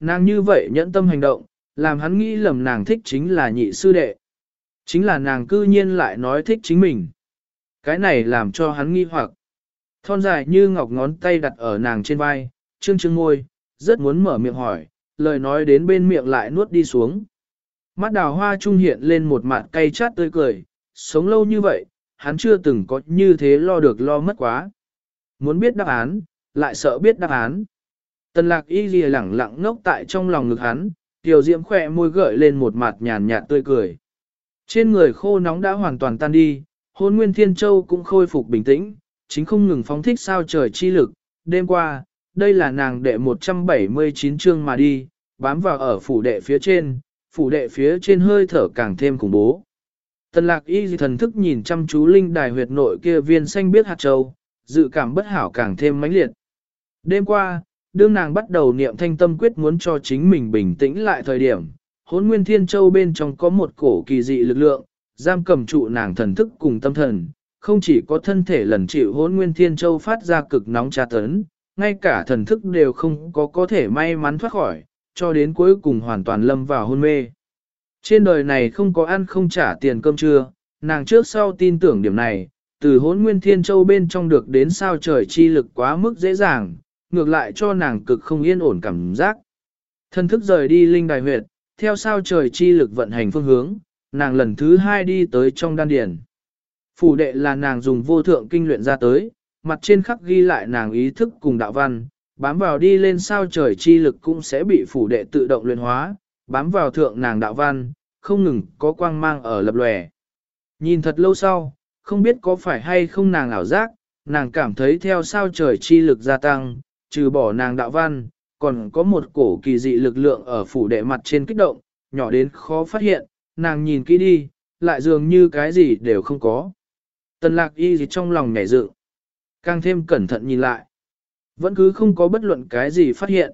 Nàng như vậy nhẫn tâm hành động, làm hắn nghĩ lầm nàng thích chính là nhị sư đệ. Chính là nàng cư nhiên lại nói thích chính mình. Cái này làm cho hắn nghi hoặc. Thon dài như ngọc ngón tay đặt ở nàng trên vai, trương trương ngôi, rất muốn mở miệng hỏi, lời nói đến bên miệng lại nuốt đi xuống. Mắt đào hoa trung hiện lên một mặt cay chát tươi cười, sống lâu như vậy, hắn chưa từng có như thế lo được lo mất quá. Muốn biết đáp án, lại sợ biết đáp án. Tần lạc y ghi lẳng lặng ngốc tại trong lòng ngực hắn, tiểu diễm khỏe môi gợi lên một mặt nhàn nhạt tươi cười. Trên người khô nóng đã hoàn toàn tan đi, hôn nguyên thiên châu cũng khôi phục bình tĩnh, chính không ngừng phóng thích sao trời chi lực. Đêm qua, đây là nàng đệ 179 chương mà đi, bám vào ở phủ đệ phía trên, phủ đệ phía trên hơi thở càng thêm khủng bố. Tần lạc y thần thức nhìn chăm chú linh đài huyệt nội kia viên xanh biết hạt châu, dự cảm bất hảo càng thêm mãnh liệt. Đêm qua, đương nàng bắt đầu niệm thanh tâm quyết muốn cho chính mình bình tĩnh lại thời điểm, hốn nguyên thiên châu bên trong có một cổ kỳ dị lực lượng, giam cầm trụ nàng thần thức cùng tâm thần, không chỉ có thân thể lần chịu hốn nguyên thiên châu phát ra cực nóng tra tấn, ngay cả thần thức đều không có có thể may mắn thoát khỏi, cho đến cuối cùng hoàn toàn lâm vào hôn mê. Trên đời này không có ăn không trả tiền cơm trưa, nàng trước sau tin tưởng điểm này, từ hốn nguyên thiên châu bên trong được đến sao trời chi lực quá mức dễ dàng, ngược lại cho nàng cực không yên ổn cảm giác. Thân thức rời đi linh đài huyệt, theo sao trời chi lực vận hành phương hướng, nàng lần thứ hai đi tới trong đan điền. Phủ đệ là nàng dùng vô thượng kinh luyện ra tới, mặt trên khắc ghi lại nàng ý thức cùng đạo văn, bám vào đi lên sao trời chi lực cũng sẽ bị phủ đệ tự động luyện hóa, bám vào thượng nàng đạo văn, không ngừng có quang mang ở lập lòe. Nhìn thật lâu sau, không biết có phải hay không nàng ảo giác, nàng cảm thấy theo sao trời chi lực gia tăng, trừ bỏ nàng đạo văn, còn có một cổ kỳ dị lực lượng ở phủ đệ mặt trên kích động, nhỏ đến khó phát hiện, nàng nhìn kỹ đi, lại dường như cái gì đều không có. Tần lạc y gì trong lòng nhảy dự, càng thêm cẩn thận nhìn lại. Vẫn cứ không có bất luận cái gì phát hiện.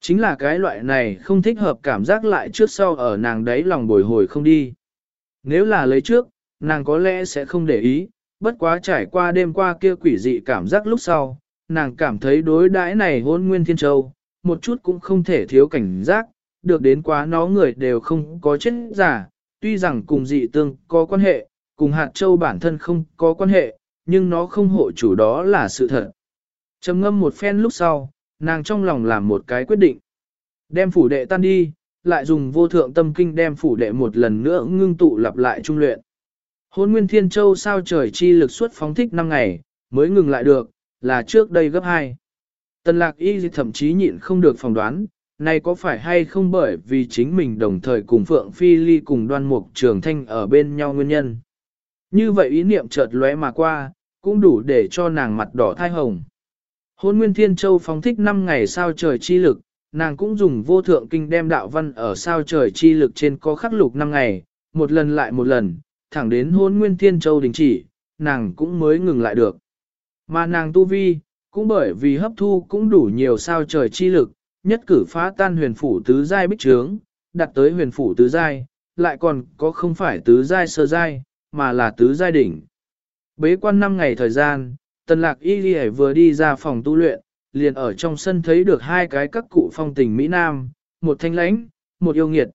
Chính là cái loại này không thích hợp cảm giác lại trước sau ở nàng đấy lòng bồi hồi không đi. Nếu là lấy trước, nàng có lẽ sẽ không để ý, bất quá trải qua đêm qua kia quỷ dị cảm giác lúc sau, nàng cảm thấy đối đãi này hôn nguyên thiên châu, một chút cũng không thể thiếu cảnh giác, được đến quá nó người đều không có chết giả, tuy rằng cùng dị tương có quan hệ, cùng hạt châu bản thân không có quan hệ, nhưng nó không hộ chủ đó là sự thật. trầm ngâm một phen lúc sau, nàng trong lòng làm một cái quyết định. Đem phủ đệ tan đi, lại dùng vô thượng tâm kinh đem phủ đệ một lần nữa ngưng tụ lặp lại trung luyện. Hôn Nguyên Thiên Châu sao trời chi lực suốt phóng thích 5 ngày, mới ngừng lại được, là trước đây gấp 2. Tần lạc y thậm chí nhịn không được phỏng đoán, này có phải hay không bởi vì chính mình đồng thời cùng Phượng Phi Ly cùng đoan mục trường thanh ở bên nhau nguyên nhân. Như vậy ý niệm chợt lóe mà qua, cũng đủ để cho nàng mặt đỏ thai hồng. Hôn Nguyên Thiên Châu phóng thích 5 ngày sao trời chi lực, nàng cũng dùng vô thượng kinh đem đạo văn ở sao trời chi lực trên có khắc lục 5 ngày, một lần lại một lần, thẳng đến hôn Nguyên Thiên Châu đình chỉ, nàng cũng mới ngừng lại được. Mà nàng tu vi, cũng bởi vì hấp thu cũng đủ nhiều sao trời chi lực, nhất cử phá tan huyền phủ tứ giai bích trướng, đặt tới huyền phủ tứ giai, lại còn có không phải tứ giai sơ giai, mà là tứ giai đỉnh. Bế quan 5 ngày thời gian, tần lạc y ghi vừa đi ra phòng tu luyện, liền ở trong sân thấy được hai cái các cụ phong tình Mỹ Nam, một thanh lãnh, một yêu nghiệt.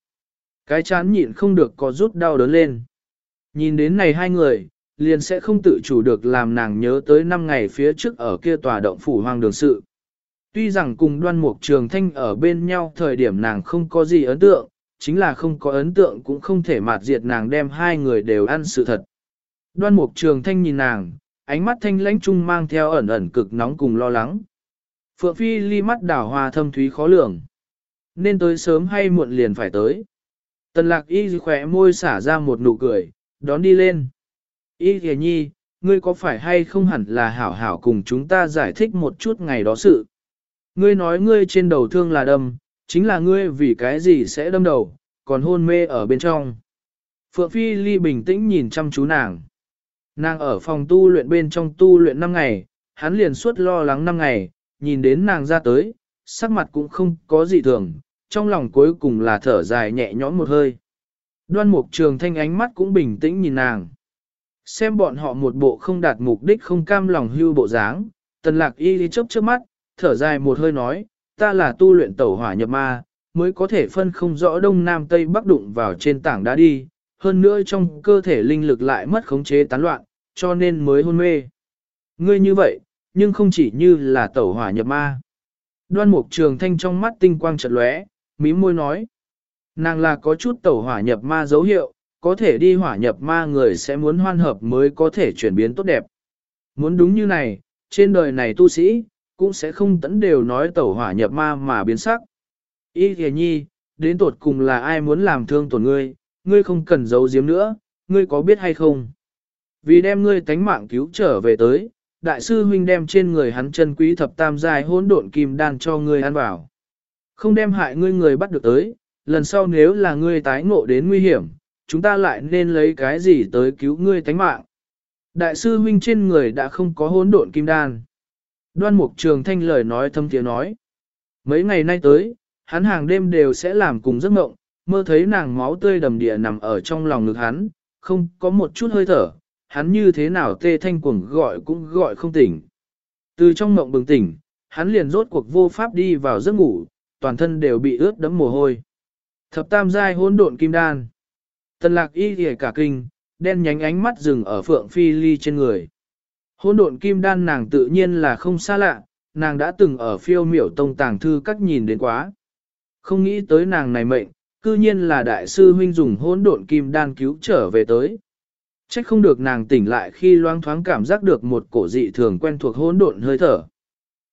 Cái chán nhịn không được có rút đau đớn lên. Nhìn đến này hai người, liền sẽ không tự chủ được làm nàng nhớ tới năm ngày phía trước ở kia tòa động phủ hoang đường sự. Tuy rằng cùng đoan mục trường thanh ở bên nhau thời điểm nàng không có gì ấn tượng, chính là không có ấn tượng cũng không thể mạt diệt nàng đem hai người đều ăn sự thật. Đoan mục trường thanh nhìn nàng, ánh mắt thanh lãnh trung mang theo ẩn ẩn cực nóng cùng lo lắng. Phượng Phi ly mắt đảo hoa thâm thúy khó lường. Nên tới sớm hay muộn liền phải tới. Tần lạc y khỏe môi xả ra một nụ cười, đón đi lên. Y thề nhi, ngươi có phải hay không hẳn là hảo hảo cùng chúng ta giải thích một chút ngày đó sự. Ngươi nói ngươi trên đầu thương là đâm, chính là ngươi vì cái gì sẽ đâm đầu, còn hôn mê ở bên trong. Phượng Phi Ly bình tĩnh nhìn chăm chú nàng. Nàng ở phòng tu luyện bên trong tu luyện 5 ngày, hắn liền suốt lo lắng 5 ngày, nhìn đến nàng ra tới, sắc mặt cũng không có gì thường, trong lòng cuối cùng là thở dài nhẹ nhõm một hơi. Đoan mục trường thanh ánh mắt cũng bình tĩnh nhìn nàng. Xem bọn họ một bộ không đạt mục đích không cam lòng hưu bộ dáng, tần lạc y đi chớp trước mắt, thở dài một hơi nói, ta là tu luyện tẩu hỏa nhập ma, mới có thể phân không rõ đông nam tây bắc đụng vào trên tảng đá đi, hơn nữa trong cơ thể linh lực lại mất khống chế tán loạn, cho nên mới hôn mê. Ngươi như vậy, nhưng không chỉ như là tẩu hỏa nhập ma. Đoan mục trường thanh trong mắt tinh quang chợt lóe, mí môi nói. Nàng là có chút tẩu hỏa nhập ma dấu hiệu, có thể đi hỏa nhập ma người sẽ muốn hoan hợp mới có thể chuyển biến tốt đẹp. Muốn đúng như này, trên đời này tu sĩ, cũng sẽ không tẫn đều nói tẩu hỏa nhập ma mà biến sắc. Ý kìa nhi, đến tột cùng là ai muốn làm thương tổn ngươi, ngươi không cần giấu giếm nữa, ngươi có biết hay không? Vì đem ngươi tánh mạng cứu trở về tới, đại sư huynh đem trên người hắn chân quý thập tam dài hỗn độn kim đan cho ngươi ăn vào. Không đem hại ngươi người bắt được tới, lần sau nếu là ngươi tái ngộ đến nguy hiểm, chúng ta lại nên lấy cái gì tới cứu ngươi tánh mạng. Đại sư huynh trên người đã không có hỗn độn kim đan. Đoan mục trường thanh lời nói thâm tiếng nói. Mấy ngày nay tới, hắn hàng đêm đều sẽ làm cùng giấc mộng, mơ thấy nàng máu tươi đầm địa nằm ở trong lòng ngực hắn, không có một chút hơi thở, hắn như thế nào tê thanh cuồng gọi cũng gọi không tỉnh. Từ trong mộng bừng tỉnh, hắn liền rốt cuộc vô pháp đi vào giấc ngủ, toàn thân đều bị ướt đẫm mồ hôi. Thập tam giai hỗn độn kim đan. Tần lạc y thì cả kinh, đen nhánh ánh mắt dừng ở phượng phi ly trên người. Hỗn độn kim đan nàng tự nhiên là không xa lạ, nàng đã từng ở phiêu miểu tông tàng thư các nhìn đến quá. Không nghĩ tới nàng này mệnh, cư nhiên là đại sư huynh dùng hỗn độn kim đan cứu trở về tới. Trách không được nàng tỉnh lại khi loang thoáng cảm giác được một cổ dị thường quen thuộc hỗn độn hơi thở.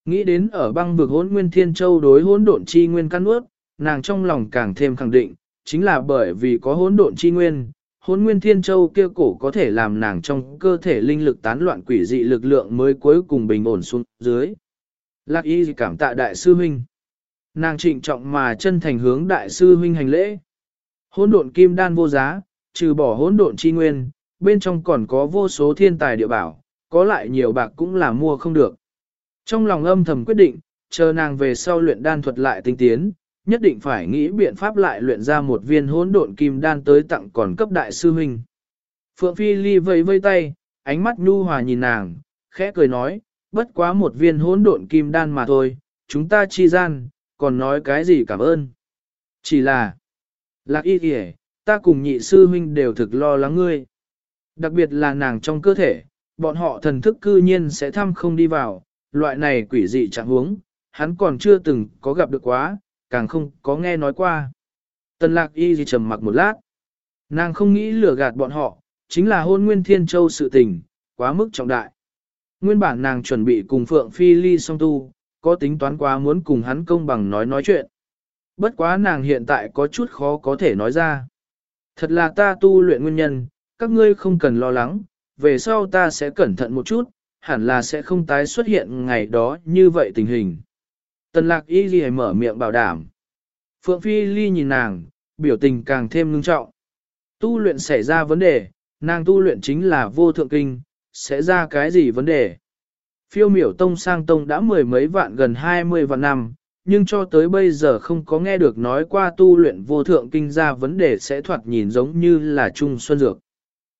Nghĩ đến ở băng vực hỗn nguyên thiên châu đối hỗn độn chi nguyên căn ướt, nàng trong lòng càng thêm khẳng định, chính là bởi vì có hỗn độn chi nguyên, hỗn nguyên thiên châu kia cổ có thể làm nàng trong cơ thể linh lực tán loạn quỷ dị lực lượng mới cuối cùng bình ổn xuống dưới. Lạc y cảm tạ đại sư huynh. Nàng trịnh trọng mà chân thành hướng đại sư huynh hành lễ. Hỗn độn kim đan vô giá, trừ bỏ hỗn độn chi nguyên, bên trong còn có vô số thiên tài địa bảo, có lại nhiều bạc cũng là mua không được. Trong lòng âm thầm quyết định, chờ nàng về sau luyện đan thuật lại tinh tiến, nhất định phải nghĩ biện pháp lại luyện ra một viên hỗn độn kim đan tới tặng còn cấp đại sư huynh. Phượng Phi Ly vây vây tay, ánh mắt nhu hòa nhìn nàng, khẽ cười nói, bất quá một viên hỗn độn kim đan mà thôi, chúng ta chi gian, còn nói cái gì cảm ơn. Chỉ là, lạc y kìa, ta cùng nhị sư huynh đều thực lo lắng ngươi. Đặc biệt là nàng trong cơ thể, bọn họ thần thức cư nhiên sẽ thăm không đi vào, loại này quỷ dị trạng huống, hắn còn chưa từng có gặp được quá, càng không có nghe nói qua. Tần lạc y gì trầm mặc một lát. Nàng không nghĩ lừa gạt bọn họ, chính là hôn nguyên thiên châu sự tình, quá mức trọng đại. Nguyên bản nàng chuẩn bị cùng Phượng Phi ly song tu, có tính toán quá muốn cùng hắn công bằng nói nói chuyện. Bất quá nàng hiện tại có chút khó có thể nói ra. Thật là ta tu luyện nguyên nhân, các ngươi không cần lo lắng, về sau ta sẽ cẩn thận một chút, hẳn là sẽ không tái xuất hiện ngày đó như vậy tình hình. Tần lạc y ghi mở miệng bảo đảm. Phượng Phi Ly nhìn nàng, biểu tình càng thêm ngưng trọng. Tu luyện xảy ra vấn đề, nàng tu luyện chính là vô thượng kinh, sẽ ra cái gì vấn đề? Phiêu miểu tông sang tông đã mười mấy vạn gần hai mươi vạn năm, nhưng cho tới bây giờ không có nghe được nói qua tu luyện vô thượng kinh ra vấn đề sẽ thoạt nhìn giống như là trung xuân dược.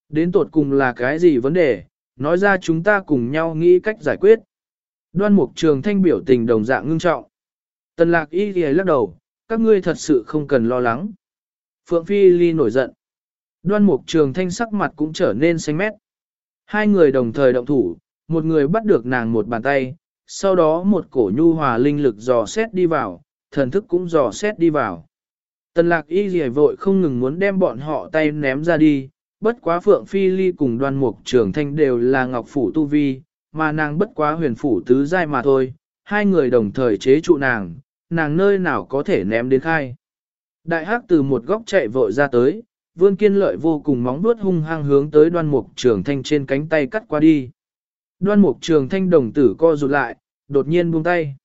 Đến tột cùng là cái gì vấn đề, nói ra chúng ta cùng nhau nghĩ cách giải quyết. Đoan mục trường thanh biểu tình đồng dạng ngưng trọng. Tần lạc y ghi lắc đầu, các ngươi thật sự không cần lo lắng. Phượng Phi Ly nổi giận. Đoan mục trường thanh sắc mặt cũng trở nên xanh mét. Hai người đồng thời động thủ, một người bắt được nàng một bàn tay, sau đó một cổ nhu hòa linh lực dò xét đi vào, thần thức cũng dò xét đi vào. Tần lạc y ghi vội không ngừng muốn đem bọn họ tay ném ra đi, bất quá Phượng Phi Ly cùng đoan mục trường thanh đều là ngọc phủ tu vi, mà nàng bất quá huyền phủ tứ giai mà thôi, hai người đồng thời chế trụ nàng, nàng nơi nào có thể ném đến khai. Đại hắc từ một góc chạy vội ra tới, vươn kiên lợi vô cùng móng vuốt hung hăng hướng tới đoan mục trường thanh trên cánh tay cắt qua đi. Đoan mục trường thanh đồng tử co rụt lại, đột nhiên buông tay.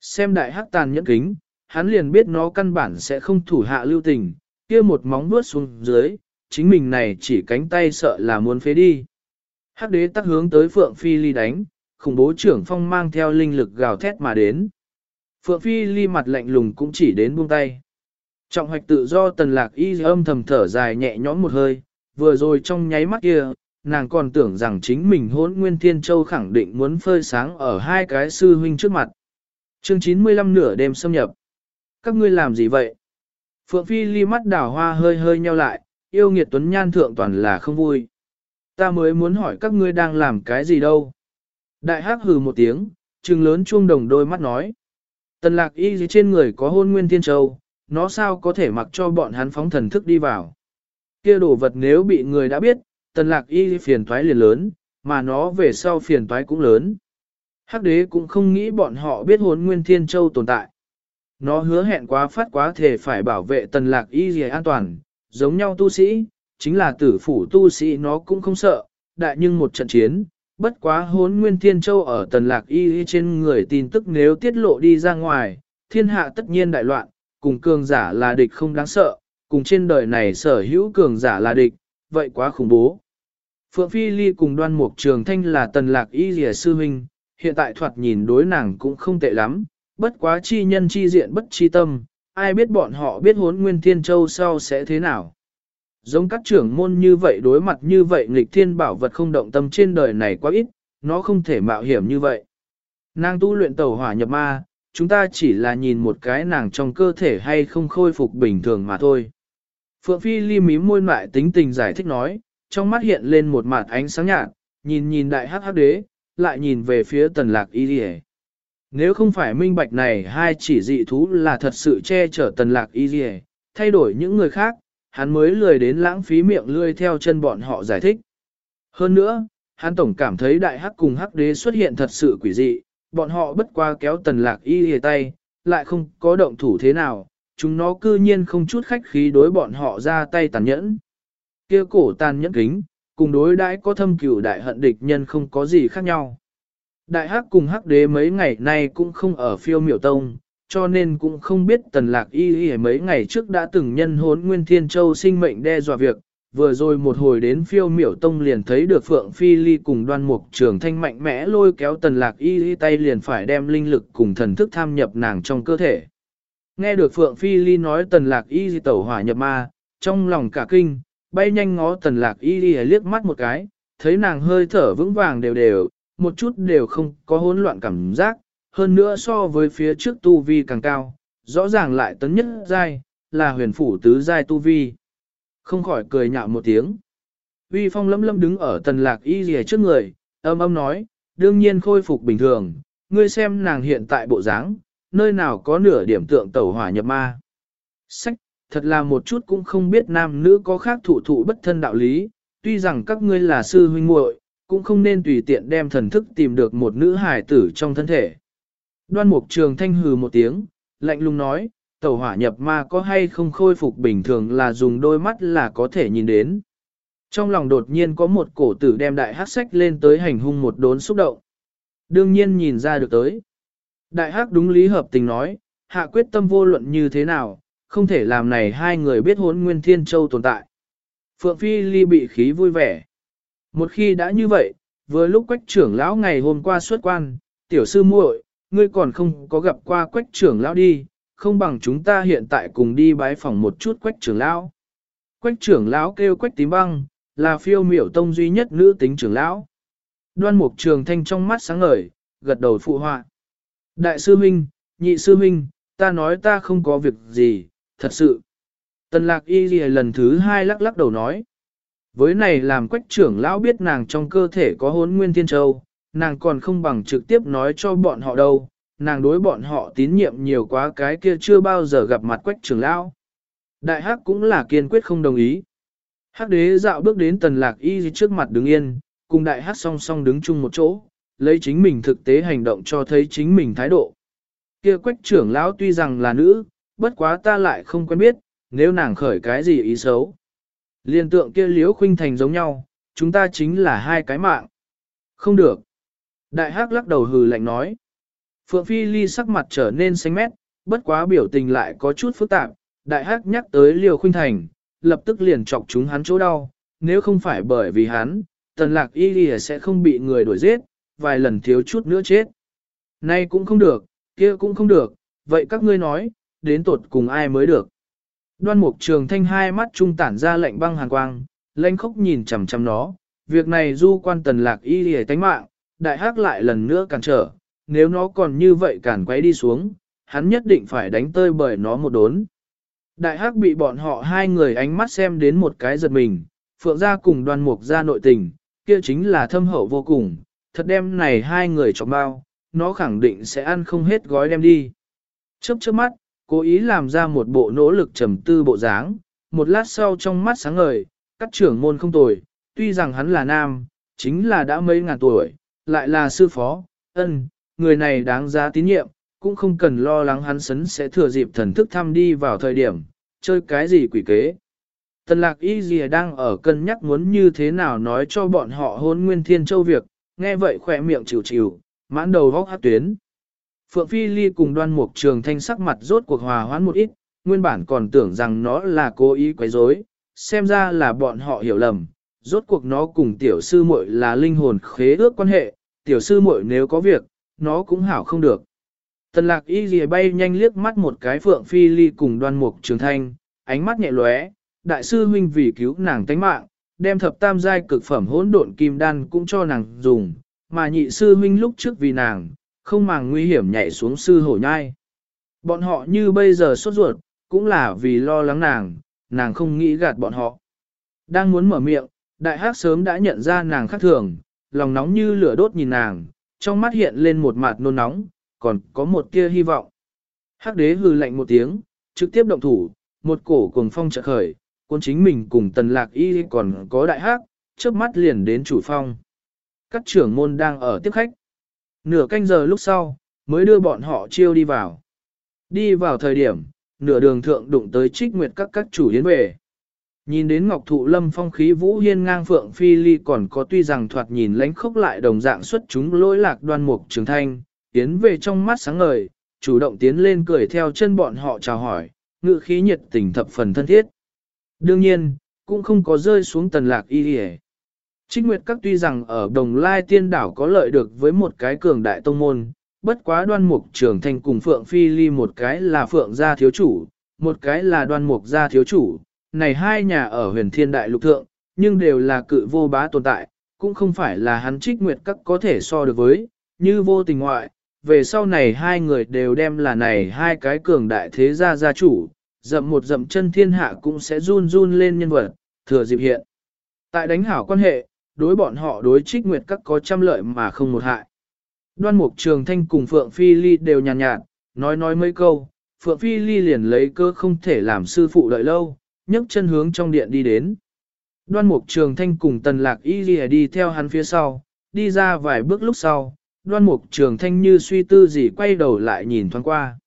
Xem đại hắc tàn nhẫn kính, hắn liền biết nó căn bản sẽ không thủ hạ lưu tình, kia một móng vuốt xuống dưới, chính mình này chỉ cánh tay sợ là muốn phế đi. Hắc đế tắc hướng tới Phượng Phi Ly đánh, khủng bố trưởng phong mang theo linh lực gào thét mà đến. Phượng Phi Ly mặt lạnh lùng cũng chỉ đến buông tay. Trọng hoạch tự do tần lạc y âm thầm thở dài nhẹ nhõm một hơi, vừa rồi trong nháy mắt kia, nàng còn tưởng rằng chính mình hốn nguyên thiên châu khẳng định muốn phơi sáng ở hai cái sư huynh trước mặt. Chương 95 nửa đêm xâm nhập. các ngươi làm gì vậy? Phượng Phi ly mắt đảo hoa hơi hơi nheo lại, yêu nghiệt tuấn nhan thượng toàn là không vui. Ta mới muốn hỏi các ngươi đang làm cái gì đâu. Đại hắc hừ một tiếng, trừng lớn chuông đồng đôi mắt nói. Tần lạc y gì trên người có hôn nguyên thiên châu, nó sao có thể mặc cho bọn hắn phóng thần thức đi vào. Kia đồ vật nếu bị người đã biết, tần lạc y phiền toái liền lớn, mà nó về sau phiền toái cũng lớn. Hắc đế cũng không nghĩ bọn họ biết hốn nguyên thiên châu tồn tại. Nó hứa hẹn quá phát quá thể phải bảo vệ tần lạc y gì an toàn, giống nhau tu sĩ, chính là tử phủ tu sĩ nó cũng không sợ, đại nhưng một trận chiến, bất quá hốn nguyên thiên châu ở tần lạc y trên người tin tức nếu tiết lộ đi ra ngoài, thiên hạ tất nhiên đại loạn, cùng cường giả là địch không đáng sợ, cùng trên đời này sở hữu cường giả là địch, vậy quá khủng bố. Phượng Phi Ly cùng đoan mục trường thanh là tần lạc y rìa sư huynh, hiện tại thoạt nhìn đối nàng cũng không tệ lắm, bất quá chi nhân chi diện bất chi tâm, ai biết bọn họ biết hốn nguyên thiên châu sau sẽ thế nào. Giống các trưởng môn như vậy đối mặt như vậy nghịch thiên bảo vật không động tâm trên đời này quá ít, nó không thể mạo hiểm như vậy. Nàng tu luyện tẩu hỏa nhập ma, chúng ta chỉ là nhìn một cái nàng trong cơ thể hay không khôi phục bình thường mà thôi. Phượng Phi ly mím môi mại tính tình giải thích nói, trong mắt hiện lên một mặt ánh sáng nhạt, nhìn nhìn đại hắc hắc đế, lại nhìn về phía tần lạc y đi Nếu không phải minh bạch này hai chỉ dị thú là thật sự che chở tần lạc y đi thay đổi những người khác, hắn mới lười đến lãng phí miệng lươi theo chân bọn họ giải thích. Hơn nữa, hắn tổng cảm thấy đại hắc cùng hắc đế xuất hiện thật sự quỷ dị, bọn họ bất qua kéo tần lạc y hề tay, lại không có động thủ thế nào, chúng nó cư nhiên không chút khách khí đối bọn họ ra tay tàn nhẫn. kia cổ tàn nhẫn kính, cùng đối đãi có thâm cửu đại hận địch nhân không có gì khác nhau. Đại hắc cùng hắc đế mấy ngày nay cũng không ở phiêu miểu tông, cho nên cũng không biết tần lạc y y mấy ngày trước đã từng nhân hốn Nguyên Thiên Châu sinh mệnh đe dọa việc, vừa rồi một hồi đến phiêu miểu tông liền thấy được Phượng Phi Ly cùng đoan mục trường thanh mạnh mẽ lôi kéo tần lạc y y tay liền phải đem linh lực cùng thần thức tham nhập nàng trong cơ thể. Nghe được Phượng Phi Ly nói tần lạc y y tẩu hỏa nhập ma, trong lòng cả kinh, bay nhanh ngó tần lạc y y liếc mắt một cái, thấy nàng hơi thở vững vàng đều đều, một chút đều không có hỗn loạn cảm giác, hơn nữa so với phía trước tu vi càng cao, rõ ràng lại tấn nhất giai, là huyền phủ tứ giai tu vi. Không khỏi cười nhạo một tiếng. Vi phong lâm lâm đứng ở tần lạc y rìa trước người, âm âm nói, đương nhiên khôi phục bình thường, ngươi xem nàng hiện tại bộ dáng, nơi nào có nửa điểm tượng tẩu hỏa nhập ma. Sách, thật là một chút cũng không biết nam nữ có khác thủ thụ bất thân đạo lý, tuy rằng các ngươi là sư huynh muội, cũng không nên tùy tiện đem thần thức tìm được một nữ hài tử trong thân thể. Đoan mục trường thanh hừ một tiếng, lạnh lùng nói, tẩu hỏa nhập ma có hay không khôi phục bình thường là dùng đôi mắt là có thể nhìn đến. Trong lòng đột nhiên có một cổ tử đem đại hắc sách lên tới hành hung một đốn xúc động. Đương nhiên nhìn ra được tới. Đại hắc đúng lý hợp tình nói, hạ quyết tâm vô luận như thế nào, không thể làm này hai người biết hốn nguyên thiên châu tồn tại. Phượng Phi Ly bị khí vui vẻ. Một khi đã như vậy, vừa lúc quách trưởng lão ngày hôm qua xuất quan, tiểu sư muội, ngươi còn không có gặp qua quách trưởng lão đi, không bằng chúng ta hiện tại cùng đi bái phòng một chút quách trưởng lão. Quách trưởng lão kêu quách tím băng, là phiêu miểu tông duy nhất nữ tính trưởng lão. Đoan mục trường thanh trong mắt sáng ngời, gật đầu phụ họa. Đại sư huynh, nhị sư huynh, ta nói ta không có việc gì, thật sự. Tần lạc y ghi lần thứ hai lắc lắc đầu nói. Với này làm quách trưởng lão biết nàng trong cơ thể có hốn nguyên thiên châu, nàng còn không bằng trực tiếp nói cho bọn họ đâu, nàng đối bọn họ tín nhiệm nhiều quá cái kia chưa bao giờ gặp mặt quách trưởng lão. Đại hắc cũng là kiên quyết không đồng ý. Hắc đế dạo bước đến tần lạc y trước mặt đứng yên, cùng đại hắc song song đứng chung một chỗ, lấy chính mình thực tế hành động cho thấy chính mình thái độ. Kia quách trưởng lão tuy rằng là nữ, bất quá ta lại không quen biết, nếu nàng khởi cái gì ý xấu. Liên tượng kia liễu khuynh thành giống nhau, chúng ta chính là hai cái mạng. Không được. Đại hắc lắc đầu hừ lạnh nói. Phượng Phi Ly sắc mặt trở nên xanh mét, bất quá biểu tình lại có chút phức tạp. Đại hắc nhắc tới liều khuynh thành, lập tức liền chọc chúng hắn chỗ đau. Nếu không phải bởi vì hắn, tần lạc y ly sẽ không bị người đuổi giết, vài lần thiếu chút nữa chết. Nay cũng không được, kia cũng không được, vậy các ngươi nói, đến tột cùng ai mới được. Đoan mục trường thanh hai mắt trung tản ra lạnh băng hàn quang, lãnh khốc nhìn chằm chằm nó, việc này du quan tần lạc y lìa tánh mạng, đại hắc lại lần nữa cản trở, nếu nó còn như vậy cản quấy đi xuống, hắn nhất định phải đánh tơi bởi nó một đốn. Đại hắc bị bọn họ hai người ánh mắt xem đến một cái giật mình, phượng gia cùng đoan mục gia nội tình, kia chính là thâm hậu vô cùng, thật đem này hai người cho bao, nó khẳng định sẽ ăn không hết gói đem đi. Chớp chớp mắt, cố ý làm ra một bộ nỗ lực trầm tư bộ dáng, một lát sau trong mắt sáng ngời, các trưởng môn không tồi, tuy rằng hắn là nam, chính là đã mấy ngàn tuổi, lại là sư phó, ân, người này đáng giá tín nhiệm, cũng không cần lo lắng hắn sấn sẽ thừa dịp thần thức thăm đi vào thời điểm, chơi cái gì quỷ kế. Tần lạc y gì đang ở cân nhắc muốn như thế nào nói cho bọn họ hôn nguyên thiên châu việc, nghe vậy khỏe miệng chịu chịu, mãn đầu vóc hát tuyến. Phượng Phi Ly cùng đoan mục trường thanh sắc mặt rốt cuộc hòa hoãn một ít, nguyên bản còn tưởng rằng nó là cố ý quấy rối, xem ra là bọn họ hiểu lầm, rốt cuộc nó cùng tiểu sư muội là linh hồn khế ước quan hệ, tiểu sư muội nếu có việc, nó cũng hảo không được. Tần lạc y ghi bay nhanh liếc mắt một cái Phượng Phi Ly cùng đoan mục trường thanh, ánh mắt nhẹ lóe, đại sư huynh vì cứu nàng tánh mạng, đem thập tam giai cực phẩm hỗn độn kim đan cũng cho nàng dùng, mà nhị sư huynh lúc trước vì nàng, không màng nguy hiểm nhảy xuống sư hổ nhai. Bọn họ như bây giờ sốt ruột, cũng là vì lo lắng nàng, nàng không nghĩ gạt bọn họ. Đang muốn mở miệng, đại hắc sớm đã nhận ra nàng khác thường, lòng nóng như lửa đốt nhìn nàng, trong mắt hiện lên một mặt nôn nóng, còn có một tia hy vọng. Hắc đế hư lạnh một tiếng, trực tiếp động thủ, một cổ cuồng phong trợ khởi, cuốn chính mình cùng tần lạc y còn có đại hắc, trước mắt liền đến chủ phong. Các trưởng môn đang ở tiếp khách. Nửa canh giờ lúc sau, mới đưa bọn họ chiêu đi vào. Đi vào thời điểm, nửa đường thượng đụng tới trích nguyệt các các chủ yến về. Nhìn đến ngọc thụ lâm phong khí vũ hiên ngang phượng phi ly còn có tuy rằng thoạt nhìn lánh khốc lại đồng dạng xuất chúng lỗi lạc đoan mục trường thanh, tiến về trong mắt sáng ngời, chủ động tiến lên cười theo chân bọn họ chào hỏi, ngự khí nhiệt tình thập phần thân thiết. Đương nhiên, cũng không có rơi xuống tần lạc y hề. Trích Nguyệt các tuy rằng ở Đồng Lai Tiên Đảo có lợi được với một cái cường đại tông môn, bất quá đoan mục trưởng thành cùng Phượng Phi Ly một cái là Phượng gia thiếu chủ, một cái là đoan mục gia thiếu chủ, này hai nhà ở huyền thiên đại lục thượng, nhưng đều là cự vô bá tồn tại, cũng không phải là hắn Trích Nguyệt các có thể so được với, như vô tình ngoại, về sau này hai người đều đem là này hai cái cường đại thế gia gia chủ, dậm một dậm chân thiên hạ cũng sẽ run run lên nhân vật, thừa dịp hiện. Tại đánh hảo quan hệ, đối bọn họ đối trích nguyệt các có trăm lợi mà không một hại. Đoan mục trường thanh cùng Phượng Phi Ly đều nhàn nhạt, nhạt, nói nói mấy câu, Phượng Phi Ly liền lấy cơ không thể làm sư phụ đợi lâu, nhấc chân hướng trong điện đi đến. Đoan mục trường thanh cùng tần lạc y ghi đi theo hắn phía sau, đi ra vài bước lúc sau, đoan mục trường thanh như suy tư gì quay đầu lại nhìn thoáng qua.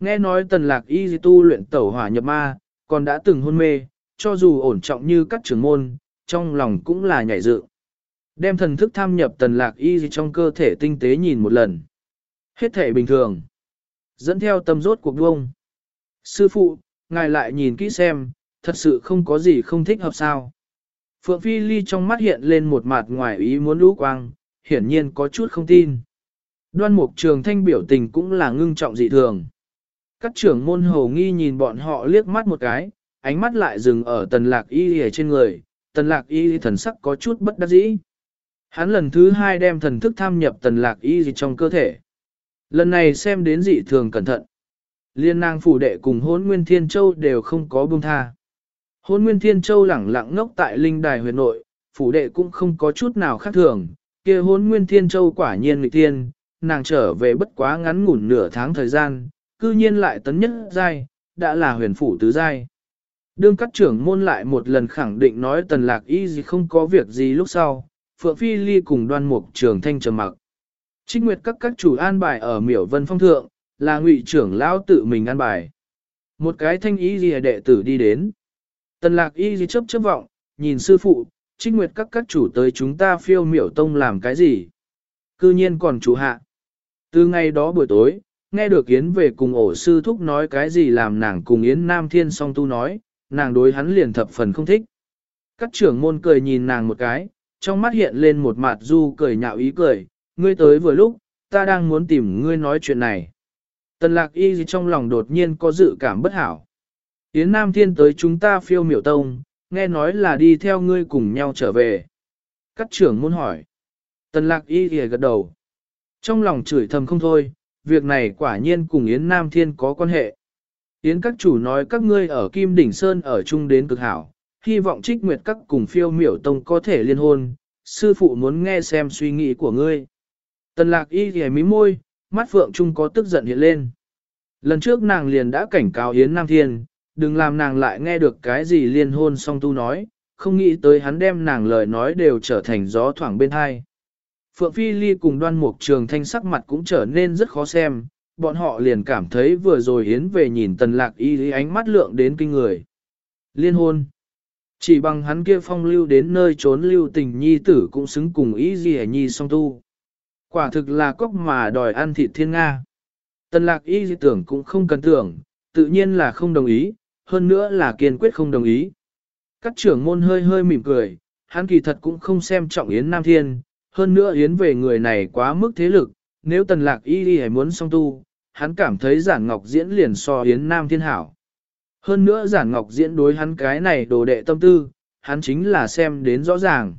Nghe nói tần lạc y tu luyện tẩu hỏa nhập ma, còn đã từng hôn mê, cho dù ổn trọng như các trưởng môn, trong lòng cũng là nhảy dự. Đem thần thức tham nhập tần lạc y trong cơ thể tinh tế nhìn một lần. Hết thể bình thường. Dẫn theo tâm rốt cuộc buông. Sư phụ, ngài lại nhìn kỹ xem, thật sự không có gì không thích hợp sao. Phượng Phi Ly trong mắt hiện lên một mặt ngoài ý muốn lũ quang, hiển nhiên có chút không tin. Đoan mục trường thanh biểu tình cũng là ngưng trọng dị thường. Các trưởng môn hầu nghi nhìn bọn họ liếc mắt một cái, ánh mắt lại dừng ở tần lạc y ở trên người, tần lạc y thần sắc có chút bất đắc dĩ. Hắn lần thứ hai đem thần thức tham nhập tần lạc y trong cơ thể. Lần này xem đến dị thường cẩn thận. Liên nàng phủ đệ cùng hốn nguyên thiên châu đều không có buông tha. Hôn nguyên thiên châu lẳng lặng ngốc tại linh đài huyệt nội, phủ đệ cũng không có chút nào khác thường. kia hôn nguyên thiên châu quả nhiên nghịch thiên, nàng trở về bất quá ngắn ngủn nửa tháng thời gian, cư nhiên lại tấn nhất giai, đã là huyền phủ tứ giai. Đương các trưởng môn lại một lần khẳng định nói tần lạc y gì không có việc gì lúc sau, Phượng Phi Ly cùng đoan mục trường thanh trầm mặc. Trích nguyệt các các chủ an bài ở miểu vân phong thượng, là ngụy trưởng lão tự mình an bài. Một cái thanh y gì đệ tử đi đến. Tần lạc y gì chấp chấp vọng, nhìn sư phụ, trích nguyệt các các chủ tới chúng ta phiêu miểu tông làm cái gì. Cư nhiên còn chủ hạ. Từ ngày đó buổi tối, nghe được Yến về cùng ổ sư thúc nói cái gì làm nàng cùng Yến Nam Thiên song tu nói, nàng đối hắn liền thập phần không thích. Các trưởng môn cười nhìn nàng một cái, trong mắt hiện lên một mặt du cười nhạo ý cười, ngươi tới vừa lúc, ta đang muốn tìm ngươi nói chuyện này. Tần lạc y gì trong lòng đột nhiên có dự cảm bất hảo. Yến Nam Thiên tới chúng ta phiêu miểu tông, nghe nói là đi theo ngươi cùng nhau trở về. Các trưởng muốn hỏi. Tần lạc y thì gật đầu. Trong lòng chửi thầm không thôi, việc này quả nhiên cùng Yến Nam Thiên có quan hệ. Yến các chủ nói các ngươi ở Kim Đỉnh Sơn ở chung đến cực hảo, hy vọng trích nguyệt các cùng phiêu miểu tông có thể liên hôn, sư phụ muốn nghe xem suy nghĩ của ngươi. Tần lạc y thì mí môi, mắt phượng trung có tức giận hiện lên. Lần trước nàng liền đã cảnh cáo Yến Nam Thiên, đừng làm nàng lại nghe được cái gì liên hôn song tu nói, không nghĩ tới hắn đem nàng lời nói đều trở thành gió thoảng bên hai. Phượng Phi Ly cùng đoan mục trường thanh sắc mặt cũng trở nên rất khó xem, bọn họ liền cảm thấy vừa rồi Yến về nhìn tần lạc y ánh mắt lượng đến kinh người. Liên hôn. Chỉ bằng hắn kia phong lưu đến nơi trốn lưu tình nhi tử cũng xứng cùng ý gì nhi song tu. Quả thực là cốc mà đòi ăn thịt thiên Nga. Tần lạc y tưởng cũng không cần tưởng, tự nhiên là không đồng ý, hơn nữa là kiên quyết không đồng ý. Các trưởng môn hơi hơi mỉm cười, hắn kỳ thật cũng không xem trọng Yến Nam Thiên, hơn nữa Yến về người này quá mức thế lực, nếu tần lạc y đi muốn song tu, hắn cảm thấy giản ngọc diễn liền so Yến Nam Thiên hảo. Hơn nữa giản ngọc diễn đối hắn cái này đồ đệ tâm tư, hắn chính là xem đến rõ ràng.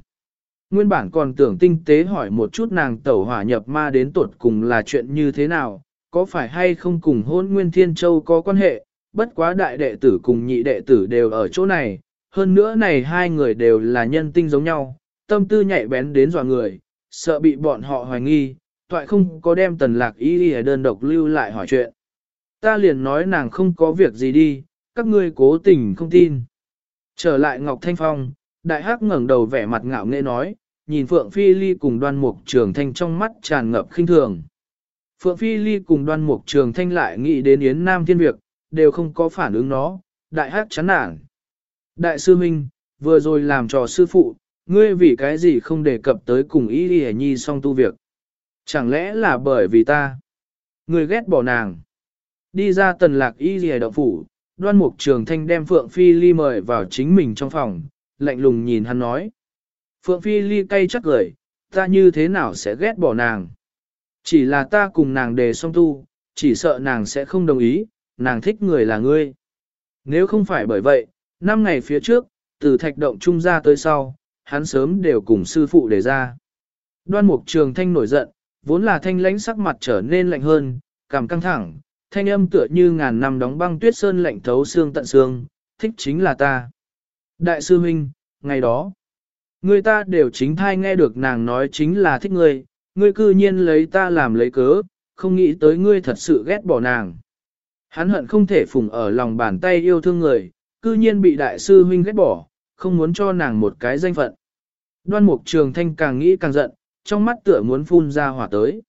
Nguyên bản còn tưởng tinh tế hỏi một chút nàng tẩu hỏa nhập ma đến tuột cùng là chuyện như thế nào, có phải hay không cùng hôn Nguyên Thiên Châu có quan hệ, bất quá đại đệ tử cùng nhị đệ tử đều ở chỗ này, hơn nữa này hai người đều là nhân tinh giống nhau, tâm tư nhạy bén đến dọa người, sợ bị bọn họ hoài nghi, toại không có đem tần lạc y y đơn độc lưu lại hỏi chuyện. Ta liền nói nàng không có việc gì đi, các ngươi cố tình không tin. Trở lại Ngọc Thanh Phong, đại hắc ngẩng đầu vẻ mặt ngạo nghễ nói, nhìn Phượng Phi Ly cùng đoan mục trường thanh trong mắt tràn ngập khinh thường. Phượng Phi Ly cùng đoan mục trường thanh lại nghĩ đến Yến Nam Thiên Việc, đều không có phản ứng nó, đại hát chán nản. Đại sư Minh, vừa rồi làm trò sư phụ, ngươi vì cái gì không đề cập tới cùng ý đi nhi song tu việc. Chẳng lẽ là bởi vì ta? Ngươi ghét bỏ nàng. Đi ra tần lạc y gì động phủ, đoan mục trường thanh đem Phượng Phi Ly mời vào chính mình trong phòng, lạnh lùng nhìn hắn nói. Phượng Phi Ly cay chắc cười, ta như thế nào sẽ ghét bỏ nàng? Chỉ là ta cùng nàng đề song tu, chỉ sợ nàng sẽ không đồng ý, nàng thích người là ngươi. Nếu không phải bởi vậy, năm ngày phía trước, từ thạch động trung ra tới sau, hắn sớm đều cùng sư phụ đề ra. Đoan mục trường thanh nổi giận, vốn là thanh lãnh sắc mặt trở nên lạnh hơn, cảm căng thẳng, thanh âm tựa như ngàn năm đóng băng tuyết sơn lạnh thấu xương tận xương, thích chính là ta. Đại sư huynh, ngày đó, người ta đều chính thai nghe được nàng nói chính là thích ngươi, ngươi cư nhiên lấy ta làm lấy cớ, không nghĩ tới ngươi thật sự ghét bỏ nàng. Hắn hận không thể phùng ở lòng bàn tay yêu thương người, cư nhiên bị đại sư huynh ghét bỏ, không muốn cho nàng một cái danh phận. Đoan mục trường thanh càng nghĩ càng giận, trong mắt tựa muốn phun ra hỏa tới.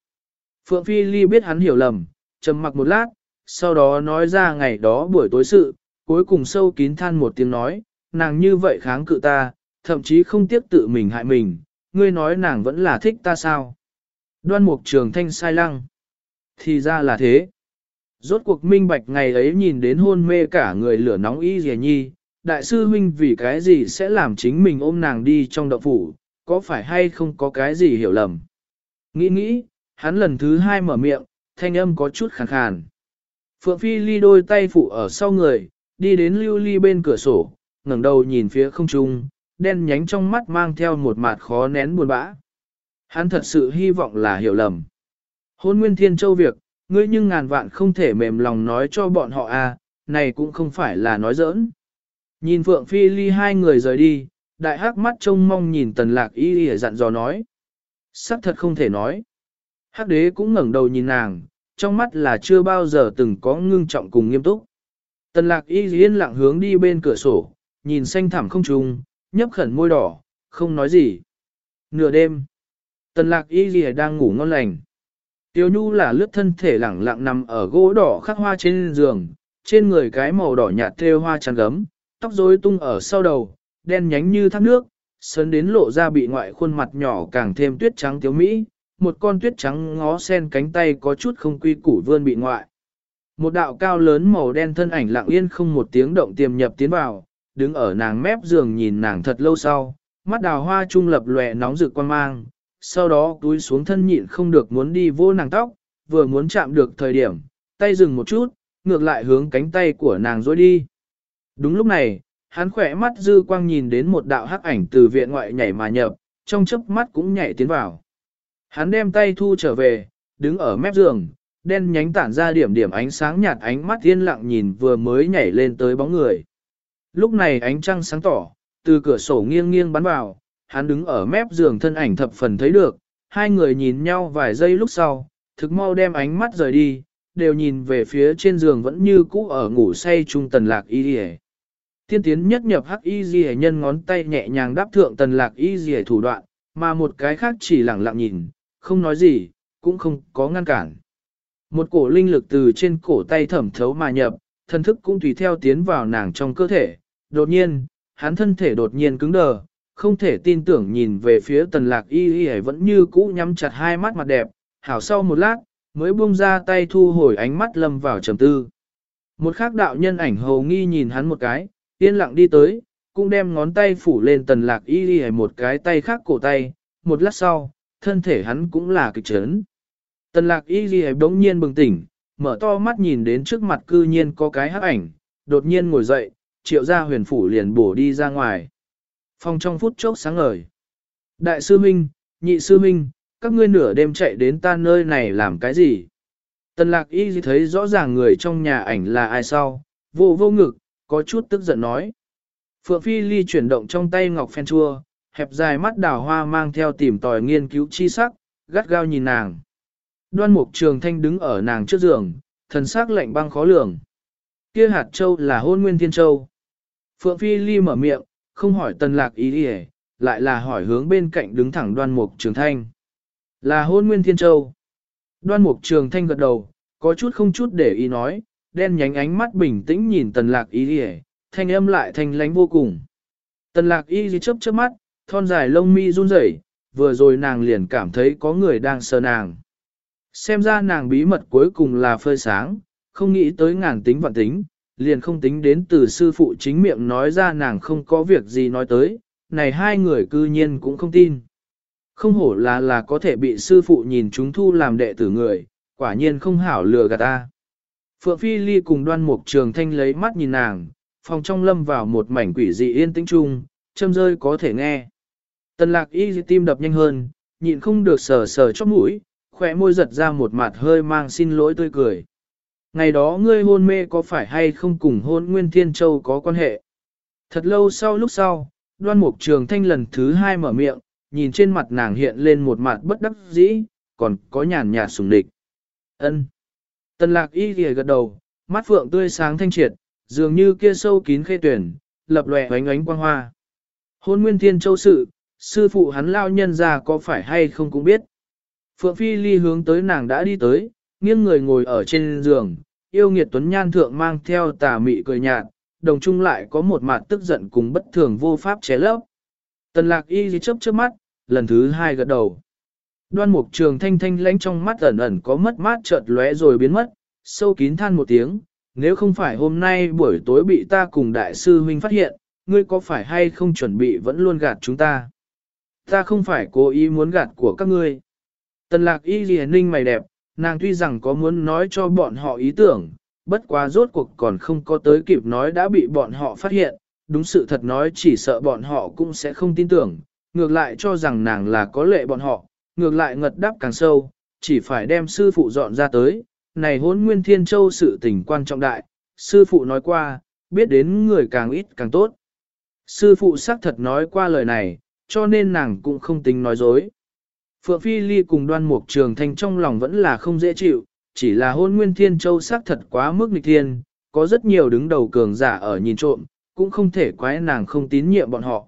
Phượng Phi Ly biết hắn hiểu lầm, trầm mặc một lát, sau đó nói ra ngày đó buổi tối sự, cuối cùng sâu kín than một tiếng nói, nàng như vậy kháng cự ta, thậm chí không tiếc tự mình hại mình, ngươi nói nàng vẫn là thích ta sao? Đoan mục trường thanh sai lăng. Thì ra là thế. Rốt cuộc minh bạch ngày ấy nhìn đến hôn mê cả người lửa nóng y dìa nhi, đại sư huynh vì cái gì sẽ làm chính mình ôm nàng đi trong động phủ, có phải hay không có cái gì hiểu lầm. Nghĩ nghĩ, hắn lần thứ hai mở miệng, thanh âm có chút khàn khàn. Phượng Phi ly đôi tay phụ ở sau người, đi đến lưu ly bên cửa sổ, ngẩng đầu nhìn phía không trung, đen nhánh trong mắt mang theo một mặt khó nén buồn bã. Hắn thật sự hy vọng là hiểu lầm. Hôn nguyên thiên châu việc, ngươi nhưng ngàn vạn không thể mềm lòng nói cho bọn họ à, này cũng không phải là nói giỡn. Nhìn Phượng Phi ly hai người rời đi, đại hắc mắt trông mong nhìn tần lạc y y dặn dò nói. Sắc thật không thể nói. Hắc đế cũng ngẩng đầu nhìn nàng, trong mắt là chưa bao giờ từng có ngưng trọng cùng nghiêm túc. Tần lạc y yên lặng hướng đi bên cửa sổ, nhìn xanh thẳm không trùng, nhấp khẩn môi đỏ, không nói gì. Nửa đêm, tần lạc y gì đang ngủ ngon lành. Tiêu nhu là lướt thân thể lẳng lặng nằm ở gỗ đỏ khắc hoa trên giường, trên người cái màu đỏ nhạt thêu hoa tràn gấm, tóc rối tung ở sau đầu, đen nhánh như thác nước, sớn đến lộ ra bị ngoại khuôn mặt nhỏ càng thêm tuyết trắng tiếu mỹ, một con tuyết trắng ngó sen cánh tay có chút không quy củ vươn bị ngoại. Một đạo cao lớn màu đen thân ảnh lặng yên không một tiếng động tiềm nhập tiến vào, đứng ở nàng mép giường nhìn nàng thật lâu sau, mắt đào hoa trung lập lòe nóng rực quan mang, sau đó túi xuống thân nhịn không được muốn đi vô nàng tóc, vừa muốn chạm được thời điểm, tay dừng một chút, ngược lại hướng cánh tay của nàng dối đi. Đúng lúc này, hắn khỏe mắt dư quang nhìn đến một đạo hắc ảnh từ viện ngoại nhảy mà nhập, trong chớp mắt cũng nhảy tiến vào. Hắn đem tay thu trở về, đứng ở mép giường, đen nhánh tản ra điểm điểm ánh sáng nhạt ánh mắt yên lặng nhìn vừa mới nhảy lên tới bóng người. Lúc này ánh trăng sáng tỏ, từ cửa sổ nghiêng nghiêng bắn vào, hắn đứng ở mép giường thân ảnh thập phần thấy được, hai người nhìn nhau vài giây lúc sau, thực mau đem ánh mắt rời đi, đều nhìn về phía trên giường vẫn như cũ ở ngủ say trung tần lạc y dì Tiên tiến nhất nhập hắc y dì nhân ngón tay nhẹ nhàng đáp thượng tần lạc y dì thủ đoạn, mà một cái khác chỉ lặng lặng nhìn, không nói gì, cũng không có ngăn cản. Một cổ linh lực từ trên cổ tay thẩm thấu mà nhập, thân thức cũng tùy theo tiến vào nàng trong cơ thể. Đột nhiên, hắn thân thể đột nhiên cứng đờ, không thể tin tưởng nhìn về phía tần lạc y y vẫn như cũ nhắm chặt hai mắt mặt đẹp, hảo sau một lát, mới buông ra tay thu hồi ánh mắt lâm vào trầm tư. Một khác đạo nhân ảnh hầu nghi nhìn hắn một cái, yên lặng đi tới, cũng đem ngón tay phủ lên tần lạc y y một cái tay khác cổ tay, một lát sau, thân thể hắn cũng là kịch chấn. Tần lạc y y bỗng nhiên bừng tỉnh, mở to mắt nhìn đến trước mặt cư nhiên có cái hắc ảnh, đột nhiên ngồi dậy, triệu gia huyền phủ liền bổ đi ra ngoài. Phòng trong phút chốc sáng ngời. Đại sư Minh, nhị sư Minh, các ngươi nửa đêm chạy đến ta nơi này làm cái gì? Tần lạc y thấy rõ ràng người trong nhà ảnh là ai sau, vô vô ngực, có chút tức giận nói. Phượng Phi Ly chuyển động trong tay ngọc phen chua, hẹp dài mắt đào hoa mang theo tìm tòi nghiên cứu chi sắc, gắt gao nhìn nàng. Đoan mục trường thanh đứng ở nàng trước giường, thần sắc lạnh băng khó lường. Kia hạt châu là hôn nguyên thiên châu. Phượng Phi Ly mở miệng, không hỏi tần lạc ý đi lại là hỏi hướng bên cạnh đứng thẳng đoan mục trường thanh. Là hôn nguyên thiên châu. Đoan mục trường thanh gật đầu, có chút không chút để ý nói, đen nhánh ánh mắt bình tĩnh nhìn tần lạc ý đi thanh âm lại thanh lánh vô cùng. Tần lạc y chớp chớp mắt, thon dài lông mi run rẩy, vừa rồi nàng liền cảm thấy có người đang sờ nàng. Xem ra nàng bí mật cuối cùng là phơi sáng, không nghĩ tới ngàn tính vạn tính, liền không tính đến từ sư phụ chính miệng nói ra nàng không có việc gì nói tới, này hai người cư nhiên cũng không tin. Không hổ là là có thể bị sư phụ nhìn chúng thu làm đệ tử người, quả nhiên không hảo lừa gạt ta. Phượng Phi Ly cùng đoan mục trường thanh lấy mắt nhìn nàng, phòng trong lâm vào một mảnh quỷ dị yên tĩnh chung, châm rơi có thể nghe. Tần lạc y tim đập nhanh hơn, nhịn không được sờ sờ chóp mũi, khỏe môi giật ra một mặt hơi mang xin lỗi tươi cười. Ngày đó ngươi hôn mê có phải hay không cùng hôn Nguyên Thiên Châu có quan hệ? Thật lâu sau lúc sau, đoan mục trường thanh lần thứ hai mở miệng, nhìn trên mặt nàng hiện lên một mặt bất đắc dĩ, còn có nhàn nhạt sùng địch. ân Tần lạc y ghề gật đầu, mắt phượng tươi sáng thanh triệt, dường như kia sâu kín khê tuyển, lập lòe ánh ánh quang hoa. Hôn Nguyên Thiên Châu sự, sư phụ hắn lao nhân ra có phải hay không cũng biết. Phượng Phi Ly hướng tới nàng đã đi tới, nghiêng người ngồi ở trên giường, yêu nghiệt tuấn nhan thượng mang theo tà mị cười nhạt, đồng chung lại có một mặt tức giận cùng bất thường vô pháp ché lấp. Tần lạc y chớp chớp mắt, lần thứ hai gật đầu. Đoan mục trường thanh thanh lánh trong mắt ẩn ẩn có mất mát chợt lóe rồi biến mất, sâu kín than một tiếng, nếu không phải hôm nay buổi tối bị ta cùng đại sư huynh phát hiện, ngươi có phải hay không chuẩn bị vẫn luôn gạt chúng ta? Ta không phải cố ý muốn gạt của các ngươi. Tần lạc y ghi ninh mày đẹp, nàng tuy rằng có muốn nói cho bọn họ ý tưởng, bất quá rốt cuộc còn không có tới kịp nói đã bị bọn họ phát hiện, đúng sự thật nói chỉ sợ bọn họ cũng sẽ không tin tưởng, ngược lại cho rằng nàng là có lệ bọn họ, ngược lại ngật đáp càng sâu, chỉ phải đem sư phụ dọn ra tới, này hốn nguyên thiên châu sự tình quan trọng đại, sư phụ nói qua, biết đến người càng ít càng tốt. Sư phụ xác thật nói qua lời này, cho nên nàng cũng không tính nói dối. Phượng Phi Ly cùng đoan mục trường thanh trong lòng vẫn là không dễ chịu, chỉ là hôn nguyên thiên châu xác thật quá mức nghịch thiên, có rất nhiều đứng đầu cường giả ở nhìn trộm, cũng không thể quái nàng không tín nhiệm bọn họ.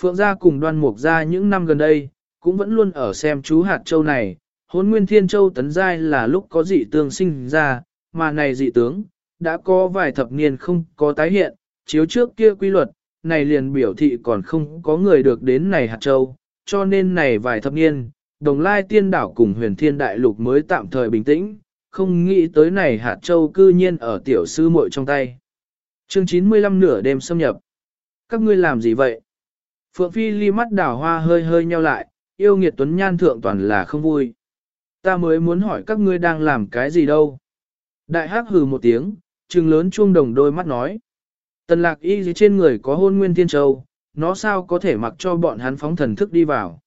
Phượng gia cùng đoan mục gia những năm gần đây, cũng vẫn luôn ở xem chú hạt châu này, hôn nguyên thiên châu tấn giai là lúc có dị tương sinh ra, mà này dị tướng, đã có vài thập niên không có tái hiện, chiếu trước kia quy luật, này liền biểu thị còn không có người được đến này hạt châu, cho nên này vài thập niên, đồng lai tiên đảo cùng huyền thiên đại lục mới tạm thời bình tĩnh, không nghĩ tới này hạt châu cư nhiên ở tiểu sư muội trong tay. Chương 95 nửa đêm xâm nhập. Các ngươi làm gì vậy? Phượng Phi ly mắt đảo hoa hơi hơi nheo lại, yêu nghiệt tuấn nhan thượng toàn là không vui. Ta mới muốn hỏi các ngươi đang làm cái gì đâu? Đại hắc hừ một tiếng, trừng lớn chuông đồng đôi mắt nói. Tần lạc y dưới trên người có hôn nguyên thiên châu, nó sao có thể mặc cho bọn hắn phóng thần thức đi vào.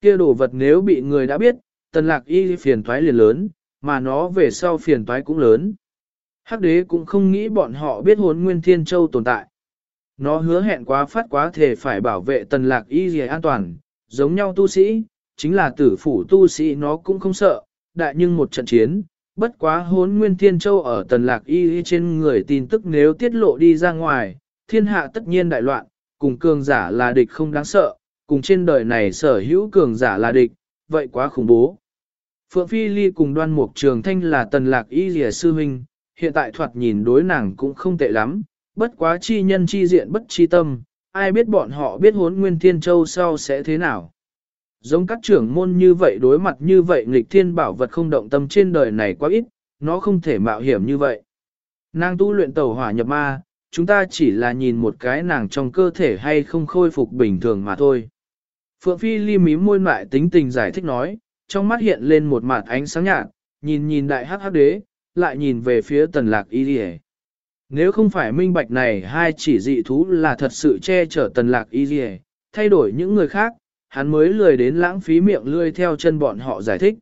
Kia đồ vật nếu bị người đã biết, tần lạc y phiền toái liền lớn, mà nó về sau phiền toái cũng lớn. Hắc đế cũng không nghĩ bọn họ biết hốn nguyên thiên châu tồn tại. Nó hứa hẹn quá phát quá thể phải bảo vệ tần lạc y gì an toàn, giống nhau tu sĩ, chính là tử phủ tu sĩ nó cũng không sợ, đại nhưng một trận chiến, bất quá hốn nguyên thiên châu ở tần lạc y trên người tin tức nếu tiết lộ đi ra ngoài, thiên hạ tất nhiên đại loạn, cùng cường giả là địch không đáng sợ, cùng trên đời này sở hữu cường giả là địch, vậy quá khủng bố. Phượng Phi Ly cùng đoan mục trường thanh là tần lạc y rìa sư huynh, hiện tại thoạt nhìn đối nàng cũng không tệ lắm, bất quá chi nhân chi diện bất chi tâm, ai biết bọn họ biết hốn nguyên thiên châu sau sẽ thế nào. Giống các trưởng môn như vậy đối mặt như vậy nghịch thiên bảo vật không động tâm trên đời này quá ít, nó không thể mạo hiểm như vậy. Nàng tu luyện tẩu hỏa nhập ma, chúng ta chỉ là nhìn một cái nàng trong cơ thể hay không khôi phục bình thường mà thôi. Phượng Phi Ly mím môi lại tính tình giải thích nói, trong mắt hiện lên một mặt ánh sáng nhạt, nhìn nhìn đại hắc hắc đế, lại nhìn về phía tần lạc y đi Nếu không phải minh bạch này hai chỉ dị thú là thật sự che chở tần lạc y đi thay đổi những người khác, hắn mới lười đến lãng phí miệng lươi theo chân bọn họ giải thích.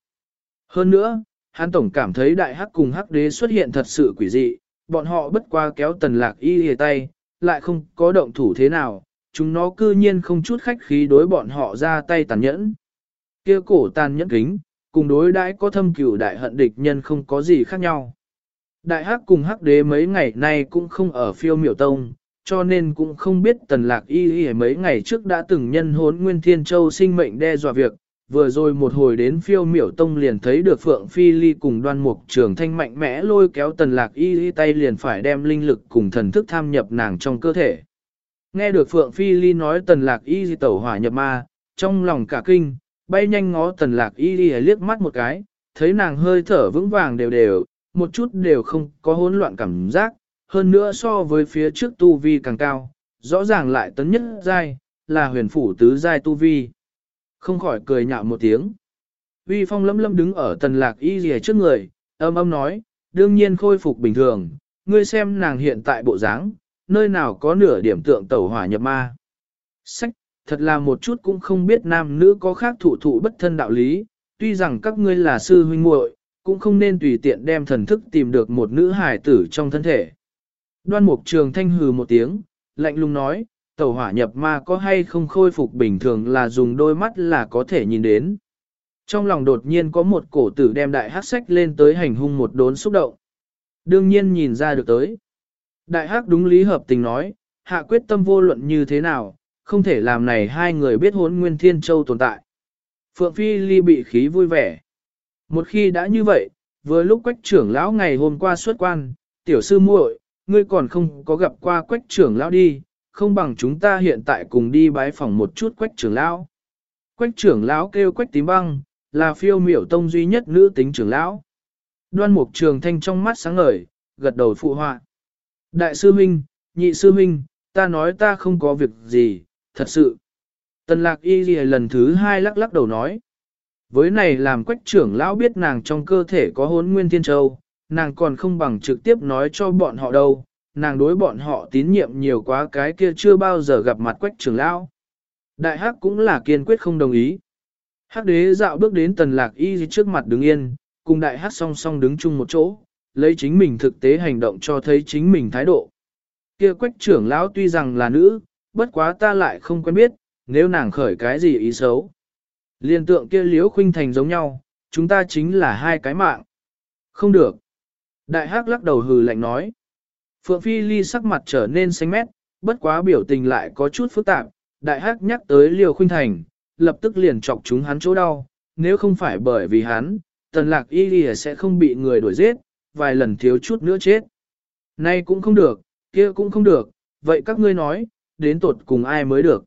Hơn nữa, hắn tổng cảm thấy đại hắc cùng hắc đế xuất hiện thật sự quỷ dị, bọn họ bất qua kéo tần lạc y hề tay, lại không có động thủ thế nào, chúng nó cư nhiên không chút khách khí đối bọn họ ra tay tàn nhẫn. kia cổ tàn nhẫn kính, cùng đối đãi có thâm cửu đại hận địch nhân không có gì khác nhau. Đại hắc cùng hắc đế mấy ngày nay cũng không ở phiêu miểu tông, cho nên cũng không biết tần lạc y y mấy ngày trước đã từng nhân hốn Nguyên Thiên Châu sinh mệnh đe dọa việc, vừa rồi một hồi đến phiêu miểu tông liền thấy được Phượng Phi Ly cùng đoan mục trường thanh mạnh mẽ lôi kéo tần lạc y y tay liền phải đem linh lực cùng thần thức tham nhập nàng trong cơ thể. Nghe được Phượng Phi Ly nói tần lạc y y tẩu hỏa nhập ma, trong lòng cả kinh, bay nhanh ngó tần lạc y y liếc mắt một cái, thấy nàng hơi thở vững vàng đều đều, một chút đều không có hỗn loạn cảm giác, hơn nữa so với phía trước tu vi càng cao, rõ ràng lại tấn nhất giai, là huyền phủ tứ giai tu vi. Không khỏi cười nhạo một tiếng. Uy phong lâm lâm đứng ở tần lạc y rìa trước người, âm âm nói, đương nhiên khôi phục bình thường, ngươi xem nàng hiện tại bộ dáng, nơi nào có nửa điểm tượng tẩu hỏa nhập ma. Sách, thật là một chút cũng không biết nam nữ có khác thủ thụ bất thân đạo lý, tuy rằng các ngươi là sư huynh muội, cũng không nên tùy tiện đem thần thức tìm được một nữ hài tử trong thân thể. Đoan mục trường thanh hừ một tiếng, lạnh lùng nói, tẩu hỏa nhập ma có hay không khôi phục bình thường là dùng đôi mắt là có thể nhìn đến. Trong lòng đột nhiên có một cổ tử đem đại hắc sách lên tới hành hung một đốn xúc động. Đương nhiên nhìn ra được tới. Đại hắc đúng lý hợp tình nói, hạ quyết tâm vô luận như thế nào, không thể làm này hai người biết hốn nguyên thiên châu tồn tại. Phượng Phi Ly bị khí vui vẻ. Một khi đã như vậy, vừa lúc quách trưởng lão ngày hôm qua xuất quan, tiểu sư muội, ngươi còn không có gặp qua quách trưởng lão đi, không bằng chúng ta hiện tại cùng đi bái phòng một chút quách trưởng lão. Quách trưởng lão kêu quách tím băng, là phiêu miểu tông duy nhất nữ tính trưởng lão. Đoan mục trường thanh trong mắt sáng ngời, gật đầu phụ họa. Đại sư huynh, nhị sư huynh, ta nói ta không có việc gì, thật sự. Tần lạc y ghi lần thứ hai lắc lắc đầu nói. Với này làm quách trưởng lão biết nàng trong cơ thể có hốn nguyên thiên châu, nàng còn không bằng trực tiếp nói cho bọn họ đâu, nàng đối bọn họ tín nhiệm nhiều quá cái kia chưa bao giờ gặp mặt quách trưởng lão. Đại hắc cũng là kiên quyết không đồng ý. Hắc đế dạo bước đến tần lạc y trước mặt đứng yên, cùng đại hắc song song đứng chung một chỗ, lấy chính mình thực tế hành động cho thấy chính mình thái độ. Kia quách trưởng lão tuy rằng là nữ, bất quá ta lại không quen biết, nếu nàng khởi cái gì ý xấu. Liên tượng kia liễu khuynh thành giống nhau, chúng ta chính là hai cái mạng. Không được. Đại hắc lắc đầu hừ lạnh nói. Phượng Phi Ly sắc mặt trở nên xanh mét, bất quá biểu tình lại có chút phức tạp. Đại hắc nhắc tới liều khuynh thành, lập tức liền chọc chúng hắn chỗ đau. Nếu không phải bởi vì hắn, tần lạc y lìa sẽ không bị người đuổi giết, vài lần thiếu chút nữa chết. Nay cũng không được, kia cũng không được, vậy các ngươi nói, đến tột cùng ai mới được.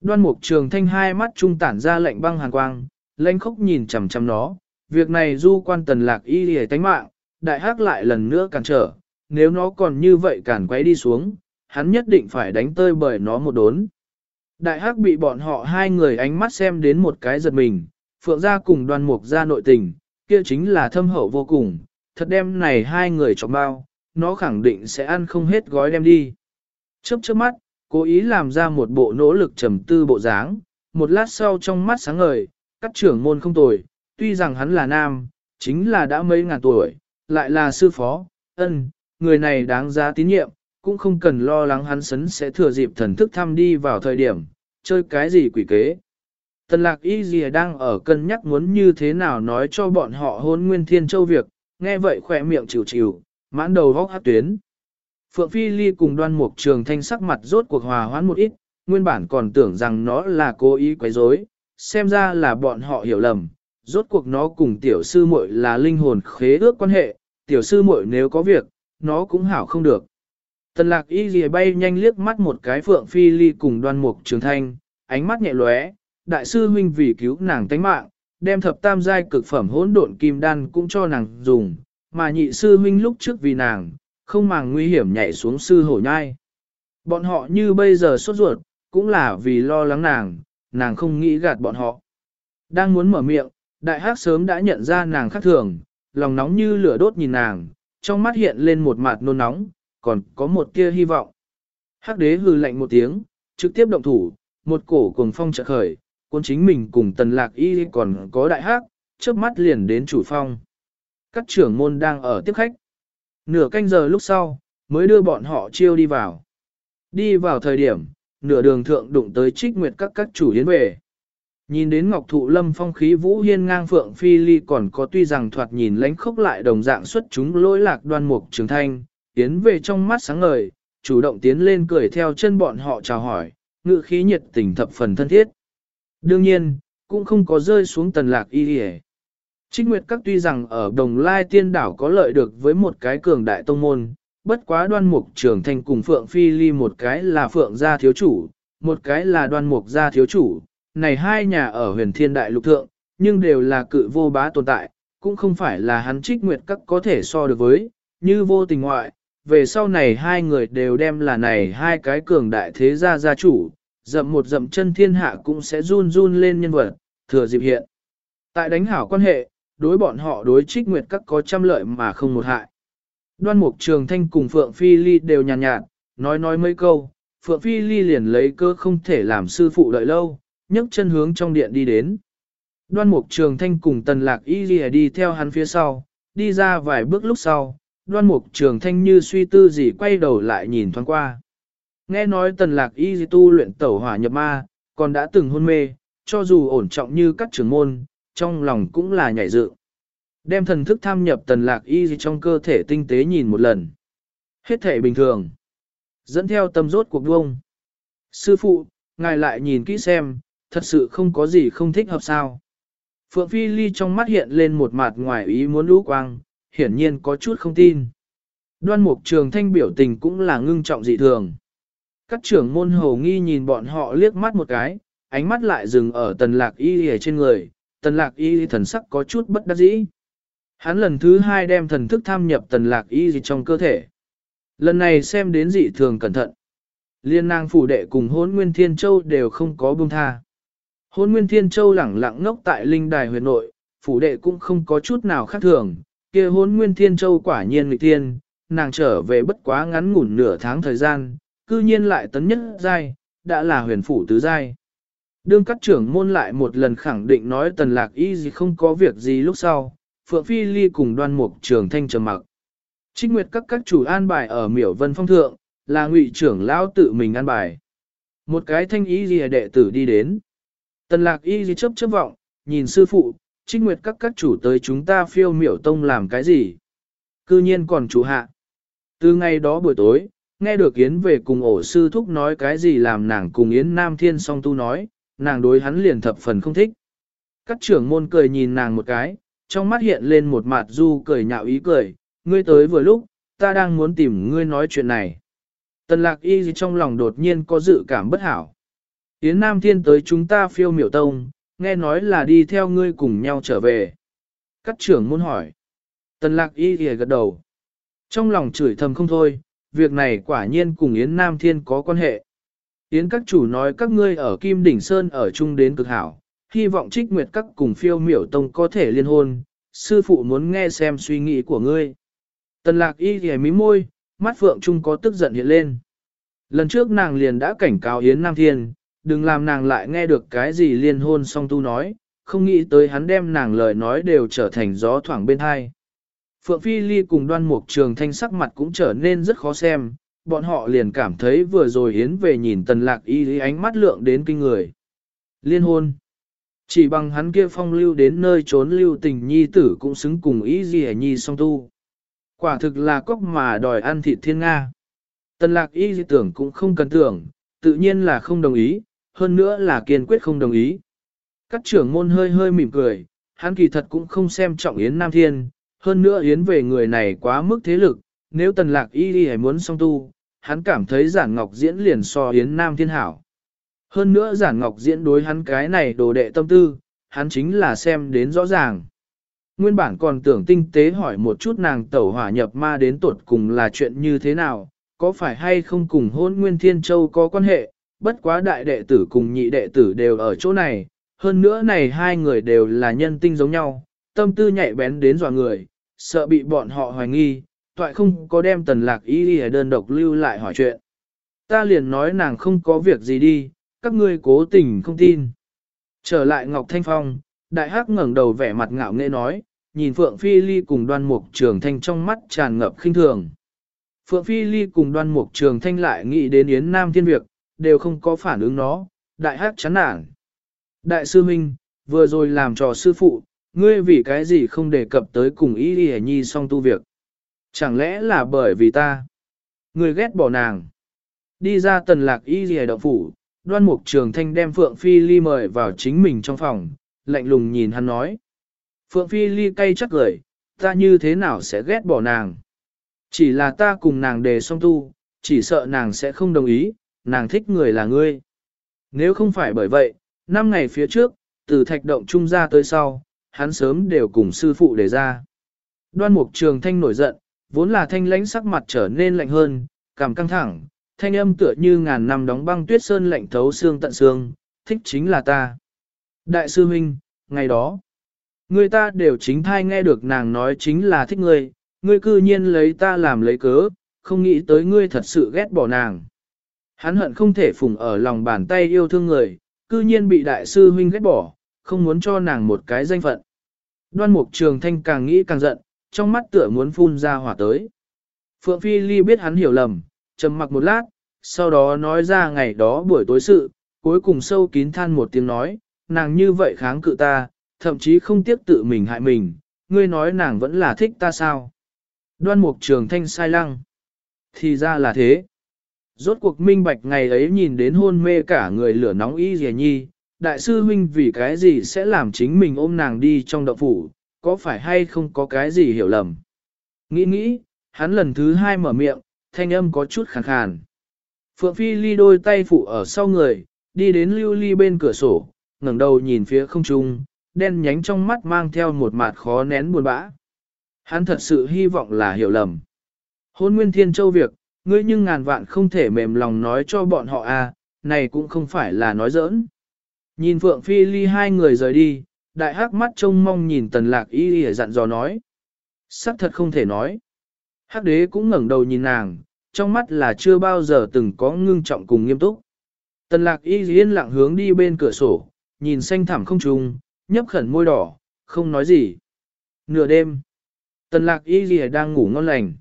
Đoan mục trường thanh hai mắt trung tản ra lệnh băng hàn quang, lanh khốc nhìn chằm chằm nó, việc này du quan tần lạc y lìa tánh mạng, đại hắc lại lần nữa cản trở, nếu nó còn như vậy cản quấy đi xuống, hắn nhất định phải đánh tơi bởi nó một đốn. Đại hắc bị bọn họ hai người ánh mắt xem đến một cái giật mình, phượng ra cùng đoàn mục ra nội tình, kia chính là thâm hậu vô cùng, thật đem này hai người cho bao, nó khẳng định sẽ ăn không hết gói đem đi. Chớp chớp mắt, cố ý làm ra một bộ nỗ lực trầm tư bộ dáng, một lát sau trong mắt sáng ngời, các trưởng môn không tồi, tuy rằng hắn là nam, chính là đã mấy ngàn tuổi, lại là sư phó, ân, người này đáng giá tín nhiệm, cũng không cần lo lắng hắn sấn sẽ thừa dịp thần thức thăm đi vào thời điểm, chơi cái gì quỷ kế. Tần lạc y gì đang ở cân nhắc muốn như thế nào nói cho bọn họ hôn nguyên thiên châu việc, nghe vậy khỏe miệng chịu chịu, mãn đầu vóc hát tuyến. Phượng Phi Ly cùng đoan mục trường thanh sắc mặt rốt cuộc hòa hoãn một ít, nguyên bản còn tưởng rằng nó là cố ý quấy rối, xem ra là bọn họ hiểu lầm, rốt cuộc nó cùng tiểu sư muội là linh hồn khế ước quan hệ, tiểu sư muội nếu có việc, nó cũng hảo không được. Tần lạc y gì bay nhanh liếc mắt một cái Phượng Phi Ly cùng đoan mục trường thanh, ánh mắt nhẹ lóe, đại sư huynh vì cứu nàng tánh mạng, đem thập tam giai cực phẩm hỗn độn kim đan cũng cho nàng dùng, mà nhị sư huynh lúc trước vì nàng, không màng nguy hiểm nhảy xuống sư hổ nhai. Bọn họ như bây giờ sốt ruột, cũng là vì lo lắng nàng, nàng không nghĩ gạt bọn họ. Đang muốn mở miệng, đại hắc sớm đã nhận ra nàng khác thường, lòng nóng như lửa đốt nhìn nàng, trong mắt hiện lên một mặt nôn nóng, còn có một tia hy vọng. Hắc đế hừ lạnh một tiếng, trực tiếp động thủ, một cổ cuồng phong trợ khởi, quân chính mình cùng tần lạc y còn có đại hắc, chớp mắt liền đến chủ phong. Các trưởng môn đang ở tiếp khách. Nửa canh giờ lúc sau, mới đưa bọn họ chiêu đi vào. Đi vào thời điểm, nửa đường thượng đụng tới trích nguyệt các các chủ yến về. Nhìn đến ngọc thụ lâm phong khí vũ hiên ngang phượng phi ly còn có tuy rằng thoạt nhìn lánh khốc lại đồng dạng xuất chúng lỗi lạc đoan mục trường thanh, tiến về trong mắt sáng ngời, chủ động tiến lên cười theo chân bọn họ chào hỏi, ngự khí nhiệt tình thập phần thân thiết. Đương nhiên, cũng không có rơi xuống tần lạc y hề. Trích Nguyệt các tuy rằng ở Đồng Lai Tiên Đảo có lợi được với một cái cường đại tông môn, bất quá đoan mục trưởng thành cùng Phượng Phi Ly một cái là Phượng gia thiếu chủ, một cái là đoan mục gia thiếu chủ, này hai nhà ở huyền thiên đại lục thượng, nhưng đều là cự vô bá tồn tại, cũng không phải là hắn Trích Nguyệt các có thể so được với, như vô tình ngoại, về sau này hai người đều đem là này hai cái cường đại thế gia gia chủ, dậm một dậm chân thiên hạ cũng sẽ run run lên nhân vật, thừa dịp hiện. Tại đánh hảo quan hệ, đối bọn họ đối trích nguyệt các có trăm lợi mà không một hại. Đoan mục trường thanh cùng Phượng Phi Ly đều nhàn nhạt, nhạt, nói nói mấy câu, Phượng Phi Ly liền lấy cơ không thể làm sư phụ đợi lâu, nhấc chân hướng trong điện đi đến. Đoan mục trường thanh cùng tần lạc y ghi đi theo hắn phía sau, đi ra vài bước lúc sau, đoan mục trường thanh như suy tư gì quay đầu lại nhìn thoáng qua. Nghe nói tần lạc y tu luyện tẩu hỏa nhập ma, còn đã từng hôn mê, cho dù ổn trọng như các trường môn, trong lòng cũng là nhảy dựng. Đem thần thức tham nhập tần lạc y trong cơ thể tinh tế nhìn một lần. Hết thể bình thường. Dẫn theo tâm rốt cuộc vông. Sư phụ, ngài lại nhìn kỹ xem, thật sự không có gì không thích hợp sao. Phượng Phi Ly trong mắt hiện lên một mặt ngoài ý muốn lũ quang, hiển nhiên có chút không tin. Đoan mục trường thanh biểu tình cũng là ngưng trọng dị thường. Các trưởng môn hầu nghi nhìn bọn họ liếc mắt một cái, ánh mắt lại dừng ở tần lạc y ở trên người, tần lạc y thần sắc có chút bất đắc dĩ. Hắn lần thứ hai đem thần thức tham nhập tần lạc y trong cơ thể. Lần này xem đến dị thường cẩn thận. Liên nàng phủ đệ cùng hốn nguyên thiên châu đều không có buông tha. Hôn nguyên thiên châu lẳng lặng ngốc tại linh đài huyền nội, phủ đệ cũng không có chút nào khác thường, kia hôn nguyên thiên châu quả nhiên nghịch thiên, nàng trở về bất quá ngắn ngủn nửa tháng thời gian, cư nhiên lại tấn nhất giai, đã là huyền phủ tứ giai. Đương các trưởng môn lại một lần khẳng định nói tần lạc y gì không có việc gì lúc sau, Phượng Phi Ly cùng đoan mục trường thanh trầm mặc. Trích nguyệt các các chủ an bài ở miểu vân phong thượng, là ngụy trưởng lão tự mình an bài. Một cái thanh y gì đệ tử đi đến. Tần lạc y gì chấp chấp vọng, nhìn sư phụ, trích nguyệt các các chủ tới chúng ta phiêu miểu tông làm cái gì. Cư nhiên còn chủ hạ. Từ ngày đó buổi tối, nghe được Yến về cùng ổ sư thúc nói cái gì làm nàng cùng Yến Nam Thiên song tu nói, nàng đối hắn liền thập phần không thích. Các trưởng môn cười nhìn nàng một cái, trong mắt hiện lên một mặt du cười nhạo ý cười, ngươi tới vừa lúc, ta đang muốn tìm ngươi nói chuyện này. Tần lạc y trong lòng đột nhiên có dự cảm bất hảo. Yến Nam Thiên tới chúng ta phiêu miểu tông, nghe nói là đi theo ngươi cùng nhau trở về. Các trưởng muốn hỏi. Tần lạc y thì gật đầu. Trong lòng chửi thầm không thôi, việc này quả nhiên cùng Yến Nam Thiên có quan hệ. Yến các chủ nói các ngươi ở Kim Đỉnh Sơn ở chung đến cực hảo, hy vọng trích nguyệt các cùng phiêu miểu tông có thể liên hôn, sư phụ muốn nghe xem suy nghĩ của ngươi. Tần lạc y thì mí môi, mắt phượng trung có tức giận hiện lên. Lần trước nàng liền đã cảnh cáo Yến Nam Thiên, đừng làm nàng lại nghe được cái gì liên hôn song tu nói, không nghĩ tới hắn đem nàng lời nói đều trở thành gió thoảng bên hai. Phượng Phi Ly cùng đoan mục trường thanh sắc mặt cũng trở nên rất khó xem, bọn họ liền cảm thấy vừa rồi Yến về nhìn tần lạc y ánh mắt lượng đến kinh người. Liên hôn. Chỉ bằng hắn kia phong lưu đến nơi trốn lưu tình nhi tử cũng xứng cùng ý gì nhi song tu. Quả thực là cốc mà đòi ăn thịt thiên Nga. Tần lạc y tưởng cũng không cần tưởng, tự nhiên là không đồng ý, hơn nữa là kiên quyết không đồng ý. Các trưởng môn hơi hơi mỉm cười, hắn kỳ thật cũng không xem trọng Yến Nam Thiên, hơn nữa Yến về người này quá mức thế lực, nếu tần lạc y đi hay muốn song tu, hắn cảm thấy giản ngọc diễn liền so Yến Nam Thiên hảo. Hơn nữa giản ngọc diễn đối hắn cái này đồ đệ tâm tư, hắn chính là xem đến rõ ràng. Nguyên bản còn tưởng tinh tế hỏi một chút nàng tẩu hỏa nhập ma đến tuột cùng là chuyện như thế nào, có phải hay không cùng hôn Nguyên Thiên Châu có quan hệ, bất quá đại đệ tử cùng nhị đệ tử đều ở chỗ này, hơn nữa này hai người đều là nhân tinh giống nhau, tâm tư nhạy bén đến dọa người, sợ bị bọn họ hoài nghi, toại không có đem tần lạc y y đơn độc lưu lại hỏi chuyện. Ta liền nói nàng không có việc gì đi, các ngươi cố tình không tin. Trở lại Ngọc Thanh Phong, đại hắc ngẩng đầu vẻ mặt ngạo nghễ nói, nhìn Phượng Phi Ly cùng đoan mục trường thanh trong mắt tràn ngập khinh thường. Phượng Phi Ly cùng đoan mục trường thanh lại nghĩ đến Yến Nam Thiên Việc, đều không có phản ứng nó, đại hát chán nản. Đại sư Minh, vừa rồi làm trò sư phụ, ngươi vì cái gì không đề cập tới cùng ý đi nhi song tu việc. Chẳng lẽ là bởi vì ta? Ngươi ghét bỏ nàng. Đi ra tần lạc y gì động phủ, đoan mục trường thanh đem Phượng Phi Ly mời vào chính mình trong phòng, lạnh lùng nhìn hắn nói. Phượng Phi Ly cay chắc gửi, ta như thế nào sẽ ghét bỏ nàng? Chỉ là ta cùng nàng đề song tu, chỉ sợ nàng sẽ không đồng ý, nàng thích người là ngươi. Nếu không phải bởi vậy, năm ngày phía trước, từ thạch động trung ra tới sau, hắn sớm đều cùng sư phụ đề ra. Đoan mục trường thanh nổi giận, vốn là thanh lãnh sắc mặt trở nên lạnh hơn, cảm căng thẳng, thanh âm tựa như ngàn năm đóng băng tuyết sơn lạnh thấu xương tận xương, thích chính là ta. Đại sư huynh, ngày đó, người ta đều chính thai nghe được nàng nói chính là thích ngươi, ngươi cư nhiên lấy ta làm lấy cớ, không nghĩ tới ngươi thật sự ghét bỏ nàng. Hắn hận không thể phùng ở lòng bàn tay yêu thương người, cư nhiên bị đại sư huynh ghét bỏ, không muốn cho nàng một cái danh phận. Đoan mục trường thanh càng nghĩ càng giận, trong mắt tựa muốn phun ra hỏa tới. Phượng Phi Ly biết hắn hiểu lầm, trầm mặc một lát, sau đó nói ra ngày đó buổi tối sự, cuối cùng sâu kín than một tiếng nói, nàng như vậy kháng cự ta, thậm chí không tiếc tự mình hại mình, ngươi nói nàng vẫn là thích ta sao. Đoan mục trường thanh sai lăng. Thì ra là thế. Rốt cuộc minh bạch ngày ấy nhìn đến hôn mê cả người lửa nóng y dì nhi, đại sư huynh vì cái gì sẽ làm chính mình ôm nàng đi trong động phủ, có phải hay không có cái gì hiểu lầm. Nghĩ nghĩ, hắn lần thứ hai mở miệng, thanh âm có chút khàn khàn. Phượng Phi ly đôi tay phụ ở sau người, đi đến lưu ly bên cửa sổ, ngẩng đầu nhìn phía không trung, đen nhánh trong mắt mang theo một mạt khó nén buồn bã. Hắn thật sự hy vọng là hiểu lầm. Hôn nguyên thiên châu việc, ngươi nhưng ngàn vạn không thể mềm lòng nói cho bọn họ à, này cũng không phải là nói giỡn. Nhìn Phượng Phi ly hai người rời đi, đại hắc mắt trông mong nhìn tần lạc y y dặn dò nói. Sắc thật không thể nói. Hắc đế cũng ngẩng đầu nhìn nàng, trong mắt là chưa bao giờ từng có ngưng trọng cùng nghiêm túc. Tần lạc y yên lặng hướng đi bên cửa sổ, nhìn xanh thẳm không trùng, nhấp khẩn môi đỏ, không nói gì. Nửa đêm, tần lạc y gì đang ngủ ngon lành.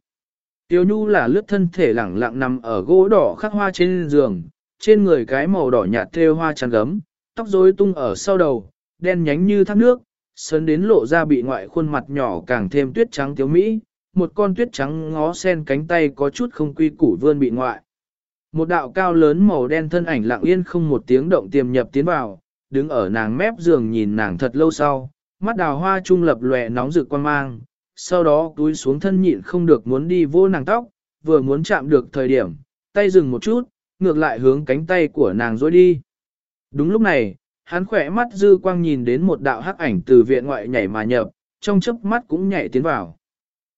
Tiểu nhu là lướt thân thể lẳng lặng nằm ở gỗ đỏ khắc hoa trên giường, trên người cái màu đỏ nhạt thêu hoa tràn gấm, tóc rối tung ở sau đầu, đen nhánh như thác nước, sơn đến lộ ra bị ngoại khuôn mặt nhỏ càng thêm tuyết trắng tiếu mỹ, một con tuyết trắng ngó sen cánh tay có chút không quy củ vươn bị ngoại. Một đạo cao lớn màu đen thân ảnh lặng yên không một tiếng động tiềm nhập tiến vào, đứng ở nàng mép giường nhìn nàng thật lâu sau, mắt đào hoa trung lập lòe nóng rực quan mang, sau đó túi xuống thân nhịn không được muốn đi vô nàng tóc, vừa muốn chạm được thời điểm, tay dừng một chút, ngược lại hướng cánh tay của nàng dối đi. Đúng lúc này, hắn khỏe mắt dư quang nhìn đến một đạo hắc ảnh từ viện ngoại nhảy mà nhập, trong chớp mắt cũng nhảy tiến vào.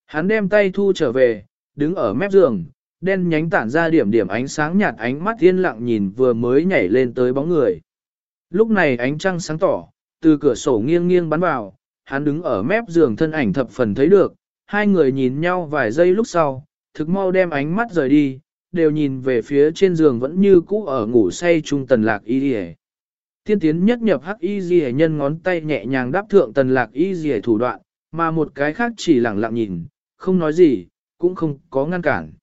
Hắn đem tay thu trở về, đứng ở mép giường, đen nhánh tản ra điểm điểm ánh sáng nhạt ánh mắt yên lặng nhìn vừa mới nhảy lên tới bóng người. Lúc này ánh trăng sáng tỏ, từ cửa sổ nghiêng nghiêng bắn vào, hắn đứng ở mép giường thân ảnh thập phần thấy được, hai người nhìn nhau vài giây lúc sau, thực mau đem ánh mắt rời đi, đều nhìn về phía trên giường vẫn như cũ ở ngủ say trung tần lạc y đi tiên tiến nhất nhập hắc y gì nhân ngón tay nhẹ nhàng đáp thượng tần lạc y gì thủ đoạn, mà một cái khác chỉ lặng lặng nhìn, không nói gì, cũng không có ngăn cản.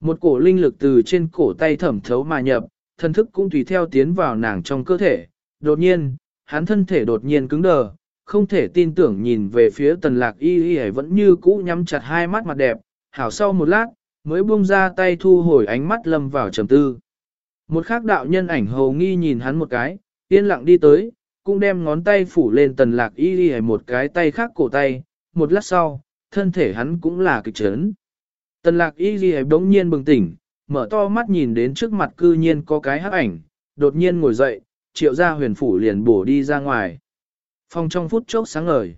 Một cổ linh lực từ trên cổ tay thẩm thấu mà nhập, thân thức cũng tùy theo tiến vào nàng trong cơ thể. Đột nhiên, hắn thân thể đột nhiên cứng đờ, không thể tin tưởng nhìn về phía tần lạc y y vẫn như cũ nhắm chặt hai mắt mặt đẹp, hảo sau một lát, mới buông ra tay thu hồi ánh mắt lâm vào trầm tư. Một khác đạo nhân ảnh hầu nghi nhìn hắn một cái, yên lặng đi tới, cũng đem ngón tay phủ lên tần lạc y y một cái tay khác cổ tay, một lát sau, thân thể hắn cũng là kịch chấn. Tần lạc y y bỗng nhiên bừng tỉnh, mở to mắt nhìn đến trước mặt cư nhiên có cái hắc ảnh, đột nhiên ngồi dậy, triệu ra huyền phủ liền bổ đi ra ngoài. Phòng trong phút chốc sáng ngời.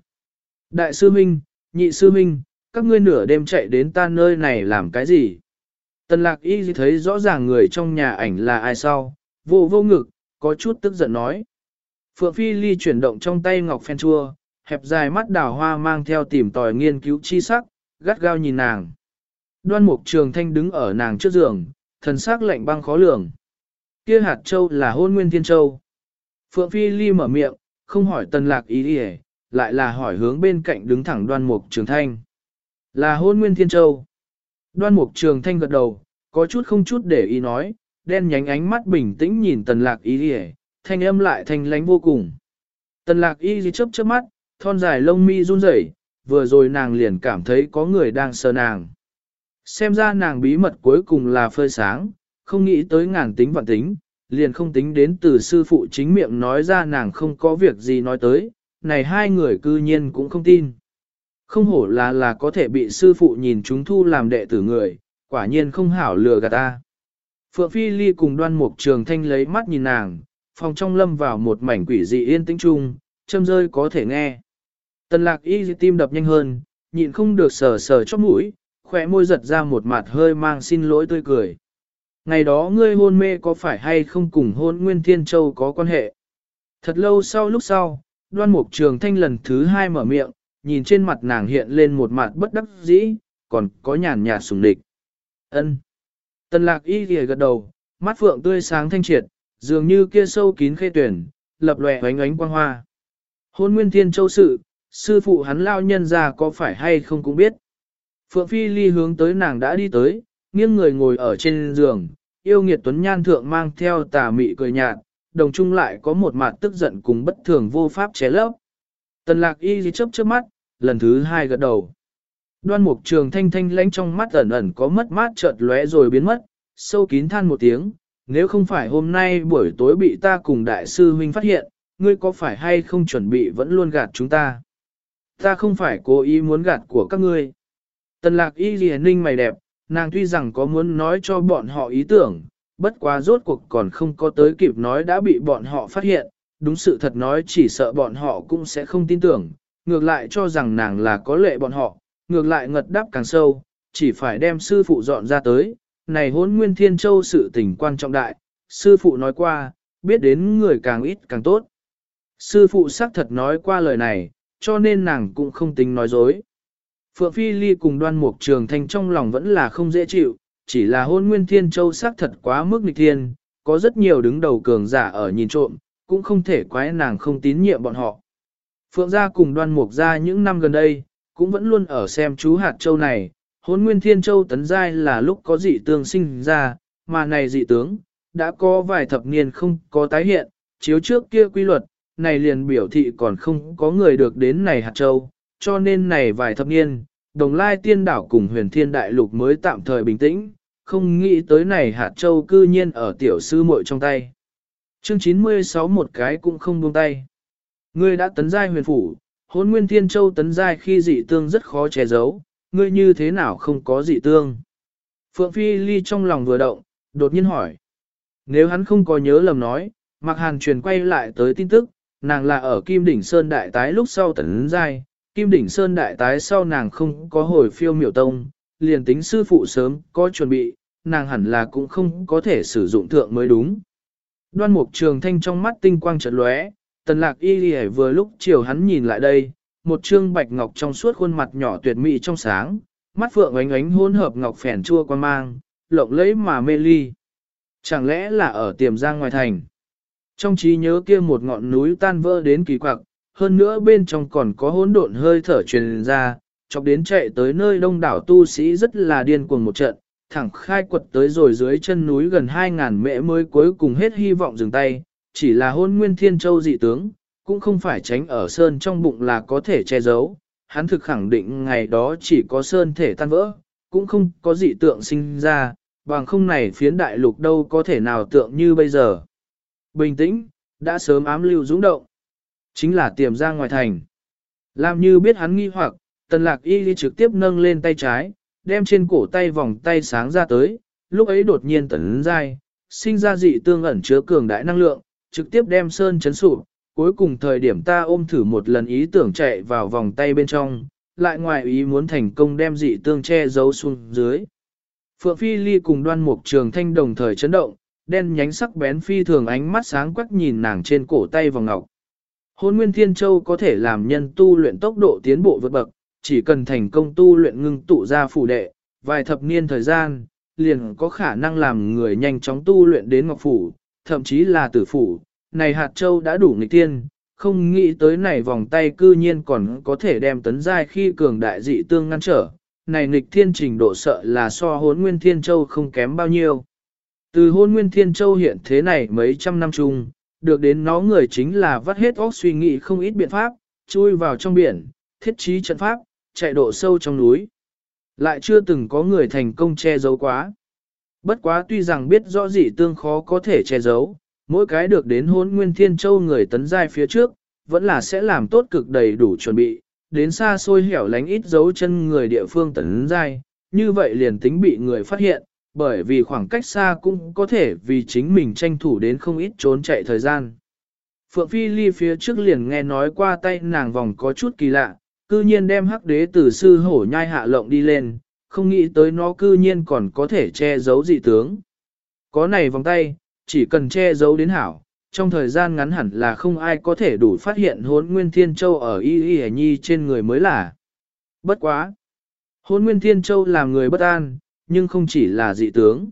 Đại sư Minh, nhị sư Minh, các ngươi nửa đêm chạy đến ta nơi này làm cái gì? Tần lạc y thấy rõ ràng người trong nhà ảnh là ai sau, vô vô ngực, có chút tức giận nói. Phượng Phi Ly chuyển động trong tay ngọc phen chua, hẹp dài mắt đào hoa mang theo tìm tòi nghiên cứu chi sắc, gắt gao nhìn nàng. Đoan mục trường thanh đứng ở nàng trước giường, thần sắc lạnh băng khó lường. Kia hạt châu là hôn nguyên thiên châu. Phượng Phi Ly mở miệng, không hỏi tần lạc ý đi lại là hỏi hướng bên cạnh đứng thẳng đoan mục trường thanh. Là hôn nguyên thiên châu. Đoan mục trường thanh gật đầu, có chút không chút để ý nói, đen nhánh ánh mắt bình tĩnh nhìn tần lạc ý đi thanh âm lại thanh lánh vô cùng. Tần lạc y gì chớp chớp mắt, thon dài lông mi run rẩy, vừa rồi nàng liền cảm thấy có người đang sờ nàng. Xem ra nàng bí mật cuối cùng là phơi sáng, không nghĩ tới ngàn tính vạn tính, liền không tính đến từ sư phụ chính miệng nói ra nàng không có việc gì nói tới, này hai người cư nhiên cũng không tin. Không hổ là là có thể bị sư phụ nhìn chúng thu làm đệ tử người, quả nhiên không hảo lừa gạt ta. Phượng Phi Ly cùng đoan mục trường thanh lấy mắt nhìn nàng, phòng trong lâm vào một mảnh quỷ dị yên tĩnh chung, châm rơi có thể nghe. Tần lạc y tim đập nhanh hơn, nhịn không được sờ sờ chóp mũi, khỏe môi giật ra một mặt hơi mang xin lỗi tươi cười. Ngày đó ngươi hôn mê có phải hay không cùng hôn Nguyên Thiên Châu có quan hệ? Thật lâu sau lúc sau, đoan mục trường thanh lần thứ hai mở miệng, nhìn trên mặt nàng hiện lên một mặt bất đắc dĩ, còn có nhàn nhạt sùng địch. ân Tần lạc y ghề gật đầu, mắt phượng tươi sáng thanh triệt, dường như kia sâu kín khê tuyển, lập lòe ánh ánh quang hoa. Hôn Nguyên Thiên Châu sự, sư phụ hắn lao nhân ra có phải hay không cũng biết. Phượng Phi Ly hướng tới nàng đã đi tới, nghiêng người ngồi ở trên giường, yêu nghiệt tuấn nhan thượng mang theo tà mị cười nhạt, đồng chung lại có một mặt tức giận cùng bất thường vô pháp ché lấp. Tần lạc y chớp chớp mắt, lần thứ hai gật đầu. Đoan mục trường thanh thanh lánh trong mắt ẩn ẩn có mất mát chợt lóe rồi biến mất, sâu kín than một tiếng, nếu không phải hôm nay buổi tối bị ta cùng đại sư huynh phát hiện, ngươi có phải hay không chuẩn bị vẫn luôn gạt chúng ta? Ta không phải cố ý muốn gạt của các ngươi. Tần lạc y ghi ninh mày đẹp, nàng tuy rằng có muốn nói cho bọn họ ý tưởng, bất quá rốt cuộc còn không có tới kịp nói đã bị bọn họ phát hiện, đúng sự thật nói chỉ sợ bọn họ cũng sẽ không tin tưởng, ngược lại cho rằng nàng là có lệ bọn họ, ngược lại ngật đáp càng sâu, chỉ phải đem sư phụ dọn ra tới, này hốn nguyên thiên châu sự tình quan trọng đại, sư phụ nói qua, biết đến người càng ít càng tốt. Sư phụ xác thật nói qua lời này, cho nên nàng cũng không tính nói dối. Phượng Phi Ly cùng đoan mục trường thanh trong lòng vẫn là không dễ chịu, chỉ là hôn nguyên thiên châu xác thật quá mức nghịch thiên, có rất nhiều đứng đầu cường giả ở nhìn trộm, cũng không thể quái nàng không tín nhiệm bọn họ. Phượng gia cùng đoan mục gia những năm gần đây, cũng vẫn luôn ở xem chú hạt châu này, hôn nguyên thiên châu tấn giai là lúc có dị tương sinh ra, mà này dị tướng, đã có vài thập niên không có tái hiện, chiếu trước kia quy luật, này liền biểu thị còn không có người được đến này hạt châu, cho nên này vài thập niên, đồng lai tiên đảo cùng huyền thiên đại lục mới tạm thời bình tĩnh, không nghĩ tới này hạt châu cư nhiên ở tiểu sư muội trong tay. Chương 96 một cái cũng không buông tay. Ngươi đã tấn giai huyền phủ, hôn nguyên thiên châu tấn giai khi dị tương rất khó che giấu, ngươi như thế nào không có dị tương. Phượng Phi Ly trong lòng vừa động, đột nhiên hỏi. Nếu hắn không có nhớ lầm nói, Mạc Hàn truyền quay lại tới tin tức, nàng là ở Kim Đỉnh Sơn Đại Tái lúc sau tấn giai, Kim Đỉnh Sơn Đại Tái sau nàng không có hồi phiêu miểu tông, liền tính sư phụ sớm có chuẩn bị, nàng hẳn là cũng không có thể sử dụng thượng mới đúng. Đoan mục trường thanh trong mắt tinh quang trật lóe, tần lạc y lì vừa lúc chiều hắn nhìn lại đây, một trương bạch ngọc trong suốt khuôn mặt nhỏ tuyệt mỹ trong sáng, mắt phượng ánh ánh hỗn hợp ngọc phèn chua quan mang, lộng lẫy mà mê ly. Chẳng lẽ là ở tiềm giang ngoài thành? Trong trí nhớ kia một ngọn núi tan vỡ đến kỳ quặc, hơn nữa bên trong còn có hỗn độn hơi thở truyền ra, chọc đến chạy tới nơi đông đảo tu sĩ rất là điên cuồng một trận, thẳng khai quật tới rồi dưới chân núi gần 2.000 mễ mới cuối cùng hết hy vọng dừng tay, chỉ là hôn nguyên thiên châu dị tướng, cũng không phải tránh ở sơn trong bụng là có thể che giấu, hắn thực khẳng định ngày đó chỉ có sơn thể tan vỡ, cũng không có dị tượng sinh ra, bằng không này phiến đại lục đâu có thể nào tượng như bây giờ. Bình tĩnh, đã sớm ám lưu dũng động, chính là tiềm ra ngoài thành. Làm như biết hắn nghi hoặc, tần lạc y đi trực tiếp nâng lên tay trái, đem trên cổ tay vòng tay sáng ra tới, lúc ấy đột nhiên tấn dai, sinh ra dị tương ẩn chứa cường đại năng lượng, trực tiếp đem sơn chấn sụp. Cuối cùng thời điểm ta ôm thử một lần ý tưởng chạy vào vòng tay bên trong, lại ngoài ý muốn thành công đem dị tương che giấu xuống dưới. Phượng Phi Ly cùng đoan mục trường thanh đồng thời chấn động, đen nhánh sắc bén phi thường ánh mắt sáng quắc nhìn nàng trên cổ tay vòng ngọc. Hôn Nguyên Thiên Châu có thể làm nhân tu luyện tốc độ tiến bộ vượt bậc, chỉ cần thành công tu luyện ngưng tụ ra phủ đệ, vài thập niên thời gian, liền có khả năng làm người nhanh chóng tu luyện đến ngọc phủ, thậm chí là tử phủ. Này hạt châu đã đủ nghịch tiên, không nghĩ tới này vòng tay cư nhiên còn có thể đem tấn giai khi cường đại dị tương ngăn trở. Này nghịch thiên trình độ sợ là so hốn nguyên thiên châu không kém bao nhiêu. Từ hôn nguyên thiên châu hiện thế này mấy trăm năm chung, được đến nó người chính là vắt hết óc suy nghĩ không ít biện pháp, chui vào trong biển, thiết trí trận pháp, chạy độ sâu trong núi. Lại chưa từng có người thành công che giấu quá. Bất quá tuy rằng biết rõ dị tương khó có thể che giấu, mỗi cái được đến hôn nguyên thiên châu người tấn giai phía trước, vẫn là sẽ làm tốt cực đầy đủ chuẩn bị, đến xa xôi hẻo lánh ít dấu chân người địa phương tấn giai, như vậy liền tính bị người phát hiện, bởi vì khoảng cách xa cũng có thể vì chính mình tranh thủ đến không ít trốn chạy thời gian. Phượng Phi Ly phía trước liền nghe nói qua tay nàng vòng có chút kỳ lạ, cư nhiên đem hắc đế tử sư hổ nhai hạ lộng đi lên, không nghĩ tới nó cư nhiên còn có thể che giấu dị tướng. Có này vòng tay, chỉ cần che giấu đến hảo, trong thời gian ngắn hẳn là không ai có thể đủ phát hiện hốn nguyên thiên châu ở y y nhi trên người mới là. Bất quá! Hốn nguyên thiên châu làm người bất an, nhưng không chỉ là dị tướng.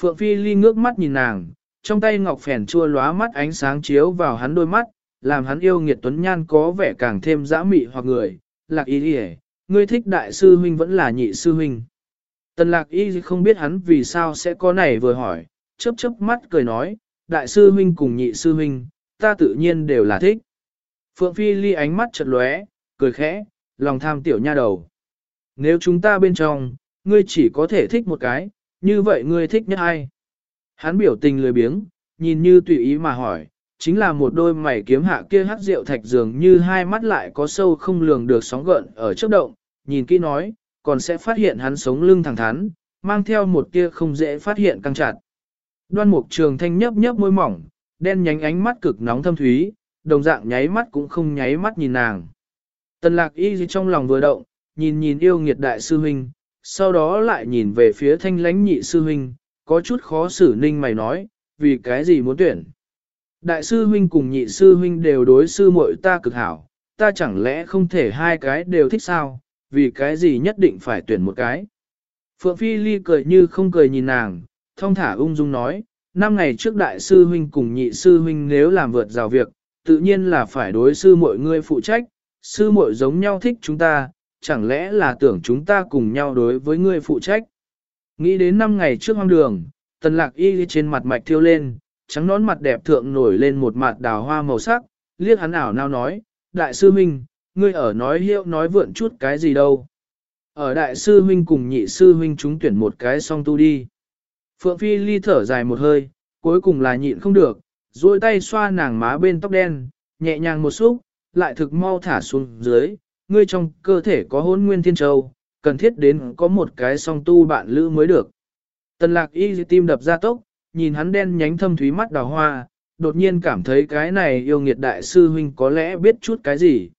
Phượng Phi Ly ngước mắt nhìn nàng, trong tay ngọc phèn chua lóa mắt ánh sáng chiếu vào hắn đôi mắt, làm hắn yêu nghiệt tuấn nhan có vẻ càng thêm dã mị hoặc người, lạc y đi ngươi thích đại sư huynh vẫn là nhị sư huynh. Tần lạc y không biết hắn vì sao sẽ có này vừa hỏi, chớp chớp mắt cười nói, đại sư huynh cùng nhị sư huynh, ta tự nhiên đều là thích. Phượng Phi ly ánh mắt chật lóe, cười khẽ, lòng tham tiểu nha đầu. Nếu chúng ta bên trong, ngươi chỉ có thể thích một cái, như vậy ngươi thích nhất ai? Hắn biểu tình lười biếng, nhìn như tùy ý mà hỏi, chính là một đôi mày kiếm hạ kia hắc rượu thạch dường như hai mắt lại có sâu không lường được sóng gợn ở trước động, nhìn kỹ nói, còn sẽ phát hiện hắn sống lưng thẳng thắn, mang theo một kia không dễ phát hiện căng chặt. Đoan mục trường thanh nhấp nhấp môi mỏng, đen nhánh ánh mắt cực nóng thâm thúy, đồng dạng nháy mắt cũng không nháy mắt nhìn nàng. Tần lạc y trong lòng vừa động, nhìn nhìn yêu nghiệt đại sư huynh, sau đó lại nhìn về phía thanh lãnh nhị sư huynh, có chút khó xử ninh mày nói, vì cái gì muốn tuyển. Đại sư huynh cùng nhị sư huynh đều đối sư muội ta cực hảo, ta chẳng lẽ không thể hai cái đều thích sao, vì cái gì nhất định phải tuyển một cái. Phượng Phi Ly cười như không cười nhìn nàng, thông thả ung dung nói, năm ngày trước đại sư huynh cùng nhị sư huynh nếu làm vượt rào việc, tự nhiên là phải đối sư mọi người phụ trách, sư muội giống nhau thích chúng ta, chẳng lẽ là tưởng chúng ta cùng nhau đối với ngươi phụ trách. Nghĩ đến năm ngày trước hoang đường, tần lạc y trên mặt mạch thiêu lên, trắng nón mặt đẹp thượng nổi lên một mặt đào hoa màu sắc, liếc hắn ảo nào nói, đại sư huynh, ngươi ở nói hiệu nói vượn chút cái gì đâu. Ở đại sư huynh cùng nhị sư huynh chúng tuyển một cái song tu đi. Phượng Phi ly thở dài một hơi, cuối cùng là nhịn không được, duỗi tay xoa nàng má bên tóc đen, nhẹ nhàng một xúc, lại thực mau thả xuống dưới, ngươi trong cơ thể có hôn nguyên thiên châu, cần thiết đến có một cái song tu bạn lữ mới được. Tần lạc y tim đập ra tốc, nhìn hắn đen nhánh thâm thúy mắt đào hoa, đột nhiên cảm thấy cái này yêu nghiệt đại sư huynh có lẽ biết chút cái gì.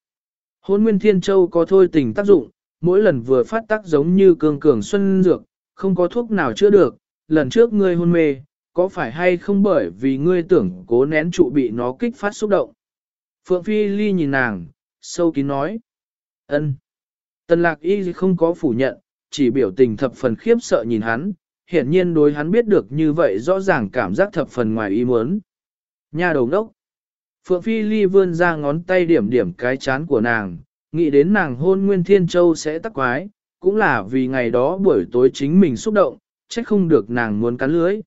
Hôn nguyên thiên châu có thôi tình tác dụng, mỗi lần vừa phát tác giống như cường cường xuân dược, không có thuốc nào chữa được, lần trước ngươi hôn mê, có phải hay không bởi vì ngươi tưởng cố nén trụ bị nó kích phát xúc động. Phượng Phi Ly nhìn nàng, sâu kín nói ân. Tần lạc y không có phủ nhận, chỉ biểu tình thập phần khiếp sợ nhìn hắn, hiển nhiên đối hắn biết được như vậy rõ ràng cảm giác thập phần ngoài ý muốn. Nha đầu đốc. Phượng Phi Ly vươn ra ngón tay điểm điểm cái chán của nàng, nghĩ đến nàng hôn Nguyên Thiên Châu sẽ tắc quái, cũng là vì ngày đó buổi tối chính mình xúc động, trách không được nàng muốn cắn lưới.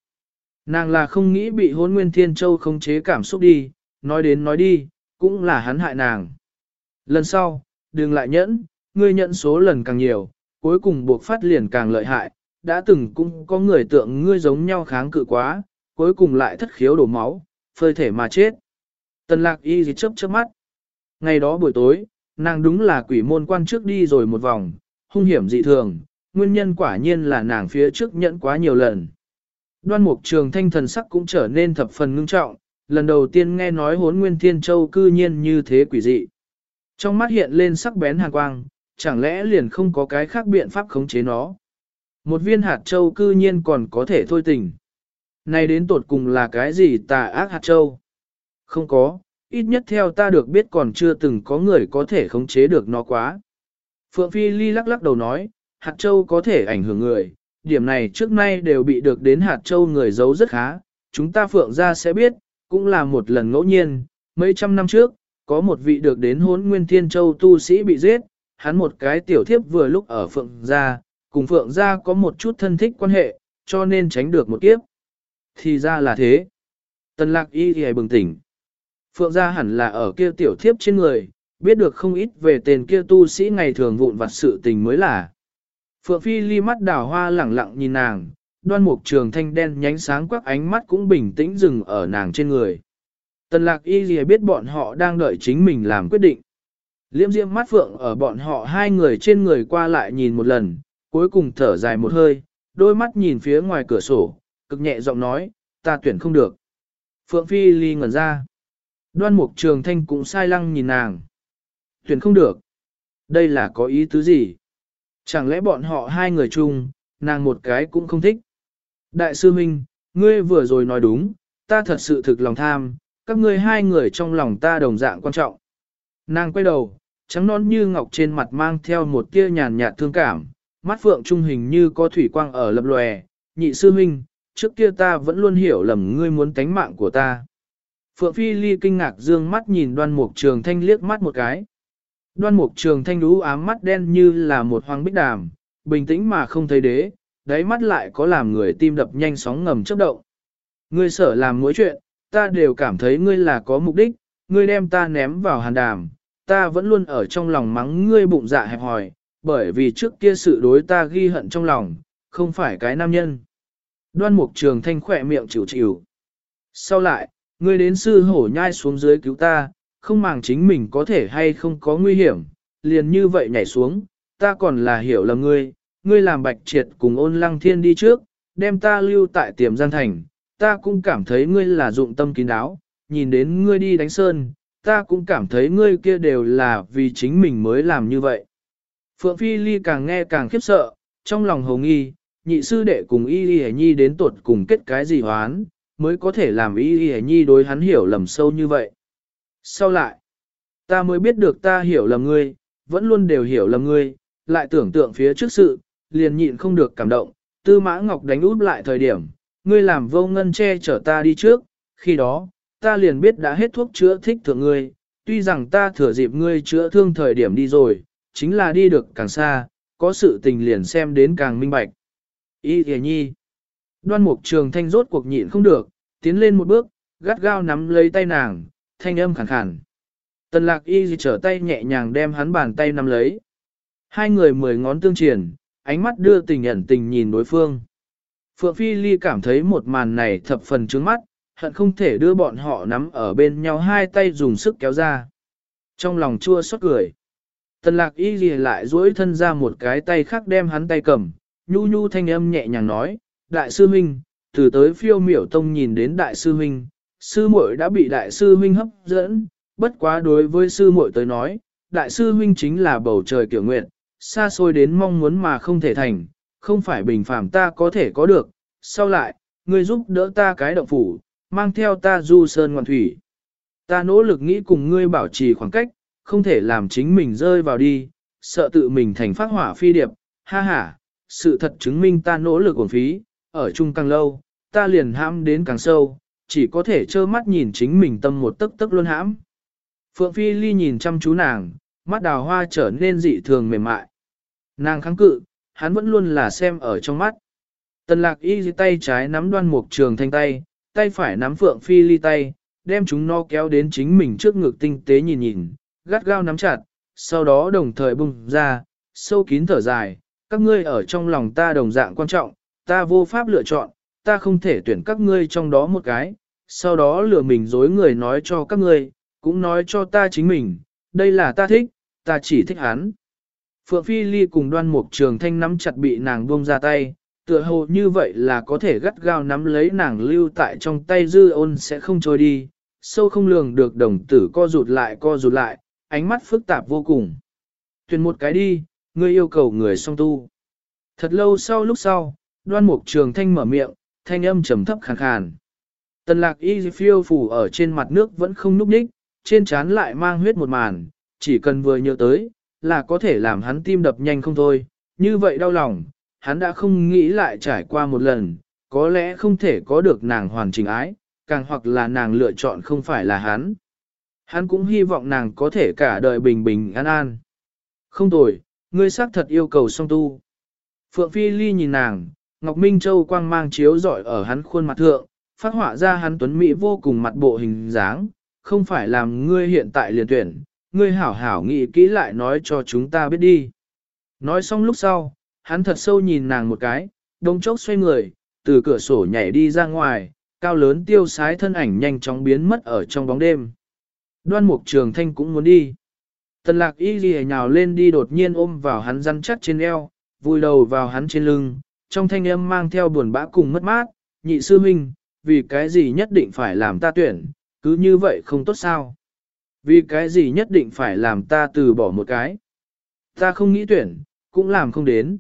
Nàng là không nghĩ bị hôn Nguyên Thiên Châu không chế cảm xúc đi, nói đến nói đi, cũng là hắn hại nàng. Lần sau, đừng lại nhẫn, ngươi nhận số lần càng nhiều, cuối cùng buộc phát liền càng lợi hại, đã từng cũng có người tượng ngươi giống nhau kháng cự quá, cuối cùng lại thất khiếu đổ máu, phơi thể mà chết. Tần lạc y gì chớp chớp mắt. Ngày đó buổi tối, nàng đúng là quỷ môn quan trước đi rồi một vòng, hung hiểm dị thường, nguyên nhân quả nhiên là nàng phía trước nhẫn quá nhiều lần. Đoan mục trường thanh thần sắc cũng trở nên thập phần ngưng trọng, lần đầu tiên nghe nói hốn nguyên thiên châu cư nhiên như thế quỷ dị. Trong mắt hiện lên sắc bén hàn quang, chẳng lẽ liền không có cái khác biện pháp khống chế nó. Một viên hạt châu cư nhiên còn có thể thôi tình. Này đến tột cùng là cái gì tà ác hạt châu? Không có, ít nhất theo ta được biết còn chưa từng có người có thể khống chế được nó quá. Phượng Phi Ly lắc lắc đầu nói, hạt châu có thể ảnh hưởng người, điểm này trước nay đều bị được đến hạt châu người giấu rất khá, chúng ta Phượng ra sẽ biết, cũng là một lần ngẫu nhiên, mấy trăm năm trước, có một vị được đến hốn nguyên thiên châu tu sĩ bị giết, hắn một cái tiểu thiếp vừa lúc ở Phượng gia, cùng Phượng gia có một chút thân thích quan hệ, cho nên tránh được một kiếp. Thì ra là thế. Tần lạc y thì bừng tỉnh. Phượng gia hẳn là ở kia tiểu thiếp trên người, biết được không ít về tên kia tu sĩ ngày thường vụn vặt sự tình mới là. Phượng Phi ly mắt đào hoa lẳng lặng nhìn nàng, đoan mục trường thanh đen nhánh sáng quắc ánh mắt cũng bình tĩnh dừng ở nàng trên người. Tần lạc y gì biết bọn họ đang đợi chính mình làm quyết định. Liễm diễm mắt phượng ở bọn họ hai người trên người qua lại nhìn một lần, cuối cùng thở dài một hơi, đôi mắt nhìn phía ngoài cửa sổ, cực nhẹ giọng nói, ta tuyển không được. Phượng Phi ly ngẩn ra. Đoan mục trường thanh cũng sai lăng nhìn nàng. Tuyển không được. Đây là có ý tứ gì? Chẳng lẽ bọn họ hai người chung, nàng một cái cũng không thích. Đại sư Minh, ngươi vừa rồi nói đúng, ta thật sự thực lòng tham, các ngươi hai người trong lòng ta đồng dạng quan trọng. Nàng quay đầu, trắng non như ngọc trên mặt mang theo một tia nhàn nhạt thương cảm, mắt phượng trung hình như có thủy quang ở lập lòe, nhị sư huynh, trước kia ta vẫn luôn hiểu lầm ngươi muốn tánh mạng của ta. Phượng Phi Ly kinh ngạc dương mắt nhìn đoan mục trường thanh liếc mắt một cái. Đoan mục trường thanh đú ám mắt đen như là một hoang bích đàm, bình tĩnh mà không thấy đế, đáy mắt lại có làm người tim đập nhanh sóng ngầm chớp động. Ngươi sở làm mỗi chuyện, ta đều cảm thấy ngươi là có mục đích, ngươi đem ta ném vào hàn đàm, ta vẫn luôn ở trong lòng mắng ngươi bụng dạ hẹp hòi, bởi vì trước kia sự đối ta ghi hận trong lòng, không phải cái nam nhân. Đoan mục trường thanh khỏe miệng chịu chịu. Sau lại, ngươi đến sư hổ nhai xuống dưới cứu ta, không màng chính mình có thể hay không có nguy hiểm, liền như vậy nhảy xuống, ta còn là hiểu là ngươi, ngươi làm bạch triệt cùng ôn lăng thiên đi trước, đem ta lưu tại tiềm gian thành, ta cũng cảm thấy ngươi là dụng tâm kín đáo, nhìn đến ngươi đi đánh sơn, ta cũng cảm thấy ngươi kia đều là vì chính mình mới làm như vậy. Phượng Phi Ly càng nghe càng khiếp sợ, trong lòng hồng nghi, nhị sư đệ cùng y y nhi đến tuột cùng kết cái gì hoán, mới có thể làm y y nhi đối hắn hiểu lầm sâu như vậy. Sau lại, ta mới biết được ta hiểu lầm ngươi, vẫn luôn đều hiểu lầm ngươi, lại tưởng tượng phía trước sự, liền nhịn không được cảm động, tư mã ngọc đánh út lại thời điểm, ngươi làm vô ngân che chở ta đi trước, khi đó, ta liền biết đã hết thuốc chữa thích thượng ngươi, tuy rằng ta thừa dịp ngươi chữa thương thời điểm đi rồi, chính là đi được càng xa, có sự tình liền xem đến càng minh bạch. Y thề nhi, đoan mục trường thanh rốt cuộc nhịn không được, tiến lên một bước, gắt gao nắm lấy tay nàng, thanh âm khàn khàn. Tần lạc y trở tay nhẹ nhàng đem hắn bàn tay nắm lấy. Hai người mười ngón tương triển, ánh mắt đưa tình ẩn tình nhìn đối phương. Phượng Phi Ly cảm thấy một màn này thập phần trướng mắt, hận không thể đưa bọn họ nắm ở bên nhau hai tay dùng sức kéo ra. Trong lòng chua xót cười. Tần lạc y gì lại duỗi thân ra một cái tay khác đem hắn tay cầm, nhu nhu thanh âm nhẹ nhàng nói, Đại sư huynh, từ tới phiêu miểu tông nhìn đến Đại sư huynh, sư muội đã bị Đại sư huynh hấp dẫn, bất quá đối với sư muội tới nói, Đại sư huynh chính là bầu trời kiểu nguyện, xa xôi đến mong muốn mà không thể thành, không phải bình phàm ta có thể có được, sau lại, ngươi giúp đỡ ta cái động phủ, mang theo ta du sơn ngoạn thủy. Ta nỗ lực nghĩ cùng ngươi bảo trì khoảng cách, không thể làm chính mình rơi vào đi, sợ tự mình thành phát hỏa phi điệp, ha ha, sự thật chứng minh ta nỗ lực uổng phí, ở chung càng lâu, ta liền ham đến càng sâu, chỉ có thể trơ mắt nhìn chính mình tâm một tức tức luôn hãm. Phượng Phi Ly nhìn chăm chú nàng, mắt đào hoa trở nên dị thường mềm mại. Nàng kháng cự, hắn vẫn luôn là xem ở trong mắt. Tần lạc y dưới tay trái nắm đoan mục trường thanh tay, tay phải nắm Phượng Phi Ly tay, đem chúng nó kéo đến chính mình trước ngực tinh tế nhìn nhìn, gắt gao nắm chặt, sau đó đồng thời bung ra, sâu kín thở dài, các ngươi ở trong lòng ta đồng dạng quan trọng, ta vô pháp lựa chọn, ta không thể tuyển các ngươi trong đó một cái, sau đó lừa mình dối người nói cho các ngươi, cũng nói cho ta chính mình, đây là ta thích, ta chỉ thích hắn. Phượng Phi Ly cùng đoan mục trường thanh nắm chặt bị nàng buông ra tay, tựa hồ như vậy là có thể gắt gao nắm lấy nàng lưu tại trong tay dư ôn sẽ không trôi đi, sâu không lường được đồng tử co rụt lại co rụt lại, ánh mắt phức tạp vô cùng. Tuyển một cái đi, ngươi yêu cầu người song tu. Thật lâu sau lúc sau, đoan mục trường thanh mở miệng, thanh âm trầm thấp khàn khàn. Tần lạc y phiêu phủ ở trên mặt nước vẫn không núp đích, trên trán lại mang huyết một màn, chỉ cần vừa nhớ tới, là có thể làm hắn tim đập nhanh không thôi, như vậy đau lòng, hắn đã không nghĩ lại trải qua một lần, có lẽ không thể có được nàng hoàn chỉnh ái, càng hoặc là nàng lựa chọn không phải là hắn. Hắn cũng hy vọng nàng có thể cả đời bình bình an an. Không tồi, ngươi xác thật yêu cầu song tu. Phượng Phi Ly nhìn nàng, Ngọc Minh Châu quang mang chiếu rọi ở hắn khuôn mặt thượng, phát họa ra hắn tuấn mỹ vô cùng mặt bộ hình dáng, không phải làm ngươi hiện tại liền tuyển, ngươi hảo hảo nghĩ kỹ lại nói cho chúng ta biết đi. Nói xong lúc sau, hắn thật sâu nhìn nàng một cái, đông chốc xoay người, từ cửa sổ nhảy đi ra ngoài, cao lớn tiêu sái thân ảnh nhanh chóng biến mất ở trong bóng đêm. Đoan mục trường thanh cũng muốn đi. Tần lạc y ghi nhào lên đi đột nhiên ôm vào hắn răn chắc trên eo, vùi đầu vào hắn trên lưng, trong thanh âm mang theo buồn bã cùng mất mát, nhị sư minh, vì cái gì nhất định phải làm ta tuyển, cứ như vậy không tốt sao? Vì cái gì nhất định phải làm ta từ bỏ một cái? Ta không nghĩ tuyển, cũng làm không đến.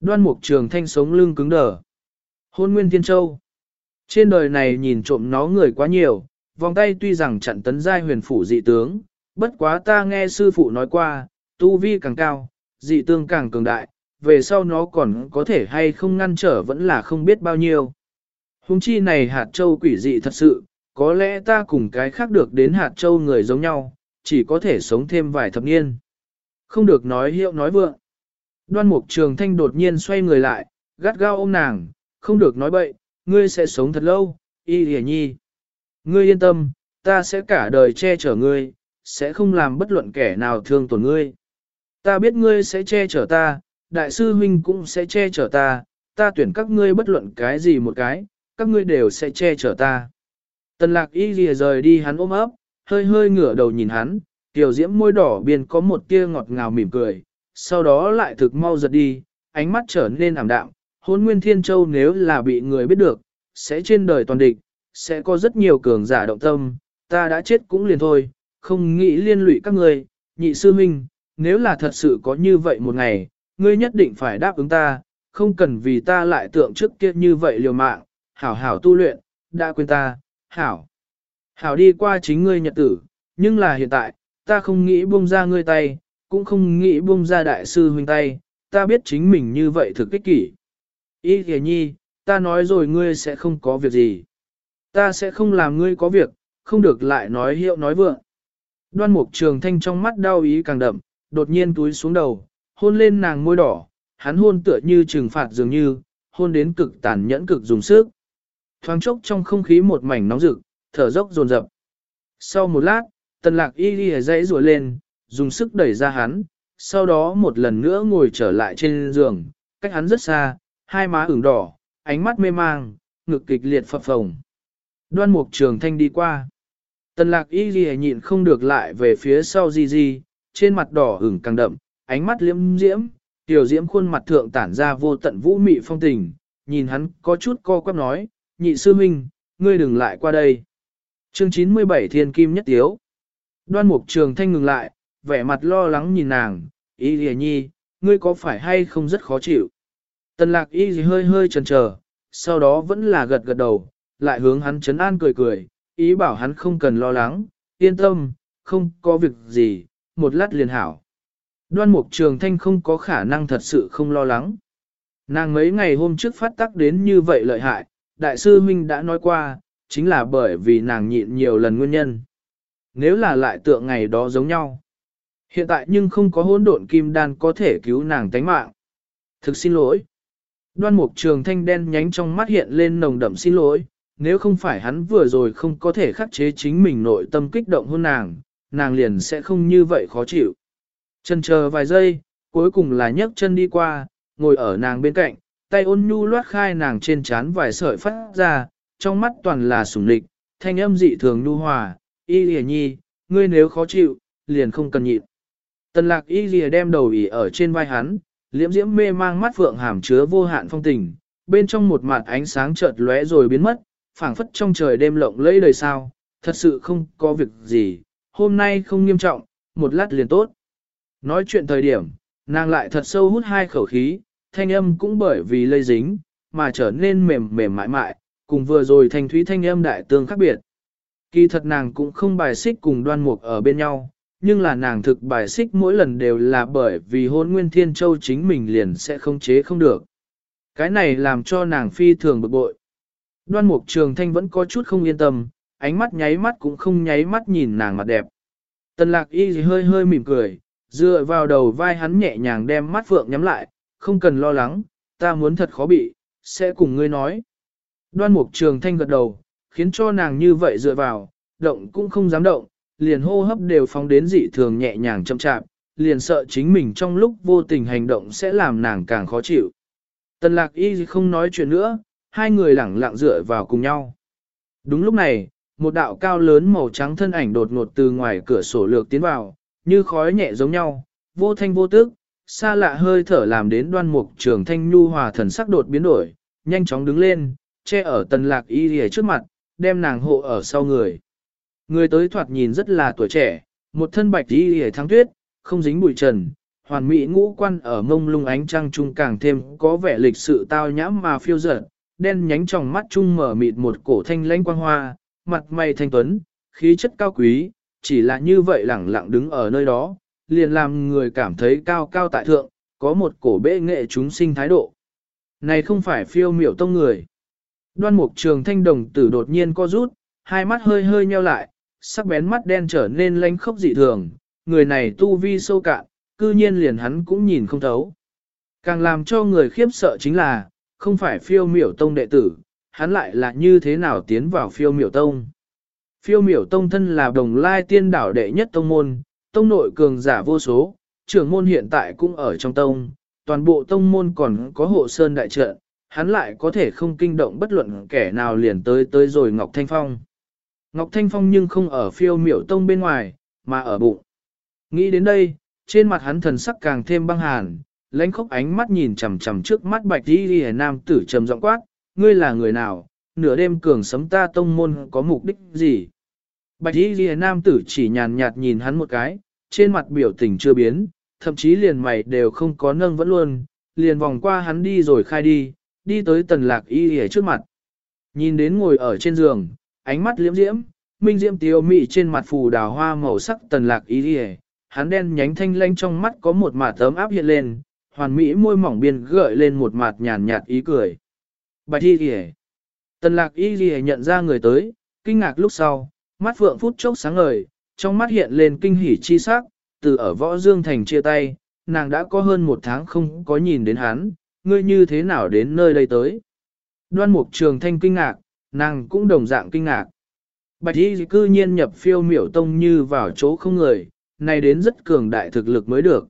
Đoan mục trường thanh sống lưng cứng đờ. Hôn nguyên thiên châu. Trên đời này nhìn trộm nó người quá nhiều, vòng tay tuy rằng chặn tấn giai huyền phủ dị tướng, bất quá ta nghe sư phụ nói qua, tu vi càng cao, dị tương càng cường đại, về sau nó còn có thể hay không ngăn trở vẫn là không biết bao nhiêu. Hùng chi này hạt châu quỷ dị thật sự, có lẽ ta cùng cái khác được đến hạt châu người giống nhau, chỉ có thể sống thêm vài thập niên. Không được nói hiệu nói vượng. Đoan mục trường thanh đột nhiên xoay người lại, gắt gao ôm nàng, không được nói bậy, ngươi sẽ sống thật lâu, y hề nhi. Ngươi yên tâm, ta sẽ cả đời che chở ngươi, sẽ không làm bất luận kẻ nào thương tổn ngươi. Ta biết ngươi sẽ che chở ta, đại sư huynh cũng sẽ che chở ta, ta tuyển các ngươi bất luận cái gì một cái, các ngươi đều sẽ che chở ta. Tần lạc y lìa rời đi hắn ôm ấp, hơi hơi ngửa đầu nhìn hắn, tiểu diễm môi đỏ biên có một tia ngọt ngào mỉm cười, sau đó lại thực mau giật đi, ánh mắt trở nên ảm đạm, hôn nguyên thiên châu nếu là bị người biết được, sẽ trên đời toàn địch, sẽ có rất nhiều cường giả động tâm, ta đã chết cũng liền thôi, không nghĩ liên lụy các người, nhị sư minh, nếu là thật sự có như vậy một ngày, ngươi nhất định phải đáp ứng ta, không cần vì ta lại tượng trước kia như vậy liều mạng, hảo hảo tu luyện, đã quên ta, hảo. Hảo đi qua chính ngươi nhật tử, nhưng là hiện tại, ta không nghĩ buông ra ngươi tay, cũng không nghĩ buông ra đại sư huynh tay, ta biết chính mình như vậy thực kích kỷ. Ý kìa nhi, ta nói rồi ngươi sẽ không có việc gì. Ta sẽ không làm ngươi có việc, không được lại nói hiệu nói vượng. Đoan mục trường thanh trong mắt đau ý càng đậm, đột nhiên túi xuống đầu, hôn lên nàng môi đỏ, hắn hôn tựa như trừng phạt dường như, hôn đến cực tàn nhẫn cực dùng sức. Thoáng chốc trong không khí một mảnh nóng rực, thở dốc dồn dập. Sau một lát, tần lạc y đi dãy rùa lên, dùng sức đẩy ra hắn, sau đó một lần nữa ngồi trở lại trên giường, cách hắn rất xa, hai má ửng đỏ, ánh mắt mê mang, ngực kịch liệt phập phồng. Đoan mục trường thanh đi qua. Tần lạc y ghi nhịn không được lại về phía sau di di, trên mặt đỏ ửng càng đậm, ánh mắt liễm diễm, tiểu diễm khuôn mặt thượng tản ra vô tận vũ mị phong tình, nhìn hắn có chút co quắp nói, nhị sư huynh, ngươi đừng lại qua đây. Chương 97 Thiên Kim Nhất Tiếu Đoan mục trường thanh ngừng lại, vẻ mặt lo lắng nhìn nàng, y lìa nhi, ngươi có phải hay không rất khó chịu. Tần lạc y gì hơi hơi chần chờ, sau đó vẫn là gật gật đầu, lại hướng hắn chấn an cười cười, ý bảo hắn không cần lo lắng, yên tâm, không có việc gì, một lát liền hảo. Đoan mục trường thanh không có khả năng thật sự không lo lắng. Nàng mấy ngày hôm trước phát tắc đến như vậy lợi hại, đại sư Minh đã nói qua, chính là bởi vì nàng nhịn nhiều lần nguyên nhân. Nếu là lại tượng ngày đó giống nhau. Hiện tại nhưng không có hỗn độn kim đan có thể cứu nàng tánh mạng. Thực xin lỗi. Đoan mục trường thanh đen nhánh trong mắt hiện lên nồng đậm xin lỗi, nếu không phải hắn vừa rồi không có thể khắc chế chính mình nội tâm kích động hơn nàng, nàng liền sẽ không như vậy khó chịu. Chân chờ vài giây, cuối cùng là nhấc chân đi qua, ngồi ở nàng bên cạnh, tay ôn nhu loát khai nàng trên trán vài sợi phát ra, trong mắt toàn là sủng lịch, thanh âm dị thường nhu hòa, y lìa nhi, ngươi nếu khó chịu, liền không cần nhịn. Tần lạc y lìa đem đầu ỉ ở trên vai hắn, liễm diễm mê mang mắt phượng hàm chứa vô hạn phong tình, bên trong một mặt ánh sáng chợt lóe rồi biến mất, phảng phất trong trời đêm lộng lẫy đời sao, thật sự không có việc gì, hôm nay không nghiêm trọng, một lát liền tốt. Nói chuyện thời điểm, nàng lại thật sâu hút hai khẩu khí, thanh âm cũng bởi vì lây dính, mà trở nên mềm mềm mại mại, cùng vừa rồi thanh thúy thanh âm đại tương khác biệt. Kỳ thật nàng cũng không bài xích cùng đoan mục ở bên nhau, nhưng là nàng thực bài xích mỗi lần đều là bởi vì hôn nguyên thiên châu chính mình liền sẽ không chế không được. Cái này làm cho nàng phi thường bực bội. Đoan mục trường thanh vẫn có chút không yên tâm, ánh mắt nháy mắt cũng không nháy mắt nhìn nàng mặt đẹp. Tần lạc y hơi hơi mỉm cười, dựa vào đầu vai hắn nhẹ nhàng đem mắt phượng nhắm lại, không cần lo lắng, ta muốn thật khó bị, sẽ cùng ngươi nói. Đoan mục trường thanh gật đầu, khiến cho nàng như vậy dựa vào, động cũng không dám động, liền hô hấp đều phóng đến dị thường nhẹ nhàng chậm chạp, liền sợ chính mình trong lúc vô tình hành động sẽ làm nàng càng khó chịu. Tần lạc y không nói chuyện nữa, hai người lẳng lặng dựa vào cùng nhau. Đúng lúc này, một đạo cao lớn màu trắng thân ảnh đột ngột từ ngoài cửa sổ lược tiến vào, như khói nhẹ giống nhau, vô thanh vô tức, xa lạ hơi thở làm đến đoan mục trường thanh nhu hòa thần sắc đột biến đổi, nhanh chóng đứng lên, che ở tần lạc y rìa trước mặt, đem nàng hộ ở sau người. Người tới thoạt nhìn rất là tuổi trẻ, một thân bạch y rìa thắng tuyết, không dính bụi trần, hoàn mỹ ngũ quan ở mông lung ánh trăng trung càng thêm có vẻ lịch sự tao nhãm mà phiêu dở, đen nhánh trong mắt trung mở mịt một cổ thanh lãnh quang hoa, mặt mày thanh tuấn, khí chất cao quý, chỉ là như vậy lẳng lặng đứng ở nơi đó, liền làm người cảm thấy cao cao tại thượng, có một cổ bệ nghệ chúng sinh thái độ. Này không phải phiêu miểu tông người. Đoan mục trường thanh đồng tử đột nhiên co rút, hai mắt hơi hơi nheo lại, sắc bén mắt đen trở nên lánh khốc dị thường, người này tu vi sâu cạn, cư nhiên liền hắn cũng nhìn không thấu. Càng làm cho người khiếp sợ chính là, không phải phiêu miểu tông đệ tử, hắn lại là như thế nào tiến vào phiêu miểu tông. Phiêu miểu tông thân là đồng lai tiên đảo đệ nhất tông môn, tông nội cường giả vô số, trưởng môn hiện tại cũng ở trong tông, toàn bộ tông môn còn có hộ sơn đại trận, hắn lại có thể không kinh động bất luận kẻ nào liền tới tới rồi Ngọc Thanh Phong. Ngọc Thanh Phong nhưng không ở phiêu miểu tông bên ngoài, mà ở bụng. Nghĩ đến đây, trên mặt hắn thần sắc càng thêm băng hàn, lãnh khốc ánh mắt nhìn chằm chằm trước mắt bạch đi đi nam tử trầm giọng quát, ngươi là người nào, nửa đêm cường sấm ta tông môn có mục đích gì? Bạch y ghi nam tử chỉ nhàn nhạt nhìn hắn một cái, trên mặt biểu tình chưa biến, thậm chí liền mày đều không có nâng vẫn luôn, liền vòng qua hắn đi rồi khai đi, đi tới tần lạc y ghi trước mặt. Nhìn đến ngồi ở trên giường, ánh mắt liễm diễm, minh diễm tiêu mị trên mặt phù đào hoa màu sắc tần lạc y ghi hắn đen nhánh thanh lanh trong mắt có một mạt tấm áp hiện lên, hoàn mỹ môi mỏng biên gợi lên một mặt nhàn nhạt ý cười. Bạch y ghi Tần lạc y ghi nhận ra người tới, kinh ngạc lúc sau, mắt phượng phút chốc sáng ngời, trong mắt hiện lên kinh hỉ chi sắc, từ ở võ dương thành chia tay, nàng đã có hơn một tháng không có nhìn đến hắn, ngươi như thế nào đến nơi đây tới. Đoan mục trường thanh kinh ngạc, nàng cũng đồng dạng kinh ngạc. Bạch y cư nhiên nhập phiêu miểu tông như vào chỗ không người, này đến rất cường đại thực lực mới được.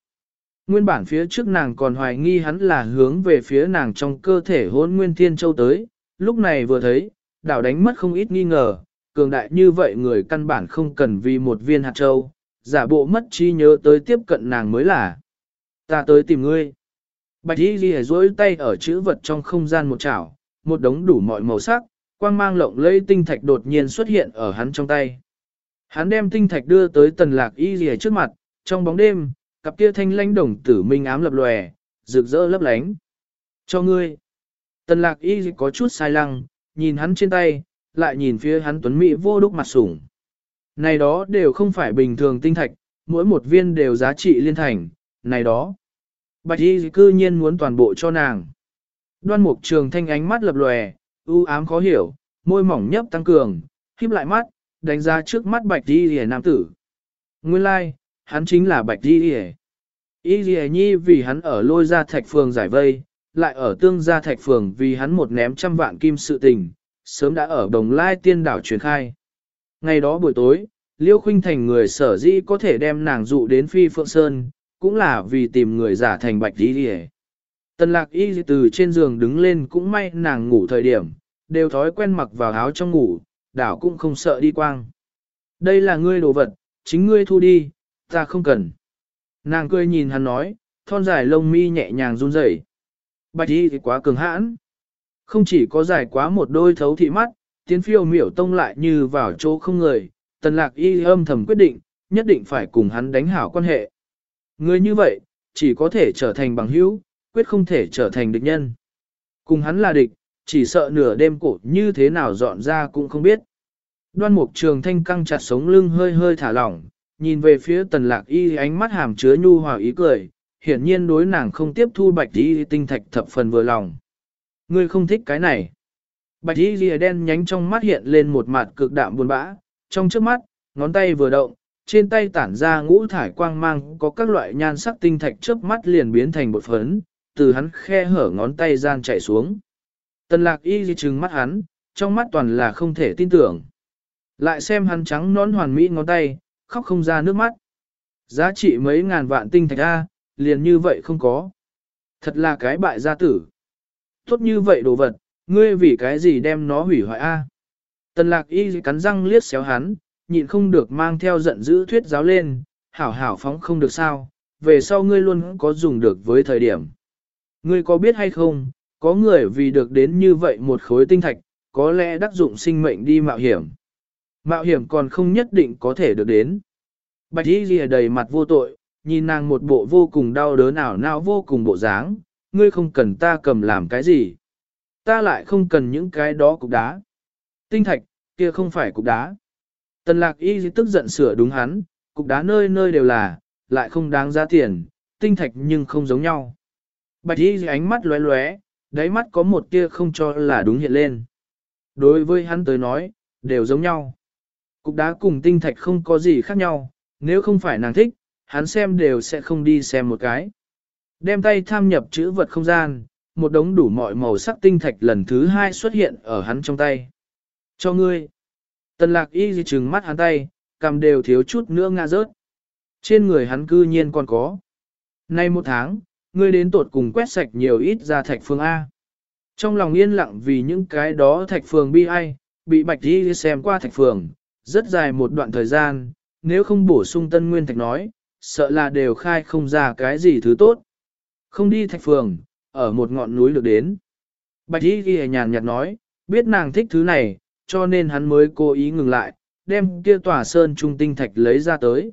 Nguyên bản phía trước nàng còn hoài nghi hắn là hướng về phía nàng trong cơ thể hôn nguyên thiên châu tới, lúc này vừa thấy, đảo đánh mất không ít nghi ngờ, cường đại như vậy người căn bản không cần vì một viên hạt châu, giả bộ mất trí nhớ tới tiếp cận nàng mới là. Ta tới tìm ngươi. Bạch y ghi rối tay ở chữ vật trong không gian một chảo, một đống đủ mọi màu sắc, quang mang lộng lẫy tinh thạch đột nhiên xuất hiện ở hắn trong tay. Hắn đem tinh thạch đưa tới tần lạc y ghi trước mặt, trong bóng đêm, cặp kia thanh lãnh đồng tử minh ám lập lòe, rực rỡ lấp lánh. Cho ngươi. Tần lạc y có chút sai lăng, nhìn hắn trên tay, lại nhìn phía hắn tuấn mỹ vô đúc mặt sủng. Này đó đều không phải bình thường tinh thạch, mỗi một viên đều giá trị liên thành, này đó. Bạch y cư nhiên muốn toàn bộ cho nàng. Đoan mục trường thanh ánh mắt lập lòe, u ám khó hiểu, môi mỏng nhấp tăng cường, híp lại mắt, đánh giá trước mắt bạch y rìa nam tử. Nguyên lai, like, hắn chính là bạch y rìa. Y rìa nhi vì hắn ở lôi ra thạch phường giải vây, lại ở tương gia thạch phường vì hắn một ném trăm vạn kim sự tình, sớm đã ở đồng lai tiên đảo truyền khai. Ngày đó buổi tối, Liêu Khuynh Thành người sở dĩ có thể đem nàng dụ đến Phi Phượng Sơn, cũng là vì tìm người giả thành bạch đi đi Tần lạc y từ trên giường đứng lên cũng may nàng ngủ thời điểm, đều thói quen mặc vào áo trong ngủ, đảo cũng không sợ đi quang. Đây là ngươi đồ vật, chính ngươi thu đi, ta không cần. Nàng cười nhìn hắn nói, thon dài lông mi nhẹ nhàng run rẩy. Bạch y thì quá cường hãn. Không chỉ có dài quá một đôi thấu thị mắt, tiến phiêu miểu tông lại như vào chỗ không người, tần lạc y âm thầm quyết định, nhất định phải cùng hắn đánh hảo quan hệ. Người như vậy, chỉ có thể trở thành bằng hữu, quyết không thể trở thành địch nhân. Cùng hắn là địch, chỉ sợ nửa đêm cổ như thế nào dọn ra cũng không biết. Đoan mục trường thanh căng chặt sống lưng hơi hơi thả lỏng, nhìn về phía tần lạc y ánh mắt hàm chứa nhu hòa ý cười, hiển nhiên đối nàng không tiếp thu bạch y tinh thạch thập phần vừa lòng. Ngươi không thích cái này. Bạch y lìa đen nhánh trong mắt hiện lên một mặt cực đạm buồn bã, trong trước mắt, ngón tay vừa động, trên tay tản ra ngũ thải quang mang có các loại nhan sắc tinh thạch trước mắt liền biến thành bột phấn, từ hắn khe hở ngón tay gian chạy xuống. Tần lạc y lìa trừng mắt hắn, trong mắt toàn là không thể tin tưởng. Lại xem hắn trắng nón hoàn mỹ ngón tay, khóc không ra nước mắt. Giá trị mấy ngàn vạn tinh thạch A, liền như vậy không có. Thật là cái bại gia tử. Tốt như vậy đồ vật, ngươi vì cái gì đem nó hủy hoại A. Tần lạc y cắn răng liếc xéo hắn, nhịn không được mang theo giận dữ thuyết giáo lên, hảo hảo phóng không được sao, về sau ngươi luôn có dùng được với thời điểm. Ngươi có biết hay không, có người vì được đến như vậy một khối tinh thạch, có lẽ đắc dụng sinh mệnh đi mạo hiểm. Mạo hiểm còn không nhất định có thể được đến. Bạch y ghi đầy mặt vô tội, nhìn nàng một bộ vô cùng đau đớn ảo não vô cùng bộ dáng, ngươi không cần ta cầm làm cái gì. Ta lại không cần những cái đó cục đá. Tinh thạch, kia không phải cục đá. Tần lạc y tức giận sửa đúng hắn, cục đá nơi nơi đều là, lại không đáng giá tiền, tinh thạch nhưng không giống nhau. Bạch y ánh mắt lóe lóe, đáy mắt có một tia không cho là đúng hiện lên. Đối với hắn tới nói, đều giống nhau. Cục đá cùng tinh thạch không có gì khác nhau, nếu không phải nàng thích, hắn xem đều sẽ không đi xem một cái. Đem tay tham nhập chữ vật không gian, một đống đủ mọi màu sắc tinh thạch lần thứ hai xuất hiện ở hắn trong tay. Cho ngươi. Tần lạc y di trừng mắt hắn tay, cầm đều thiếu chút nữa ngã rớt. Trên người hắn cư nhiên còn có. Nay một tháng, ngươi đến tột cùng quét sạch nhiều ít ra thạch phương A. Trong lòng yên lặng vì những cái đó thạch phường bi ai, bị bạch đi xem qua thạch phường, rất dài một đoạn thời gian, nếu không bổ sung tân nguyên thạch nói, sợ là đều khai không ra cái gì thứ tốt. Không đi thạch phường, ở một ngọn núi được đến. Bạch y ghi nhàn nhạt nói, biết nàng thích thứ này, cho nên hắn mới cố ý ngừng lại, đem kia tỏa sơn trung tinh thạch lấy ra tới.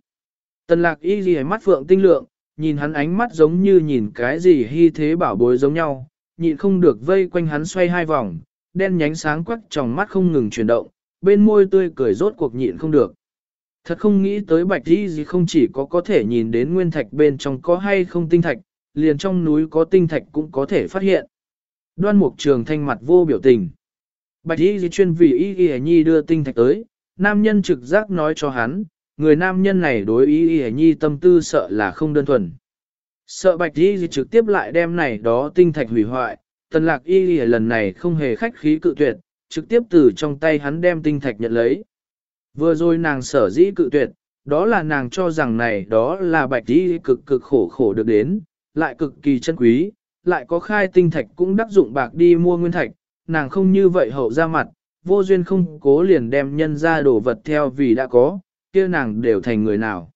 Tần lạc y ghi mắt phượng tinh lượng, nhìn hắn ánh mắt giống như nhìn cái gì hy thế bảo bối giống nhau, nhịn không được vây quanh hắn xoay hai vòng, đen nhánh sáng quắc trong mắt không ngừng chuyển động, bên môi tươi cười rốt cuộc nhịn không được. Thật không nghĩ tới bạch Y gì không chỉ có có thể nhìn đến nguyên thạch bên trong có hay không tinh thạch, liền trong núi có tinh thạch cũng có thể phát hiện. Đoan mục trường thanh mặt vô biểu tình. Bạch y di chuyên vì y y nhi đưa tinh thạch tới, nam nhân trực giác nói cho hắn, người nam nhân này đối y y nhi tâm tư sợ là không đơn thuần. Sợ bạch y di trực tiếp lại đem này đó tinh thạch hủy hoại, tần lạc y y lần này không hề khách khí cự tuyệt, trực tiếp từ trong tay hắn đem tinh thạch nhận lấy. Vừa rồi nàng sở dĩ cự tuyệt, đó là nàng cho rằng này đó là bạch y cực cực khổ khổ được đến, lại cực kỳ chân quý, lại có khai tinh thạch cũng đắc dụng bạc đi mua nguyên thạch, nàng không như vậy hậu ra mặt, vô duyên không cố liền đem nhân ra đồ vật theo vì đã có, kia nàng đều thành người nào.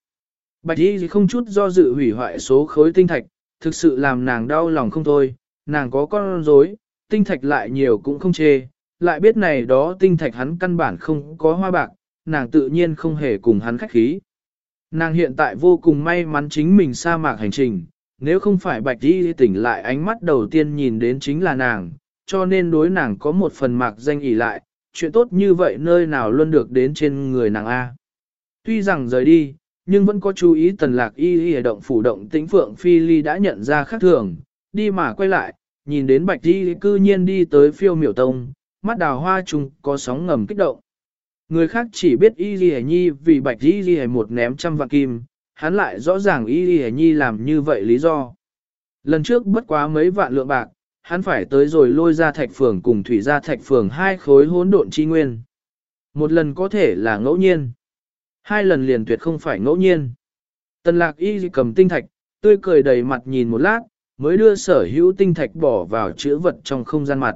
Bạch y không chút do dự hủy hoại số khối tinh thạch, thực sự làm nàng đau lòng không thôi, nàng có con rối, tinh thạch lại nhiều cũng không chê, lại biết này đó tinh thạch hắn căn bản không có hoa bạc, nàng tự nhiên không hề cùng hắn khách khí. Nàng hiện tại vô cùng may mắn chính mình sa mạc hành trình, nếu không phải bạch y tỉnh lại ánh mắt đầu tiên nhìn đến chính là nàng, cho nên đối nàng có một phần mạc danh ỉ lại, chuyện tốt như vậy nơi nào luôn được đến trên người nàng A. Tuy rằng rời đi, nhưng vẫn có chú ý tần lạc y y động phủ động tĩnh phượng phi ly đã nhận ra khác thường, đi mà quay lại, nhìn đến bạch y cư nhiên đi tới phiêu miểu tông, mắt đào hoa trùng có sóng ngầm kích động. Người khác chỉ biết Y y Nhi vì bạch Y y một ném trăm vạn kim, hắn lại rõ ràng Y Ghi Nhi làm như vậy lý do. Lần trước bất quá mấy vạn lượng bạc, hắn phải tới rồi lôi ra thạch phường cùng thủy ra thạch phường hai khối hỗn độn chi nguyên. Một lần có thể là ngẫu nhiên. Hai lần liền tuyệt không phải ngẫu nhiên. Tần lạc y cầm tinh thạch, tươi cười đầy mặt nhìn một lát, mới đưa sở hữu tinh thạch bỏ vào chữ vật trong không gian mặt.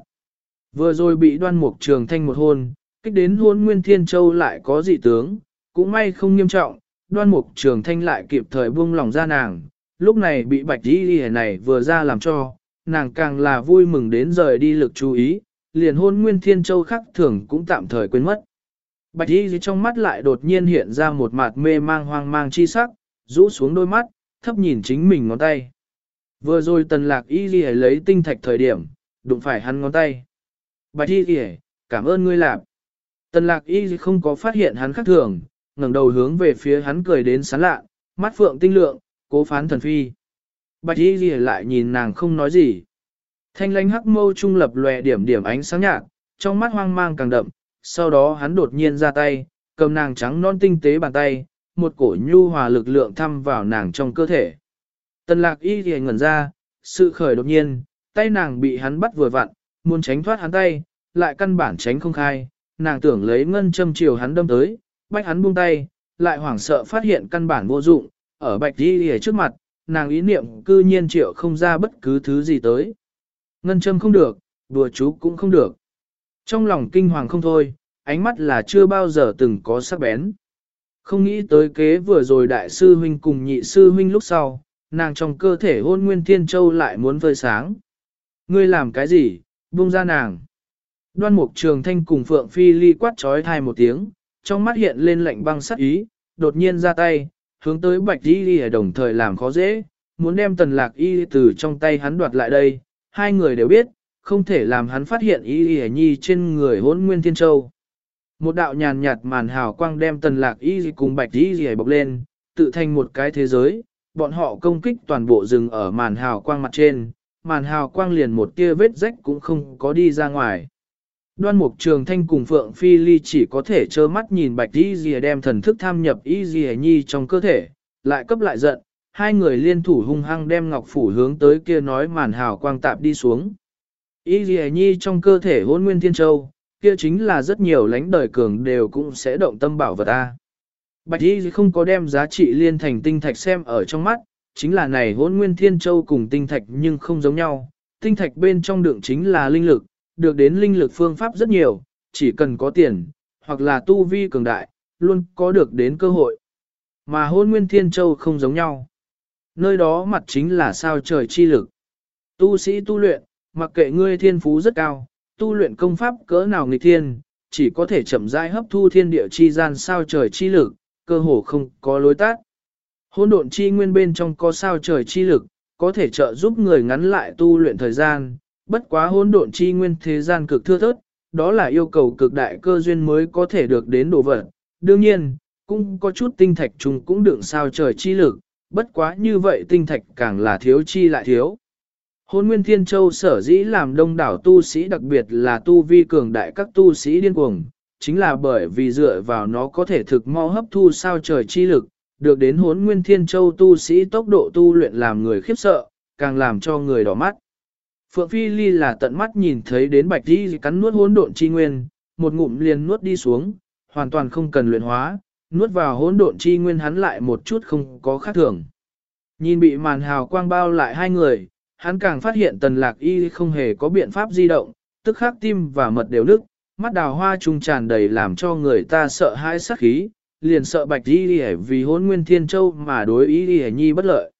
Vừa rồi bị đoan mục trường thanh một hôn, kích đến hôn nguyên thiên châu lại có dị tướng, cũng may không nghiêm trọng, đoan mục trường thanh lại kịp thời buông lòng ra nàng, lúc này bị bạch y đi này vừa ra làm cho, nàng càng là vui mừng đến rời đi lực chú ý, liền hôn nguyên thiên châu khắc thường cũng tạm thời quên mất. Bạch y trong mắt lại đột nhiên hiện ra một mặt mê mang hoang mang chi sắc, rũ xuống đôi mắt, thấp nhìn chính mình ngón tay. Vừa rồi tần lạc y ghi lấy tinh thạch thời điểm, đụng phải hắn ngón tay. Bạch y ghi cảm ơn ngươi lạp. Tần lạc y không có phát hiện hắn khác thường, ngẩng đầu hướng về phía hắn cười đến sán lạ, mắt phượng tinh lượng, cố phán thần phi. Bạch y ghi lại nhìn nàng không nói gì. Thanh lánh hắc mâu trung lập lòe điểm điểm ánh sáng nhạt, trong mắt hoang mang càng đậm, sau đó hắn đột nhiên ra tay, cầm nàng trắng non tinh tế bàn tay, một cổ nhu hòa lực lượng thăm vào nàng trong cơ thể. Tần lạc y ghi ngẩn ra, sự khởi đột nhiên, tay nàng bị hắn bắt vừa vặn, muốn tránh thoát hắn tay, lại căn bản tránh không khai, nàng tưởng lấy ngân châm chiều hắn đâm tới, bách hắn buông tay, lại hoảng sợ phát hiện căn bản vô dụng, ở bạch y lìa trước mặt, nàng ý niệm cư nhiên triệu không ra bất cứ thứ gì tới. Ngân châm không được, đùa chú cũng không được. Trong lòng kinh hoàng không thôi, ánh mắt là chưa bao giờ từng có sắc bén. Không nghĩ tới kế vừa rồi đại sư huynh cùng nhị sư huynh lúc sau, nàng trong cơ thể hôn nguyên thiên châu lại muốn vơi sáng. Ngươi làm cái gì, buông ra nàng. Đoan mục trường thanh cùng phượng phi ly quát trói thai một tiếng, trong mắt hiện lên lạnh băng sắc ý, đột nhiên ra tay, hướng tới bạch y đi đồng thời làm khó dễ, muốn đem tần lạc y từ trong tay hắn đoạt lại đây. Hai người đều biết, không thể làm hắn phát hiện y y nhi trên người hôn nguyên thiên châu. Một đạo nhàn nhạt màn hào quang đem tần lạc y cùng bạch y bọc lên, tự thành một cái thế giới, bọn họ công kích toàn bộ rừng ở màn hào quang mặt trên, màn hào quang liền một tia vết rách cũng không có đi ra ngoài. Đoan mục trường thanh cùng Phượng Phi Ly chỉ có thể trơ mắt nhìn bạch y dìa đem thần thức tham nhập y dìa nhi trong cơ thể, lại cấp lại giận, hai người liên thủ hung hăng đem ngọc phủ hướng tới kia nói màn hào quang tạp đi xuống. Y dìa nhi trong cơ thể hôn nguyên thiên châu, kia chính là rất nhiều lãnh đời cường đều cũng sẽ động tâm bảo vật ta. Bạch y không có đem giá trị liên thành tinh thạch xem ở trong mắt, chính là này hôn nguyên thiên châu cùng tinh thạch nhưng không giống nhau. Tinh thạch bên trong đựng chính là linh lực, được đến linh lực phương pháp rất nhiều, chỉ cần có tiền, hoặc là tu vi cường đại, luôn có được đến cơ hội. Mà hôn nguyên thiên châu không giống nhau. Nơi đó mặt chính là sao trời chi lực. Tu sĩ tu luyện, mặc kệ ngươi thiên phú rất cao, tu luyện công pháp cỡ nào nghịch thiên, chỉ có thể chậm rãi hấp thu thiên địa chi gian sao trời chi lực, cơ hồ không có lối tắt. Hôn độn chi nguyên bên trong có sao trời chi lực, có thể trợ giúp người ngắn lại tu luyện thời gian, bất quá hỗn độn chi nguyên thế gian cực thưa thớt, đó là yêu cầu cực đại cơ duyên mới có thể được đến đồ vật. Đương nhiên, cũng có chút tinh thạch trùng cũng đựng sao trời chi lực, bất quá như vậy tinh thạch càng là thiếu chi lại thiếu. Hôn Nguyên Thiên Châu sở dĩ làm đông đảo tu sĩ đặc biệt là tu vi cường đại các tu sĩ điên cuồng, chính là bởi vì dựa vào nó có thể thực mau hấp thu sao trời chi lực, được đến hốn Nguyên Thiên Châu tu sĩ tốc độ tu luyện làm người khiếp sợ, càng làm cho người đỏ mắt. Phượng Phi Ly là tận mắt nhìn thấy đến bạch đi cắn nuốt hỗn độn chi nguyên, một ngụm liền nuốt đi xuống, hoàn toàn không cần luyện hóa, nuốt vào hỗn độn chi nguyên hắn lại một chút không có khác thường. Nhìn bị màn hào quang bao lại hai người, hắn càng phát hiện tần lạc y không hề có biện pháp di động, tức khắc tim và mật đều nức, mắt đào hoa trung tràn đầy làm cho người ta sợ hãi sắc khí, liền sợ bạch y vì hỗn nguyên thiên châu mà đối ý y nhi bất lợi.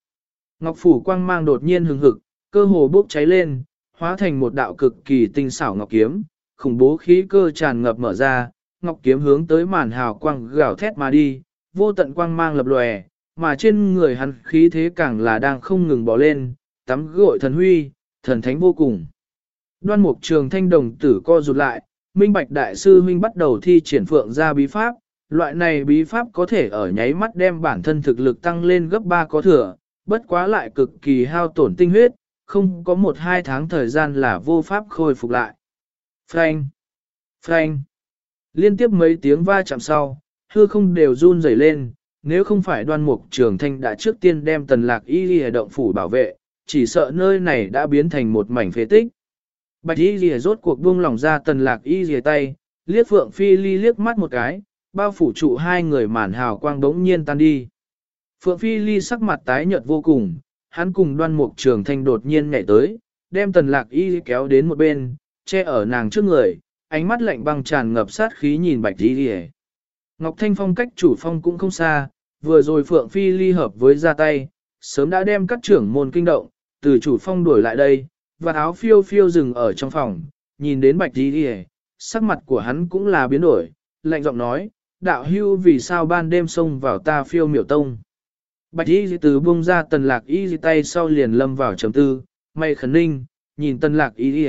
Ngọc phủ quang mang đột nhiên hừng hực, cơ hồ bốc cháy lên, hóa thành một đạo cực kỳ tinh xảo ngọc kiếm, khủng bố khí cơ tràn ngập mở ra, ngọc kiếm hướng tới màn hào quang gào thét mà đi, vô tận quang mang lập lòe, mà trên người hắn khí thế càng là đang không ngừng bỏ lên, tắm gội thần huy, thần thánh vô cùng. Đoan mục trường thanh đồng tử co rụt lại, minh bạch đại sư huynh bắt đầu thi triển phượng ra bí pháp, loại này bí pháp có thể ở nháy mắt đem bản thân thực lực tăng lên gấp 3 có thừa, bất quá lại cực kỳ hao tổn tinh huyết, không có một hai tháng thời gian là vô pháp khôi phục lại. Frank! Frank Liên tiếp mấy tiếng va chạm sau, hư không đều run rẩy lên, nếu không phải đoan mục trường thanh đã trước tiên đem tần lạc y ghi động phủ bảo vệ, chỉ sợ nơi này đã biến thành một mảnh phế tích. Bạch y ghi rốt cuộc buông lòng ra tần lạc y ghi tay, liếc phượng phi ly liếc mắt một cái, bao phủ trụ hai người màn hào quang đống nhiên tan đi. Phượng phi ly sắc mặt tái nhợt vô cùng, hắn cùng đoan mục trường thanh đột nhiên nhảy tới, đem tần lạc y kéo đến một bên, che ở nàng trước người, ánh mắt lạnh băng tràn ngập sát khí nhìn bạch y hề. Ngọc Thanh Phong cách chủ phong cũng không xa, vừa rồi Phượng Phi ly hợp với ra tay, sớm đã đem các trưởng môn kinh động, từ chủ phong đuổi lại đây, và áo phiêu phiêu dừng ở trong phòng, nhìn đến bạch đi hề, sắc mặt của hắn cũng là biến đổi, lạnh giọng nói, đạo hưu vì sao ban đêm xông vào ta phiêu miểu tông. Bạch y từ buông ra tần lạc y tay sau liền lâm vào chấm tư, mày khẩn ninh, nhìn tần lạc y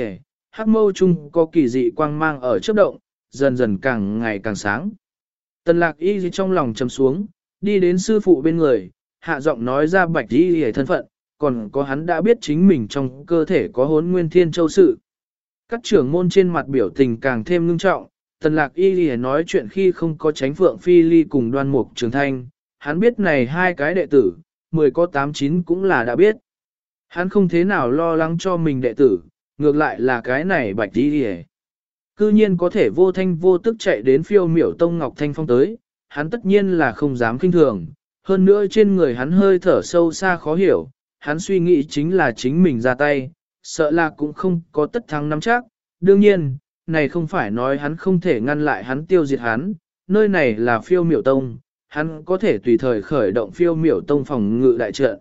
hắc mâu chung có kỳ dị quang mang ở chớp động, dần dần càng ngày càng sáng. Tần lạc y trong lòng chấm xuống, đi đến sư phụ bên người, hạ giọng nói ra bạch y hề thân phận, còn có hắn đã biết chính mình trong cơ thể có hốn nguyên thiên châu sự. Các trưởng môn trên mặt biểu tình càng thêm ngưng trọng, tần lạc y hề nói chuyện khi không có tránh phượng phi ly cùng đoan mục trường thanh, hắn biết này hai cái đệ tử, mười có tám chín cũng là đã biết. Hắn không thế nào lo lắng cho mình đệ tử, ngược lại là cái này bạch đi hề. Cư nhiên có thể vô thanh vô tức chạy đến phiêu miểu tông Ngọc Thanh Phong tới, hắn tất nhiên là không dám kinh thường, hơn nữa trên người hắn hơi thở sâu xa khó hiểu, hắn suy nghĩ chính là chính mình ra tay, sợ là cũng không có tất thắng nắm chắc, đương nhiên, này không phải nói hắn không thể ngăn lại hắn tiêu diệt hắn, nơi này là phiêu miểu tông, hắn có thể tùy thời khởi động phiêu miểu tông phòng ngự đại trận.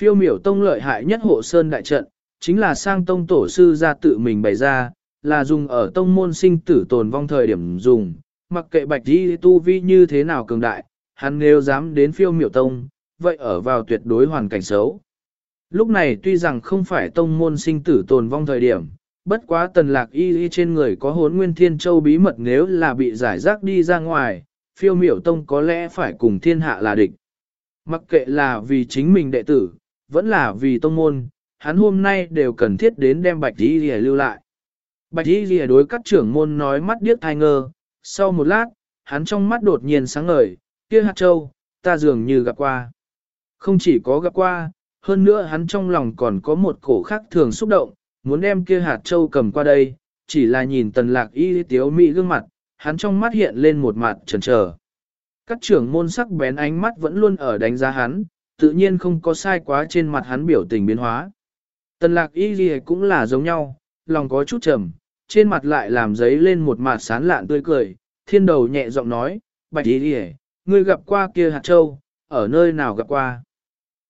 Phiêu miểu tông lợi hại nhất hộ sơn đại trận, chính là sang tông tổ sư ra tự mình bày ra, là dùng ở tông môn sinh tử tồn vong thời điểm dùng, mặc kệ bạch đi tu vi như thế nào cường đại, hắn nếu dám đến phiêu miểu tông, vậy ở vào tuyệt đối hoàn cảnh xấu. Lúc này tuy rằng không phải tông môn sinh tử tồn vong thời điểm, bất quá tần lạc y y trên người có hốn nguyên thiên châu bí mật nếu là bị giải rác đi ra ngoài, phiêu miểu tông có lẽ phải cùng thiên hạ là địch. Mặc kệ là vì chính mình đệ tử, vẫn là vì tông môn, hắn hôm nay đều cần thiết đến đem bạch y lìa lưu lại. Bạch y lìa đối các trưởng môn nói mắt điếc thai ngơ, sau một lát, hắn trong mắt đột nhiên sáng ngời, kia hạt châu, ta dường như gặp qua. Không chỉ có gặp qua, hơn nữa hắn trong lòng còn có một cổ khác thường xúc động, muốn đem kia hạt châu cầm qua đây, chỉ là nhìn tần lạc y tiếu mỹ gương mặt, hắn trong mắt hiện lên một mặt trần trở. Các trưởng môn sắc bén ánh mắt vẫn luôn ở đánh giá hắn, tự nhiên không có sai quá trên mặt hắn biểu tình biến hóa. Tần lạc y gì cũng là giống nhau, lòng có chút trầm, trên mặt lại làm giấy lên một mặt sán lạn tươi cười, thiên đầu nhẹ giọng nói, bạch y gì ngươi gặp qua kia hạt châu, ở nơi nào gặp qua?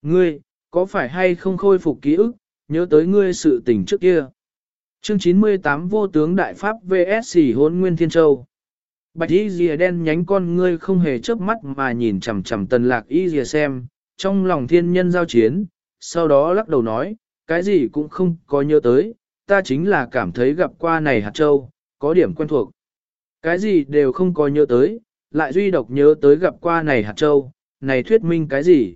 Ngươi, có phải hay không khôi phục ký ức, nhớ tới ngươi sự tình trước kia? Chương 98 Vô tướng Đại Pháp VS hôn Nguyên Thiên Châu Bạch y dìa đen nhánh con ngươi không hề chớp mắt mà nhìn chằm chằm tần lạc y dìa xem, trong lòng thiên nhân giao chiến, sau đó lắc đầu nói, cái gì cũng không có nhớ tới, ta chính là cảm thấy gặp qua này hạt châu, có điểm quen thuộc. Cái gì đều không có nhớ tới, lại duy độc nhớ tới gặp qua này hạt châu, này thuyết minh cái gì?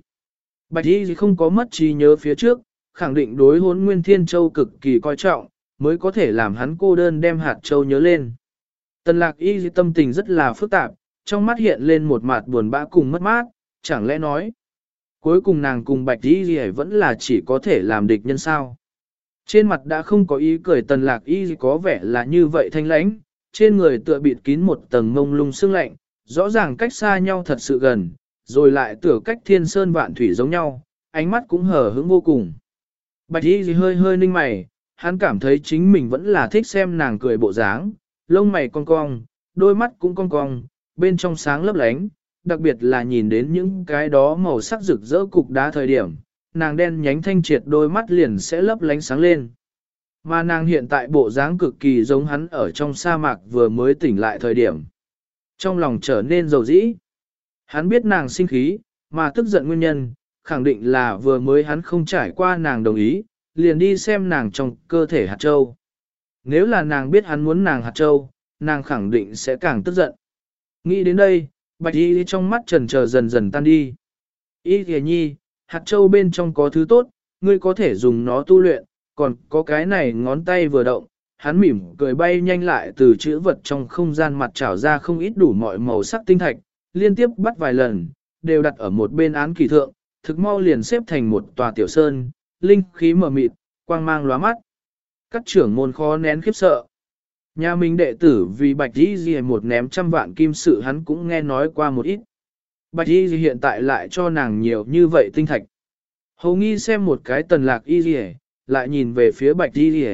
Bạch y không có mất trí nhớ phía trước, khẳng định đối hốn nguyên thiên châu cực kỳ coi trọng, mới có thể làm hắn cô đơn đem hạt châu nhớ lên. Tần lạc y tâm tình rất là phức tạp, trong mắt hiện lên một mặt buồn bã cùng mất mát, chẳng lẽ nói. Cuối cùng nàng cùng bạch y vẫn là chỉ có thể làm địch nhân sao. Trên mặt đã không có ý cười tần lạc y có vẻ là như vậy thanh lãnh, trên người tựa bịt kín một tầng mông lung sương lạnh, rõ ràng cách xa nhau thật sự gần, rồi lại tựa cách thiên sơn vạn thủy giống nhau, ánh mắt cũng hở hững vô cùng. Bạch y gì hơi hơi ninh mày, hắn cảm thấy chính mình vẫn là thích xem nàng cười bộ dáng, lông mày cong cong, đôi mắt cũng cong cong, bên trong sáng lấp lánh, đặc biệt là nhìn đến những cái đó màu sắc rực rỡ cục đá thời điểm, nàng đen nhánh thanh triệt đôi mắt liền sẽ lấp lánh sáng lên. Mà nàng hiện tại bộ dáng cực kỳ giống hắn ở trong sa mạc vừa mới tỉnh lại thời điểm. Trong lòng trở nên dầu dĩ. Hắn biết nàng sinh khí, mà tức giận nguyên nhân, khẳng định là vừa mới hắn không trải qua nàng đồng ý, liền đi xem nàng trong cơ thể hạt châu. Nếu là nàng biết hắn muốn nàng hạt châu, nàng khẳng định sẽ càng tức giận. Nghĩ đến đây, bạch y trong mắt trần chờ dần dần tan đi. Y thìa nhi, hạt châu bên trong có thứ tốt, ngươi có thể dùng nó tu luyện, còn có cái này ngón tay vừa động, hắn mỉm cười bay nhanh lại từ chữ vật trong không gian mặt trảo ra không ít đủ mọi màu sắc tinh thạch, liên tiếp bắt vài lần, đều đặt ở một bên án kỳ thượng, thực mau liền xếp thành một tòa tiểu sơn, linh khí mở mịt, quang mang lóa mắt. Các trưởng môn khó nén khiếp sợ. Nhà mình đệ tử vì bạch Di gì một ném trăm vạn kim sự hắn cũng nghe nói qua một ít. Bạch y hiện tại lại cho nàng nhiều như vậy tinh thạch. Hầu nghi xem một cái tần lạc y gì lại nhìn về phía bạch y gì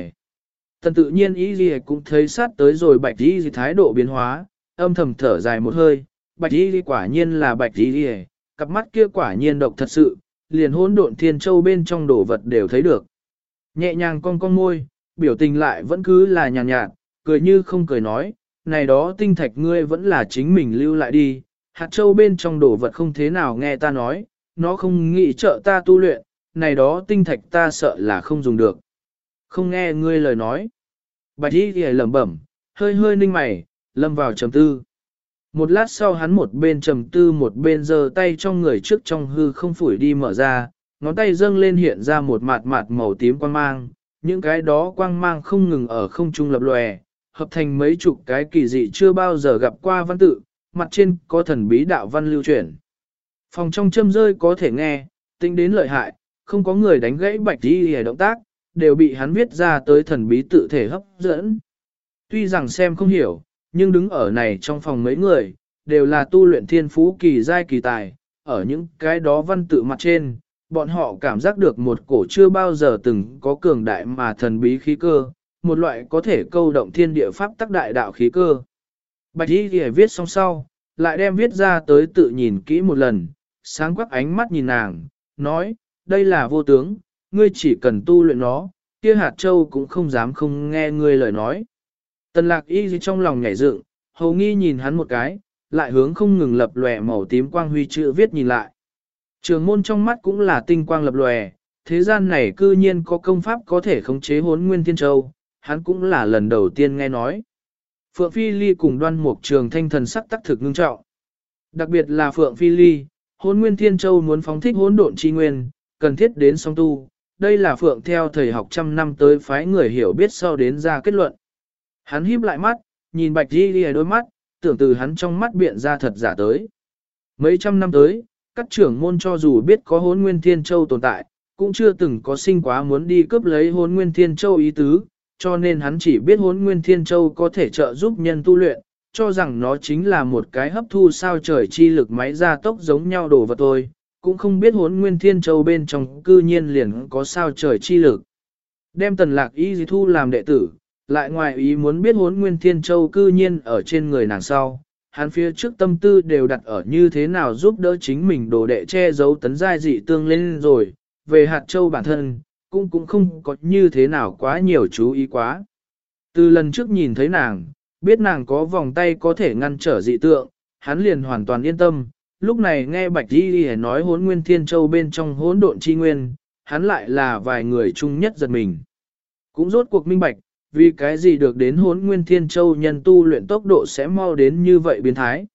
Tần tự nhiên y gì cũng thấy sát tới rồi bạch y gì thái độ biến hóa, âm thầm thở dài một hơi, bạch y gì quả nhiên là bạch y gì cặp mắt kia quả nhiên độc thật sự, liền hỗn độn thiên châu bên trong đồ vật đều thấy được. Nhẹ nhàng cong cong môi, biểu tình lại vẫn cứ là nhàn nhạt, nhạt, cười như không cười nói, này đó tinh thạch ngươi vẫn là chính mình lưu lại đi, hạt châu bên trong đồ vật không thế nào nghe ta nói, nó không nghĩ trợ ta tu luyện, này đó tinh thạch ta sợ là không dùng được. Không nghe ngươi lời nói. Bạch y thì lẩm bẩm, hơi hơi ninh mày, lâm vào trầm tư. Một lát sau hắn một bên trầm tư một bên giơ tay trong người trước trong hư không phủi đi mở ra, ngón tay dâng lên hiện ra một mạt mạt màu tím quan mang, những cái đó quang mang không ngừng ở không trung lập lòe, hợp thành mấy chục cái kỳ dị chưa bao giờ gặp qua văn tự, mặt trên có thần bí đạo văn lưu truyền. Phòng trong châm rơi có thể nghe, tính đến lợi hại, không có người đánh gãy bạch đi hề động tác, đều bị hắn viết ra tới thần bí tự thể hấp dẫn. Tuy rằng xem không hiểu, nhưng đứng ở này trong phòng mấy người, đều là tu luyện thiên phú kỳ giai kỳ tài, ở những cái đó văn tự mặt trên, bọn họ cảm giác được một cổ chưa bao giờ từng có cường đại mà thần bí khí cơ, một loại có thể câu động thiên địa pháp tắc đại đạo khí cơ. Bạch Y Ghi viết xong sau, lại đem viết ra tới tự nhìn kỹ một lần, sáng quắc ánh mắt nhìn nàng, nói, đây là vô tướng, ngươi chỉ cần tu luyện nó, kia hạt châu cũng không dám không nghe ngươi lời nói. Tần lạc y trong lòng nhảy dựng, hầu nghi nhìn hắn một cái, lại hướng không ngừng lập lòe màu tím quang huy chữ viết nhìn lại. Trường môn trong mắt cũng là tinh quang lập lòe, thế gian này cư nhiên có công pháp có thể khống chế hốn nguyên thiên châu, hắn cũng là lần đầu tiên nghe nói. Phượng Phi Ly cùng đoan mục trường thanh thần sắc tắc thực ngưng trọng. Đặc biệt là Phượng Phi Ly, hốn nguyên thiên châu muốn phóng thích hốn độn chi nguyên, cần thiết đến song tu. Đây là Phượng theo thời học trăm năm tới phái người hiểu biết sau đến ra kết luận. Hắn híp lại mắt, nhìn bạch đi đi đôi mắt, tưởng từ hắn trong mắt biện ra thật giả tới. Mấy trăm năm tới, các trưởng môn cho dù biết có hốn nguyên thiên châu tồn tại, cũng chưa từng có sinh quá muốn đi cướp lấy hốn nguyên thiên châu ý tứ, cho nên hắn chỉ biết hốn nguyên thiên châu có thể trợ giúp nhân tu luyện, cho rằng nó chính là một cái hấp thu sao trời chi lực máy gia tốc giống nhau đồ vật thôi, cũng không biết hốn nguyên thiên châu bên trong cư nhiên liền có sao trời chi lực. Đem tần lạc y thu làm đệ tử, lại ngoài ý muốn biết hốn nguyên thiên châu cư nhiên ở trên người nàng sau, hắn phía trước tâm tư đều đặt ở như thế nào giúp đỡ chính mình đồ đệ che giấu tấn giai dị tương lên rồi, về hạt châu bản thân, cũng cũng không có như thế nào quá nhiều chú ý quá. Từ lần trước nhìn thấy nàng, biết nàng có vòng tay có thể ngăn trở dị tượng, hắn liền hoàn toàn yên tâm. Lúc này nghe Bạch Di Đi nói hốn nguyên thiên châu bên trong hốn độn chi nguyên, hắn lại là vài người chung nhất giật mình. Cũng rốt cuộc minh bạch, vì cái gì được đến hốn nguyên thiên châu nhân tu luyện tốc độ sẽ mau đến như vậy biến thái.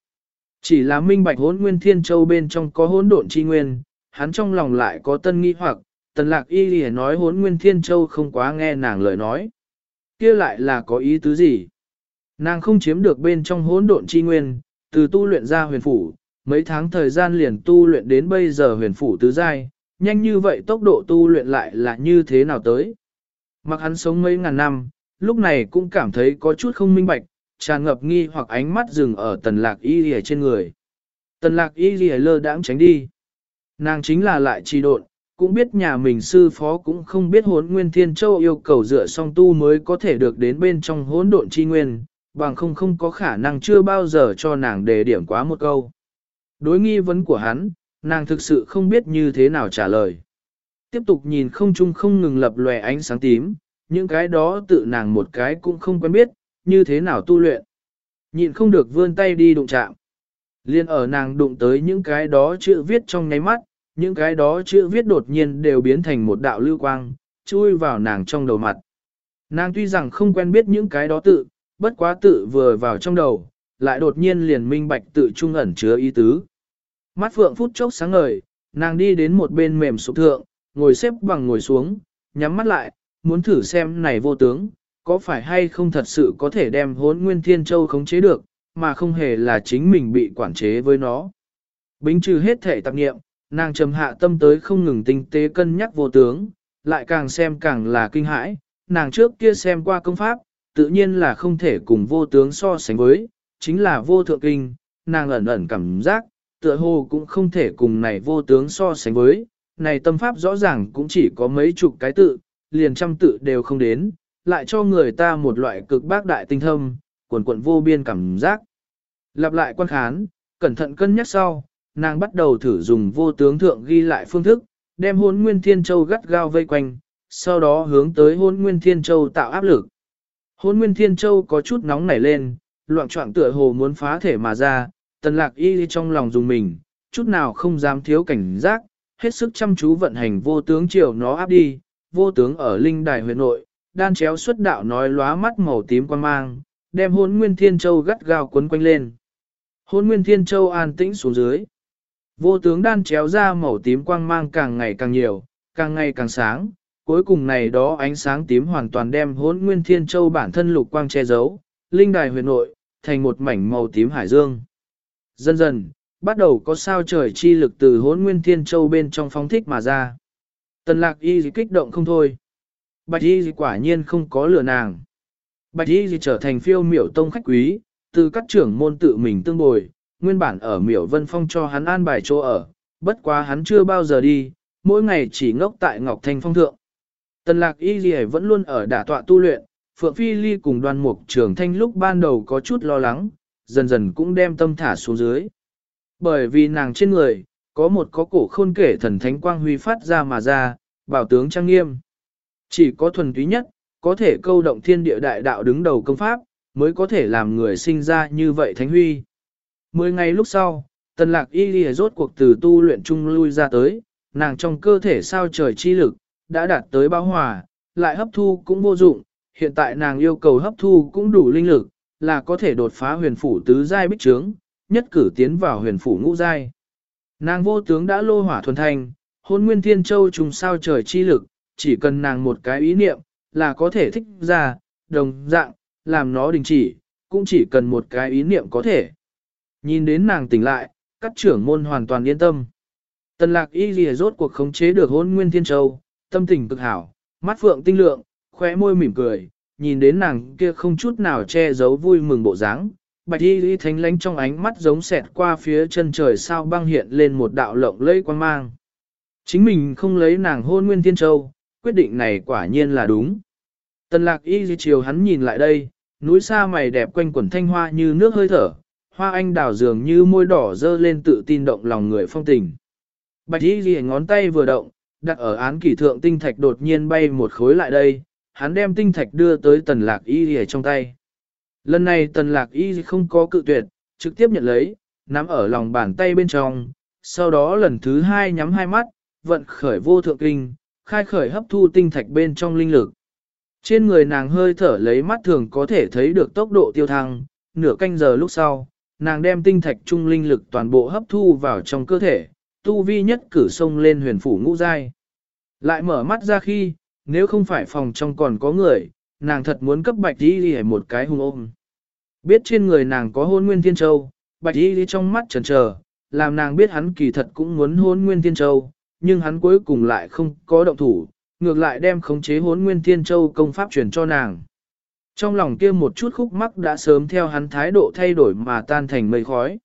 Chỉ là minh bạch hốn nguyên thiên châu bên trong có hốn độn chi nguyên, hắn trong lòng lại có tân nghi hoặc, tần lạc y lìa nói hốn nguyên thiên châu không quá nghe nàng lời nói. kia lại là có ý tứ gì? Nàng không chiếm được bên trong hốn độn chi nguyên, từ tu luyện ra huyền phủ, mấy tháng thời gian liền tu luyện đến bây giờ huyền phủ tứ giai, nhanh như vậy tốc độ tu luyện lại là như thế nào tới? Mặc hắn sống mấy ngàn năm, lúc này cũng cảm thấy có chút không minh bạch, tràn ngập nghi hoặc ánh mắt dừng ở tần lạc y lìa trên người. Tần lạc y lìa lơ đãng tránh đi. Nàng chính là lại trì độn, cũng biết nhà mình sư phó cũng không biết hốn nguyên thiên châu yêu cầu dựa song tu mới có thể được đến bên trong hốn độn chi nguyên, bằng không không có khả năng chưa bao giờ cho nàng đề điểm quá một câu. Đối nghi vấn của hắn, nàng thực sự không biết như thế nào trả lời. Tiếp tục nhìn không chung không ngừng lập lòe ánh sáng tím, những cái đó tự nàng một cái cũng không quen biết, như thế nào tu luyện. Nhịn không được vươn tay đi đụng chạm. Liên ở nàng đụng tới những cái đó chữ viết trong nháy mắt, những cái đó chữ viết đột nhiên đều biến thành một đạo lưu quang, chui vào nàng trong đầu mặt. Nàng tuy rằng không quen biết những cái đó tự, bất quá tự vừa vào trong đầu, lại đột nhiên liền minh bạch tự trung ẩn chứa ý tứ. Mắt phượng phút chốc sáng ngời, nàng đi đến một bên mềm sụp thượng, ngồi xếp bằng ngồi xuống, nhắm mắt lại, muốn thử xem này vô tướng, có phải hay không thật sự có thể đem hốn nguyên thiên châu khống chế được, mà không hề là chính mình bị quản chế với nó. Bính trừ hết thể tạp nghiệm, nàng trầm hạ tâm tới không ngừng tinh tế cân nhắc vô tướng, lại càng xem càng là kinh hãi, nàng trước kia xem qua công pháp, tự nhiên là không thể cùng vô tướng so sánh với, chính là vô thượng kinh, nàng ẩn ẩn cảm giác, tựa hồ cũng không thể cùng này vô tướng so sánh với, này tâm pháp rõ ràng cũng chỉ có mấy chục cái tự, liền trăm tự đều không đến, lại cho người ta một loại cực bác đại tinh thâm, quần quận vô biên cảm giác. Lặp lại quan khán, cẩn thận cân nhắc sau, nàng bắt đầu thử dùng vô tướng thượng ghi lại phương thức, đem hôn nguyên thiên châu gắt gao vây quanh, sau đó hướng tới hôn nguyên thiên châu tạo áp lực. Hôn nguyên thiên châu có chút nóng nảy lên, loạn trọng tựa hồ muốn phá thể mà ra, tần lạc y trong lòng dùng mình, chút nào không dám thiếu cảnh giác, hết sức chăm chú vận hành vô tướng chiều nó áp đi, vô tướng ở linh đài huyện nội, đan chéo xuất đạo nói lóa mắt màu tím quan mang, đem hôn nguyên thiên châu gắt gao quấn quanh lên. Hôn nguyên thiên châu an tĩnh xuống dưới. Vô tướng đan chéo ra màu tím quang mang càng ngày càng nhiều, càng ngày càng sáng, cuối cùng này đó ánh sáng tím hoàn toàn đem hốn nguyên thiên châu bản thân lục quang che giấu, linh đài huyền nội, thành một mảnh màu tím hải dương. Dần dần, bắt đầu có sao trời chi lực từ hốn nguyên thiên châu bên trong phóng thích mà ra. Tần lạc y kích động không thôi. Bạch y quả nhiên không có lừa nàng. Bạch y trở thành phiêu miểu tông khách quý, từ các trưởng môn tự mình tương bồi, nguyên bản ở miểu vân phong cho hắn an bài chỗ ở, bất quá hắn chưa bao giờ đi, mỗi ngày chỉ ngốc tại Ngọc Thanh Phong Thượng. Tần lạc y gì vẫn luôn ở đả tọa tu luyện, Phượng Phi Ly cùng đoàn mục trưởng thanh lúc ban đầu có chút lo lắng, dần dần cũng đem tâm thả xuống dưới. Bởi vì nàng trên người, có một có cổ khôn kể thần thánh quang huy phát ra mà ra, bảo tướng trang nghiêm. Chỉ có thuần túy nhất, có thể câu động thiên địa đại đạo đứng đầu công pháp, mới có thể làm người sinh ra như vậy thánh huy. Mười ngày lúc sau, tần lạc y lìa rốt cuộc từ tu luyện chung lui ra tới, nàng trong cơ thể sao trời chi lực, đã đạt tới bao hòa, lại hấp thu cũng vô dụng, hiện tại nàng yêu cầu hấp thu cũng đủ linh lực, là có thể đột phá huyền phủ tứ giai bích trướng, nhất cử tiến vào huyền phủ ngũ giai. Nàng vô tướng đã lô hỏa thuần thành, hôn nguyên thiên châu trùng sao trời chi lực, chỉ cần nàng một cái ý niệm, là có thể thích ra, đồng dạng, làm nó đình chỉ, cũng chỉ cần một cái ý niệm có thể. Nhìn đến nàng tỉnh lại, các trưởng môn hoàn toàn yên tâm. Tần lạc y lìa rốt cuộc khống chế được hôn nguyên thiên châu, tâm tình cực hảo, mắt phượng tinh lượng, khóe môi mỉm cười, nhìn đến nàng kia không chút nào che giấu vui mừng bộ dáng. Bạch y lý thánh lánh trong ánh mắt giống xẹt qua phía chân trời sao băng hiện lên một đạo lộng lẫy quan mang. Chính mình không lấy nàng hôn nguyên thiên châu, quyết định này quả nhiên là đúng. Tần lạc y di chiều hắn nhìn lại đây, núi xa mày đẹp quanh quần thanh hoa như nước hơi thở, hoa anh đào dường như môi đỏ dơ lên tự tin động lòng người phong tình. Bạch y di ngón tay vừa động, đặt ở án kỷ thượng tinh thạch đột nhiên bay một khối lại đây, hắn đem tinh thạch đưa tới tần lạc y di trong tay. Lần này tần lạc y không có cự tuyệt, trực tiếp nhận lấy, nắm ở lòng bàn tay bên trong, sau đó lần thứ hai nhắm hai mắt, vận khởi vô thượng kinh, khai khởi hấp thu tinh thạch bên trong linh lực. Trên người nàng hơi thở lấy mắt thường có thể thấy được tốc độ tiêu thăng, nửa canh giờ lúc sau, nàng đem tinh thạch trung linh lực toàn bộ hấp thu vào trong cơ thể, tu vi nhất cử sông lên huyền phủ ngũ giai. Lại mở mắt ra khi, nếu không phải phòng trong còn có người, nàng thật muốn cấp bạch đi hề một cái hung ôm. Biết trên người nàng có hôn nguyên thiên châu, bạch đi đi trong mắt chần trờ, làm nàng biết hắn kỳ thật cũng muốn hôn nguyên thiên châu, nhưng hắn cuối cùng lại không có động thủ, ngược lại đem khống chế hôn nguyên thiên châu công pháp truyền cho nàng. Trong lòng kia một chút khúc mắc đã sớm theo hắn thái độ thay đổi mà tan thành mây khói.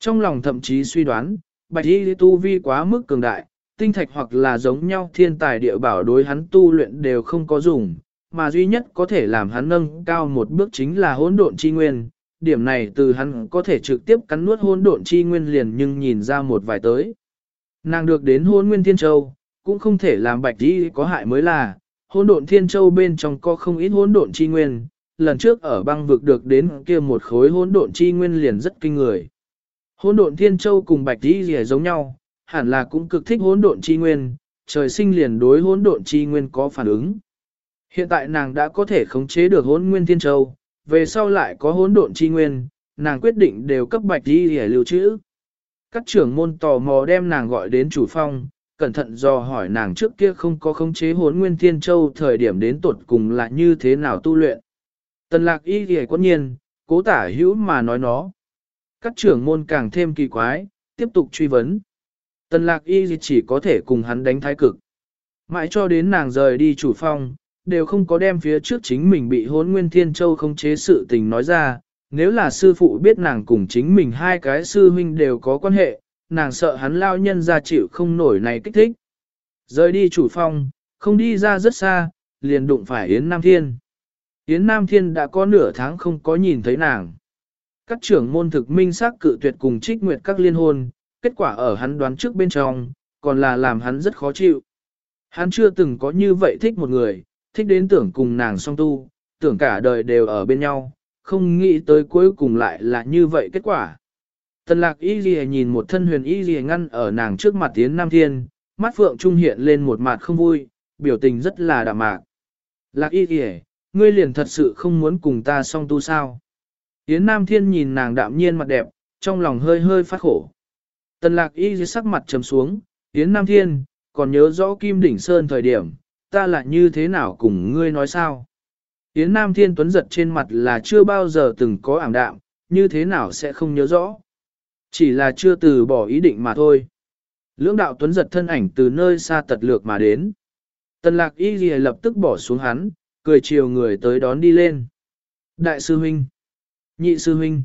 Trong lòng thậm chí suy đoán, bạch y tu vi quá mức cường đại, tinh thạch hoặc là giống nhau thiên tài địa bảo đối hắn tu luyện đều không có dùng, mà duy nhất có thể làm hắn nâng cao một bước chính là hỗn độn chi nguyên. Điểm này từ hắn có thể trực tiếp cắn nuốt hỗn độn chi nguyên liền nhưng nhìn ra một vài tới. Nàng được đến hôn nguyên thiên châu, cũng không thể làm bạch đi có hại mới là, hỗn độn thiên châu bên trong có không ít hỗn độn chi nguyên, lần trước ở băng vực được đến kia một khối hỗn độn chi nguyên liền rất kinh người. Hỗn độn thiên châu cùng bạch đi rìa giống nhau, hẳn là cũng cực thích hỗn độn chi nguyên, trời sinh liền đối hỗn độn chi nguyên có phản ứng. Hiện tại nàng đã có thể khống chế được hốn nguyên thiên châu, về sau lại có hốn độn chi nguyên, nàng quyết định đều cấp bạch đi để lưu trữ. Các trưởng môn tò mò đem nàng gọi đến chủ phong, cẩn thận do hỏi nàng trước kia không có khống chế hốn nguyên thiên châu thời điểm đến tuột cùng là như thế nào tu luyện. Tần lạc y ghề quân nhiên, cố tả hữu mà nói nó. Các trưởng môn càng thêm kỳ quái, tiếp tục truy vấn. Tần lạc y chỉ có thể cùng hắn đánh thái cực. Mãi cho đến nàng rời đi chủ phong, đều không có đem phía trước chính mình bị hốn nguyên thiên châu không chế sự tình nói ra. Nếu là sư phụ biết nàng cùng chính mình hai cái sư huynh đều có quan hệ, nàng sợ hắn lao nhân ra chịu không nổi này kích thích. Rời đi chủ phong, không đi ra rất xa, liền đụng phải Yến Nam Thiên. Yến Nam Thiên đã có nửa tháng không có nhìn thấy nàng. Các trưởng môn thực minh xác cự tuyệt cùng trích nguyệt các liên hôn, kết quả ở hắn đoán trước bên trong, còn là làm hắn rất khó chịu. Hắn chưa từng có như vậy thích một người, thích đến tưởng cùng nàng song tu, tưởng cả đời đều ở bên nhau, không nghĩ tới cuối cùng lại là như vậy kết quả. Tần lạc y ghi nhìn một thân huyền y ghi ngăn ở nàng trước mặt tiến nam thiên, mắt phượng trung hiện lên một mặt không vui, biểu tình rất là đạm mạc. Lạc y ghi ngươi liền thật sự không muốn cùng ta song tu sao. Yến Nam Thiên nhìn nàng đạm nhiên mặt đẹp, trong lòng hơi hơi phát khổ. Tần lạc y dưới sắc mặt trầm xuống, Yến Nam Thiên, còn nhớ rõ Kim Đỉnh Sơn thời điểm, ta là như thế nào cùng ngươi nói sao? Yến Nam Thiên Tuấn giật trên mặt là chưa bao giờ từng có ảm đạm, như thế nào sẽ không nhớ rõ. Chỉ là chưa từ bỏ ý định mà thôi. Lưỡng đạo Tuấn giật thân ảnh từ nơi xa tật lược mà đến. Tần lạc y ghi lập tức bỏ xuống hắn, cười chiều người tới đón đi lên. Đại sư huynh, nhị sư huynh.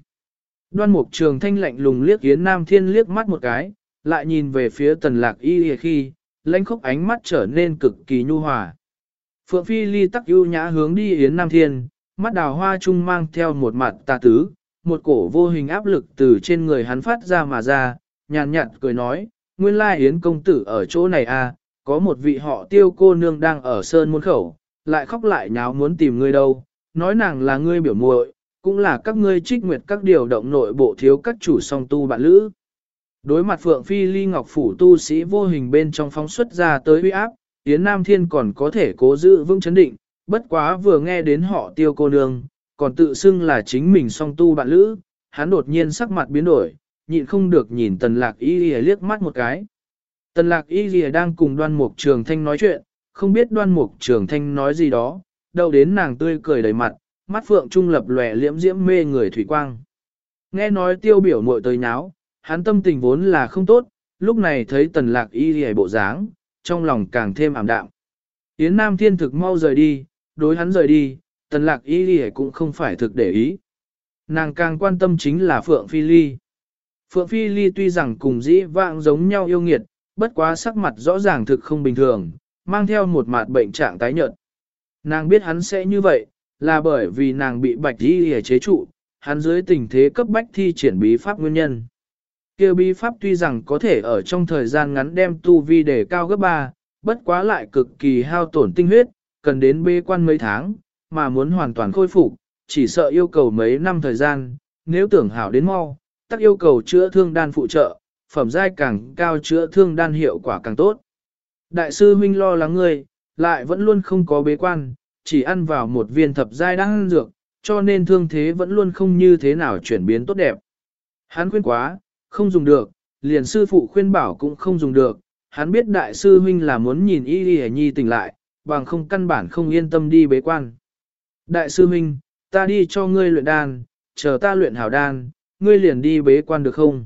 Đoan mục trường thanh lạnh lùng liếc Yến Nam Thiên liếc mắt một cái, lại nhìn về phía tần lạc y ghi khi, lãnh khốc ánh mắt trở nên cực kỳ nhu hòa. Phượng Phi ly tắc ưu nhã hướng đi Yến Nam Thiên, mắt đào hoa trung mang theo một mặt tà tứ, một cổ vô hình áp lực từ trên người hắn phát ra mà ra, nhàn nhạt cười nói, nguyên lai Yến công tử ở chỗ này à, có một vị họ tiêu cô nương đang ở sơn muôn khẩu, lại khóc lại nháo muốn tìm ngươi đâu, nói nàng là ngươi biểu muội, cũng là các ngươi trích nguyệt các điều động nội bộ thiếu các chủ song tu bạn lữ. Đối mặt Phượng Phi Ly Ngọc Phủ tu sĩ vô hình bên trong phóng xuất ra tới uy áp, Yến Nam Thiên còn có thể cố giữ vững chấn định, bất quá vừa nghe đến họ tiêu cô nương, còn tự xưng là chính mình song tu bạn lữ, hắn đột nhiên sắc mặt biến đổi, nhịn không được nhìn tần lạc y lìa liếc mắt một cái. Tần lạc y lìa đang cùng đoan mục trường thanh nói chuyện, không biết đoan mục trường thanh nói gì đó, đâu đến nàng tươi cười đầy mặt, mắt phượng trung lập lòe liễm diễm mê người thủy quang. Nghe nói tiêu biểu muội tới nháo, hắn tâm tình vốn là không tốt, lúc này thấy tần lạc y hề bộ dáng, trong lòng càng thêm ảm đạm. Yến Nam Thiên thực mau rời đi, đối hắn rời đi, tần lạc y hề cũng không phải thực để ý. Nàng càng quan tâm chính là Phượng Phi Ly. Phượng Phi Ly tuy rằng cùng dĩ vãng giống nhau yêu nghiệt, bất quá sắc mặt rõ ràng thực không bình thường, mang theo một mặt bệnh trạng tái nhợt. Nàng biết hắn sẽ như vậy, là bởi vì nàng bị bạch Y hề chế trụ, hắn dưới tình thế cấp bách thi triển bí pháp nguyên nhân kia bí pháp tuy rằng có thể ở trong thời gian ngắn đem tu vi để cao gấp 3, bất quá lại cực kỳ hao tổn tinh huyết, cần đến bê quan mấy tháng, mà muốn hoàn toàn khôi phục, chỉ sợ yêu cầu mấy năm thời gian, nếu tưởng hảo đến mau, tắc yêu cầu chữa thương đan phụ trợ, phẩm giai càng cao chữa thương đan hiệu quả càng tốt. Đại sư huynh lo lắng ngươi, lại vẫn luôn không có bế quan, chỉ ăn vào một viên thập giai đan dược, cho nên thương thế vẫn luôn không như thế nào chuyển biến tốt đẹp. Hắn khuyên quá, không dùng được, liền sư phụ khuyên bảo cũng không dùng được, hắn biết đại sư huynh là muốn nhìn y đi nhi tỉnh lại, bằng không căn bản không yên tâm đi bế quan. Đại sư huynh, ta đi cho ngươi luyện đan, chờ ta luyện hảo đan, ngươi liền đi bế quan được không?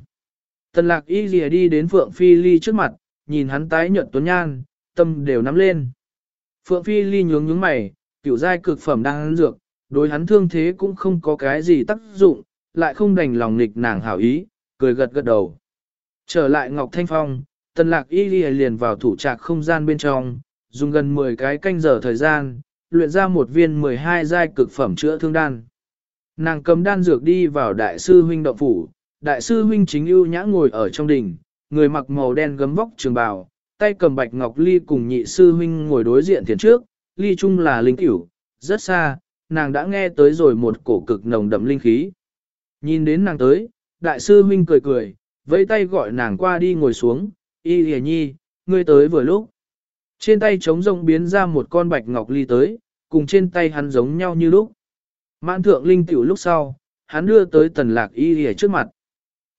Tần lạc y lìa đi đến Phượng Phi Ly trước mặt, nhìn hắn tái nhợt tuấn nhan, tâm đều nắm lên. Phượng Phi Ly nhướng nhướng mày, kiểu giai cực phẩm đang ăn dược, đối hắn thương thế cũng không có cái gì tác dụng, lại không đành lòng nghịch nàng hảo ý, cười gật gật đầu. Trở lại Ngọc Thanh Phong, tần lạc y liền vào thủ trạc không gian bên trong, dùng gần 10 cái canh giờ thời gian, luyện ra một viên 12 giai cực phẩm chữa thương đan. Nàng cầm đan dược đi vào đại sư huynh động phủ, đại sư huynh chính ưu nhã ngồi ở trong đỉnh, người mặc màu đen gấm vóc trường bào, tay cầm bạch ngọc ly cùng nhị sư huynh ngồi đối diện tiền trước, ly chung là linh cửu, rất xa, nàng đã nghe tới rồi một cổ cực nồng đậm linh khí. Nhìn đến nàng tới, đại sư huynh cười cười, vẫy tay gọi nàng qua đi ngồi xuống, y hề nhi, ngươi tới vừa lúc. Trên tay trống rộng biến ra một con bạch ngọc ly tới, cùng trên tay hắn giống nhau như lúc. Mãn thượng linh tiểu lúc sau, hắn đưa tới tần lạc y hề trước mặt.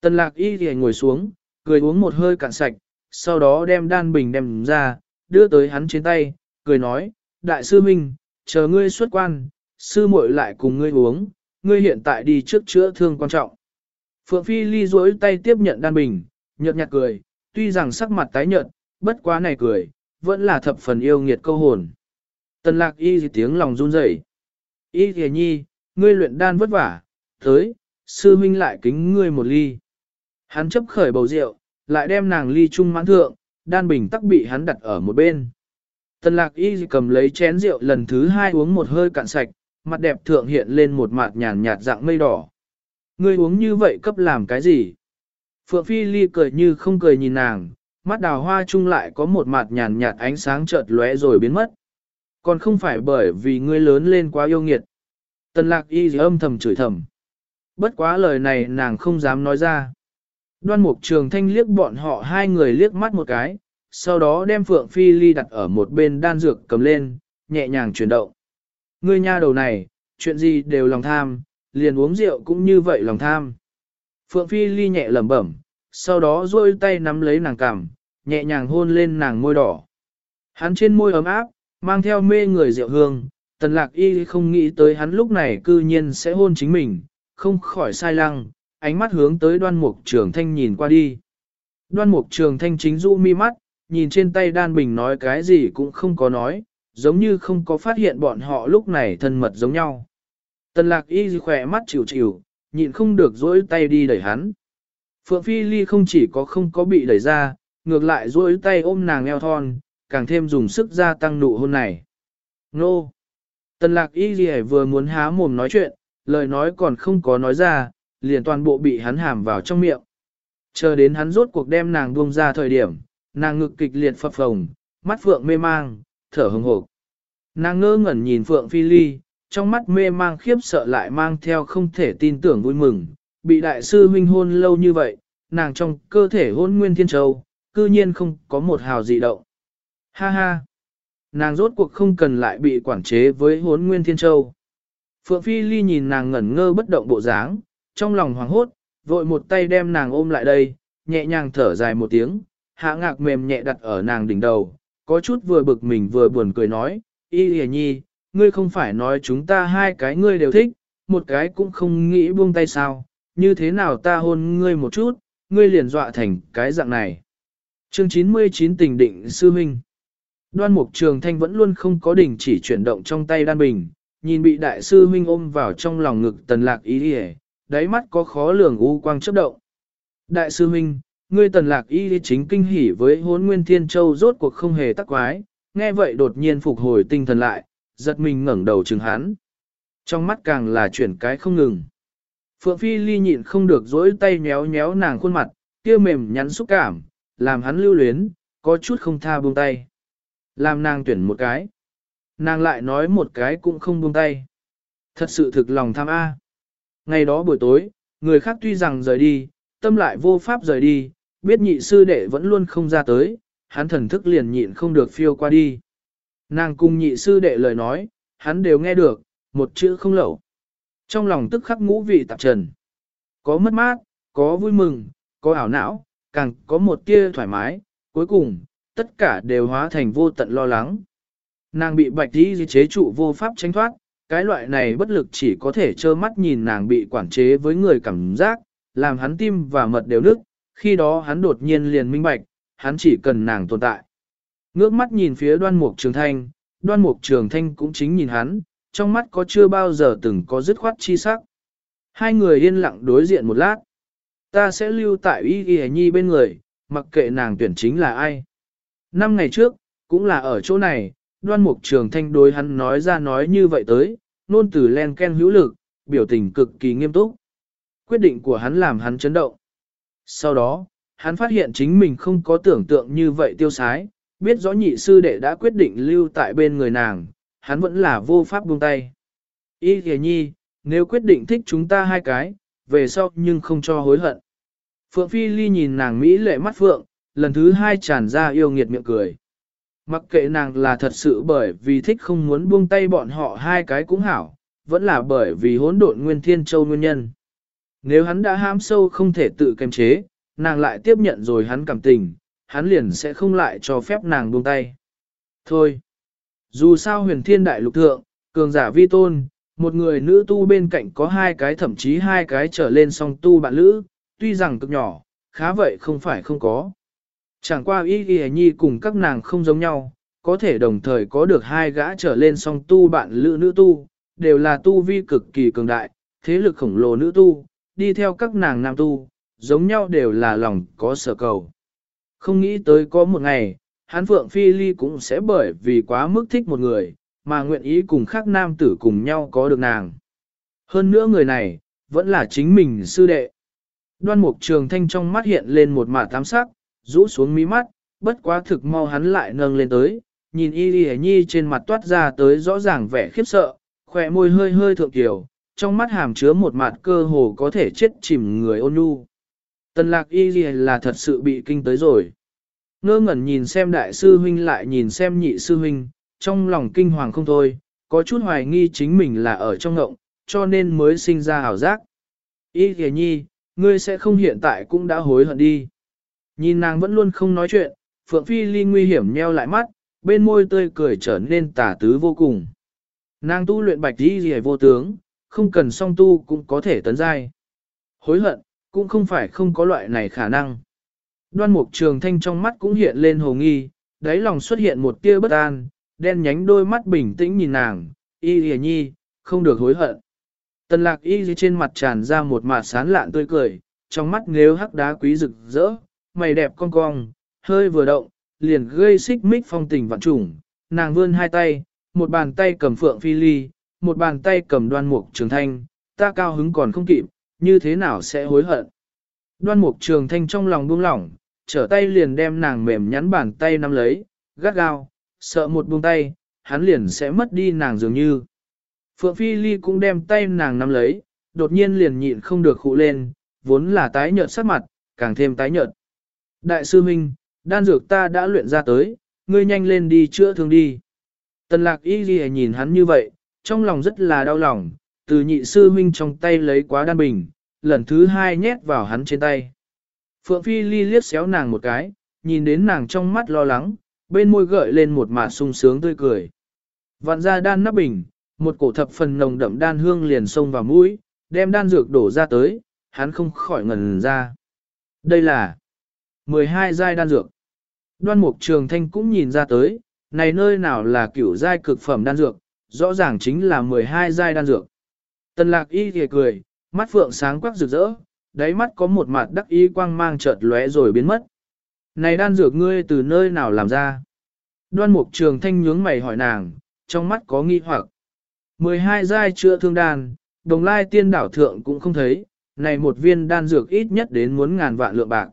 Tần lạc y hề ngồi xuống, cười uống một hơi cạn sạch, sau đó đem đan bình đem ra, đưa tới hắn trên tay, cười nói, đại sư huynh, chờ ngươi xuất quan, sư muội lại cùng ngươi uống, ngươi hiện tại đi trước chữa thương quan trọng. Phượng Phi Ly duỗi tay tiếp nhận đan bình, nhợt nhạt cười, tuy rằng sắc mặt tái nhợt, bất quá này cười, vẫn là thập phần yêu nghiệt câu hồn. Tần lạc y tiếng lòng run rẩy. Y thề nhi, ngươi luyện đan vất vả, tới, sư huynh lại kính ngươi một ly. Hắn chấp khởi bầu rượu, lại đem nàng ly chung mãn thượng, đan bình tắc bị hắn đặt ở một bên. Tần lạc y cầm lấy chén rượu lần thứ hai uống một hơi cạn sạch, mặt đẹp thượng hiện lên một mặt nhàn nhạt dạng mây đỏ. Ngươi uống như vậy cấp làm cái gì? Phượng Phi Ly cười như không cười nhìn nàng, mắt đào hoa chung lại có một mặt nhàn nhạt ánh sáng chợt lóe rồi biến mất. Còn không phải bởi vì ngươi lớn lên quá yêu nghiệt. Tần lạc y âm thầm chửi thầm. Bất quá lời này nàng không dám nói ra. Đoan mục trường thanh liếc bọn họ hai người liếc mắt một cái, sau đó đem Phượng Phi Ly đặt ở một bên đan dược cầm lên, nhẹ nhàng chuyển động. Ngươi nha đầu này, chuyện gì đều lòng tham, liền uống rượu cũng như vậy lòng tham. Phượng Phi Ly nhẹ lẩm bẩm, sau đó duỗi tay nắm lấy nàng cằm, nhẹ nhàng hôn lên nàng môi đỏ. Hắn trên môi ấm áp, mang theo mê người rượu hương, tần lạc y không nghĩ tới hắn lúc này cư nhiên sẽ hôn chính mình, không khỏi sai lăng, ánh mắt hướng tới đoan mục trường thanh nhìn qua đi. Đoan mục trường thanh chính dụ mi mắt, nhìn trên tay đan bình nói cái gì cũng không có nói, giống như không có phát hiện bọn họ lúc này thân mật giống nhau. Tần lạc y khỏe mắt chịu chịu, nhịn không được dối tay đi đẩy hắn. Phượng Phi Ly không chỉ có không có bị đẩy ra, ngược lại dối tay ôm nàng eo thon, càng thêm dùng sức gia tăng nụ hôn này. Nô! Tần lạc y gì vừa muốn há mồm nói chuyện, lời nói còn không có nói ra, liền toàn bộ bị hắn hàm vào trong miệng. Chờ đến hắn rốt cuộc đem nàng buông ra thời điểm, nàng ngực kịch liệt phập phồng, mắt phượng mê mang, thở hừng hộp. Nàng ngơ ngẩn nhìn phượng phi ly, trong mắt mê mang khiếp sợ lại mang theo không thể tin tưởng vui mừng, bị đại sư huynh hôn lâu như vậy, nàng trong cơ thể hôn nguyên thiên châu, cư nhiên không có một hào dị động. Ha ha! Nàng rốt cuộc không cần lại bị quản chế với hôn nguyên thiên châu. Phượng Phi Ly nhìn nàng ngẩn ngơ bất động bộ dáng, trong lòng hoảng hốt, vội một tay đem nàng ôm lại đây, nhẹ nhàng thở dài một tiếng, hạ ngạc mềm nhẹ đặt ở nàng đỉnh đầu, có chút vừa bực mình vừa buồn cười nói, y hề nhi, ngươi không phải nói chúng ta hai cái ngươi đều thích, một cái cũng không nghĩ buông tay sao, như thế nào ta hôn ngươi một chút, ngươi liền dọa thành cái dạng này. Chương 99 tình định sư huynh. Đoan mục trường thanh vẫn luôn không có đỉnh chỉ chuyển động trong tay đan bình, nhìn bị đại sư huynh ôm vào trong lòng ngực tần lạc ý đi đáy mắt có khó lường u quang chớp động. Đại sư huynh, ngươi tần lạc y chính kinh hỉ với hốn nguyên thiên châu rốt cuộc không hề tắc quái, nghe vậy đột nhiên phục hồi tinh thần lại, giật mình ngẩng đầu chừng hắn. Trong mắt càng là chuyển cái không ngừng. Phượng Phi Ly nhịn không được dỗi tay nhéo nhéo nàng khuôn mặt, kia mềm nhắn xúc cảm, làm hắn lưu luyến, có chút không tha buông tay. Làm nàng tuyển một cái. Nàng lại nói một cái cũng không buông tay. Thật sự thực lòng tham A. Ngày đó buổi tối, người khác tuy rằng rời đi, tâm lại vô pháp rời đi, biết nhị sư đệ vẫn luôn không ra tới, hắn thần thức liền nhịn không được phiêu qua đi. Nàng cùng nhị sư đệ lời nói, hắn đều nghe được, một chữ không lẩu. Trong lòng tức khắc ngũ vị tạp trần. Có mất mát, có vui mừng, có ảo não, càng có một tia thoải mái, cuối cùng, tất cả đều hóa thành vô tận lo lắng. Nàng bị bạch đi chế trụ vô pháp tránh thoát, cái loại này bất lực chỉ có thể trơ mắt nhìn nàng bị quản chế với người cảm giác, làm hắn tim và mật đều nức, khi đó hắn đột nhiên liền minh bạch, hắn chỉ cần nàng tồn tại. Ngước mắt nhìn phía đoan mục trường thanh, đoan mục trường thanh cũng chính nhìn hắn, trong mắt có chưa bao giờ từng có dứt khoát chi sắc. Hai người yên lặng đối diện một lát. Ta sẽ lưu tại y y nhi bên người, mặc kệ nàng tuyển chính là ai. Năm ngày trước, cũng là ở chỗ này, đoan mục trường thanh đối hắn nói ra nói như vậy tới, nôn từ len ken hữu lực, biểu tình cực kỳ nghiêm túc. Quyết định của hắn làm hắn chấn động. Sau đó, hắn phát hiện chính mình không có tưởng tượng như vậy tiêu sái, biết rõ nhị sư đệ đã quyết định lưu tại bên người nàng, hắn vẫn là vô pháp buông tay. Ý kìa nhi, nếu quyết định thích chúng ta hai cái, về sau nhưng không cho hối hận. Phượng Phi Ly nhìn nàng Mỹ lệ mắt Phượng, lần thứ hai tràn ra yêu nghiệt miệng cười. Mặc kệ nàng là thật sự bởi vì thích không muốn buông tay bọn họ hai cái cũng hảo, vẫn là bởi vì hỗn độn nguyên thiên châu nguyên nhân. Nếu hắn đã ham sâu không thể tự kiềm chế, nàng lại tiếp nhận rồi hắn cảm tình, hắn liền sẽ không lại cho phép nàng buông tay. Thôi, dù sao huyền thiên đại lục thượng, cường giả vi tôn, một người nữ tu bên cạnh có hai cái thậm chí hai cái trở lên song tu bạn lữ, tuy rằng cực nhỏ, khá vậy không phải không có. Chẳng qua y ghi nhi cùng các nàng không giống nhau, có thể đồng thời có được hai gã trở lên song tu bạn lữ nữ tu, đều là tu vi cực kỳ cường đại, thế lực khổng lồ nữ tu, đi theo các nàng nam tu, giống nhau đều là lòng có sở cầu. Không nghĩ tới có một ngày, hắn Phượng Phi Ly cũng sẽ bởi vì quá mức thích một người, mà nguyện ý cùng khác nam tử cùng nhau có được nàng. Hơn nữa người này, vẫn là chính mình sư đệ. Đoan mục trường thanh trong mắt hiện lên một mả tám sắc, rũ xuống mí mắt, bất quá thực mau hắn lại nâng lên tới, nhìn y y nhi trên mặt toát ra tới rõ ràng vẻ khiếp sợ, khỏe môi hơi hơi thượng tiểu, trong mắt hàm chứa một mặt cơ hồ có thể chết chìm người ôn nhu. Tần lạc y gì là thật sự bị kinh tới rồi. Ngơ ngẩn nhìn xem đại sư huynh lại nhìn xem nhị sư huynh, trong lòng kinh hoàng không thôi, có chút hoài nghi chính mình là ở trong ngộng, cho nên mới sinh ra hảo giác. Y gì nhi, ngươi sẽ không hiện tại cũng đã hối hận đi. Nhìn nàng vẫn luôn không nói chuyện, Phượng Phi Ly nguy hiểm nheo lại mắt, bên môi tươi cười trở nên tả tứ vô cùng. Nàng tu luyện bạch đi gì vô tướng, không cần song tu cũng có thể tấn giai. Hối hận, cũng không phải không có loại này khả năng. Đoan mục trường thanh trong mắt cũng hiện lên hồ nghi, đáy lòng xuất hiện một tia bất an, đen nhánh đôi mắt bình tĩnh nhìn nàng, y hề nhi, không được hối hận. Tần lạc y trên mặt tràn ra một mặt sán lạn tươi cười, trong mắt nếu hắc đá quý rực rỡ, mày đẹp cong cong, hơi vừa động, liền gây xích mích phong tình vạn trùng, nàng vươn hai tay, một bàn tay cầm phượng phi ly, một bàn tay cầm đoan mục trường thanh, ta cao hứng còn không kịp, như thế nào sẽ hối hận. Đoan mục trường thanh trong lòng buông lỏng, trở tay liền đem nàng mềm nhắn bàn tay nắm lấy, gắt gao, sợ một buông tay, hắn liền sẽ mất đi nàng dường như. Phượng Phi Ly cũng đem tay nàng nắm lấy, đột nhiên liền nhịn không được khụ lên, vốn là tái nhợt sắc mặt, càng thêm tái nhợt. Đại sư Minh, đan dược ta đã luyện ra tới, ngươi nhanh lên đi chữa thương đi. Tần lạc y ghi nhìn hắn như vậy, trong lòng rất là đau lòng, từ nhị sư huynh trong tay lấy quá đan bình, lần thứ hai nhét vào hắn trên tay. Phượng Phi Ly liếc xéo nàng một cái, nhìn đến nàng trong mắt lo lắng, bên môi gợi lên một mạt sung sướng tươi cười. Vạn ra đan nắp bình, một cổ thập phần nồng đậm đan hương liền xông vào mũi, đem đan dược đổ ra tới, hắn không khỏi ngần ra. Đây là 12 giai đan dược. Đoan mục trường thanh cũng nhìn ra tới, này nơi nào là kiểu giai cực phẩm đan dược, rõ ràng chính là 12 giai đan dược. Tần lạc y thì cười, mắt phượng sáng quắc rực rỡ, đáy mắt có một mặt đắc ý quang mang chợt lóe rồi biến mất. Này đan dược ngươi từ nơi nào làm ra? Đoan mục trường thanh nhướng mày hỏi nàng, trong mắt có nghi hoặc. 12 giai chữa thương đan, đồng lai tiên đảo thượng cũng không thấy, này một viên đan dược ít nhất đến muốn ngàn vạn lượng bạc.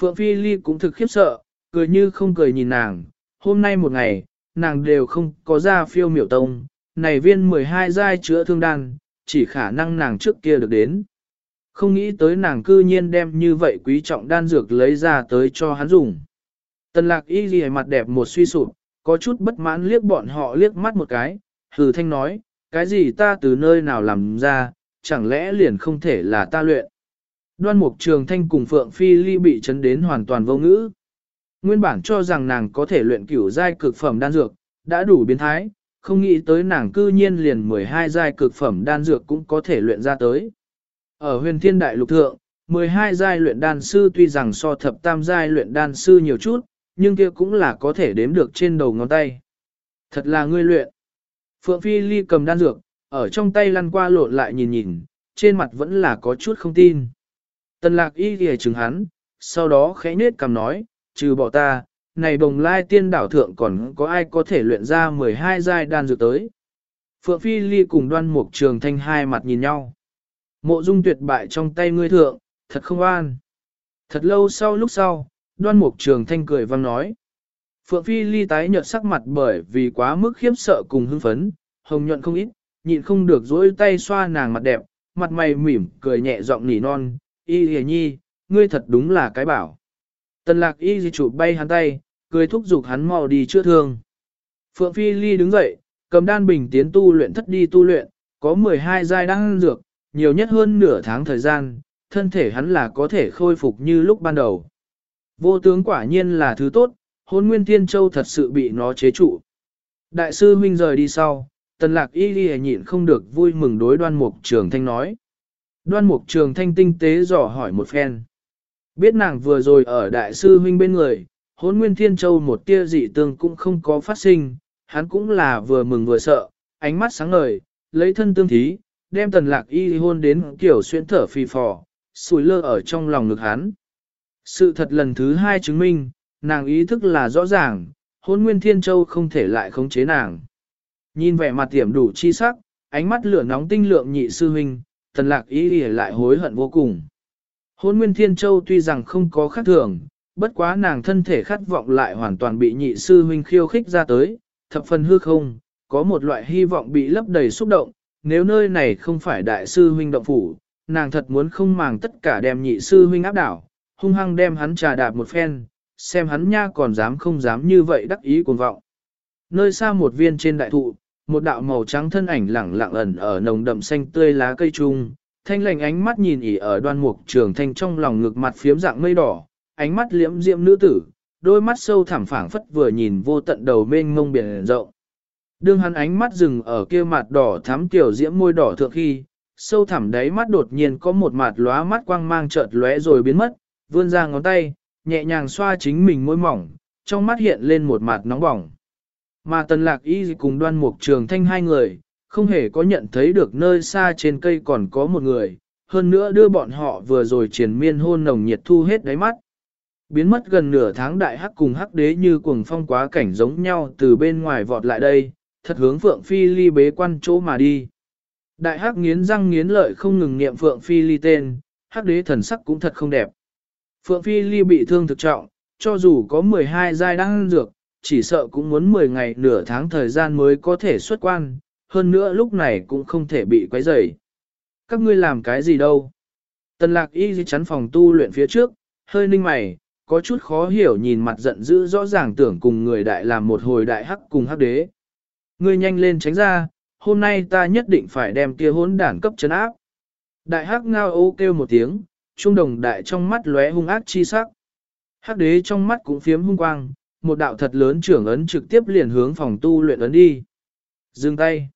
Phượng Phi Ly cũng thực khiếp sợ, cười như không cười nhìn nàng, hôm nay một ngày, nàng đều không có ra phiêu miểu tông, này viên 12 giai chữa thương đan, chỉ khả năng nàng trước kia được đến. Không nghĩ tới nàng cư nhiên đem như vậy quý trọng đan dược lấy ra tới cho hắn dùng. Tần lạc y ghi mặt đẹp một suy sụp, có chút bất mãn liếc bọn họ liếc mắt một cái, hừ thanh nói, cái gì ta từ nơi nào làm ra, chẳng lẽ liền không thể là ta luyện. Đoan mục trường thanh cùng Phượng Phi Ly bị chấn đến hoàn toàn vô ngữ. Nguyên bản cho rằng nàng có thể luyện cửu giai cực phẩm đan dược, đã đủ biến thái, không nghĩ tới nàng cư nhiên liền 12 giai cực phẩm đan dược cũng có thể luyện ra tới. Ở huyền thiên đại lục thượng, 12 giai luyện đan sư tuy rằng so thập tam giai luyện đan sư nhiều chút, nhưng kia cũng là có thể đếm được trên đầu ngón tay. Thật là ngươi luyện. Phượng Phi Ly cầm đan dược, ở trong tay lăn qua lộn lại nhìn nhìn, trên mặt vẫn là có chút không tin. Tần lạc y ghề chừng hắn, sau đó khẽ nết cầm nói, trừ bỏ ta, này bồng lai tiên đảo thượng còn có ai có thể luyện ra 12 giai đan dược tới. Phượng Phi Ly cùng đoan mục trường thanh hai mặt nhìn nhau. Mộ dung tuyệt bại trong tay ngươi thượng, thật không an. Thật lâu sau lúc sau, đoan mục trường thanh cười vang nói. Phượng Phi ly tái nhợt sắc mặt bởi vì quá mức khiếp sợ cùng hưng phấn, hồng nhuận không ít, nhịn không được dối tay xoa nàng mặt đẹp, mặt mày mỉm, cười nhẹ giọng nỉ non, y hề nhi, ngươi thật đúng là cái bảo. Tần lạc y di chụp bay hắn tay, cười thúc giục hắn mau đi chữa thương. Phượng Phi ly đứng dậy, cầm đan bình tiến tu luyện thất đi tu luyện, có 12 giai đang dược, nhiều nhất hơn nửa tháng thời gian, thân thể hắn là có thể khôi phục như lúc ban đầu. Vô tướng quả nhiên là thứ tốt, hôn nguyên thiên châu thật sự bị nó chế trụ. Đại sư huynh rời đi sau, tần lạc y ghi nhịn không được vui mừng đối đoan mục trường thanh nói. Đoan mục trường thanh tinh tế dò hỏi một phen. Biết nàng vừa rồi ở đại sư huynh bên người, hôn nguyên thiên châu một tia dị tương cũng không có phát sinh, hắn cũng là vừa mừng vừa sợ, ánh mắt sáng ngời, lấy thân tương thí, đem tần lạc y hôn đến kiểu xuyên thở phì phò, sùi lơ ở trong lòng ngực hắn. Sự thật lần thứ hai chứng minh, nàng ý thức là rõ ràng, hôn nguyên thiên châu không thể lại khống chế nàng. Nhìn vẻ mặt tiểm đủ chi sắc, ánh mắt lửa nóng tinh lượng nhị sư huynh, tần lạc y lại hối hận vô cùng. Hôn nguyên thiên châu tuy rằng không có khác thường, bất quá nàng thân thể khát vọng lại hoàn toàn bị nhị sư huynh khiêu khích ra tới, thập phần hư không, có một loại hy vọng bị lấp đầy xúc động, nếu nơi này không phải đại sư huynh động phủ, nàng thật muốn không màng tất cả đem nhị sư huynh áp đảo, hung hăng đem hắn trà đạp một phen, xem hắn nha còn dám không dám như vậy đắc ý cuồng vọng. Nơi xa một viên trên đại thụ, một đạo màu trắng thân ảnh lẳng lặng ẩn ở nồng đậm xanh tươi lá cây trung, thanh lành ánh mắt nhìn ỉ ở đoan mục trường thanh trong lòng ngực mặt phiếm dạng mây đỏ, ánh mắt liễm diễm nữ tử, đôi mắt sâu thẳm phảng phất vừa nhìn vô tận đầu mênh mông biển rộng. Đương hắn ánh mắt dừng ở kia mặt đỏ thắm tiểu diễm môi đỏ thượng khi, sâu thẳm đáy mắt đột nhiên có một mặt lóa mắt quang mang chợt lóe rồi biến mất, vươn ra ngón tay, nhẹ nhàng xoa chính mình môi mỏng, trong mắt hiện lên một mặt nóng bỏng. Mà tần lạc y cùng đoan mục trường thanh hai người, không hề có nhận thấy được nơi xa trên cây còn có một người, hơn nữa đưa bọn họ vừa rồi triển miên hôn nồng nhiệt thu hết đáy mắt. Biến mất gần nửa tháng đại hắc cùng hắc đế như cuồng phong quá cảnh giống nhau từ bên ngoài vọt lại đây, thật hướng Phượng Phi Ly bế quan chỗ mà đi. Đại hắc nghiến răng nghiến lợi không ngừng niệm Phượng Phi Ly tên, hắc đế thần sắc cũng thật không đẹp. Phượng Phi Ly bị thương thực trọng, cho dù có 12 giai đang dược, chỉ sợ cũng muốn 10 ngày nửa tháng thời gian mới có thể xuất quan, hơn nữa lúc này cũng không thể bị quấy rầy. Các ngươi làm cái gì đâu? Tần lạc y chắn phòng tu luyện phía trước, hơi ninh mày, có chút khó hiểu nhìn mặt giận dữ rõ ràng tưởng cùng người đại làm một hồi đại hắc cùng hắc đế. Ngươi nhanh lên tránh ra, hôm nay ta nhất định phải đem kia hỗn đản cấp chấn áp. Đại hắc ngao ô kêu một tiếng, trung đồng đại trong mắt lóe hung ác chi sắc. Hắc đế trong mắt cũng phiếm hung quang, một đạo thật lớn trưởng ấn trực tiếp liền hướng phòng tu luyện ấn đi. Dừng tay.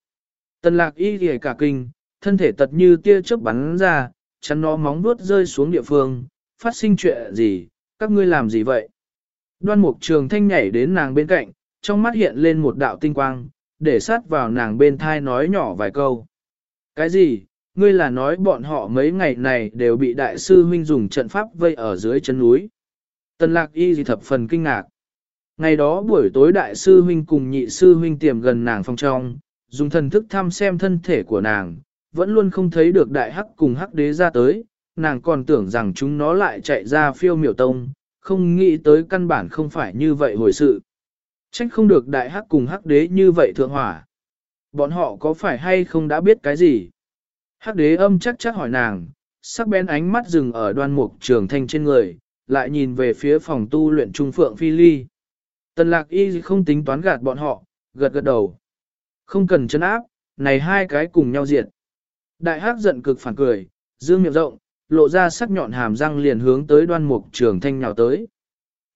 Tần lạc y ghề cả kinh, thân thể tật như tia chớp bắn ra, chắn nó móng vuốt rơi xuống địa phương, phát sinh chuyện gì, các ngươi làm gì vậy? Đoan mục trường thanh nhảy đến nàng bên cạnh, trong mắt hiện lên một đạo tinh quang, để sát vào nàng bên thai nói nhỏ vài câu. Cái gì? Ngươi là nói bọn họ mấy ngày này đều bị đại sư huynh dùng trận pháp vây ở dưới chân núi. Tần lạc y gì thập phần kinh ngạc. Ngày đó buổi tối đại sư huynh cùng nhị sư huynh tiềm gần nàng phòng trong, dùng thần thức thăm xem thân thể của nàng, vẫn luôn không thấy được đại hắc cùng hắc đế ra tới, nàng còn tưởng rằng chúng nó lại chạy ra phiêu miểu tông, không nghĩ tới căn bản không phải như vậy hồi sự. Trách không được đại hắc cùng hắc đế như vậy thượng hỏa. Bọn họ có phải hay không đã biết cái gì? Hắc đế âm chắc chắc hỏi nàng, sắc bén ánh mắt dừng ở đoan mục trường thanh trên người, lại nhìn về phía phòng tu luyện trung phượng phi ly. Tần lạc y không tính toán gạt bọn họ, gật gật đầu. Không cần chân áp, này hai cái cùng nhau diệt. Đại hắc giận cực phản cười, dương miệng rộng, lộ ra sắc nhọn hàm răng liền hướng tới đoan mục trường thanh nhào tới.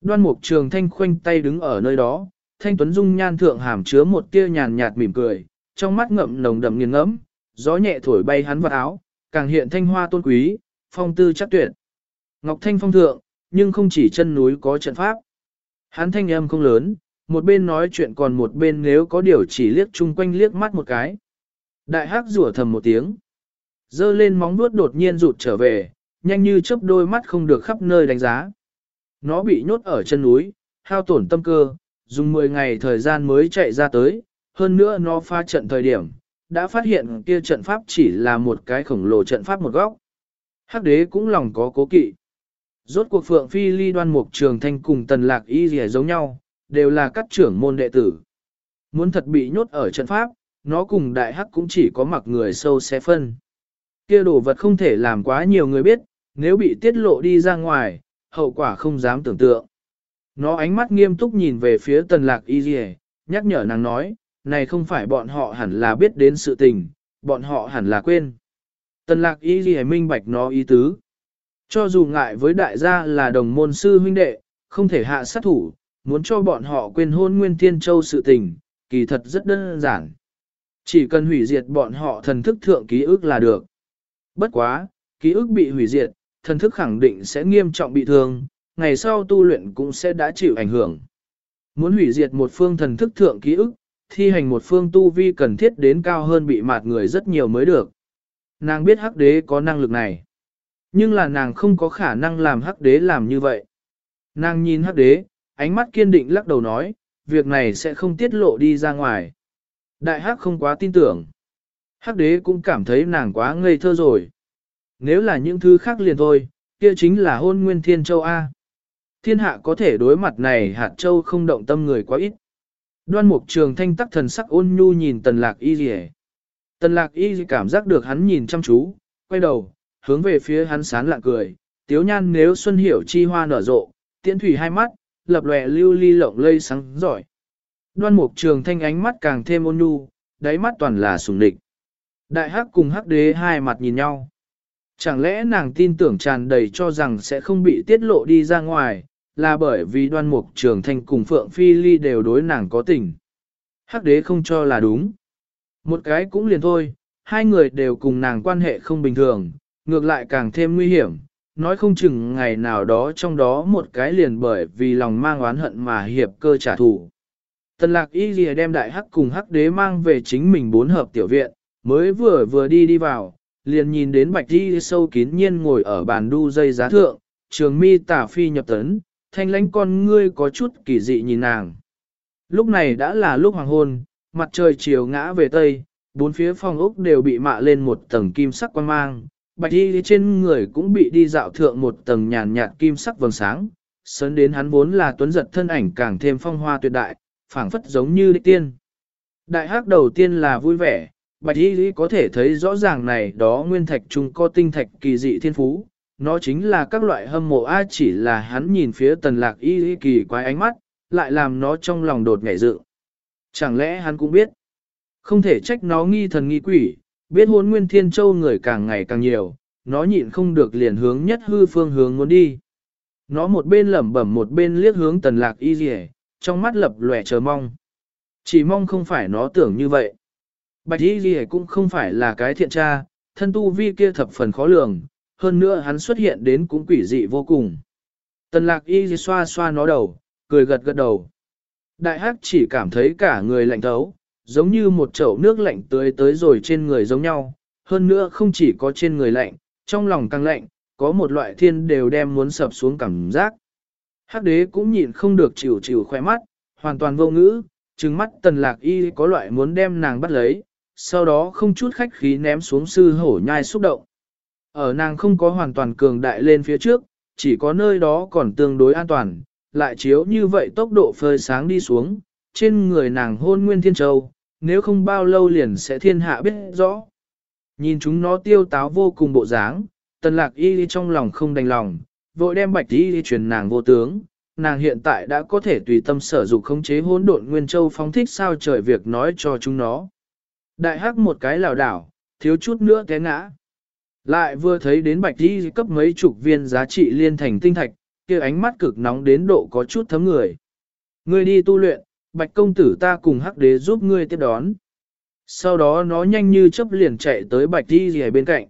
Đoan mục trường thanh khoanh tay đứng ở nơi đó, thanh tuấn dung nhan thượng hàm chứa một tia nhàn nhạt mỉm cười, trong mắt ngậm nồng đậm nghiền ngẫm, gió nhẹ thổi bay hắn vào áo, càng hiện thanh hoa tôn quý, phong tư chắc tuyệt. Ngọc thanh phong thượng, nhưng không chỉ chân núi có trận pháp. Hắn thanh âm không lớn, một bên nói chuyện còn một bên nếu có điều chỉ liếc chung quanh liếc mắt một cái. Đại hắc rủa thầm một tiếng. Dơ lên móng vuốt đột nhiên rụt trở về, nhanh như chớp đôi mắt không được khắp nơi đánh giá. Nó bị nhốt ở chân núi, hao tổn tâm cơ, dùng 10 ngày thời gian mới chạy ra tới, hơn nữa nó pha trận thời điểm, đã phát hiện kia trận pháp chỉ là một cái khổng lồ trận pháp một góc. Hắc đế cũng lòng có cố kỵ. Rốt cuộc Phượng Phi Ly đoan mục trường thanh cùng tần lạc y gì giống nhau, đều là các trưởng môn đệ tử. Muốn thật bị nhốt ở trận pháp, nó cùng đại hắc cũng chỉ có mặc người sâu xé phân. Kia đồ vật không thể làm quá nhiều người biết, nếu bị tiết lộ đi ra ngoài, hậu quả không dám tưởng tượng. Nó ánh mắt nghiêm túc nhìn về phía tần lạc y dì nhắc nhở nàng nói, này không phải bọn họ hẳn là biết đến sự tình, bọn họ hẳn là quên. Tần lạc y dì minh bạch nó ý tứ. Cho dù ngại với đại gia là đồng môn sư huynh đệ, không thể hạ sát thủ, muốn cho bọn họ quên hôn Nguyên Thiên Châu sự tình, kỳ thật rất đơn giản. Chỉ cần hủy diệt bọn họ thần thức thượng ký ức là được. Bất quá, ký ức bị hủy diệt, thần thức khẳng định sẽ nghiêm trọng bị thương, ngày sau tu luyện cũng sẽ đã chịu ảnh hưởng. Muốn hủy diệt một phương thần thức thượng ký ức, thi hành một phương tu vi cần thiết đến cao hơn bị mạt người rất nhiều mới được. Nàng biết hắc đế có năng lực này. Nhưng là nàng không có khả năng làm hắc đế làm như vậy. Nàng nhìn hắc đế, ánh mắt kiên định lắc đầu nói, việc này sẽ không tiết lộ đi ra ngoài. Đại hắc không quá tin tưởng. Hắc đế cũng cảm thấy nàng quá ngây thơ rồi. Nếu là những thứ khác liền thôi, kia chính là hôn nguyên thiên châu A. Thiên hạ có thể đối mặt này hạt châu không động tâm người quá ít. Đoan mục trường thanh tắc thần sắc ôn nhu nhìn tần lạc y dì Tần lạc y cảm giác được hắn nhìn chăm chú, quay đầu, hướng về phía hắn sán lạ cười. Tiếu nhan nếu xuân hiểu chi hoa nở rộ, tiễn thủy hai mắt, lập lòe lưu ly lộng lây sáng giỏi. Đoan mục trường thanh ánh mắt càng thêm ôn nhu, đáy mắt toàn là sùng địch. Đại hắc cùng hắc đế hai mặt nhìn nhau. Chẳng lẽ nàng tin tưởng tràn đầy cho rằng sẽ không bị tiết lộ đi ra ngoài, là bởi vì đoan mục trường thanh cùng Phượng Phi Ly đều đối nàng có tình. Hắc đế không cho là đúng. Một cái cũng liền thôi, hai người đều cùng nàng quan hệ không bình thường, ngược lại càng thêm nguy hiểm, nói không chừng ngày nào đó trong đó một cái liền bởi vì lòng mang oán hận mà hiệp cơ trả thù. Tần lạc y lìa đem đại hắc cùng hắc đế mang về chính mình bốn hợp tiểu viện, mới vừa vừa đi đi vào, liền nhìn đến bạch đi sâu kín nhiên ngồi ở bàn đu dây giá thượng, trường mi tả phi nhập tấn, thanh lãnh con ngươi có chút kỳ dị nhìn nàng. Lúc này đã là lúc hoàng hôn, mặt trời chiều ngã về tây, bốn phía phòng ốc đều bị mạ lên một tầng kim sắc quan mang, bạch đi trên người cũng bị đi dạo thượng một tầng nhàn nhạt kim sắc vầng sáng, sớn đến hắn vốn là tuấn giật thân ảnh càng thêm phong hoa tuyệt đại, phảng phất giống như đích tiên. Đại hắc đầu tiên là vui vẻ, bạch y có thể thấy rõ ràng này đó nguyên thạch trung có tinh thạch kỳ dị thiên phú, nó chính là các loại hâm mộ A chỉ là hắn nhìn phía tần lạc y kỳ quái ánh mắt, lại làm nó trong lòng đột ngảy dự. Chẳng lẽ hắn cũng biết, không thể trách nó nghi thần nghi quỷ, biết hốn nguyên thiên châu người càng ngày càng nhiều, nó nhịn không được liền hướng nhất hư phương hướng muốn đi. Nó một bên lẩm bẩm một bên liếc hướng tần lạc y rỉ, trong mắt lập lòe chờ mong. Chỉ mong không phải nó tưởng như vậy. Bạch y Ghi cũng không phải là cái thiện tra, thân tu vi kia thập phần khó lường, hơn nữa hắn xuất hiện đến cũng quỷ dị vô cùng. Tần lạc y xoa xoa nó đầu, cười gật gật đầu. Đại hắc chỉ cảm thấy cả người lạnh thấu, giống như một chậu nước lạnh tưới tới rồi trên người giống nhau, hơn nữa không chỉ có trên người lạnh, trong lòng càng lạnh, có một loại thiên đều đem muốn sập xuống cảm giác. Hắc đế cũng nhịn không được chịu chịu khoe mắt, hoàn toàn vô ngữ, trừng mắt tần lạc y có loại muốn đem nàng bắt lấy, sau đó không chút khách khí ném xuống sư hổ nhai xúc động. Ở nàng không có hoàn toàn cường đại lên phía trước, chỉ có nơi đó còn tương đối an toàn, lại chiếu như vậy tốc độ phơi sáng đi xuống, trên người nàng hôn nguyên thiên châu, nếu không bao lâu liền sẽ thiên hạ biết rõ. Nhìn chúng nó tiêu táo vô cùng bộ dáng, tần lạc y trong lòng không đành lòng, vội đem bạch y truyền nàng vô tướng, nàng hiện tại đã có thể tùy tâm sở dụng khống chế hỗn độn nguyên châu phóng thích sao trời việc nói cho chúng nó. Đại hắc một cái lảo đảo, thiếu chút nữa té ngã. Lại vừa thấy đến bạch y cấp mấy chục viên giá trị liên thành tinh thạch, kia ánh mắt cực nóng đến độ có chút thấm người. Ngươi đi tu luyện, bạch công tử ta cùng hắc đế giúp ngươi tiếp đón. Sau đó nó nhanh như chớp liền chạy tới bạch y gì bên cạnh.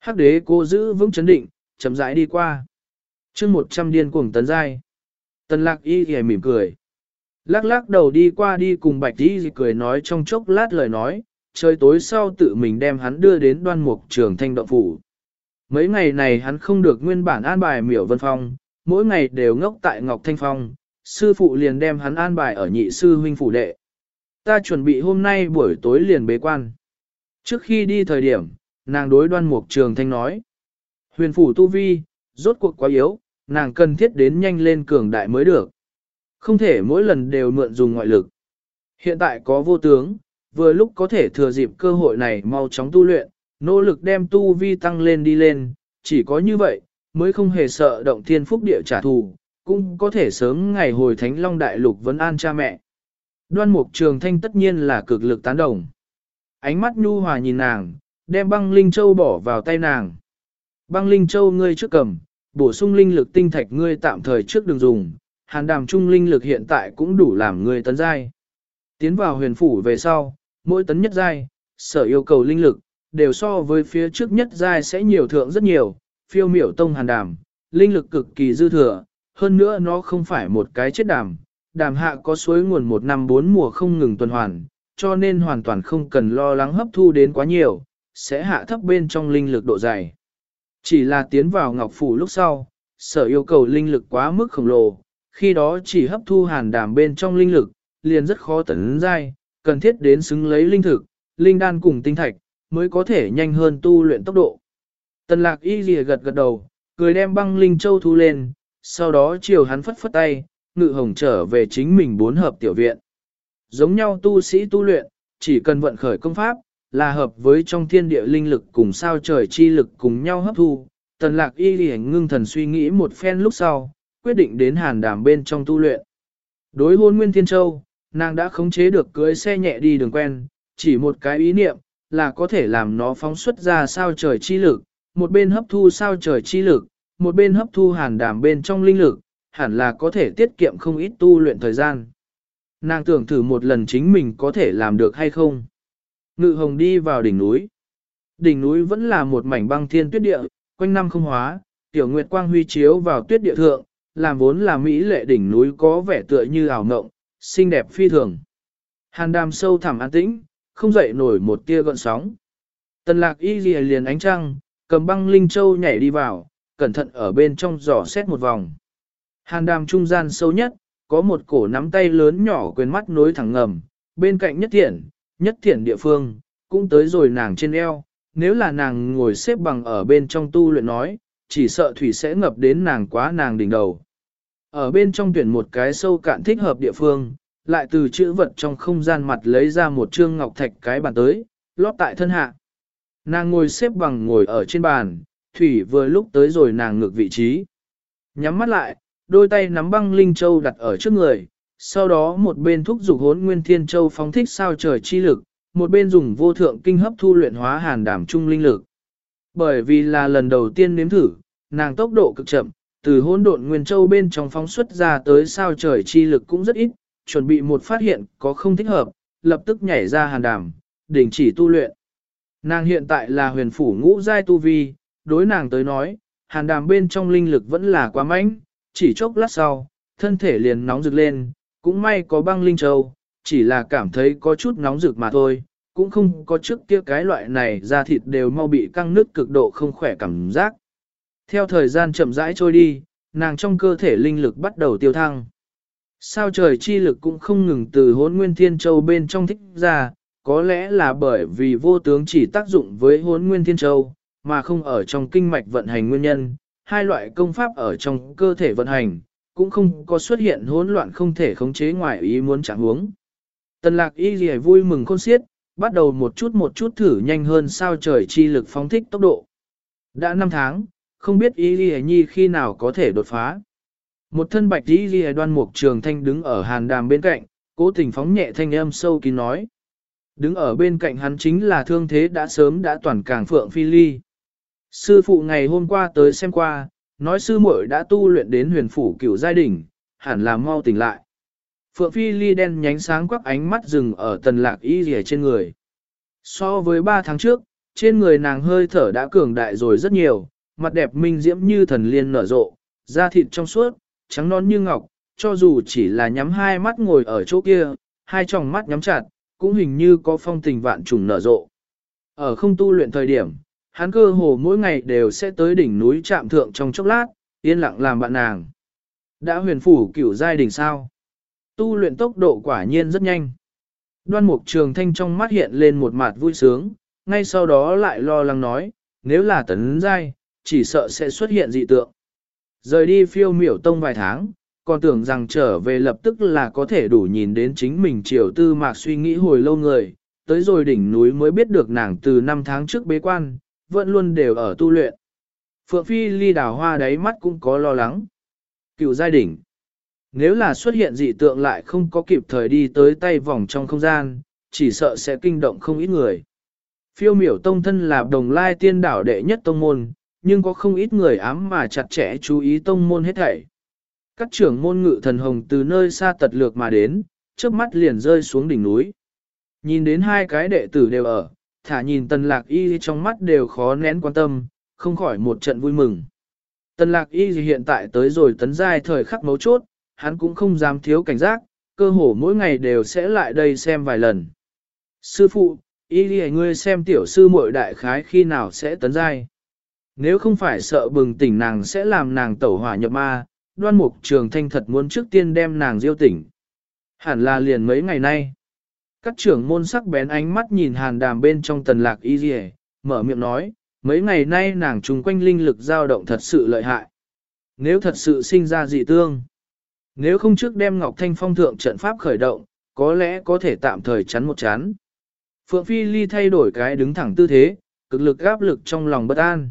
Hắc đế cô giữ vững chấn định, chậm rãi đi qua. chương một trăm điên cuồng tấn giai. Tần lạc y gì mỉm cười. Lắc lắc đầu đi qua đi cùng bạch y gì cười nói trong chốc lát lời nói, trời tối sau tự mình đem hắn đưa đến đoan mục trường thanh động phủ. Mấy ngày này hắn không được nguyên bản an bài miểu vân phong, mỗi ngày đều ngốc tại Ngọc Thanh Phong, sư phụ liền đem hắn an bài ở nhị sư huynh phủ đệ. Ta chuẩn bị hôm nay buổi tối liền bế quan. Trước khi đi thời điểm, nàng đối đoan mục trường thanh nói. Huyền phủ tu vi, rốt cuộc quá yếu, nàng cần thiết đến nhanh lên cường đại mới được. Không thể mỗi lần đều mượn dùng ngoại lực. Hiện tại có vô tướng, vừa lúc có thể thừa dịp cơ hội này mau chóng tu luyện, nỗ lực đem tu vi tăng lên đi lên, chỉ có như vậy, mới không hề sợ động thiên phúc địa trả thù, cũng có thể sớm ngày hồi thánh long đại lục vấn an cha mẹ. Đoan mục trường thanh tất nhiên là cực lực tán đồng. Ánh mắt nhu hòa nhìn nàng, đem băng linh châu bỏ vào tay nàng. Băng linh châu ngươi trước cầm, bổ sung linh lực tinh thạch ngươi tạm thời trước đừng dùng, hàn đàm trung linh lực hiện tại cũng đủ làm ngươi tấn giai. Tiến vào huyền phủ về sau, mỗi tấn nhất giai, sở yêu cầu linh lực, đều so với phía trước nhất giai sẽ nhiều thượng rất nhiều, phiêu miểu tông hàn đàm, linh lực cực kỳ dư thừa, hơn nữa nó không phải một cái chết đàm, đàm hạ có suối nguồn một năm bốn mùa không ngừng tuần hoàn, cho nên hoàn toàn không cần lo lắng hấp thu đến quá nhiều, sẽ hạ thấp bên trong linh lực độ dày. Chỉ là tiến vào ngọc phủ lúc sau, sở yêu cầu linh lực quá mức khổng lồ, khi đó chỉ hấp thu hàn đàm bên trong linh lực, liền rất khó tấn dai, cần thiết đến xứng lấy linh thực, linh đan cùng tinh thạch, mới có thể nhanh hơn tu luyện tốc độ. Tần lạc y lìa gật gật đầu, cười đem băng linh châu thu lên, sau đó chiều hắn phất phất tay, ngự hồng trở về chính mình bốn hợp tiểu viện. Giống nhau tu sĩ tu luyện, chỉ cần vận khởi công pháp, là hợp với trong thiên địa linh lực cùng sao trời chi lực cùng nhau hấp thu. Tần lạc y lìa ngưng thần suy nghĩ một phen lúc sau, quyết định đến hàn đàm bên trong tu luyện. Đối hôn Nguyên Thiên Châu, nàng đã khống chế được cưới xe nhẹ đi đường quen, chỉ một cái ý niệm, là có thể làm nó phóng xuất ra sao trời chi lực, một bên hấp thu sao trời chi lực, một bên hấp thu hàn đàm bên trong linh lực, hẳn là có thể tiết kiệm không ít tu luyện thời gian. Nàng tưởng thử một lần chính mình có thể làm được hay không. Ngự hồng đi vào đỉnh núi. Đỉnh núi vẫn là một mảnh băng thiên tuyết địa, quanh năm không hóa, tiểu nguyệt quang huy chiếu vào tuyết địa thượng, làm vốn là mỹ lệ đỉnh núi có vẻ tựa như ảo ngộng, xinh đẹp phi thường. Hàn đàm sâu thẳm an tĩnh, không dậy nổi một tia gợn sóng. Tần lạc y ghi liền ánh trăng, cầm băng linh châu nhảy đi vào, cẩn thận ở bên trong giỏ xét một vòng. Hàn đàm trung gian sâu nhất, có một cổ nắm tay lớn nhỏ quyền mắt nối thẳng ngầm, bên cạnh nhất thiện, nhất thiện địa phương, cũng tới rồi nàng trên eo, nếu là nàng ngồi xếp bằng ở bên trong tu luyện nói, chỉ sợ thủy sẽ ngập đến nàng quá nàng đỉnh đầu. Ở bên trong tuyển một cái sâu cạn thích hợp địa phương, lại từ chữ vật trong không gian mặt lấy ra một trương ngọc thạch cái bàn tới, lót tại thân hạ. Nàng ngồi xếp bằng ngồi ở trên bàn, thủy vừa lúc tới rồi nàng ngược vị trí. Nhắm mắt lại, đôi tay nắm băng linh châu đặt ở trước người, sau đó một bên thúc dục hốn nguyên thiên châu phóng thích sao trời chi lực, một bên dùng vô thượng kinh hấp thu luyện hóa hàn đảm trung linh lực. Bởi vì là lần đầu tiên nếm thử, nàng tốc độ cực chậm, từ hỗn độn nguyên châu bên trong phóng xuất ra tới sao trời chi lực cũng rất ít, chuẩn bị một phát hiện có không thích hợp, lập tức nhảy ra hàn đàm, đình chỉ tu luyện. Nàng hiện tại là huyền phủ ngũ giai tu vi, đối nàng tới nói, hàn đàm bên trong linh lực vẫn là quá mạnh, chỉ chốc lát sau, thân thể liền nóng rực lên, cũng may có băng linh châu, chỉ là cảm thấy có chút nóng rực mà thôi, cũng không có trước kia cái loại này da thịt đều mau bị căng nứt cực độ không khỏe cảm giác. Theo thời gian chậm rãi trôi đi, nàng trong cơ thể linh lực bắt đầu tiêu thăng. Sao trời chi lực cũng không ngừng từ hốn nguyên thiên châu bên trong thích ra, có lẽ là bởi vì vô tướng chỉ tác dụng với hốn nguyên thiên châu, mà không ở trong kinh mạch vận hành nguyên nhân, hai loại công pháp ở trong cơ thể vận hành, cũng không có xuất hiện hỗn loạn không thể khống chế ngoài ý muốn trạng huống. Tần lạc y gì vui mừng khôn xiết, bắt đầu một chút một chút thử nhanh hơn sao trời chi lực phóng thích tốc độ. Đã 5 tháng, không biết y gì nhi khi nào có thể đột phá. Một thân bạch y gì đoan mục trường thanh đứng ở hàn đàm bên cạnh, cố tình phóng nhẹ thanh âm sâu kín nói. Đứng ở bên cạnh hắn chính là thương thế đã sớm đã toàn càng phượng phi ly. Sư phụ ngày hôm qua tới xem qua, nói sư muội đã tu luyện đến huyền phủ cửu giai đỉnh, hẳn là mau tỉnh lại. Phượng phi ly đen nhánh sáng quắc ánh mắt rừng ở tần lạc y rìa trên người. So với ba tháng trước, trên người nàng hơi thở đã cường đại rồi rất nhiều, mặt đẹp minh diễm như thần liên nở rộ, da thịt trong suốt, trắng non như ngọc, cho dù chỉ là nhắm hai mắt ngồi ở chỗ kia, hai tròng mắt nhắm chặt, cũng hình như có phong tình vạn trùng nở rộ. Ở không tu luyện thời điểm, hắn cơ hồ mỗi ngày đều sẽ tới đỉnh núi trạm thượng trong chốc lát, yên lặng làm bạn nàng. Đã huyền phủ cửu giai đỉnh sao? Tu luyện tốc độ quả nhiên rất nhanh. Đoan mục trường thanh trong mắt hiện lên một mặt vui sướng, ngay sau đó lại lo lắng nói, nếu là tấn giai, chỉ sợ sẽ xuất hiện dị tượng. Rời đi phiêu miểu tông vài tháng, còn tưởng rằng trở về lập tức là có thể đủ nhìn đến chính mình triều tư mạc suy nghĩ hồi lâu người, tới rồi đỉnh núi mới biết được nàng từ năm tháng trước bế quan, vẫn luôn đều ở tu luyện. Phượng Phi ly đào hoa đáy mắt cũng có lo lắng. Cựu giai đỉnh. Nếu là xuất hiện dị tượng lại không có kịp thời đi tới tay vòng trong không gian, chỉ sợ sẽ kinh động không ít người. Phiêu miểu tông thân là đồng lai tiên đảo đệ nhất tông môn, nhưng có không ít người ám mà chặt chẽ chú ý tông môn hết thảy. Các trưởng môn ngự thần hồng từ nơi xa tật lược mà đến, trước mắt liền rơi xuống đỉnh núi. Nhìn đến hai cái đệ tử đều ở, thả nhìn tần lạc y trong mắt đều khó nén quan tâm, không khỏi một trận vui mừng. Tần lạc y hiện tại tới rồi tấn giai thời khắc mấu chốt, hắn cũng không dám thiếu cảnh giác, cơ hồ mỗi ngày đều sẽ lại đây xem vài lần. Sư phụ, y lì ngươi xem tiểu sư muội đại khái khi nào sẽ tấn giai. Nếu không phải sợ bừng tỉnh nàng sẽ làm nàng tẩu hỏa nhập ma, đoan mục trường thanh thật muốn trước tiên đem nàng diêu tỉnh. Hẳn là liền mấy ngày nay. Các trưởng môn sắc bén ánh mắt nhìn hàn đàm bên trong tần lạc y dì mở miệng nói, mấy ngày nay nàng trùng quanh linh lực dao động thật sự lợi hại. Nếu thật sự sinh ra dị tương, nếu không trước đem Ngọc Thanh Phong thượng trận pháp khởi động, có lẽ có thể tạm thời chắn một chán. Phượng Phi Ly thay đổi cái đứng thẳng tư thế, cực lực áp lực trong lòng bất an.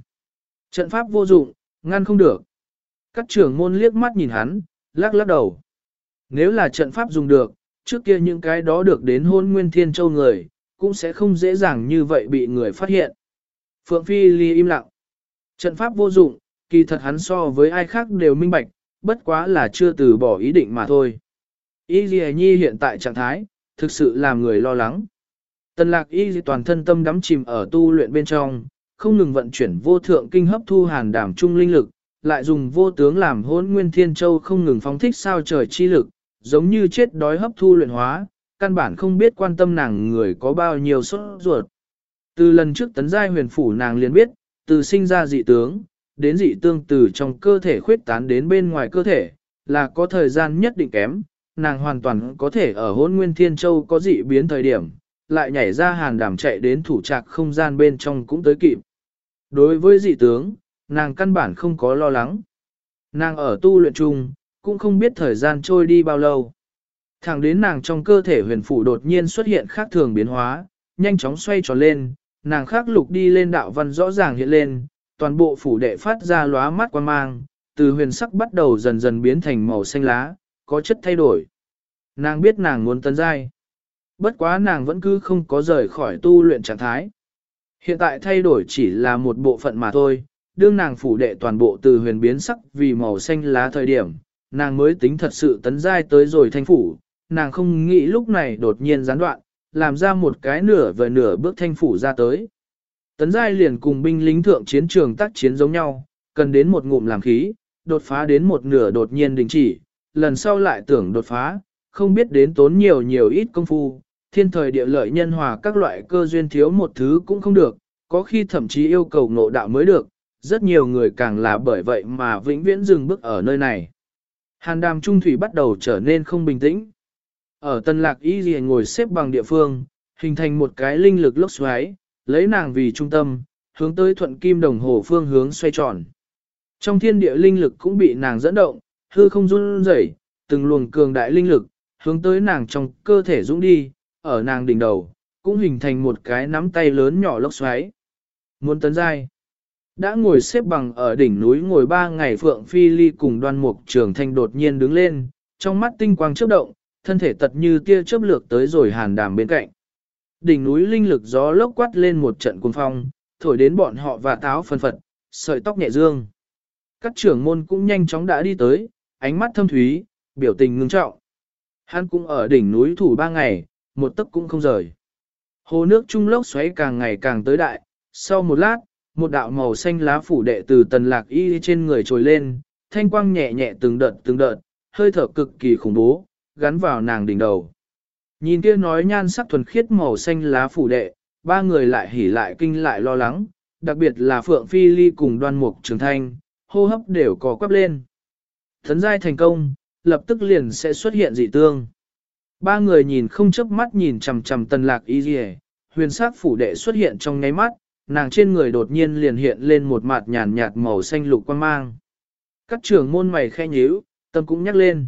Trận pháp vô dụng, ngăn không được. Các trưởng môn liếc mắt nhìn hắn, lắc lắc đầu. Nếu là trận pháp dùng được, trước kia những cái đó được đến hôn nguyên thiên châu người, cũng sẽ không dễ dàng như vậy bị người phát hiện. Phượng Phi Ly im lặng. Trận pháp vô dụng, kỳ thật hắn so với ai khác đều minh bạch, bất quá là chưa từ bỏ ý định mà thôi. Y Ghi Nhi hiện tại trạng thái, thực sự làm người lo lắng. Tần lạc Y toàn thân tâm đắm chìm ở tu luyện bên trong, không ngừng vận chuyển vô thượng kinh hấp thu hàn đảm trung linh lực, lại dùng vô tướng làm hỗn nguyên thiên châu không ngừng phóng thích sao trời chi lực, giống như chết đói hấp thu luyện hóa, căn bản không biết quan tâm nàng người có bao nhiêu sốt ruột. Từ lần trước tấn giai huyền phủ nàng liền biết, từ sinh ra dị tướng, đến dị tương từ trong cơ thể khuyết tán đến bên ngoài cơ thể, là có thời gian nhất định kém, nàng hoàn toàn có thể ở hôn nguyên thiên châu có dị biến thời điểm, lại nhảy ra hàn đảm chạy đến thủ trạc không gian bên trong cũng tới kịp. Đối với dị tướng, nàng căn bản không có lo lắng. Nàng ở tu luyện chung, cũng không biết thời gian trôi đi bao lâu. Thẳng đến nàng trong cơ thể huyền phủ đột nhiên xuất hiện khác thường biến hóa, nhanh chóng xoay tròn lên, nàng khắc lục đi lên đạo văn rõ ràng hiện lên, toàn bộ phủ đệ phát ra lóa mắt quan mang, từ huyền sắc bắt đầu dần dần biến thành màu xanh lá, có chất thay đổi. Nàng biết nàng muốn tấn giai. Bất quá nàng vẫn cứ không có rời khỏi tu luyện trạng thái. Hiện tại thay đổi chỉ là một bộ phận mà thôi, đương nàng phủ đệ toàn bộ từ huyền biến sắc vì màu xanh lá thời điểm, nàng mới tính thật sự tấn giai tới rồi thanh phủ, nàng không nghĩ lúc này đột nhiên gián đoạn, làm ra một cái nửa và nửa bước thanh phủ ra tới. Tấn giai liền cùng binh lính thượng chiến trường tác chiến giống nhau, cần đến một ngụm làm khí, đột phá đến một nửa đột nhiên đình chỉ, lần sau lại tưởng đột phá, không biết đến tốn nhiều nhiều ít công phu, thiên thời địa lợi nhân hòa các loại cơ duyên thiếu một thứ cũng không được, có khi thậm chí yêu cầu ngộ đạo mới được, rất nhiều người càng là bởi vậy mà vĩnh viễn dừng bước ở nơi này. Hàn đàm trung thủy bắt đầu trở nên không bình tĩnh. Ở tân lạc y gì ngồi xếp bằng địa phương, hình thành một cái linh lực lốc xoáy, lấy nàng vì trung tâm, hướng tới thuận kim đồng hồ phương hướng xoay tròn. Trong thiên địa linh lực cũng bị nàng dẫn động, hư không run rẩy, từng luồng cường đại linh lực, hướng tới nàng trong cơ thể dũng đi, ở nàng đỉnh đầu, cũng hình thành một cái nắm tay lớn nhỏ lốc xoáy. Muốn tấn giai. Đã ngồi xếp bằng ở đỉnh núi ngồi ba ngày Phượng Phi Ly cùng đoan mục trường thanh đột nhiên đứng lên, trong mắt tinh quang chớp động, thân thể tật như tia chớp lược tới rồi hàn đàm bên cạnh. Đỉnh núi linh lực gió lốc quát lên một trận cuồng phong, thổi đến bọn họ và táo phân phật, sợi tóc nhẹ dương. Các trưởng môn cũng nhanh chóng đã đi tới, ánh mắt thâm thúy, biểu tình ngưng trọng. Hắn cũng ở đỉnh núi thủ ba ngày, một tấc cũng không rời. Hồ nước trung lốc xoáy càng ngày càng tới đại, sau một lát, một đạo màu xanh lá phủ đệ từ tần lạc y trên người trồi lên, thanh quang nhẹ nhẹ từng đợt từng đợt, hơi thở cực kỳ khủng bố, gắn vào nàng đỉnh đầu. Nhìn kia nói nhan sắc thuần khiết màu xanh lá phủ đệ, ba người lại hỉ lại kinh lại lo lắng, đặc biệt là Phượng Phi Ly cùng đoan mục trường thanh, hô hấp đều có quắp lên. Thấn giai thành công, lập tức liền sẽ xuất hiện dị tương. Ba người nhìn không chớp mắt nhìn chằm chằm tần lạc y dì huyền sắc phủ đệ xuất hiện trong ngáy mắt, nàng trên người đột nhiên liền hiện lên một mặt nhàn nhạt màu xanh lục quan mang. Các trưởng môn mày khe nhíu, tâm cũng nhắc lên.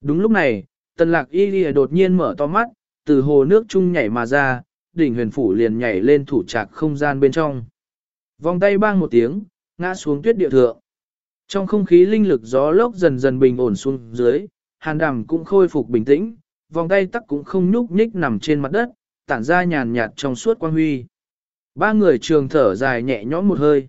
Đúng lúc này, tần lạc y dì đột nhiên mở to mắt, từ hồ nước trung nhảy mà ra, đỉnh huyền phủ liền nhảy lên thủ trạc không gian bên trong. Vòng tay bang một tiếng, ngã xuống tuyết địa thượng. Trong không khí linh lực gió lốc dần dần bình ổn xuống dưới, hàn đàm cũng khôi phục bình tĩnh, vòng tay tắc cũng không nhúc nhích nằm trên mặt đất, tản ra nhàn nhạt trong suốt quang huy. Ba người trường thở dài nhẹ nhõm một hơi.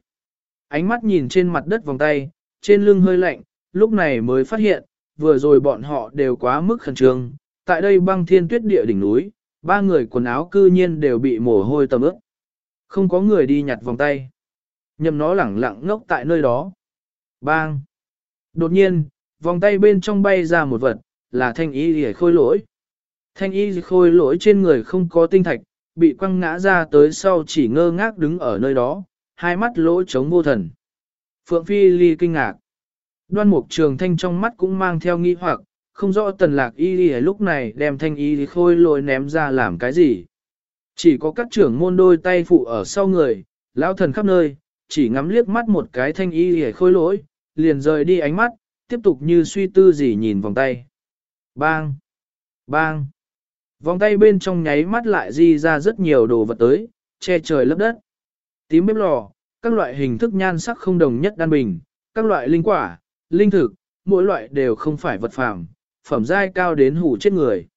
Ánh mắt nhìn trên mặt đất vòng tay, trên lưng hơi lạnh, lúc này mới phát hiện, vừa rồi bọn họ đều quá mức khẩn trương. Tại đây băng thiên tuyết địa đỉnh núi, ba người quần áo cư nhiên đều bị mồ hôi tầm ướt. Không có người đi nhặt vòng tay. Nhầm nó lẳng lặng ngốc tại nơi đó. Bang! Đột nhiên, vòng tay bên trong bay ra một vật, là thanh ý hề khôi lỗi. Thanh y khôi lỗi trên người không có tinh thạch, bị quăng ngã ra tới sau chỉ ngơ ngác đứng ở nơi đó, hai mắt lỗ trống vô thần. Phượng Phi Ly kinh ngạc. Đoan mục trường thanh trong mắt cũng mang theo nghi hoặc, không rõ tần lạc y ly lúc này đem thanh y khôi lỗi ném ra làm cái gì. Chỉ có các trưởng môn đôi tay phụ ở sau người, lão thần khắp nơi, chỉ ngắm liếc mắt một cái thanh y hề khôi lỗi, liền rời đi ánh mắt, tiếp tục như suy tư gì nhìn vòng tay. Bang! Bang! Vòng tay bên trong nháy mắt lại di ra rất nhiều đồ vật tới, che trời lấp đất. Tím bếp lò, các loại hình thức nhan sắc không đồng nhất đan bình, các loại linh quả, linh thực, mỗi loại đều không phải vật phẩm, phẩm giai cao đến hủ chết người.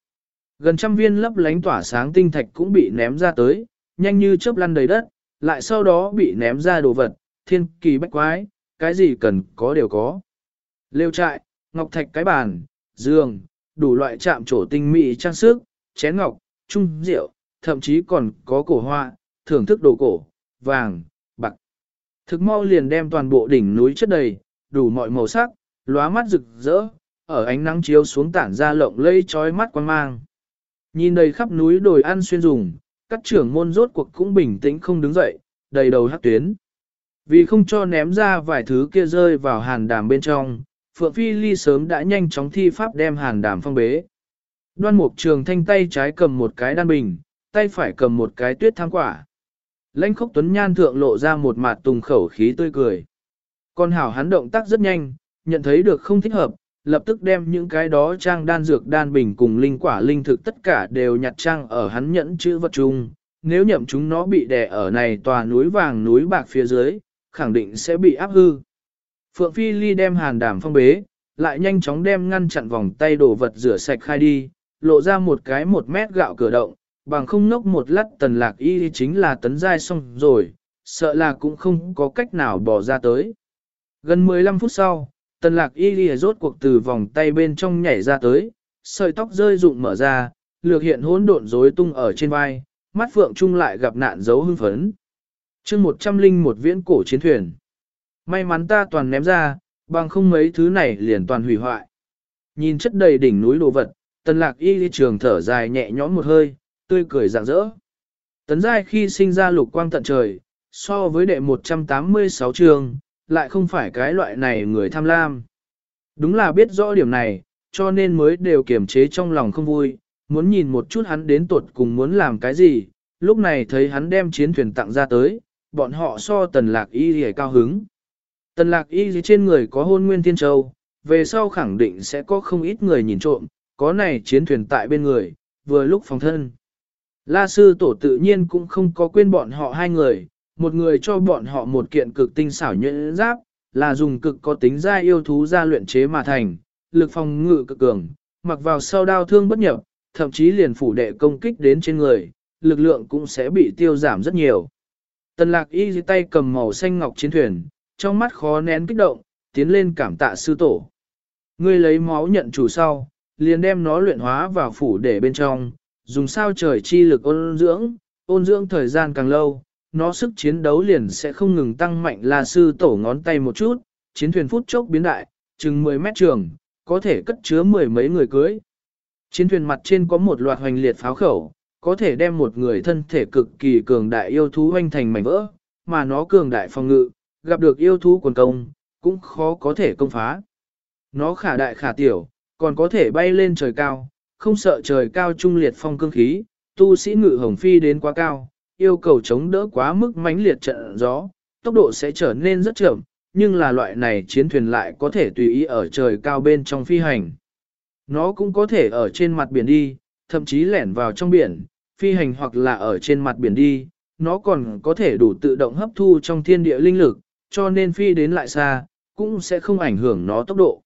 Gần trăm viên lấp lánh tỏa sáng tinh thạch cũng bị ném ra tới, nhanh như chớp lăn đầy đất, lại sau đó bị ném ra đồ vật, thiên kỳ bách quái, cái gì cần có đều có. Lêu trại, ngọc thạch cái bàn, giường, đủ loại chạm trổ tinh mỹ trang sức, chén ngọc, chung rượu, thậm chí còn có cổ hoa, thưởng thức đồ cổ, vàng, bạc. Thực mau liền đem toàn bộ đỉnh núi chất đầy, đủ mọi màu sắc, lóa mắt rực rỡ, ở ánh nắng chiếu xuống tản ra lộng lây trói mắt quan mang. Nhìn đầy khắp núi đồi ăn xuyên dùng, các trưởng môn rốt cuộc cũng bình tĩnh không đứng dậy, đầy đầu hát tuyến. Vì không cho ném ra vài thứ kia rơi vào hàn đàm bên trong, Phượng Phi Ly sớm đã nhanh chóng thi pháp đem hàn đàm phong bế. Đoan mục trường thanh tay trái cầm một cái đan bình, tay phải cầm một cái tuyết thang quả. Lãnh khốc tuấn nhan thượng lộ ra một mặt tùng khẩu khí tươi cười. Con hảo hắn động tác rất nhanh, nhận thấy được không thích hợp, lập tức đem những cái đó trang đan dược đan bình cùng linh quả linh thực tất cả đều nhặt trang ở hắn nhẫn chữ vật chung. Nếu nhậm chúng nó bị đè ở này tòa núi vàng núi bạc phía dưới, khẳng định sẽ bị áp hư. Phượng Phi Ly đem hàn đảm phong bế, lại nhanh chóng đem ngăn chặn vòng tay đổ vật rửa sạch khai đi, lộ ra một cái một mét gạo cửa động, bằng không nốc một lát tần lạc y chính là tấn giai xong rồi, sợ là cũng không có cách nào bỏ ra tới. Gần 15 phút sau, tần lạc y lìa rốt cuộc từ vòng tay bên trong nhảy ra tới, sợi tóc rơi rụng mở ra, lược hiện hỗn độn rối tung ở trên vai, mắt phượng trung lại gặp nạn dấu hưng phấn. chương một trăm linh một viễn cổ chiến thuyền. May mắn ta toàn ném ra, bằng không mấy thứ này liền toàn hủy hoại. Nhìn chất đầy đỉnh núi đồ vật, tần lạc y đi trường thở dài nhẹ nhõm một hơi, tươi cười rạng rỡ. Tấn giai khi sinh ra lục quang tận trời, so với đệ 186 trường, lại không phải cái loại này người tham lam. Đúng là biết rõ điểm này, cho nên mới đều kiềm chế trong lòng không vui, muốn nhìn một chút hắn đến tuột cùng muốn làm cái gì, lúc này thấy hắn đem chiến thuyền tặng ra tới, bọn họ so tần lạc y thì cao hứng. Tần lạc y trên người có hôn nguyên thiên châu, về sau khẳng định sẽ có không ít người nhìn trộm, có này chiến thuyền tại bên người, vừa lúc phòng thân. La sư tổ tự nhiên cũng không có quên bọn họ hai người, một người cho bọn họ một kiện cực tinh xảo nhuyễn giáp, là dùng cực có tính gia yêu thú ra luyện chế mà thành, lực phòng ngự cực cường, mặc vào sau đao thương bất nhập, thậm chí liền phủ đệ công kích đến trên người, lực lượng cũng sẽ bị tiêu giảm rất nhiều. Tần lạc y dưới tay cầm màu xanh ngọc chiến thuyền, trong mắt khó nén kích động, tiến lên cảm tạ sư tổ. Ngươi lấy máu nhận chủ sau, liền đem nó luyện hóa vào phủ để bên trong, dùng sao trời chi lực ôn dưỡng, ôn dưỡng thời gian càng lâu, nó sức chiến đấu liền sẽ không ngừng tăng mạnh là sư tổ ngón tay một chút, chiến thuyền phút chốc biến đại, chừng 10 mét trường, có thể cất chứa mười mấy người cưới. Chiến thuyền mặt trên có một loạt hoành liệt pháo khẩu, có thể đem một người thân thể cực kỳ cường đại yêu thú hoành thành mảnh vỡ, mà nó cường đại phòng ngự, gặp được yêu thú quần công, cũng khó có thể công phá. Nó khả đại khả tiểu, còn có thể bay lên trời cao, không sợ trời cao trung liệt phong cương khí, tu sĩ ngự hồng phi đến quá cao, yêu cầu chống đỡ quá mức mãnh liệt trận gió, tốc độ sẽ trở nên rất chậm, nhưng là loại này chiến thuyền lại có thể tùy ý ở trời cao bên trong phi hành. Nó cũng có thể ở trên mặt biển đi, thậm chí lẻn vào trong biển, phi hành hoặc là ở trên mặt biển đi, nó còn có thể đủ tự động hấp thu trong thiên địa linh lực, cho nên phi đến lại xa, cũng sẽ không ảnh hưởng nó tốc độ.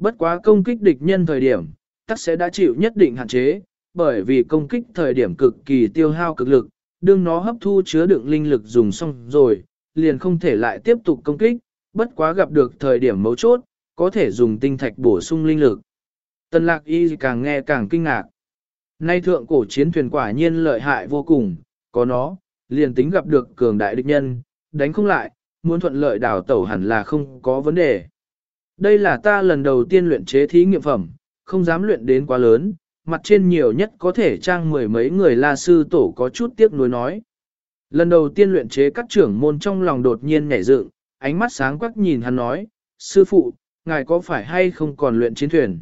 Bất quá công kích địch nhân thời điểm, tắc sẽ đã chịu nhất định hạn chế, bởi vì công kích thời điểm cực kỳ tiêu hao cực lực, đương nó hấp thu chứa đựng linh lực dùng xong rồi, liền không thể lại tiếp tục công kích, bất quá gặp được thời điểm mấu chốt, có thể dùng tinh thạch bổ sung linh lực. Tần lạc y càng nghe càng kinh ngạc. Nay thượng cổ chiến thuyền quả nhiên lợi hại vô cùng, có nó, liền tính gặp được cường đại địch nhân, đánh không lại, muốn thuận lợi đảo tẩu hẳn là không có vấn đề. Đây là ta lần đầu tiên luyện chế thí nghiệm phẩm, không dám luyện đến quá lớn, mặt trên nhiều nhất có thể trang mười mấy người la sư tổ có chút tiếc nuối nói. Lần đầu tiên luyện chế các trưởng môn trong lòng đột nhiên nhảy dựng, ánh mắt sáng quắc nhìn hắn nói, sư phụ, ngài có phải hay không còn luyện chiến thuyền?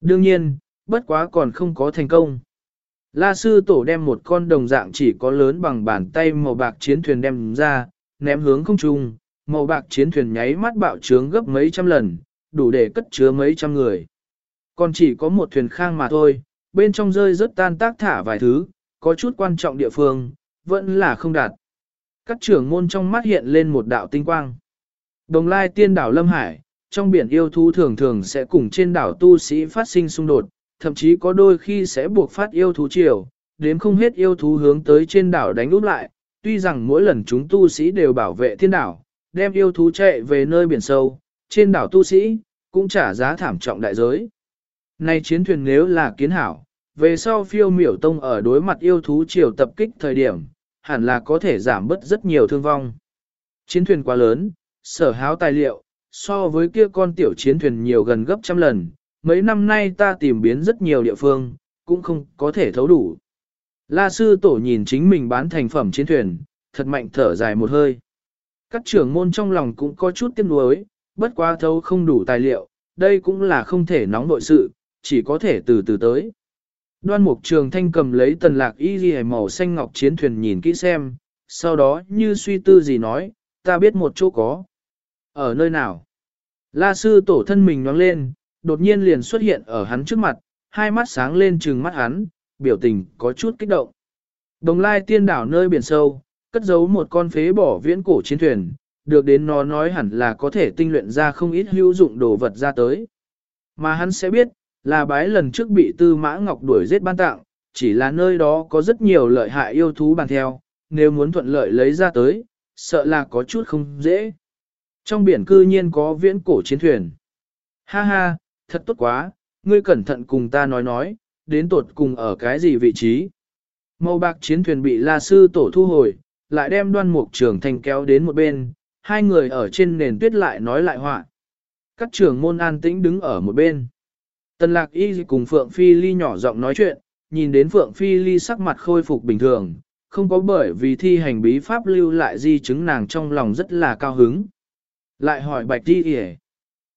Đương nhiên, bất quá còn không có thành công. La sư tổ đem một con đồng dạng chỉ có lớn bằng bàn tay màu bạc chiến thuyền đem ra, ném hướng không trung, màu bạc chiến thuyền nháy mắt bạo trướng gấp mấy trăm lần, đủ để cất chứa mấy trăm người. Còn chỉ có một thuyền khang mà thôi, bên trong rơi rất tan tác thả vài thứ, có chút quan trọng địa phương, vẫn là không đạt. Các trưởng môn trong mắt hiện lên một đạo tinh quang. Đồng lai tiên đảo Lâm Hải, trong biển yêu thú thường thường sẽ cùng trên đảo tu sĩ phát sinh xung đột, thậm chí có đôi khi sẽ buộc phát yêu thú triều, đến không hết yêu thú hướng tới trên đảo đánh úp lại, tuy rằng mỗi lần chúng tu sĩ đều bảo vệ thiên đảo, đem yêu thú chạy về nơi biển sâu, trên đảo tu sĩ, cũng trả giá thảm trọng đại giới. Nay chiến thuyền nếu là kiến hảo, về sau phiêu miểu tông ở đối mặt yêu thú triều tập kích thời điểm, hẳn là có thể giảm bớt rất nhiều thương vong. Chiến thuyền quá lớn, sở háo tài liệu, so với kia con tiểu chiến thuyền nhiều gần gấp trăm lần, mấy năm nay ta tìm biến rất nhiều địa phương, cũng không có thể thấu đủ. La sư tổ nhìn chính mình bán thành phẩm chiến thuyền, thật mạnh thở dài một hơi. Các trưởng môn trong lòng cũng có chút tiếc nuối, bất quá thấu không đủ tài liệu, đây cũng là không thể nóng nội sự, chỉ có thể từ từ tới. Đoan mục trường thanh cầm lấy tần lạc y ghi màu xanh ngọc chiến thuyền nhìn kỹ xem, sau đó như suy tư gì nói, ta biết một chỗ có. Ở nơi nào? La sư tổ thân mình nhoáng lên, đột nhiên liền xuất hiện ở hắn trước mặt, hai mắt sáng lên trừng mắt hắn, biểu tình có chút kích động. Đồng lai tiên đảo nơi biển sâu, cất giấu một con phế bỏ viễn cổ chiến thuyền, được đến nó nói hẳn là có thể tinh luyện ra không ít hữu dụng đồ vật ra tới. Mà hắn sẽ biết, là bái lần trước bị tư mã ngọc đuổi giết ban tặng, chỉ là nơi đó có rất nhiều lợi hại yêu thú bàn theo, nếu muốn thuận lợi lấy ra tới, sợ là có chút không dễ. Trong biển cư nhiên có viễn cổ chiến thuyền. Ha ha, thật tốt quá, ngươi cẩn thận cùng ta nói nói, đến tột cùng ở cái gì vị trí. Màu bạc chiến thuyền bị la sư tổ thu hồi, lại đem đoan mục trường thành kéo đến một bên, hai người ở trên nền tuyết lại nói lại họa. Các trưởng môn an tĩnh đứng ở một bên. Tần lạc y cùng Phượng Phi Ly nhỏ giọng nói chuyện, nhìn đến Phượng Phi Ly sắc mặt khôi phục bình thường, không có bởi vì thi hành bí pháp lưu lại di chứng nàng trong lòng rất là cao hứng. Lại hỏi Bạch Di y,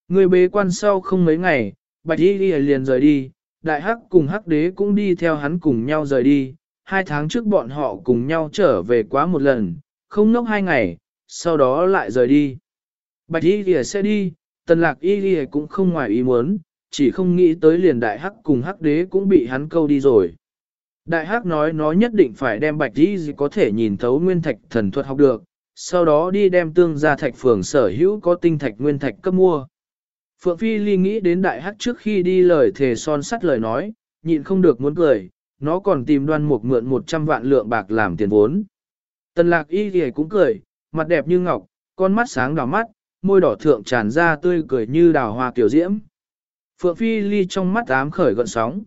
Người bế quan sau không mấy ngày, Bạch Di y liền rời đi, Đại Hắc cùng Hắc Đế cũng đi theo hắn cùng nhau rời đi. Hai tháng trước bọn họ cùng nhau trở về quá một lần, không nốc hai ngày, sau đó lại rời đi. Bạch Y Lìa sẽ đi, tần lạc Y Lìa cũng không ngoài ý muốn, chỉ không nghĩ tới liền đại hắc cùng hắc đế cũng bị hắn câu đi rồi. Đại hắc nói nó nhất định phải đem bạch y gì có thể nhìn thấu nguyên thạch thần thuật học được, sau đó đi đem tương gia thạch phường sở hữu có tinh thạch nguyên thạch cấp mua. Phượng Phi Ly nghĩ đến đại hắc trước khi đi lời thề son sắt lời nói, nhịn không được muốn cười, nó còn tìm đoan mục mượn 100 vạn lượng bạc làm tiền vốn. Tần lạc y thì cũng cười, mặt đẹp như ngọc, con mắt sáng đỏ mắt, môi đỏ thượng tràn ra tươi cười như đào hoa kiểu diễm. Phượng Phi Ly trong mắt ám khởi gọn sóng.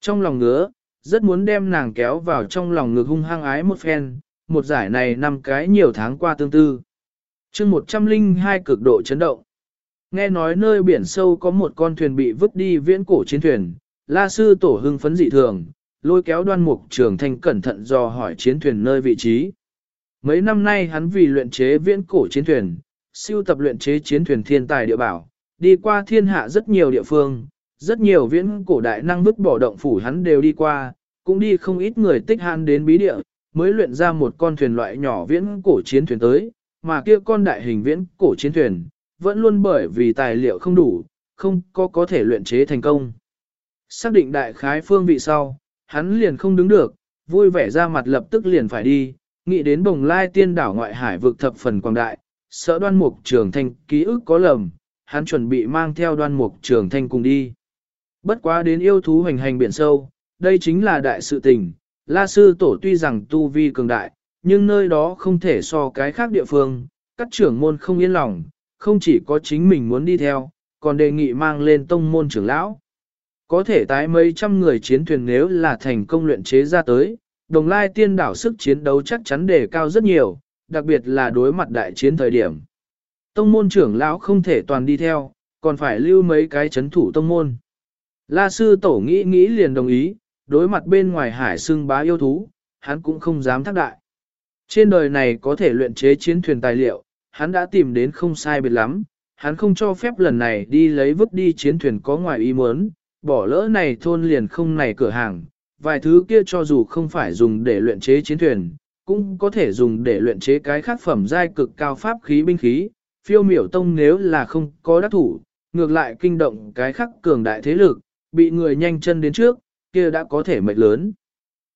Trong lòng ngứa, rất muốn đem nàng kéo vào trong lòng ngực hung hăng ái một phen, một giải này năm cái nhiều tháng qua tương tư. chương 102 cực độ chấn động. Nghe nói nơi biển sâu có một con thuyền bị vứt đi viễn cổ chiến thuyền, la sư tổ hưng phấn dị thường, lôi kéo đoan mục trường thanh cẩn thận dò hỏi chiến thuyền nơi vị trí. Mấy năm nay hắn vì luyện chế viễn cổ chiến thuyền, siêu tập luyện chế chiến thuyền thiên tài địa bảo, đi qua thiên hạ rất nhiều địa phương, rất nhiều viễn cổ đại năng vứt bỏ động phủ hắn đều đi qua, cũng đi không ít người tích hàn đến bí địa, mới luyện ra một con thuyền loại nhỏ viễn cổ chiến thuyền tới, mà kia con đại hình viễn cổ chiến thuyền, vẫn luôn bởi vì tài liệu không đủ, không có có thể luyện chế thành công. Xác định đại khái phương vị sau, hắn liền không đứng được, vui vẻ ra mặt lập tức liền phải đi, nghĩ đến bồng lai tiên đảo ngoại hải vực thập phần quảng đại, sợ đoan mục trường thanh ký ức có lầm, hắn chuẩn bị mang theo đoan mục trường thanh cùng đi. Bất quá đến yêu thú hành hành biển sâu, đây chính là đại sự tình, la sư tổ tuy rằng tu vi cường đại, nhưng nơi đó không thể so cái khác địa phương, các trưởng môn không yên lòng, không chỉ có chính mình muốn đi theo, còn đề nghị mang lên tông môn trưởng lão. Có thể tái mấy trăm người chiến thuyền nếu là thành công luyện chế ra tới, đồng lai tiên đảo sức chiến đấu chắc chắn đề cao rất nhiều, đặc biệt là đối mặt đại chiến thời điểm. Tông môn trưởng lão không thể toàn đi theo, còn phải lưu mấy cái chấn thủ tông môn. La sư tổ nghĩ nghĩ liền đồng ý, đối mặt bên ngoài hải xưng bá yêu thú, hắn cũng không dám thác đại. Trên đời này có thể luyện chế chiến thuyền tài liệu, hắn đã tìm đến không sai biệt lắm, hắn không cho phép lần này đi lấy vứt đi chiến thuyền có ngoài ý muốn, bỏ lỡ này thôn liền không này cửa hàng, vài thứ kia cho dù không phải dùng để luyện chế chiến thuyền, cũng có thể dùng để luyện chế cái khác phẩm giai cực cao pháp khí binh khí, phiêu miểu tông nếu là không có đắc thủ, ngược lại kinh động cái khác cường đại thế lực, bị người nhanh chân đến trước, kia đã có thể mệnh lớn.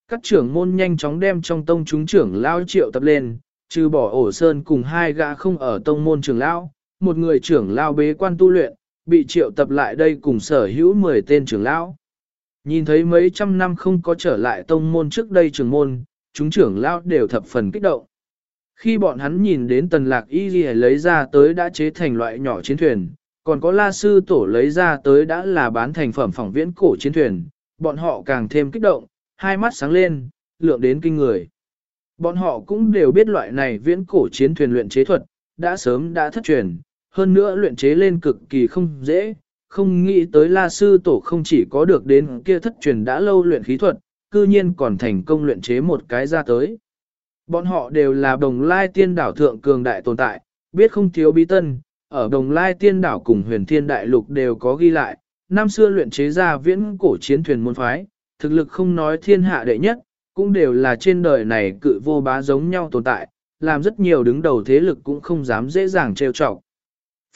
Các trưởng môn nhanh chóng đem trong tông chúng trưởng lao triệu tập lên, trừ bỏ ổ sơn cùng hai gã không ở tông môn trưởng lao, một người trưởng lao bế quan tu luyện, bị triệu tập lại đây cùng sở hữu 10 tên trưởng lão. Nhìn thấy mấy trăm năm không có trở lại tông môn trước đây trưởng môn, chúng trưởng lão đều thập phần kích động. Khi bọn hắn nhìn đến tần lạc y ghi lấy ra tới đã chế thành loại nhỏ chiến thuyền, còn có la sư tổ lấy ra tới đã là bán thành phẩm phỏng viễn cổ chiến thuyền, bọn họ càng thêm kích động, hai mắt sáng lên, lượng đến kinh người. Bọn họ cũng đều biết loại này viễn cổ chiến thuyền luyện chế thuật, đã sớm đã thất truyền, hơn nữa luyện chế lên cực kỳ không dễ, không nghĩ tới la sư tổ không chỉ có được đến kia thất truyền đã lâu luyện khí thuật, cư nhiên còn thành công luyện chế một cái ra tới. Bọn họ đều là đồng lai tiên đảo thượng cường đại tồn tại, biết không thiếu bí tân, ở đồng lai tiên đảo cùng huyền thiên đại lục đều có ghi lại, năm xưa luyện chế ra viễn cổ chiến thuyền môn phái, thực lực không nói thiên hạ đệ nhất, cũng đều là trên đời này cự vô bá giống nhau tồn tại, làm rất nhiều đứng đầu thế lực cũng không dám dễ dàng trêu chọc.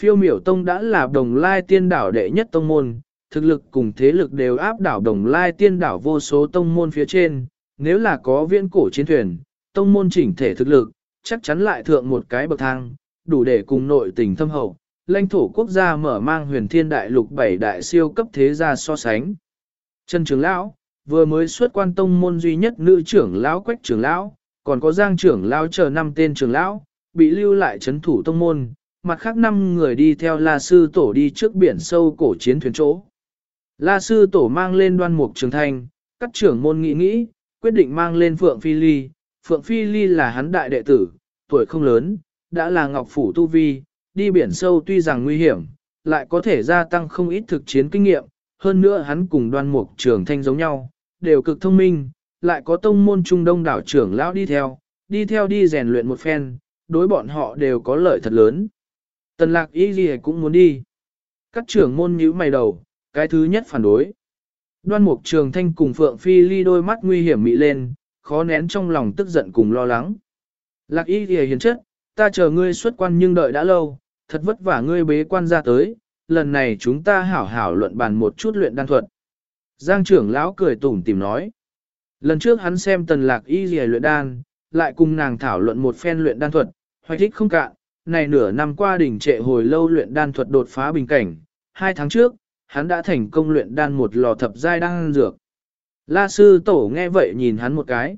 Phiêu miểu tông đã là đồng lai tiên đảo đệ nhất tông môn, thực lực cùng thế lực đều áp đảo đồng lai tiên đảo vô số tông môn phía trên, nếu là có viễn cổ chiến thuyền, tông môn chỉnh thể thực lực, chắc chắn lại thượng một cái bậc thang, đủ để cùng nội tình thâm hậu, lãnh thổ quốc gia mở mang huyền thiên đại lục bảy đại siêu cấp thế gia so sánh. Trần trưởng lão, vừa mới xuất quan tông môn duy nhất nữ trưởng lão quách trưởng lão, còn có giang trưởng lão chờ năm tên trưởng lão, bị lưu lại chấn thủ tông môn, mặt khác năm người đi theo La Sư Tổ đi trước biển sâu cổ chiến thuyền chỗ. La Sư Tổ mang lên đoan mục trường thanh, các trưởng môn nghĩ nghĩ, quyết định mang lên Phượng Phi Ly. Phượng Phi Ly là hắn đại đệ tử, tuổi không lớn, đã là ngọc phủ tu vi, đi biển sâu tuy rằng nguy hiểm, lại có thể gia tăng không ít thực chiến kinh nghiệm, hơn nữa hắn cùng đoan mục trường thanh giống nhau, đều cực thông minh, lại có tông môn trung đông đảo trưởng lão đi theo, đi theo đi rèn luyện một phen, đối bọn họ đều có lợi thật lớn. Tần lạc y gì cũng muốn đi. Các trưởng môn nhíu mày đầu, cái thứ nhất phản đối. Đoan mục trường thanh cùng Phượng Phi ly đôi mắt nguy hiểm mị lên, khó nén trong lòng tức giận cùng lo lắng. Lạc y gì hiền chất, ta chờ ngươi xuất quan nhưng đợi đã lâu, thật vất vả ngươi bế quan ra tới, lần này chúng ta hảo hảo luận bàn một chút luyện đan thuật. Giang trưởng lão cười tủm tìm nói. Lần trước hắn xem tần lạc y gì luyện đan, lại cùng nàng thảo luận một phen luyện đan thuật, hoạch thích không cạn, này nửa năm qua đỉnh trệ hồi lâu luyện đan thuật đột phá bình cảnh, hai tháng trước, hắn đã thành công luyện đan một lò thập giai đan dược. La sư tổ nghe vậy nhìn hắn một cái.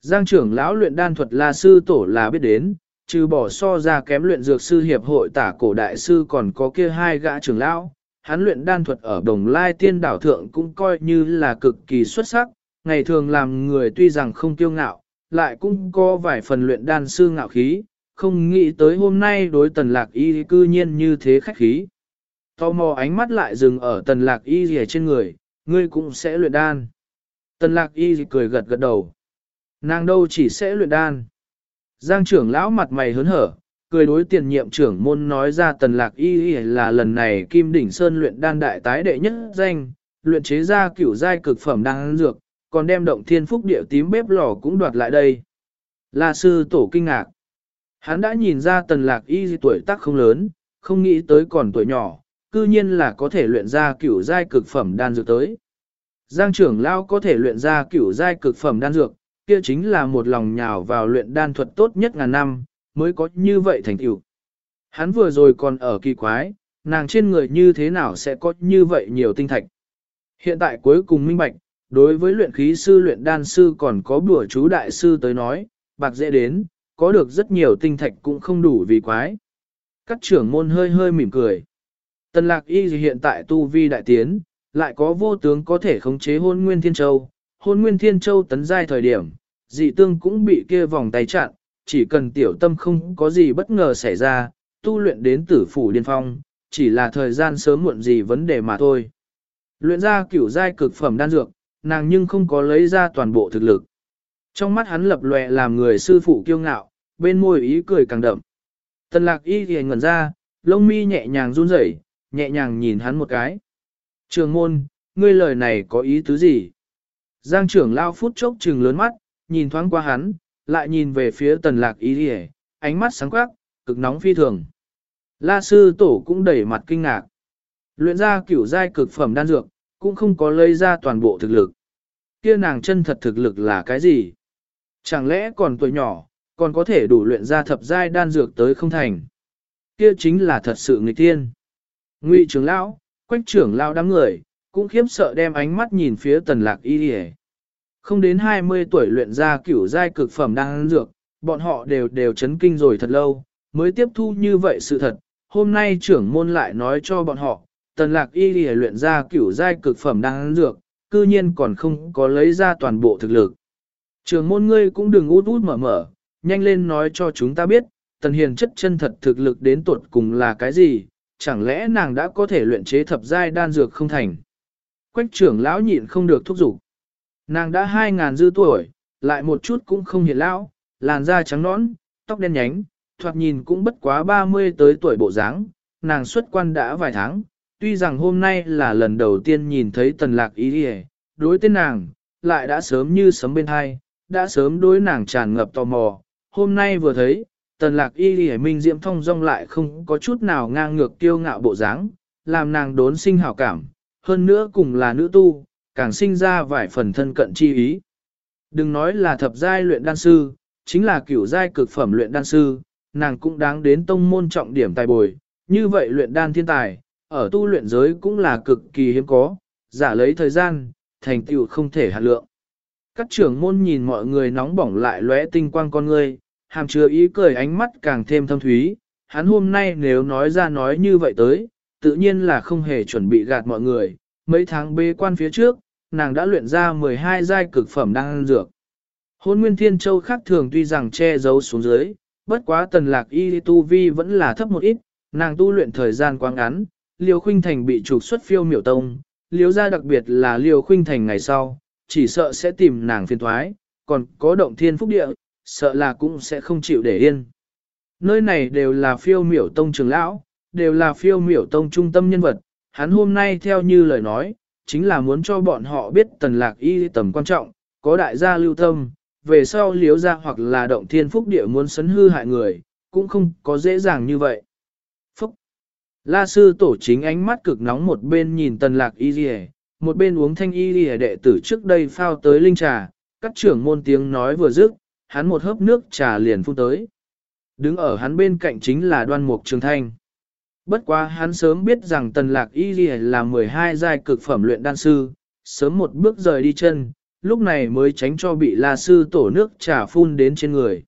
Giang trưởng lão luyện đan thuật La sư tổ là biết đến, trừ bỏ so ra kém luyện dược sư hiệp hội tả cổ đại sư còn có kia hai gã trưởng lão. Hắn luyện đan thuật ở Đồng Lai Tiên đảo thượng cũng coi như là cực kỳ xuất sắc, ngày thường làm người tuy rằng không tiêu ngạo, lại cũng có vài phần luyện đan sư ngạo khí, không nghĩ tới hôm nay đối tần lạc y cư nhiên như thế khách khí. Tò mò ánh mắt lại dừng ở tần lạc y gì trên người, ngươi cũng sẽ luyện đan. Tần lạc y cười gật gật đầu. Nàng đâu chỉ sẽ luyện đan. Giang trưởng lão mặt mày hớn hở, cười đối tiền nhiệm trưởng môn nói ra tần lạc y là lần này Kim Đỉnh Sơn luyện đan đại tái đệ nhất danh, luyện chế ra cửu giai cực phẩm đan dược, còn đem động thiên phúc địa tím bếp lò cũng đoạt lại đây. La sư tổ kinh ngạc. Hắn đã nhìn ra tần lạc y tuổi tác không lớn, không nghĩ tới còn tuổi nhỏ, cư nhiên là có thể luyện ra cửu giai cực phẩm đan dược tới. Giang trưởng lao có thể luyện ra cửu giai cực phẩm đan dược, kia chính là một lòng nhào vào luyện đan thuật tốt nhất ngàn năm, mới có như vậy thành tựu. Hắn vừa rồi còn ở kỳ quái, nàng trên người như thế nào sẽ có như vậy nhiều tinh thạch. Hiện tại cuối cùng minh bạch, đối với luyện khí sư luyện đan sư còn có bùa chú đại sư tới nói, bạc dễ đến, có được rất nhiều tinh thạch cũng không đủ vì quái. Các trưởng môn hơi hơi mỉm cười. Tần lạc y hiện tại tu vi đại tiến, lại có vô tướng có thể khống chế hôn nguyên thiên châu. Hôn nguyên thiên châu tấn giai thời điểm, dị tương cũng bị kia vòng tay chặn, chỉ cần tiểu tâm không có gì bất ngờ xảy ra, tu luyện đến tử phủ điên phong, chỉ là thời gian sớm muộn gì vấn đề mà thôi. Luyện ra kiểu giai cực phẩm đan dược, nàng nhưng không có lấy ra toàn bộ thực lực. Trong mắt hắn lập lòe làm người sư phụ kiêu ngạo, bên môi ý cười càng đậm. Tần lạc y thì ngẩn ra, lông mi nhẹ nhàng run rẩy, nhẹ nhàng nhìn hắn một cái. Trường môn, ngươi lời này có ý tứ gì? Giang trưởng lao phút chốc trừng lớn mắt, nhìn thoáng qua hắn, lại nhìn về phía tần lạc y thì ánh mắt sáng quắc, cực nóng phi thường. La sư tổ cũng đẩy mặt kinh ngạc. Luyện ra kiểu giai cực phẩm đan dược, cũng không có lấy ra toàn bộ thực lực. Kia nàng chân thật thực lực là cái gì? Chẳng lẽ còn tuổi nhỏ, còn có thể đủ luyện ra thập giai đan dược tới không thành? Kia chính là thật sự nghịch tiên. Ngụy trưởng lão, quách trưởng lão đám người, cũng khiếp sợ đem ánh mắt nhìn phía tần lạc y đi Không đến 20 tuổi luyện ra kiểu giai cực phẩm đan dược, bọn họ đều đều chấn kinh rồi thật lâu, mới tiếp thu như vậy sự thật. Hôm nay trưởng môn lại nói cho bọn họ, tần lạc y đi luyện ra kiểu giai cực phẩm đan dược, cư nhiên còn không có lấy ra toàn bộ thực lực. Trường môn ngươi cũng đừng út út mở mở, nhanh lên nói cho chúng ta biết, tần hiền chất chân thật thực lực đến tuột cùng là cái gì, chẳng lẽ nàng đã có thể luyện chế thập giai đan dược không thành. Quách trưởng lão nhịn không được thúc giục. Nàng đã hai ngàn dư tuổi, lại một chút cũng không hiện lão, làn da trắng nõn, tóc đen nhánh, thoạt nhìn cũng bất quá 30 tới tuổi bộ dáng, nàng xuất quan đã vài tháng, tuy rằng hôm nay là lần đầu tiên nhìn thấy tần lạc ý đi đối tên nàng, lại đã sớm như sấm bên hai, đã sớm đối nàng tràn ngập tò mò, hôm nay vừa thấy, tần lạc y lì minh diễm thông rong lại không có chút nào ngang ngược kiêu ngạo bộ dáng, làm nàng đốn sinh hảo cảm, hơn nữa cùng là nữ tu, càng sinh ra vài phần thân cận chi ý. Đừng nói là thập giai luyện đan sư, chính là cửu giai cực phẩm luyện đan sư, nàng cũng đáng đến tông môn trọng điểm tài bồi, như vậy luyện đan thiên tài, ở tu luyện giới cũng là cực kỳ hiếm có, giả lấy thời gian, thành tựu không thể hạt lượng. Các trưởng môn nhìn mọi người nóng bỏng lại lóe tinh quang con ngươi, hàm chứa ý cười ánh mắt càng thêm thâm thúy, hắn hôm nay nếu nói ra nói như vậy tới, tự nhiên là không hề chuẩn bị gạt mọi người, mấy tháng bê quan phía trước, nàng đã luyện ra 12 giai cực phẩm đang dược. Hôn Nguyên Thiên Châu khác thường tuy rằng che giấu xuống dưới, bất quá tần lạc y tu vi vẫn là thấp một ít, nàng tu luyện thời gian quá ngắn, Liêu Khuynh Thành bị trục xuất phiêu miểu tông, Liêu ra đặc biệt là Liêu Khuynh Thành ngày sau, chỉ sợ sẽ tìm nàng phiền thoái, còn có động thiên phúc địa, sợ là cũng sẽ không chịu để yên. Nơi này đều là phiêu miểu tông trưởng lão, đều là phiêu miểu tông trung tâm nhân vật, hắn hôm nay theo như lời nói, chính là muốn cho bọn họ biết tần lạc y tầm quan trọng, có đại gia lưu tâm, về sau liếu ra hoặc là động thiên phúc địa muốn sấn hư hại người, cũng không có dễ dàng như vậy. Phúc! La sư tổ chính ánh mắt cực nóng một bên nhìn tần lạc y rìa, một bên uống thanh y rìa đệ tử trước đây phao tới linh trà, các trưởng môn tiếng nói vừa dứt, hắn một hớp nước trà liền phun tới. Đứng ở hắn bên cạnh chính là đoan mục trường thanh. Bất quá hắn sớm biết rằng tần lạc y là 12 giai cực phẩm luyện đan sư, sớm một bước rời đi chân, lúc này mới tránh cho bị la sư tổ nước trà phun đến trên người.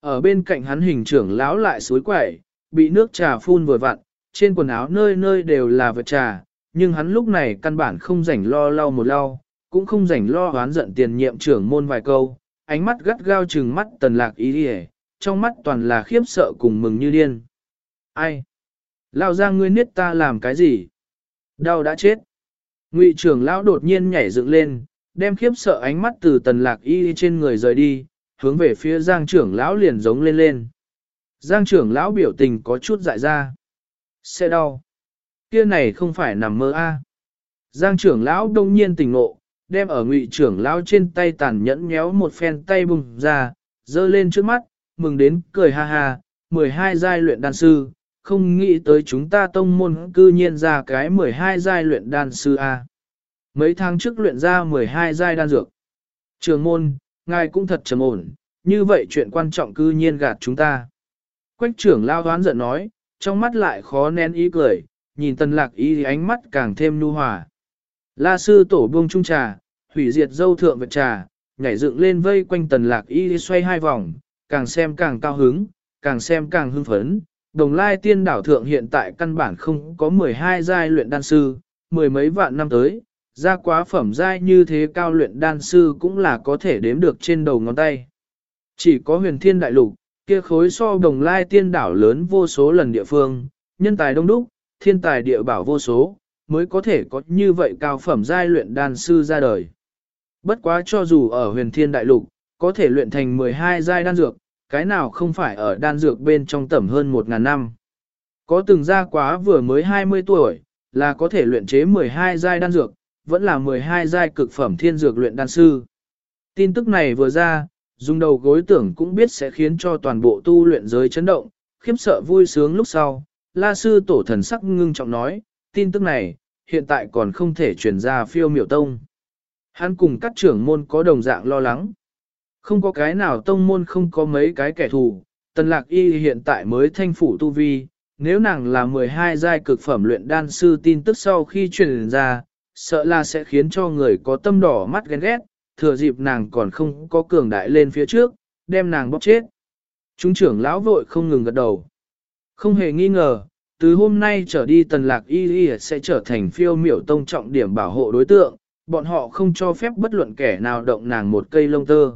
Ở bên cạnh hắn hình trưởng lão lại suối quẩy, bị nước trà phun vừa vặn, trên quần áo nơi nơi đều là vật trà, nhưng hắn lúc này căn bản không rảnh lo lau một lau, cũng không rảnh lo oán giận tiền nhiệm trưởng môn vài câu, ánh mắt gắt gao trừng mắt tần lạc ý đi trong mắt toàn là khiếp sợ cùng mừng như điên. Ai? Lao ra ngươi niết ta làm cái gì? Đau đã chết. Ngụy trưởng lão đột nhiên nhảy dựng lên, đem khiếp sợ ánh mắt từ tần lạc y trên người rời đi, hướng về phía giang trưởng lão liền giống lên lên. Giang trưởng lão biểu tình có chút dại ra. Sẽ đau. Kia này không phải nằm mơ a. Giang trưởng lão đông nhiên tỉnh ngộ, đem ở ngụy trưởng lão trên tay tàn nhẫn nhéo một phen tay bùng ra, dơ lên trước mắt, mừng đến cười ha ha, 12 giai luyện đan sư, không nghĩ tới chúng ta tông môn cư nhiên ra cái 12 giai luyện đan sư A. Mấy tháng trước luyện ra 12 giai đan dược. Trường môn, ngài cũng thật trầm ổn, như vậy chuyện quan trọng cư nhiên gạt chúng ta. Quách trưởng lao đoán giận nói, trong mắt lại khó nén ý cười, nhìn tần lạc Y thì ánh mắt càng thêm nu hòa. La sư tổ buông trung trà, hủy diệt dâu thượng vật trà, nhảy dựng lên vây quanh tần lạc y xoay hai vòng, càng xem càng cao hứng, càng xem càng hưng phấn. Đồng lai tiên đảo thượng hiện tại căn bản không có 12 giai luyện đan sư, mười mấy vạn năm tới, ra quá phẩm giai như thế cao luyện đan sư cũng là có thể đếm được trên đầu ngón tay. Chỉ có huyền thiên đại lục, kia khối so đồng lai tiên đảo lớn vô số lần địa phương, nhân tài đông đúc, thiên tài địa bảo vô số, mới có thể có như vậy cao phẩm giai luyện đan sư ra đời. Bất quá cho dù ở huyền thiên đại lục, có thể luyện thành 12 giai đan dược, cái nào không phải ở đan dược bên trong tầm hơn 1.000 năm. Có từng ra quá vừa mới 20 tuổi, là có thể luyện chế 12 giai đan dược, vẫn là 12 giai cực phẩm thiên dược luyện đan sư. Tin tức này vừa ra, dùng đầu gối tưởng cũng biết sẽ khiến cho toàn bộ tu luyện giới chấn động, khiếp sợ vui sướng lúc sau. La sư tổ thần sắc ngưng trọng nói, tin tức này, hiện tại còn không thể truyền ra phiêu miểu tông. Hắn cùng các trưởng môn có đồng dạng lo lắng. Không có cái nào tông môn không có mấy cái kẻ thù, tần lạc y hiện tại mới thanh phủ tu vi, nếu nàng là 12 giai cực phẩm luyện đan sư tin tức sau khi truyền ra, sợ là sẽ khiến cho người có tâm đỏ mắt ghen ghét, thừa dịp nàng còn không có cường đại lên phía trước, đem nàng bóp chết. Trung trưởng lão vội không ngừng gật đầu. Không hề nghi ngờ, từ hôm nay trở đi tần lạc y y sẽ trở thành phiêu miểu tông trọng điểm bảo hộ đối tượng, bọn họ không cho phép bất luận kẻ nào động nàng một cây lông tơ.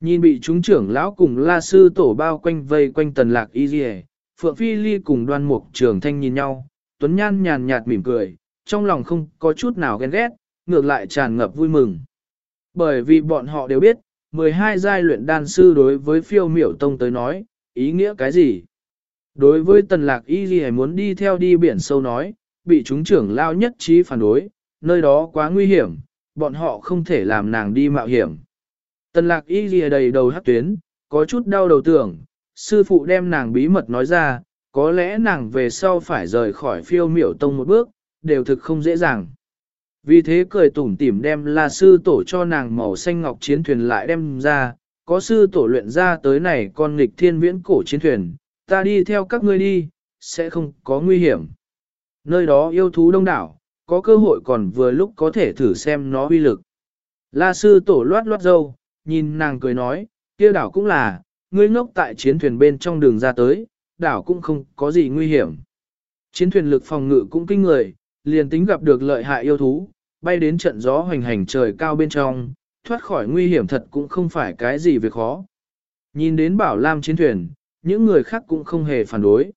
Nhìn bị chúng trưởng lão cùng la sư tổ bao quanh vây quanh tần lạc y y, Phượng Phi Ly cùng đoan mục trường thanh nhìn nhau, Tuấn Nhan nhàn nhạt mỉm cười, trong lòng không có chút nào ghen ghét, ngược lại tràn ngập vui mừng. Bởi vì bọn họ đều biết, 12 giai luyện đan sư đối với phiêu miểu tông tới nói, ý nghĩa cái gì? Đối với tần lạc y gì muốn đi theo đi biển sâu nói, bị chúng trưởng lao nhất trí phản đối, nơi đó quá nguy hiểm, bọn họ không thể làm nàng đi mạo hiểm. Tần lạc y gì đầy đầu hát tuyến, có chút đau đầu tưởng, sư phụ đem nàng bí mật nói ra, có lẽ nàng về sau phải rời khỏi phiêu miểu tông một bước, đều thực không dễ dàng. Vì thế cười tủm tỉm đem la sư tổ cho nàng màu xanh ngọc chiến thuyền lại đem ra, có sư tổ luyện ra tới này con nghịch thiên viễn cổ chiến thuyền, ta đi theo các ngươi đi, sẽ không có nguy hiểm. Nơi đó yêu thú đông đảo, có cơ hội còn vừa lúc có thể thử xem nó uy lực. La sư tổ loát loát dâu, nhìn nàng cười nói, kia đảo cũng là, ngươi ngốc tại chiến thuyền bên trong đường ra tới, đảo cũng không có gì nguy hiểm. Chiến thuyền lực phòng ngự cũng kinh người, liền tính gặp được lợi hại yêu thú, bay đến trận gió hoành hành trời cao bên trong, thoát khỏi nguy hiểm thật cũng không phải cái gì việc khó. Nhìn đến bảo lam chiến thuyền, những người khác cũng không hề phản đối.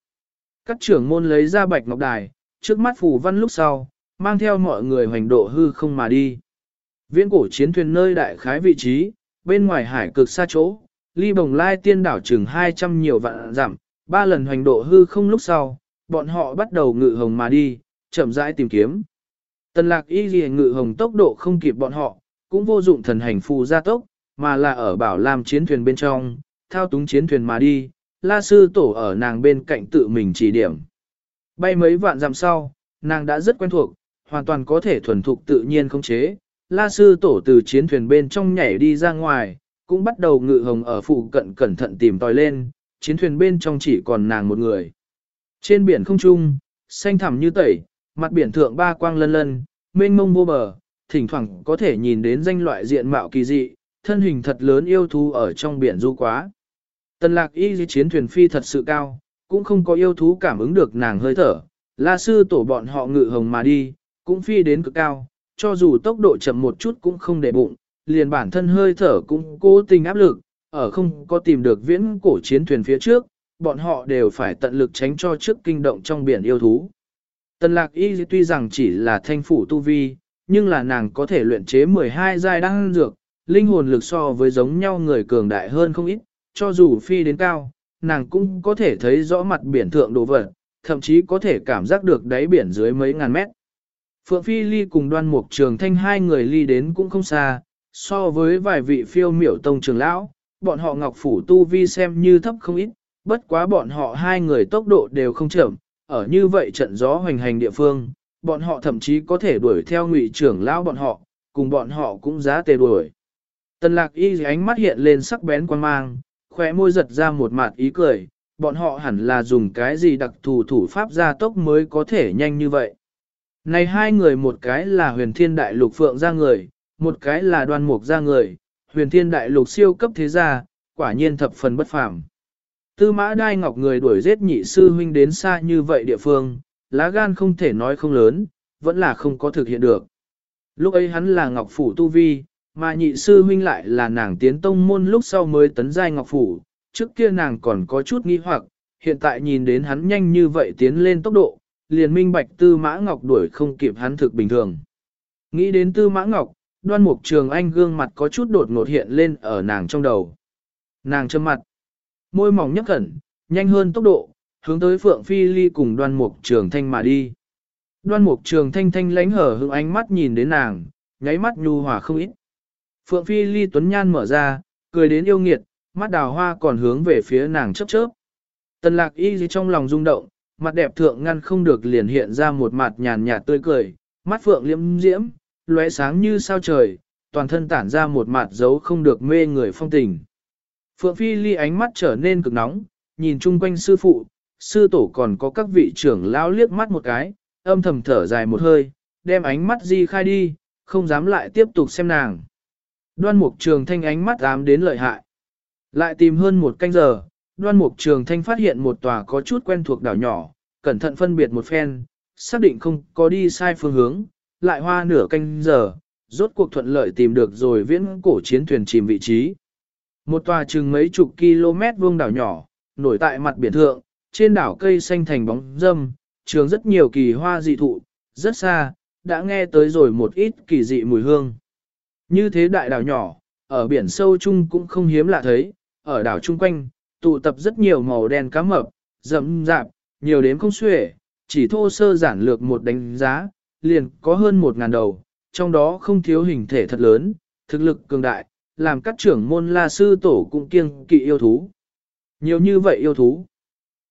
Các trưởng môn lấy ra bạch ngọc đài, trước mắt phù văn lúc sau, mang theo mọi người hoành độ hư không mà đi. Viễn cổ chiến thuyền nơi đại khái vị trí, bên ngoài hải cực xa chỗ, ly bồng lai tiên đảo chừng 200 nhiều vạn giảm, ba lần hoành độ hư không lúc sau, bọn họ bắt đầu ngự hồng mà đi, chậm rãi tìm kiếm. Tần lạc y ghi ngự hồng tốc độ không kịp bọn họ, cũng vô dụng thần hành phù gia tốc, mà là ở bảo làm chiến thuyền bên trong, thao túng chiến thuyền mà đi, la sư tổ ở nàng bên cạnh tự mình chỉ điểm. Bay mấy vạn dặm sau, nàng đã rất quen thuộc, hoàn toàn có thể thuần thục tự nhiên khống chế. La sư tổ từ chiến thuyền bên trong nhảy đi ra ngoài, cũng bắt đầu ngự hồng ở phụ cận cẩn thận tìm tòi lên, chiến thuyền bên trong chỉ còn nàng một người. Trên biển không trung, xanh thẳm như tẩy, mặt biển thượng ba quang lân lân, mênh mông vô bờ, thỉnh thoảng có thể nhìn đến danh loại diện mạo kỳ dị, thân hình thật lớn yêu thú ở trong biển du quá. Tần lạc y dưới chiến thuyền phi thật sự cao, cũng không có yêu thú cảm ứng được nàng hơi thở, la sư tổ bọn họ ngự hồng mà đi, cũng phi đến cực cao, cho dù tốc độ chậm một chút cũng không để bụng, liền bản thân hơi thở cũng cố tình áp lực, ở không có tìm được viễn cổ chiến thuyền phía trước, bọn họ đều phải tận lực tránh cho trước kinh động trong biển yêu thú. Tần lạc y tuy rằng chỉ là thanh phủ tu vi, nhưng là nàng có thể luyện chế 12 giai đăng dược, linh hồn lực so với giống nhau người cường đại hơn không ít, cho dù phi đến cao, nàng cũng có thể thấy rõ mặt biển thượng đồ vật, thậm chí có thể cảm giác được đáy biển dưới mấy ngàn mét. Phượng Phi Ly cùng đoan mục trường thanh hai người ly đến cũng không xa, so với vài vị phiêu miểu tông trường lão, bọn họ ngọc phủ tu vi xem như thấp không ít, bất quá bọn họ hai người tốc độ đều không chậm, ở như vậy trận gió hoành hành địa phương, bọn họ thậm chí có thể đuổi theo ngụy trưởng lão bọn họ, cùng bọn họ cũng giá tề đuổi. Tần lạc y ánh mắt hiện lên sắc bén quan mang, khóe môi giật ra một mặt ý cười, bọn họ hẳn là dùng cái gì đặc thù thủ pháp gia tốc mới có thể nhanh như vậy. Này hai người một cái là huyền thiên đại lục phượng ra người, một cái là đoan mục ra người, huyền thiên đại lục siêu cấp thế gia, quả nhiên thập phần bất phàm. Tư mã đai ngọc người đuổi giết nhị sư huynh đến xa như vậy địa phương, lá gan không thể nói không lớn, vẫn là không có thực hiện được. Lúc ấy hắn là ngọc phủ tu vi, mà nhị sư huynh lại là nàng tiến tông môn lúc sau mới tấn giai ngọc phủ, trước kia nàng còn có chút nghi hoặc, hiện tại nhìn đến hắn nhanh như vậy tiến lên tốc độ, liền minh bạch tư mã ngọc đuổi không kịp hắn thực bình thường. Nghĩ đến tư mã ngọc, đoan mục trường anh gương mặt có chút đột ngột hiện lên ở nàng trong đầu. Nàng châm mặt, môi mỏng nhấp khẩn, nhanh hơn tốc độ, hướng tới phượng phi ly cùng đoan mục trường thanh mà đi. Đoan mục trường thanh thanh lánh hở hững ánh mắt nhìn đến nàng, nháy mắt nhu hòa không ít. Phượng phi ly tuấn nhan mở ra, cười đến yêu nghiệt, mắt đào hoa còn hướng về phía nàng chớp chớp. Tần lạc y gì trong lòng rung động, mặt đẹp thượng ngăn không được liền hiện ra một mặt nhàn nhạt tươi cười, mắt phượng liễm diễm, lóe sáng như sao trời, toàn thân tản ra một mặt dấu không được mê người phong tình. Phượng Phi Ly ánh mắt trở nên cực nóng, nhìn chung quanh sư phụ, sư tổ còn có các vị trưởng lão liếc mắt một cái, âm thầm thở dài một hơi, đem ánh mắt di khai đi, không dám lại tiếp tục xem nàng. Đoan mục trường thanh ánh mắt dám đến lợi hại. Lại tìm hơn một canh giờ, đoan mục trường thanh phát hiện một tòa có chút quen thuộc đảo nhỏ, cẩn thận phân biệt một phen, xác định không có đi sai phương hướng, lại hoa nửa canh giờ, rốt cuộc thuận lợi tìm được rồi viễn cổ chiến thuyền chìm vị trí. Một tòa chừng mấy chục km vuông đảo nhỏ, nổi tại mặt biển thượng, trên đảo cây xanh thành bóng dâm, trường rất nhiều kỳ hoa dị thụ, rất xa, đã nghe tới rồi một ít kỳ dị mùi hương. Như thế đại đảo nhỏ, ở biển sâu chung cũng không hiếm lạ thấy, ở đảo chung quanh, tụ tập rất nhiều màu đen cá mập, rậm rạp, nhiều đến không xuể, chỉ thô sơ giản lược một đánh giá, liền có hơn một ngàn đầu, trong đó không thiếu hình thể thật lớn, thực lực cường đại, làm các trưởng môn la sư tổ cũng kiêng kỵ yêu thú. Nhiều như vậy yêu thú.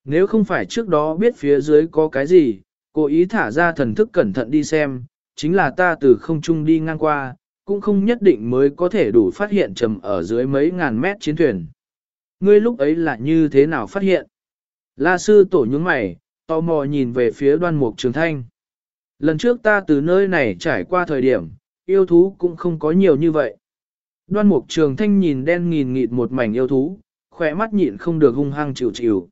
Nếu không phải trước đó biết phía dưới có cái gì, cố ý thả ra thần thức cẩn thận đi xem, chính là ta từ không trung đi ngang qua, cũng không nhất định mới có thể đủ phát hiện trầm ở dưới mấy ngàn mét chiến thuyền. Ngươi lúc ấy là như thế nào phát hiện? La sư tổ nhướng mày, tò mò nhìn về phía đoan mục trường thanh. Lần trước ta từ nơi này trải qua thời điểm, yêu thú cũng không có nhiều như vậy. Đoan mục trường thanh nhìn đen nghìn nghịt một mảnh yêu thú, khỏe mắt nhịn không được hung hăng chịu chịu.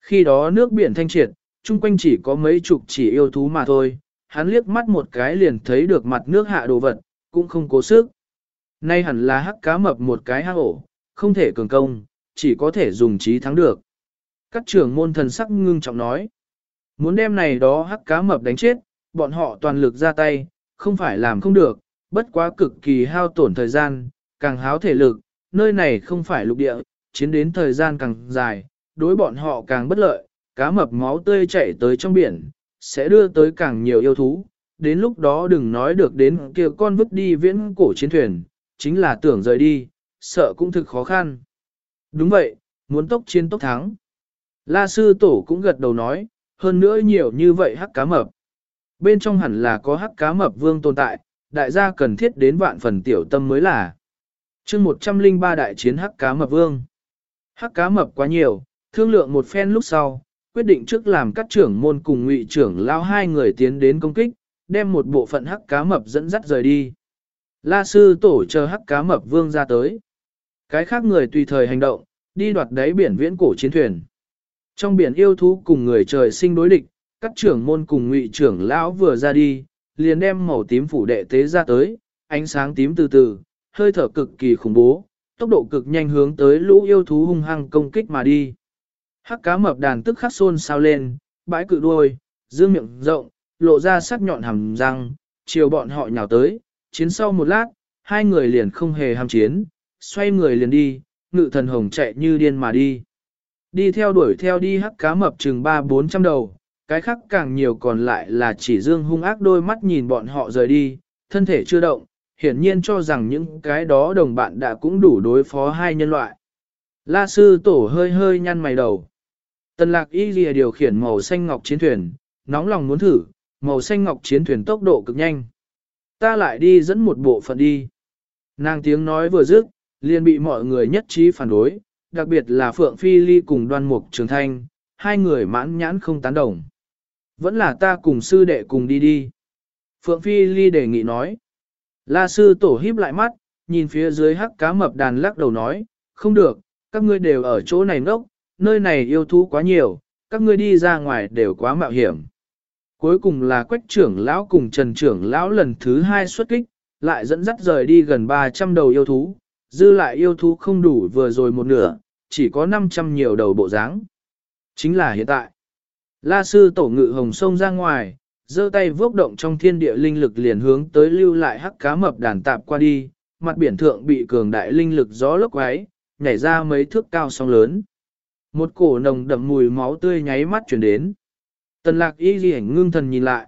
Khi đó nước biển thanh triệt, chung quanh chỉ có mấy chục chỉ yêu thú mà thôi, hắn liếc mắt một cái liền thấy được mặt nước hạ đồ vật, cũng không cố sức. Nay hẳn là hắc cá mập một cái hắc ổ, không thể cường công, chỉ có thể dùng trí thắng được. Các trưởng môn thần sắc ngưng trọng nói, muốn đem này đó hắc cá mập đánh chết, bọn họ toàn lực ra tay, không phải làm không được, bất quá cực kỳ hao tổn thời gian, càng háo thể lực, nơi này không phải lục địa, chiến đến thời gian càng dài, đối bọn họ càng bất lợi, cá mập máu tươi chảy tới trong biển, sẽ đưa tới càng nhiều yêu thú, đến lúc đó đừng nói được đến kia con vứt đi viễn cổ chiến thuyền, chính là tưởng rời đi, sợ cũng thực khó khăn. Đúng vậy, muốn tốc chiến tốc thắng. La sư tổ cũng gật đầu nói, hơn nữa nhiều như vậy hắc cá mập. Bên trong hẳn là có hắc cá mập vương tồn tại, đại gia cần thiết đến vạn phần tiểu tâm mới là. chương 103 đại chiến hắc cá mập vương. Hắc cá mập quá nhiều, thương lượng một phen lúc sau, quyết định trước làm các trưởng môn cùng ngụy trưởng lao hai người tiến đến công kích, đem một bộ phận hắc cá mập dẫn dắt rời đi. La sư tổ chờ hắc cá mập vương ra tới. Cái khác người tùy thời hành động, đi đoạt đáy biển viễn cổ chiến thuyền. Trong biển yêu thú cùng người trời sinh đối địch, các trưởng môn cùng ngụy trưởng lão vừa ra đi, liền đem màu tím phủ đệ tế ra tới, ánh sáng tím từ từ, hơi thở cực kỳ khủng bố, tốc độ cực nhanh hướng tới lũ yêu thú hung hăng công kích mà đi. Hắc cá mập đàn tức khắc xôn sao lên, bãi cự đuôi, dương miệng rộng, lộ ra sắc nhọn hàm răng, chiều bọn họ nhào tới, chiến sau một lát, hai người liền không hề ham chiến, xoay người liền đi, ngự thần hồng chạy như điên mà đi. Đi theo đuổi theo đi hắc cá mập chừng ba bốn trăm đầu, cái khác càng nhiều còn lại là chỉ dương hung ác đôi mắt nhìn bọn họ rời đi, thân thể chưa động, hiển nhiên cho rằng những cái đó đồng bạn đã cũng đủ đối phó hai nhân loại. La sư tổ hơi hơi nhăn mày đầu. Tần lạc y lìa điều khiển màu xanh ngọc chiến thuyền, nóng lòng muốn thử, màu xanh ngọc chiến thuyền tốc độ cực nhanh. Ta lại đi dẫn một bộ phận đi. Nàng tiếng nói vừa dứt, liền bị mọi người nhất trí phản đối, đặc biệt là Phượng Phi Ly cùng đoan mục trường thanh, hai người mãn nhãn không tán đồng. Vẫn là ta cùng sư đệ cùng đi đi. Phượng Phi Ly đề nghị nói. La sư tổ híp lại mắt, nhìn phía dưới hắc cá mập đàn lắc đầu nói, không được, các ngươi đều ở chỗ này ngốc, nơi này yêu thú quá nhiều, các ngươi đi ra ngoài đều quá mạo hiểm. Cuối cùng là quách trưởng lão cùng trần trưởng lão lần thứ hai xuất kích, lại dẫn dắt rời đi gần 300 đầu yêu thú, dư lại yêu thú không đủ vừa rồi một nửa, chỉ có 500 nhiều đầu bộ dáng. Chính là hiện tại. La sư tổ ngự hồng sông ra ngoài, giơ tay vốc động trong thiên địa linh lực liền hướng tới lưu lại hắc cá mập đàn tạp qua đi, mặt biển thượng bị cường đại linh lực gió lốc quấy, nhảy ra mấy thước cao sóng lớn. Một cổ nồng đậm mùi máu tươi nháy mắt chuyển đến. Tần lạc y ghi ngưng thần nhìn lại.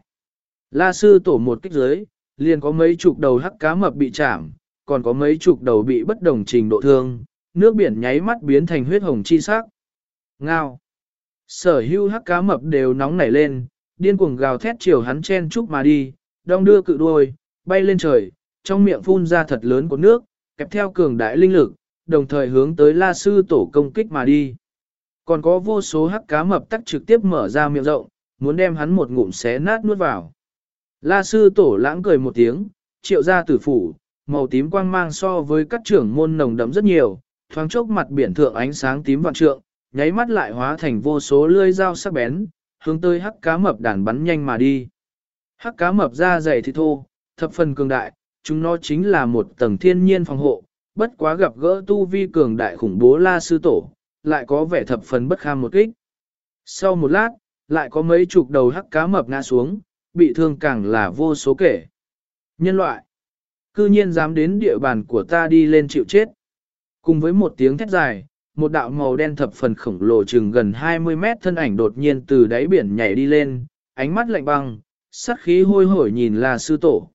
La sư tổ một kích giới, liền có mấy chục đầu hắc cá mập bị chạm, còn có mấy chục đầu bị bất đồng trình độ thương, nước biển nháy mắt biến thành huyết hồng chi sắc. Ngao. Sở hưu hắc cá mập đều nóng nảy lên, điên cuồng gào thét chiều hắn chen chúc mà đi, đong đưa cự đuôi, bay lên trời, trong miệng phun ra thật lớn của nước, kẹp theo cường đại linh lực, đồng thời hướng tới la sư tổ công kích mà đi. Còn có vô số hắc cá mập tắc trực tiếp mở ra miệng rộng, muốn đem hắn một ngụm xé nát nuốt vào. La sư tổ lãng cười một tiếng, triệu ra tử phủ, màu tím quang mang so với các trưởng môn nồng đậm rất nhiều, thoáng chốc mặt biển thượng ánh sáng tím vạn trượng, nháy mắt lại hóa thành vô số lưỡi dao sắc bén, hướng tới hắc cá mập đàn bắn nhanh mà đi. Hắc cá mập ra dày thì thô, thập phần cường đại, chúng nó chính là một tầng thiên nhiên phòng hộ, bất quá gặp gỡ tu vi cường đại khủng bố la sư tổ, lại có vẻ thập phần bất kham một kích. Sau một lát, lại có mấy chục đầu hắc cá mập ngã xuống, bị thương càng là vô số kể. Nhân loại, cư nhiên dám đến địa bàn của ta đi lên chịu chết. Cùng với một tiếng thét dài, một đạo màu đen thập phần khổng lồ chừng gần 20 mét thân ảnh đột nhiên từ đáy biển nhảy đi lên, ánh mắt lạnh băng, sát khí hôi hổi nhìn là sư tổ.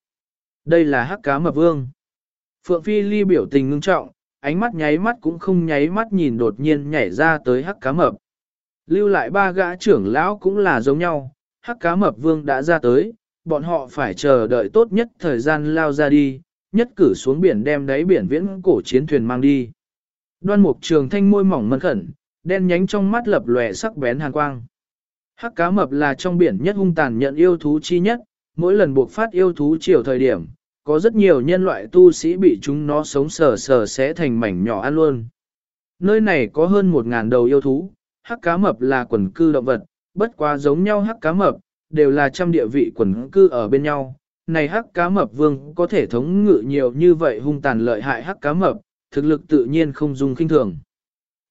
Đây là hắc cá mập vương. Phượng Phi Ly biểu tình ngưng trọng, ánh mắt nháy mắt cũng không nháy mắt nhìn đột nhiên nhảy ra tới hắc cá mập. Lưu lại ba gã trưởng lão cũng là giống nhau, hắc cá mập vương đã ra tới, bọn họ phải chờ đợi tốt nhất thời gian lao ra đi, nhất cử xuống biển đem đáy biển viễn cổ chiến thuyền mang đi. Đoan mục trường thanh môi mỏng mân khẩn, đen nhánh trong mắt lập lòe sắc bén hàn quang. Hắc cá mập là trong biển nhất hung tàn nhận yêu thú chi nhất, mỗi lần buộc phát yêu thú chiều thời điểm, có rất nhiều nhân loại tu sĩ bị chúng nó sống sờ sờ sẽ thành mảnh nhỏ ăn luôn. Nơi này có hơn một ngàn đầu yêu thú, hắc cá mập là quần cư động vật, bất quá giống nhau hắc cá mập, đều là trăm địa vị quần cư ở bên nhau. Này hắc cá mập vương có thể thống ngự nhiều như vậy hung tàn lợi hại hắc cá mập, thực lực tự nhiên không dùng kinh thường.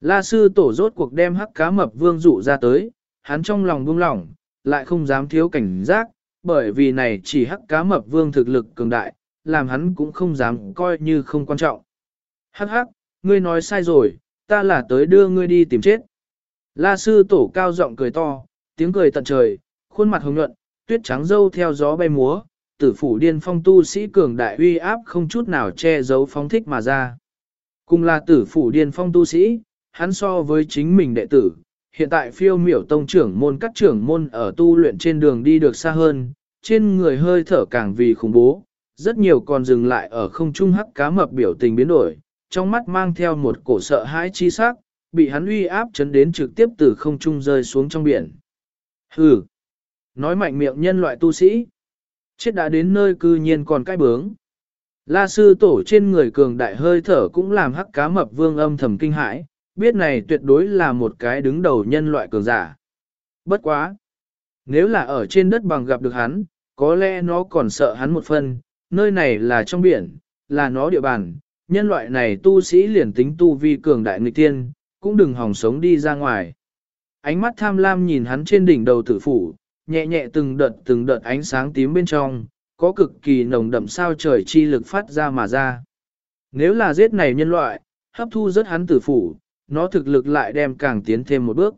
La sư tổ rốt cuộc đem hắc cá mập vương dụ ra tới, hắn trong lòng buông lỏng, lại không dám thiếu cảnh giác, bởi vì này chỉ hắc cá mập vương thực lực cường đại, làm hắn cũng không dám coi như không quan trọng. Hắc hắc, ngươi nói sai rồi, ta là tới đưa ngươi đi tìm chết. La sư tổ cao giọng cười to, tiếng cười tận trời, khuôn mặt hồng nhuận, tuyết trắng dâu theo gió bay múa, tử phủ điên phong tu sĩ cường đại uy áp không chút nào che giấu phóng thích mà ra. Cùng là tử phủ điên phong tu sĩ, hắn so với chính mình đệ tử, hiện tại phiêu miểu tông trưởng môn các trưởng môn ở tu luyện trên đường đi được xa hơn, trên người hơi thở càng vì khủng bố, rất nhiều còn dừng lại ở không trung hắc cá mập biểu tình biến đổi, trong mắt mang theo một cổ sợ hãi chi sắc, bị hắn uy áp chấn đến trực tiếp từ không trung rơi xuống trong biển. Hừ! Nói mạnh miệng nhân loại tu sĩ. Chết đã đến nơi cư nhiên còn cái bướng. La sư tổ trên người cường đại hơi thở cũng làm hắc cá mập vương âm thầm kinh hãi, biết này tuyệt đối là một cái đứng đầu nhân loại cường giả. Bất quá! Nếu là ở trên đất bằng gặp được hắn, có lẽ nó còn sợ hắn một phần, nơi này là trong biển, là nó địa bàn, nhân loại này tu sĩ liền tính tu vi cường đại nghịch tiên, cũng đừng hòng sống đi ra ngoài. Ánh mắt tham lam nhìn hắn trên đỉnh đầu tử phủ, nhẹ nhẹ từng đợt từng đợt ánh sáng tím bên trong, có cực kỳ nồng đậm sao trời chi lực phát ra mà ra. Nếu là giết này nhân loại, hấp thu rất hắn tử phủ, nó thực lực lại đem càng tiến thêm một bước.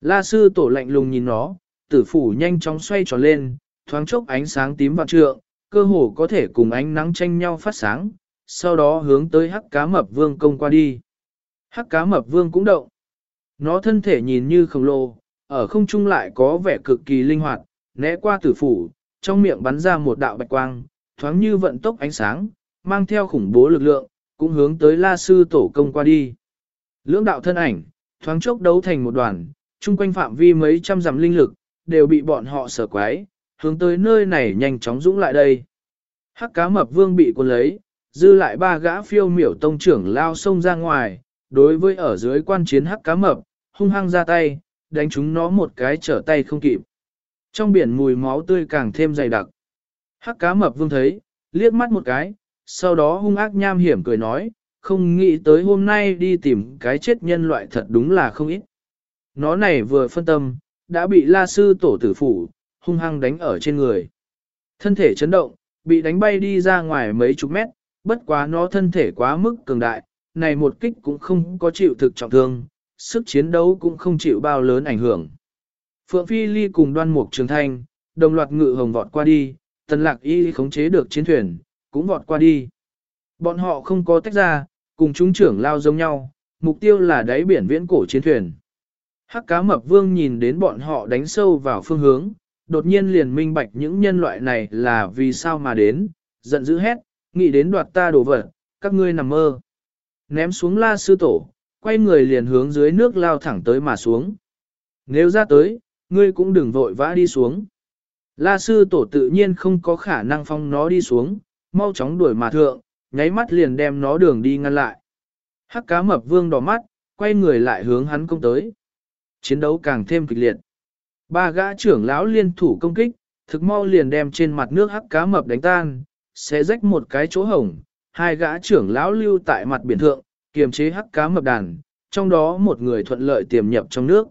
La sư tổ lạnh lùng nhìn nó, tử phủ nhanh chóng xoay tròn lên, thoáng chốc ánh sáng tím vạn trượng, cơ hồ có thể cùng ánh nắng tranh nhau phát sáng, sau đó hướng tới hắc cá mập vương công qua đi. Hắc cá mập vương cũng động. Nó thân thể nhìn như khổng lồ, ở không trung lại có vẻ cực kỳ linh hoạt, né qua tử phủ, trong miệng bắn ra một đạo bạch quang, thoáng như vận tốc ánh sáng, mang theo khủng bố lực lượng, cũng hướng tới la sư tổ công qua đi. Lưỡng đạo thân ảnh, thoáng chốc đấu thành một đoàn, chung quanh phạm vi mấy trăm dặm linh lực, đều bị bọn họ sở quái, hướng tới nơi này nhanh chóng dũng lại đây. Hắc cá mập vương bị cuốn lấy, dư lại ba gã phiêu miểu tông trưởng lao sông ra ngoài, đối với ở dưới quan chiến hắc cá mập, hung hăng ra tay, đánh chúng nó một cái trở tay không kịp. Trong biển mùi máu tươi càng thêm dày đặc. Hắc cá mập vương thấy, liếc mắt một cái, sau đó hung ác nham hiểm cười nói, không nghĩ tới hôm nay đi tìm cái chết nhân loại thật đúng là không ít. Nó này vừa phân tâm, đã bị la sư tổ tử phủ, hung hăng đánh ở trên người. Thân thể chấn động, bị đánh bay đi ra ngoài mấy chục mét, bất quá nó thân thể quá mức cường đại, này một kích cũng không có chịu thực trọng thương, sức chiến đấu cũng không chịu bao lớn ảnh hưởng. Phượng Phi Ly cùng đoan mục trường thanh, đồng loạt ngự hồng vọt qua đi, tần lạc y khống chế được chiến thuyền, cũng vọt qua đi. Bọn họ không có tách ra, cùng chúng trưởng lao giống nhau, mục tiêu là đáy biển viễn cổ chiến thuyền. Hắc cá mập vương nhìn đến bọn họ đánh sâu vào phương hướng, đột nhiên liền minh bạch những nhân loại này là vì sao mà đến, giận dữ hét, nghĩ đến đoạt ta đồ vật, các ngươi nằm mơ. Ném xuống la sư tổ, quay người liền hướng dưới nước lao thẳng tới mà xuống. Nếu ra tới, ngươi cũng đừng vội vã đi xuống. La sư tổ tự nhiên không có khả năng phong nó đi xuống, mau chóng đuổi mà thượng, nháy mắt liền đem nó đường đi ngăn lại. Hắc cá mập vương đỏ mắt, quay người lại hướng hắn công tới. Chiến đấu càng thêm kịch liệt. Ba gã trưởng lão liên thủ công kích, thực mau liền đem trên mặt nước hắc cá mập đánh tan, sẽ rách một cái chỗ hổng. Hai gã trưởng lão lưu tại mặt biển thượng, kiềm chế hắc cá mập đàn, trong đó một người thuận lợi tiềm nhập trong nước.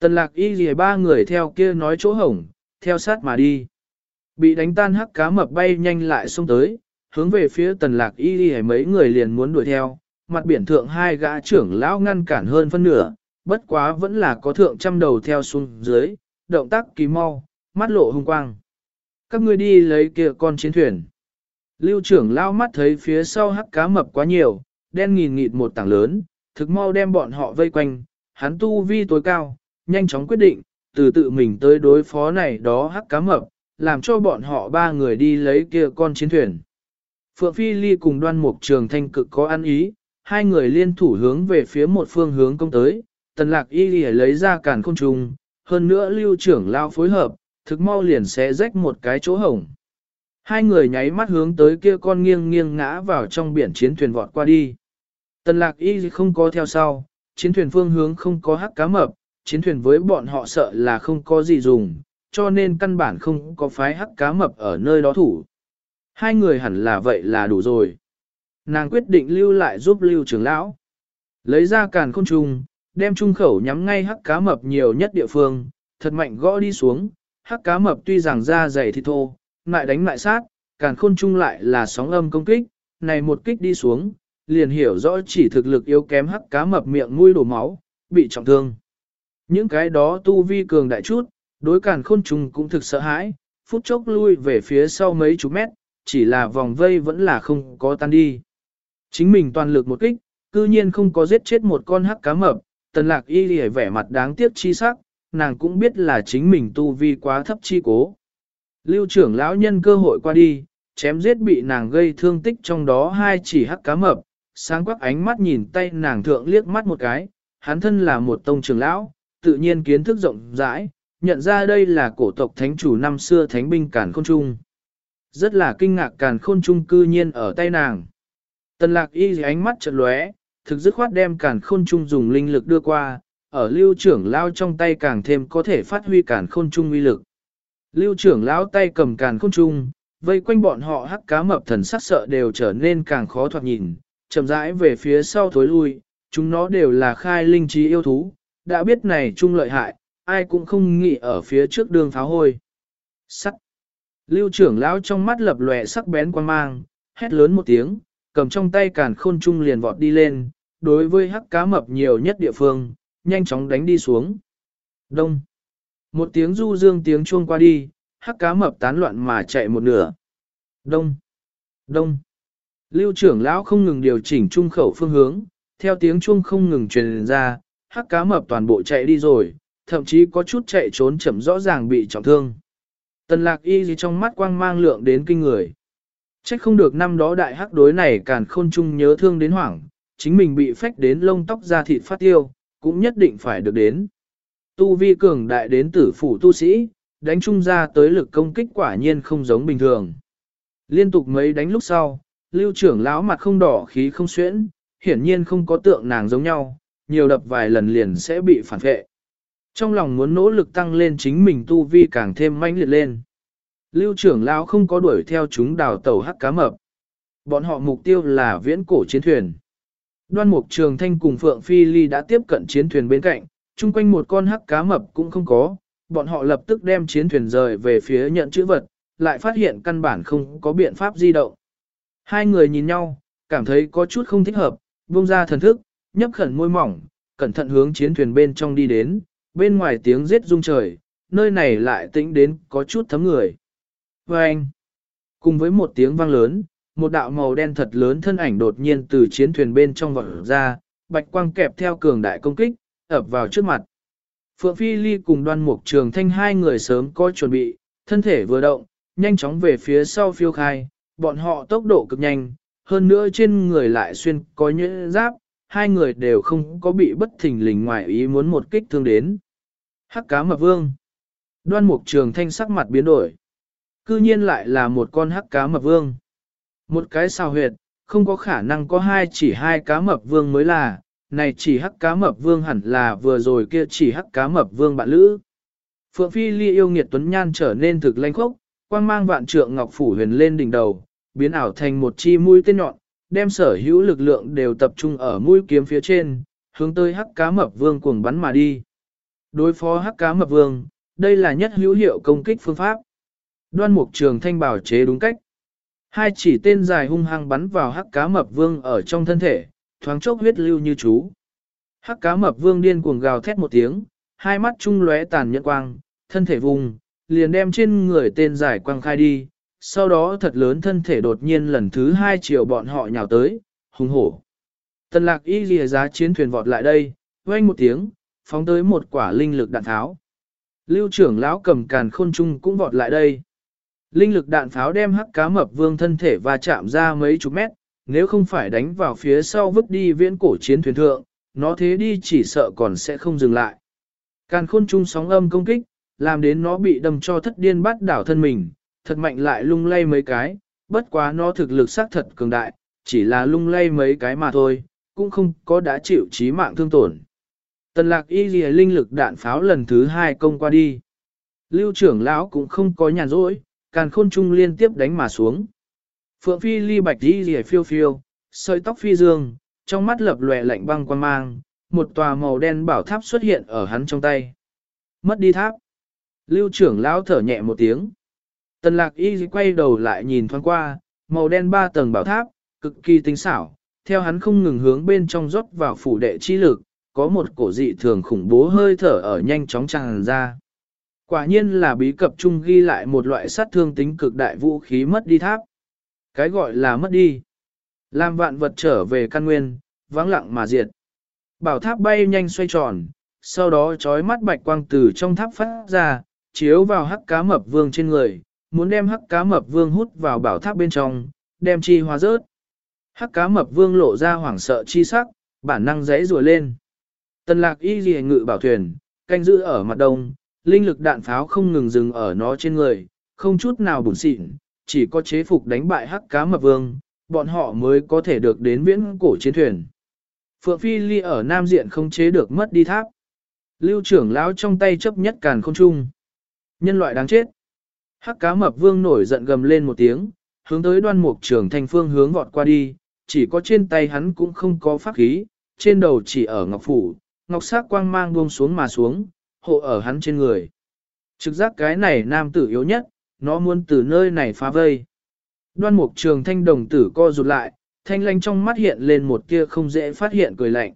Tần lạc y gì ba người theo kia nói chỗ hổng, theo sát mà đi. Bị đánh tan hắc cá mập bay nhanh lại xông tới, hướng về phía tần lạc y gì mấy người liền muốn đuổi theo, mặt biển thượng hai gã trưởng lão ngăn cản hơn phân nửa, bất quá vẫn là có thượng trăm đầu theo xuống dưới, động tác kỳ mau, mắt lộ hung quang. Các ngươi đi lấy kia con chiến thuyền. Lưu trưởng lao mắt thấy phía sau hắc cá mập quá nhiều, đen nghìn nghịt một tảng lớn, thực mau đem bọn họ vây quanh, hắn tu vi tối cao, nhanh chóng quyết định, từ tự mình tới đối phó này đó hắc cá mập, làm cho bọn họ ba người đi lấy kia con chiến thuyền. Phượng Phi Ly cùng đoan mục trường thanh cực có ăn ý, hai người liên thủ hướng về phía một phương hướng công tới, tần lạc y lì lấy ra cản không trùng, hơn nữa lưu trưởng lao phối hợp, thực mau liền sẽ rách một cái chỗ hổng. Hai người nháy mắt hướng tới kia con nghiêng nghiêng ngã vào trong biển chiến thuyền vọt qua đi. Tần lạc y không có theo sau, chiến thuyền phương hướng không có hắc cá mập, chiến thuyền với bọn họ sợ là không có gì dùng, cho nên căn bản không có phái hắc cá mập ở nơi đó thủ. Hai người hẳn là vậy là đủ rồi. Nàng quyết định lưu lại giúp lưu trưởng lão. Lấy ra càn khôn trùng, đem trung khẩu nhắm ngay hắc cá mập nhiều nhất địa phương, thật mạnh gõ đi xuống, hắc cá mập tuy rằng da dày thì thô, lại đánh lại sát, càn khôn chung lại là sóng âm công kích, này một kích đi xuống, liền hiểu rõ chỉ thực lực yếu kém hắc cá mập miệng mũi đổ máu, bị trọng thương. Những cái đó tu vi cường đại chút, đối càn khôn trùng cũng thực sợ hãi, phút chốc lui về phía sau mấy chục mét, chỉ là vòng vây vẫn là không có tan đi. Chính mình toàn lực một kích, cư nhiên không có giết chết một con hắc cá mập, tần lạc y lì vẻ mặt đáng tiếc chi sắc, nàng cũng biết là chính mình tu vi quá thấp chi cố. Lưu trưởng lão nhân cơ hội qua đi, chém giết bị nàng gây thương tích trong đó hai chỉ hắc cá mập, sáng quắc ánh mắt nhìn tay nàng thượng liếc mắt một cái, hắn thân là một tông trưởng lão, tự nhiên kiến thức rộng rãi, nhận ra đây là cổ tộc thánh chủ năm xưa thánh binh Càn Khôn Trung. Rất là kinh ngạc Càn Khôn Trung cư nhiên ở tay nàng. Tần lạc y ánh mắt chợt lóe, thực dứt khoát đem Càn Khôn Trung dùng linh lực đưa qua, ở lưu trưởng lao trong tay càng thêm có thể phát huy Càn Khôn Trung uy lực. Lưu trưởng lão tay cầm Càn Khôn Trung, vây quanh bọn họ hắc cá mập thần sắc sợ đều trở nên càng khó thoạt nhìn, chậm rãi về phía sau thối lui, chúng nó đều là khai linh trí yêu thú, đã biết này chung lợi hại, ai cũng không nghĩ ở phía trước đường pháo hôi. Sắc. Lưu trưởng lão trong mắt lập lòe sắc bén quan mang, hét lớn một tiếng, cầm trong tay càn khôn trung liền vọt đi lên, đối với hắc cá mập nhiều nhất địa phương, nhanh chóng đánh đi xuống. Đông. Một tiếng du dương tiếng chuông qua đi, hắc cá mập tán loạn mà chạy một nửa. Đông. Đông. Lưu trưởng lão không ngừng điều chỉnh trung khẩu phương hướng, theo tiếng chuông không ngừng truyền ra, hắc cá mập toàn bộ chạy đi rồi, thậm chí có chút chạy trốn chậm rõ ràng bị trọng thương. Tần lạc y gì trong mắt quang mang lượng đến kinh người. Trách không được năm đó đại hắc đối này càn khôn chung nhớ thương đến hoảng, chính mình bị phách đến lông tóc da thịt phát tiêu, cũng nhất định phải được đến. Tu vi cường đại đến tử phủ tu sĩ, đánh chung ra tới lực công kích quả nhiên không giống bình thường. Liên tục mấy đánh lúc sau, lưu trưởng lão mặt không đỏ khí không xuyễn, hiển nhiên không có tượng nàng giống nhau, nhiều đập vài lần liền sẽ bị phản vệ. Trong lòng muốn nỗ lực tăng lên chính mình tu vi càng thêm mãnh liệt lên. Lưu trưởng lão không có đuổi theo chúng đào tàu hắc cá mập. Bọn họ mục tiêu là viễn cổ chiến thuyền. Đoan mục trường thanh cùng Phượng Phi Ly đã tiếp cận chiến thuyền bên cạnh, chung quanh một con hắc cá mập cũng không có, bọn họ lập tức đem chiến thuyền rời về phía nhận chữ vật, lại phát hiện căn bản không có biện pháp di động. Hai người nhìn nhau, cảm thấy có chút không thích hợp, buông ra thần thức, nhấp khẩn môi mỏng, cẩn thận hướng chiến thuyền bên trong đi đến, bên ngoài tiếng giết rung trời, nơi này lại tĩnh đến có chút thấm người. Và anh, cùng với một tiếng vang lớn, một đạo màu đen thật lớn thân ảnh đột nhiên từ chiến thuyền bên trong vọt ra, bạch quang kẹp theo cường đại công kích, ập vào trước mặt. Phượng Phi Ly cùng đoan mục trường thanh hai người sớm có chuẩn bị, thân thể vừa động, nhanh chóng về phía sau phiêu khai, bọn họ tốc độ cực nhanh, hơn nữa trên người lại xuyên có nhuyễn giáp, hai người đều không có bị bất thình lình ngoài ý muốn một kích thương đến. Hắc cá mập vương. Đoan mục trường thanh sắc mặt biến đổi. Cư nhiên lại là một con hắc cá mập vương. Một cái sao huyệt, không có khả năng có hai chỉ hai cá mập vương mới là, này chỉ hắc cá mập vương hẳn là vừa rồi kia chỉ hắc cá mập vương bạn lữ. Phượng Phi Ly yêu nghiệt tuấn nhan trở nên thực lanh khốc, quang mang vạn trượng ngọc phủ huyền lên đỉnh đầu, biến ảo thành một chi mũi tên nhọn, đem sở hữu lực lượng đều tập trung ở mũi kiếm phía trên, hướng tới hắc cá mập vương cuồng bắn mà đi. Đối phó hắc cá mập vương, đây là nhất hữu hiệu công kích phương pháp. Đoan mục trường thanh bảo chế đúng cách. Hai chỉ tên dài hung hăng bắn vào hắc cá mập vương ở trong thân thể, thoáng chốc huyết lưu như chú. Hắc cá mập vương điên cuồng gào thét một tiếng, hai mắt trung lóe tàn nhẫn quang, thân thể vùng, liền đem trên người tên giải quang khai đi, sau đó thật lớn thân thể đột nhiên lần thứ hai chiều bọn họ nhào tới, hung hổ. Tần lạc y lìa giá chiến thuyền vọt lại đây, vang một tiếng, phóng tới một quả linh lực đạn tháo. Lưu trưởng lão cầm càn khôn trung cũng vọt lại đây. Linh lực đạn pháo đem hắc cá mập vương thân thể và chạm ra mấy chục mét, nếu không phải đánh vào phía sau vứt đi viễn cổ chiến thuyền thượng, nó thế đi chỉ sợ còn sẽ không dừng lại. Càn khôn trung sóng âm công kích, làm đến nó bị đâm cho thất điên bắt đảo thân mình, thật mạnh lại lung lay mấy cái, bất quá nó thực lực xác thật cường đại, chỉ là lung lay mấy cái mà thôi, cũng không có đã chịu chí mạng thương tổn. Tần lạc y ghi linh lực đạn pháo lần thứ hai công qua đi. Lưu trưởng lão cũng không có nhàn rỗi, càn khôn trung liên tiếp đánh mà xuống. Phượng phi ly bạch đi rìa phiêu phiêu, sợi tóc phi dương, trong mắt lập lòe lạnh băng quan mang, một tòa màu đen bảo tháp xuất hiện ở hắn trong tay. Mất đi tháp. Lưu trưởng lão thở nhẹ một tiếng. Tần lạc y quay đầu lại nhìn thoáng qua, màu đen ba tầng bảo tháp, cực kỳ tinh xảo, theo hắn không ngừng hướng bên trong rót vào phủ đệ chi lực, có một cổ dị thường khủng bố hơi thở ở nhanh chóng tràn ra. Quả nhiên là bí cập trung ghi lại một loại sát thương tính cực đại vũ khí mất đi tháp. Cái gọi là mất đi. Làm vạn vật trở về căn nguyên, vắng lặng mà diệt. Bảo tháp bay nhanh xoay tròn, sau đó trói mắt bạch quang từ trong tháp phát ra, chiếu vào hắc cá mập vương trên người, muốn đem hắc cá mập vương hút vào bảo tháp bên trong, đem chi hóa rớt. Hắc cá mập vương lộ ra hoảng sợ chi sắc, bản năng dãy rùa lên. Tần lạc y ghi ngự bảo thuyền, canh giữ ở mặt đông, linh lực đạn pháo không ngừng dừng ở nó trên người, không chút nào bùn xịn, chỉ có chế phục đánh bại hắc cá mập vương, bọn họ mới có thể được đến viễn cổ chiến thuyền. Phượng Phi Ly ở Nam Diện không chế được mất đi tháp. Lưu trưởng lão trong tay chấp nhất càn không trung. Nhân loại đáng chết. Hắc cá mập vương nổi giận gầm lên một tiếng, hướng tới đoan mục trưởng thành phương hướng vọt qua đi, chỉ có trên tay hắn cũng không có pháp khí, trên đầu chỉ ở ngọc phủ, ngọc sắc quang mang buông xuống mà xuống, hộ ở hắn trên người. Trực giác cái này nam tử yếu nhất, nó muốn từ nơi này phá vây. Đoan mục trường thanh đồng tử co rụt lại, thanh lanh trong mắt hiện lên một tia không dễ phát hiện cười lạnh.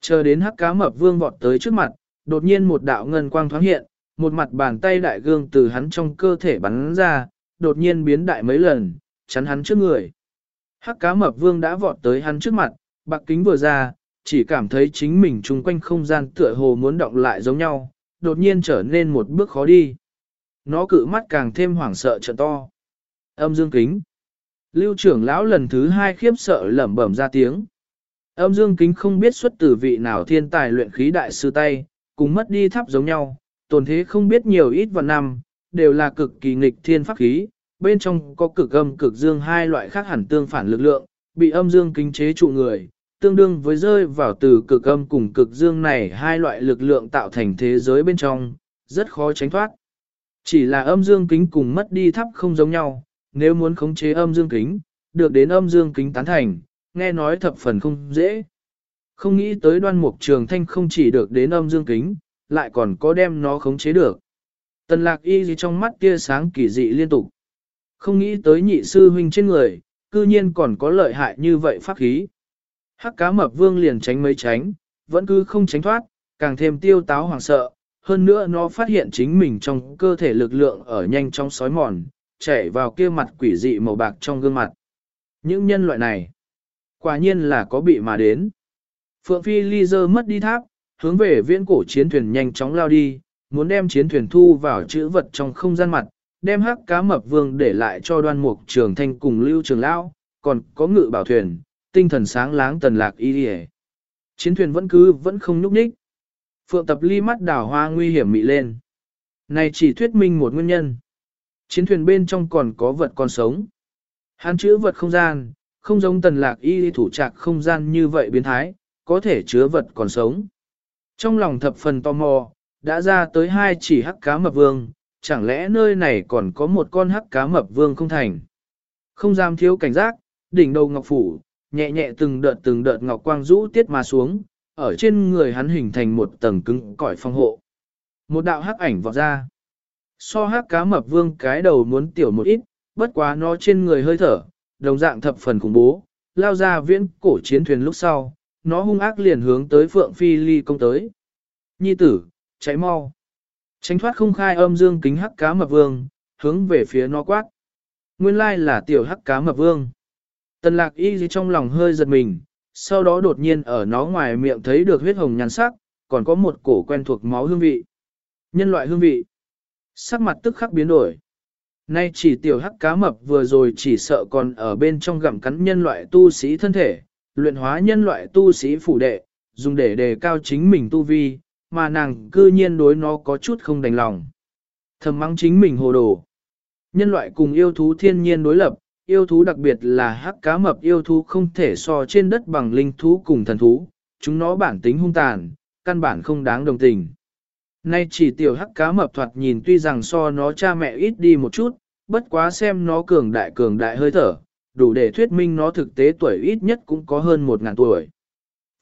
Chờ đến hắc cá mập vương vọt tới trước mặt, đột nhiên một đạo ngân quang thoáng hiện, một mặt bàn tay đại gương từ hắn trong cơ thể bắn ra, đột nhiên biến đại mấy lần, chắn hắn trước người. Hắc cá mập vương đã vọt tới hắn trước mặt, bạc kính vừa ra, chỉ cảm thấy chính mình chung quanh không gian tựa hồ muốn động lại giống nhau, đột nhiên trở nên một bước khó đi. Nó cự mắt càng thêm hoảng sợ trận to. Âm dương kính. Lưu trưởng lão lần thứ hai khiếp sợ lẩm bẩm ra tiếng. Âm dương kính không biết xuất từ vị nào thiên tài luyện khí đại sư tay, cùng mất đi tháp giống nhau, tồn thế không biết nhiều ít vào năm, đều là cực kỳ nghịch thiên pháp khí, bên trong có cực âm cực dương hai loại khác hẳn tương phản lực lượng, bị âm dương kính chế trụ người, tương đương với rơi vào từ cực âm cùng cực dương này hai loại lực lượng tạo thành thế giới bên trong, rất khó tránh thoát. Chỉ là âm dương kính cùng mất đi thắp không giống nhau, nếu muốn khống chế âm dương kính, được đến âm dương kính tán thành, nghe nói thập phần không dễ. Không nghĩ tới đoan mục trường thanh không chỉ được đến âm dương kính, lại còn có đem nó khống chế được. Tần lạc y gì trong mắt tia sáng kỳ dị liên tục. Không nghĩ tới nhị sư huynh trên người, cư nhiên còn có lợi hại như vậy pháp khí. Hắc cá mập vương liền tránh mấy tránh, vẫn cứ không tránh thoát, càng thêm tiêu táo hoảng sợ. Hơn nữa nó phát hiện chính mình trong cơ thể lực lượng ở nhanh trong sói mòn, chảy vào kia mặt quỷ dị màu bạc trong gương mặt. Những nhân loại này, quả nhiên là có bị mà đến. Phượng Phi ly dơ mất đi tháp, hướng về viễn cổ chiến thuyền nhanh chóng lao đi, muốn đem chiến thuyền thu vào chữ vật trong không gian mặt, đem hắc cá mập vương để lại cho đoan mục trường thanh cùng lưu trường lão, còn có ngự bảo thuyền, tinh thần sáng láng tần lạc y đi Chiến thuyền vẫn cứ vẫn không nhúc nhích. Phượng tập ly mắt đảo hoa nguy hiểm mị lên. Này chỉ thuyết minh một nguyên nhân. Chiến thuyền bên trong còn có vật còn sống. Hắn chữ vật không gian, không giống tần lạc y thủ trạc không gian như vậy biến thái, có thể chứa vật còn sống. Trong lòng thập phần tò mò, đã ra tới hai chỉ hắc cá mập vương, chẳng lẽ nơi này còn có một con hắc cá mập vương không thành. Không dám thiếu cảnh giác, đỉnh đầu ngọc phủ, nhẹ nhẹ từng đợt từng đợt ngọc quang rũ tiết mà xuống, ở trên người hắn hình thành một tầng cứng cỏi phong hộ. Một đạo hắc ảnh vọt ra. So hắc cá mập vương cái đầu muốn tiểu một ít, bất quá nó trên người hơi thở, đồng dạng thập phần khủng bố, lao ra viễn cổ chiến thuyền lúc sau, nó hung ác liền hướng tới Phượng Phi Ly công tới. Nhi tử, cháy mau. Tránh thoát không khai âm dương kính hắc cá mập vương, hướng về phía nó quát. Nguyên lai là tiểu hắc cá mập vương. Tần lạc y trong lòng hơi giật mình, sau đó đột nhiên ở nó ngoài miệng thấy được huyết hồng nhan sắc, còn có một cổ quen thuộc máu hương vị. Nhân loại hương vị. Sắc mặt tức khắc biến đổi. Nay chỉ tiểu hắc cá mập vừa rồi chỉ sợ còn ở bên trong gặm cắn nhân loại tu sĩ thân thể, luyện hóa nhân loại tu sĩ phủ đệ, dùng để đề cao chính mình tu vi, mà nàng cư nhiên đối nó có chút không đành lòng. Thầm mắng chính mình hồ đồ. Nhân loại cùng yêu thú thiên nhiên đối lập, yêu thú đặc biệt là hắc cá mập yêu thú không thể so trên đất bằng linh thú cùng thần thú, chúng nó bản tính hung tàn, căn bản không đáng đồng tình. Nay chỉ tiểu hắc cá mập thoạt nhìn tuy rằng so nó cha mẹ ít đi một chút, bất quá xem nó cường đại cường đại hơi thở, đủ để thuyết minh nó thực tế tuổi ít nhất cũng có hơn một ngàn tuổi.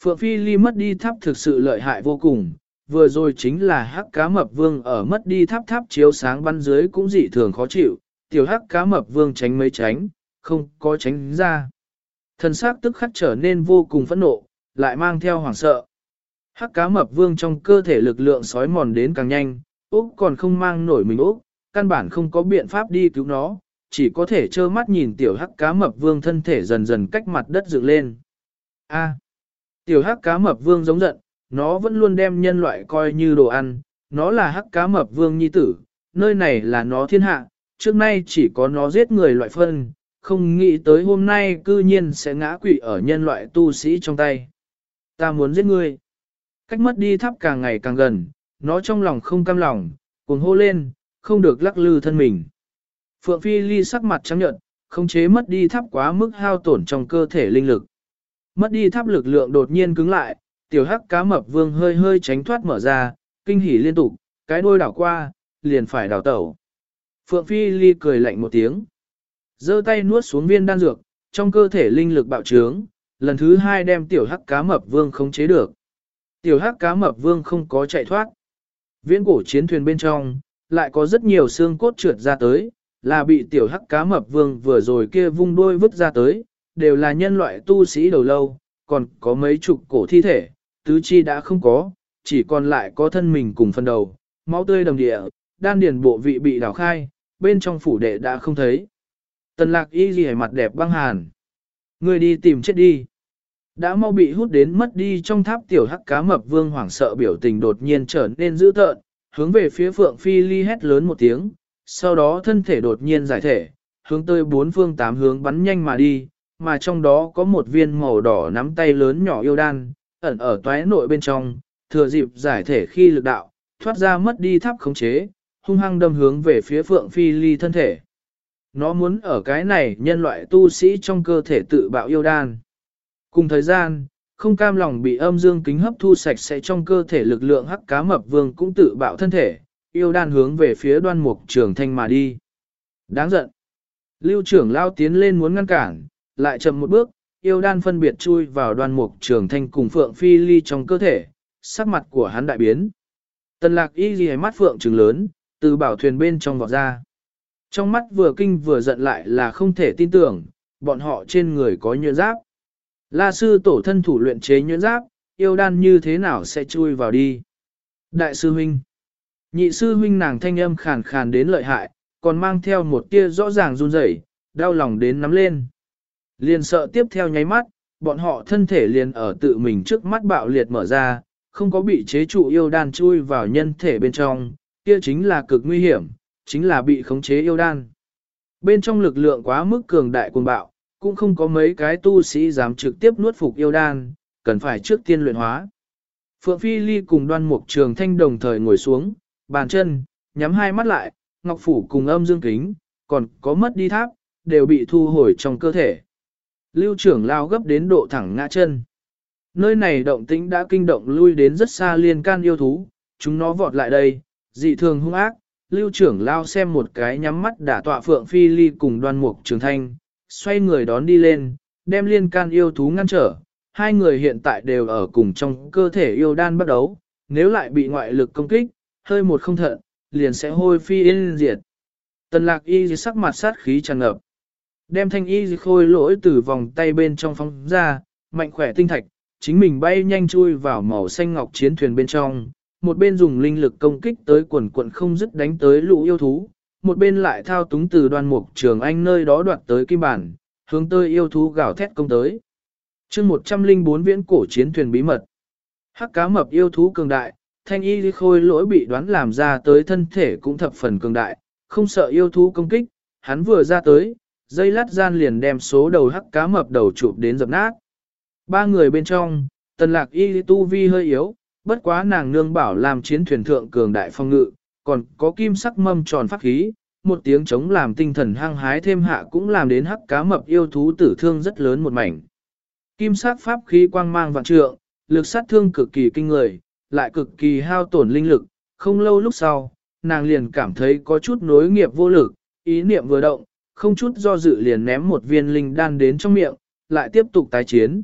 Phượng Phi Ly mất đi tháp thực sự lợi hại vô cùng, vừa rồi chính là hắc cá mập vương ở mất đi tháp tháp chiếu sáng bắn dưới cũng dị thường khó chịu, tiểu hắc cá mập vương tránh mấy tránh, không có tránh ra. Thần xác tức khắc trở nên vô cùng phẫn nộ, lại mang theo hoảng sợ. Hắc cá mập vương trong cơ thể lực lượng sói mòn đến càng nhanh, Úc còn không mang nổi mình Úc, căn bản không có biện pháp đi cứu nó, chỉ có thể trơ mắt nhìn tiểu hắc cá mập vương thân thể dần dần cách mặt đất dựng lên. A. tiểu hắc cá mập vương giống giận, nó vẫn luôn đem nhân loại coi như đồ ăn, nó là hắc cá mập vương nhi tử, nơi này là nó thiên hạ, trước nay chỉ có nó giết người loại phân, không nghĩ tới hôm nay cư nhiên sẽ ngã quỵ ở nhân loại tu sĩ trong tay. Ta muốn giết ngươi. Cách mất đi tháp càng ngày càng gần, nó trong lòng không cam lòng, cuồng hô lên, không được lắc lư thân mình. Phượng Phi Ly sắc mặt trắng nhợt, không chế mất đi tháp quá mức hao tổn trong cơ thể linh lực. Mất đi tháp lực lượng đột nhiên cứng lại, tiểu hắc cá mập vương hơi hơi tránh thoát mở ra, kinh hỉ liên tục, cái đôi đảo qua, liền phải đảo tẩu. Phượng Phi Ly cười lạnh một tiếng. giơ tay nuốt xuống viên đan dược, trong cơ thể linh lực bạo trướng, lần thứ hai đem tiểu hắc cá mập vương không chế được. Tiểu hắc cá mập vương không có chạy thoát. Viễn cổ chiến thuyền bên trong, lại có rất nhiều xương cốt trượt ra tới, là bị tiểu hắc cá mập vương vừa rồi kia vung đôi vứt ra tới, đều là nhân loại tu sĩ đầu lâu, còn có mấy chục cổ thi thể, tứ chi đã không có, chỉ còn lại có thân mình cùng phần đầu, máu tươi đầm địa, đan điền bộ vị bị đào khai, bên trong phủ đệ đã không thấy. Tần lạc y ghi mặt đẹp băng hàn. Người đi tìm chết đi. Đã mau bị hút đến mất đi trong tháp tiểu hắc cá mập vương hoảng sợ biểu tình đột nhiên trở nên dữ tợn, hướng về phía phượng phi ly hét lớn một tiếng, sau đó thân thể đột nhiên giải thể, hướng tới bốn phương tám hướng bắn nhanh mà đi, mà trong đó có một viên màu đỏ nắm tay lớn nhỏ yêu đan, ẩn ở toái nội bên trong, thừa dịp giải thể khi lực đạo, thoát ra mất đi tháp khống chế, hung hăng đâm hướng về phía Phượng Phi Ly thân thể. nó muốn ở cái này nhân loại tu sĩ trong cơ thể tự bạo yêu đan. Cùng thời gian, không cam lòng bị âm dương kính hấp thu sạch sẽ trong cơ thể lực lượng hắc cá mập vương cũng tự bạo thân thể, yêu đan hướng về phía đoan mục trường thanh mà đi. Đáng giận. Lưu trưởng lao tiến lên muốn ngăn cản, lại chậm một bước, yêu đan phân biệt chui vào đoan mục trường thanh cùng phượng phi ly trong cơ thể, sắc mặt của hắn đại biến. Tần lạc y ghi mắt phượng trừng lớn, từ bảo thuyền bên trong vọt ra. Trong mắt vừa kinh vừa giận lại là không thể tin tưởng, bọn họ trên người có nhuyễn giáp. La sư tổ thân thủ luyện chế nhuyễn giáp, yêu đan như thế nào sẽ chui vào đi. Đại sư huynh. Nhị sư huynh nàng thanh âm khàn khàn đến lợi hại, còn mang theo một tia rõ ràng run rẩy, đau lòng đến nắm lên. Liền sợ tiếp theo nháy mắt, bọn họ thân thể liền ở tự mình trước mắt bạo liệt mở ra, không có bị chế trụ yêu đan chui vào nhân thể bên trong, kia chính là cực nguy hiểm, chính là bị khống chế yêu đan. Bên trong lực lượng quá mức cường đại cuồng bạo, cũng không có mấy cái tu sĩ dám trực tiếp nuốt phục yêu đan, cần phải trước tiên luyện hóa. Phượng Phi Ly cùng đoan mục trường thanh đồng thời ngồi xuống, bàn chân, nhắm hai mắt lại, ngọc phủ cùng âm dương kính, còn có mất đi tháp, đều bị thu hồi trong cơ thể. Lưu trưởng lao gấp đến độ thẳng ngã chân. Nơi này động tĩnh đã kinh động lui đến rất xa liên can yêu thú, chúng nó vọt lại đây, dị thường hung ác. Lưu trưởng lao xem một cái nhắm mắt đả tọa phượng phi ly cùng đoan mục trường thanh, xoay người đón đi lên, đem liên can yêu thú ngăn trở. Hai người hiện tại đều ở cùng trong cơ thể yêu đan bắt đấu, nếu lại bị ngoại lực công kích, hơi một không thận, liền sẽ hôi phi yên diệt. Tần lạc y sắc mặt sát khí tràn ngập. Đem thanh y khôi lỗi từ vòng tay bên trong phóng ra, mạnh khỏe tinh thạch, chính mình bay nhanh chui vào màu xanh ngọc chiến thuyền bên trong, một bên dùng linh lực công kích tới quần quận không dứt đánh tới lũ yêu thú, một bên lại thao túng từ đoan mục trường anh nơi đó đoạt tới kim bản, hướng tới yêu thú gào thét công tới. chương 104 viễn cổ chiến thuyền bí mật. Hắc cá mập yêu thú cường đại, thanh y khôi lỗi bị đoán làm ra tới thân thể cũng thập phần cường đại, không sợ yêu thú công kích, hắn vừa ra tới, dây lát gian liền đem số đầu hắc cá mập đầu chụp đến dập nát. Ba người bên trong, tần lạc y tu vi hơi yếu, bất quá nàng nương bảo làm chiến thuyền thượng cường đại phong ngự, còn có kim sắc mâm tròn pháp khí, một tiếng chống làm tinh thần hăng hái thêm hạ cũng làm đến hắc cá mập yêu thú tử thương rất lớn một mảnh. Kim sắc pháp khí quang mang vạn trượng, lực sát thương cực kỳ kinh người, lại cực kỳ hao tổn linh lực, không lâu lúc sau, nàng liền cảm thấy có chút nối nghiệp vô lực, ý niệm vừa động, không chút do dự liền ném một viên linh đan đến trong miệng, lại tiếp tục tái chiến.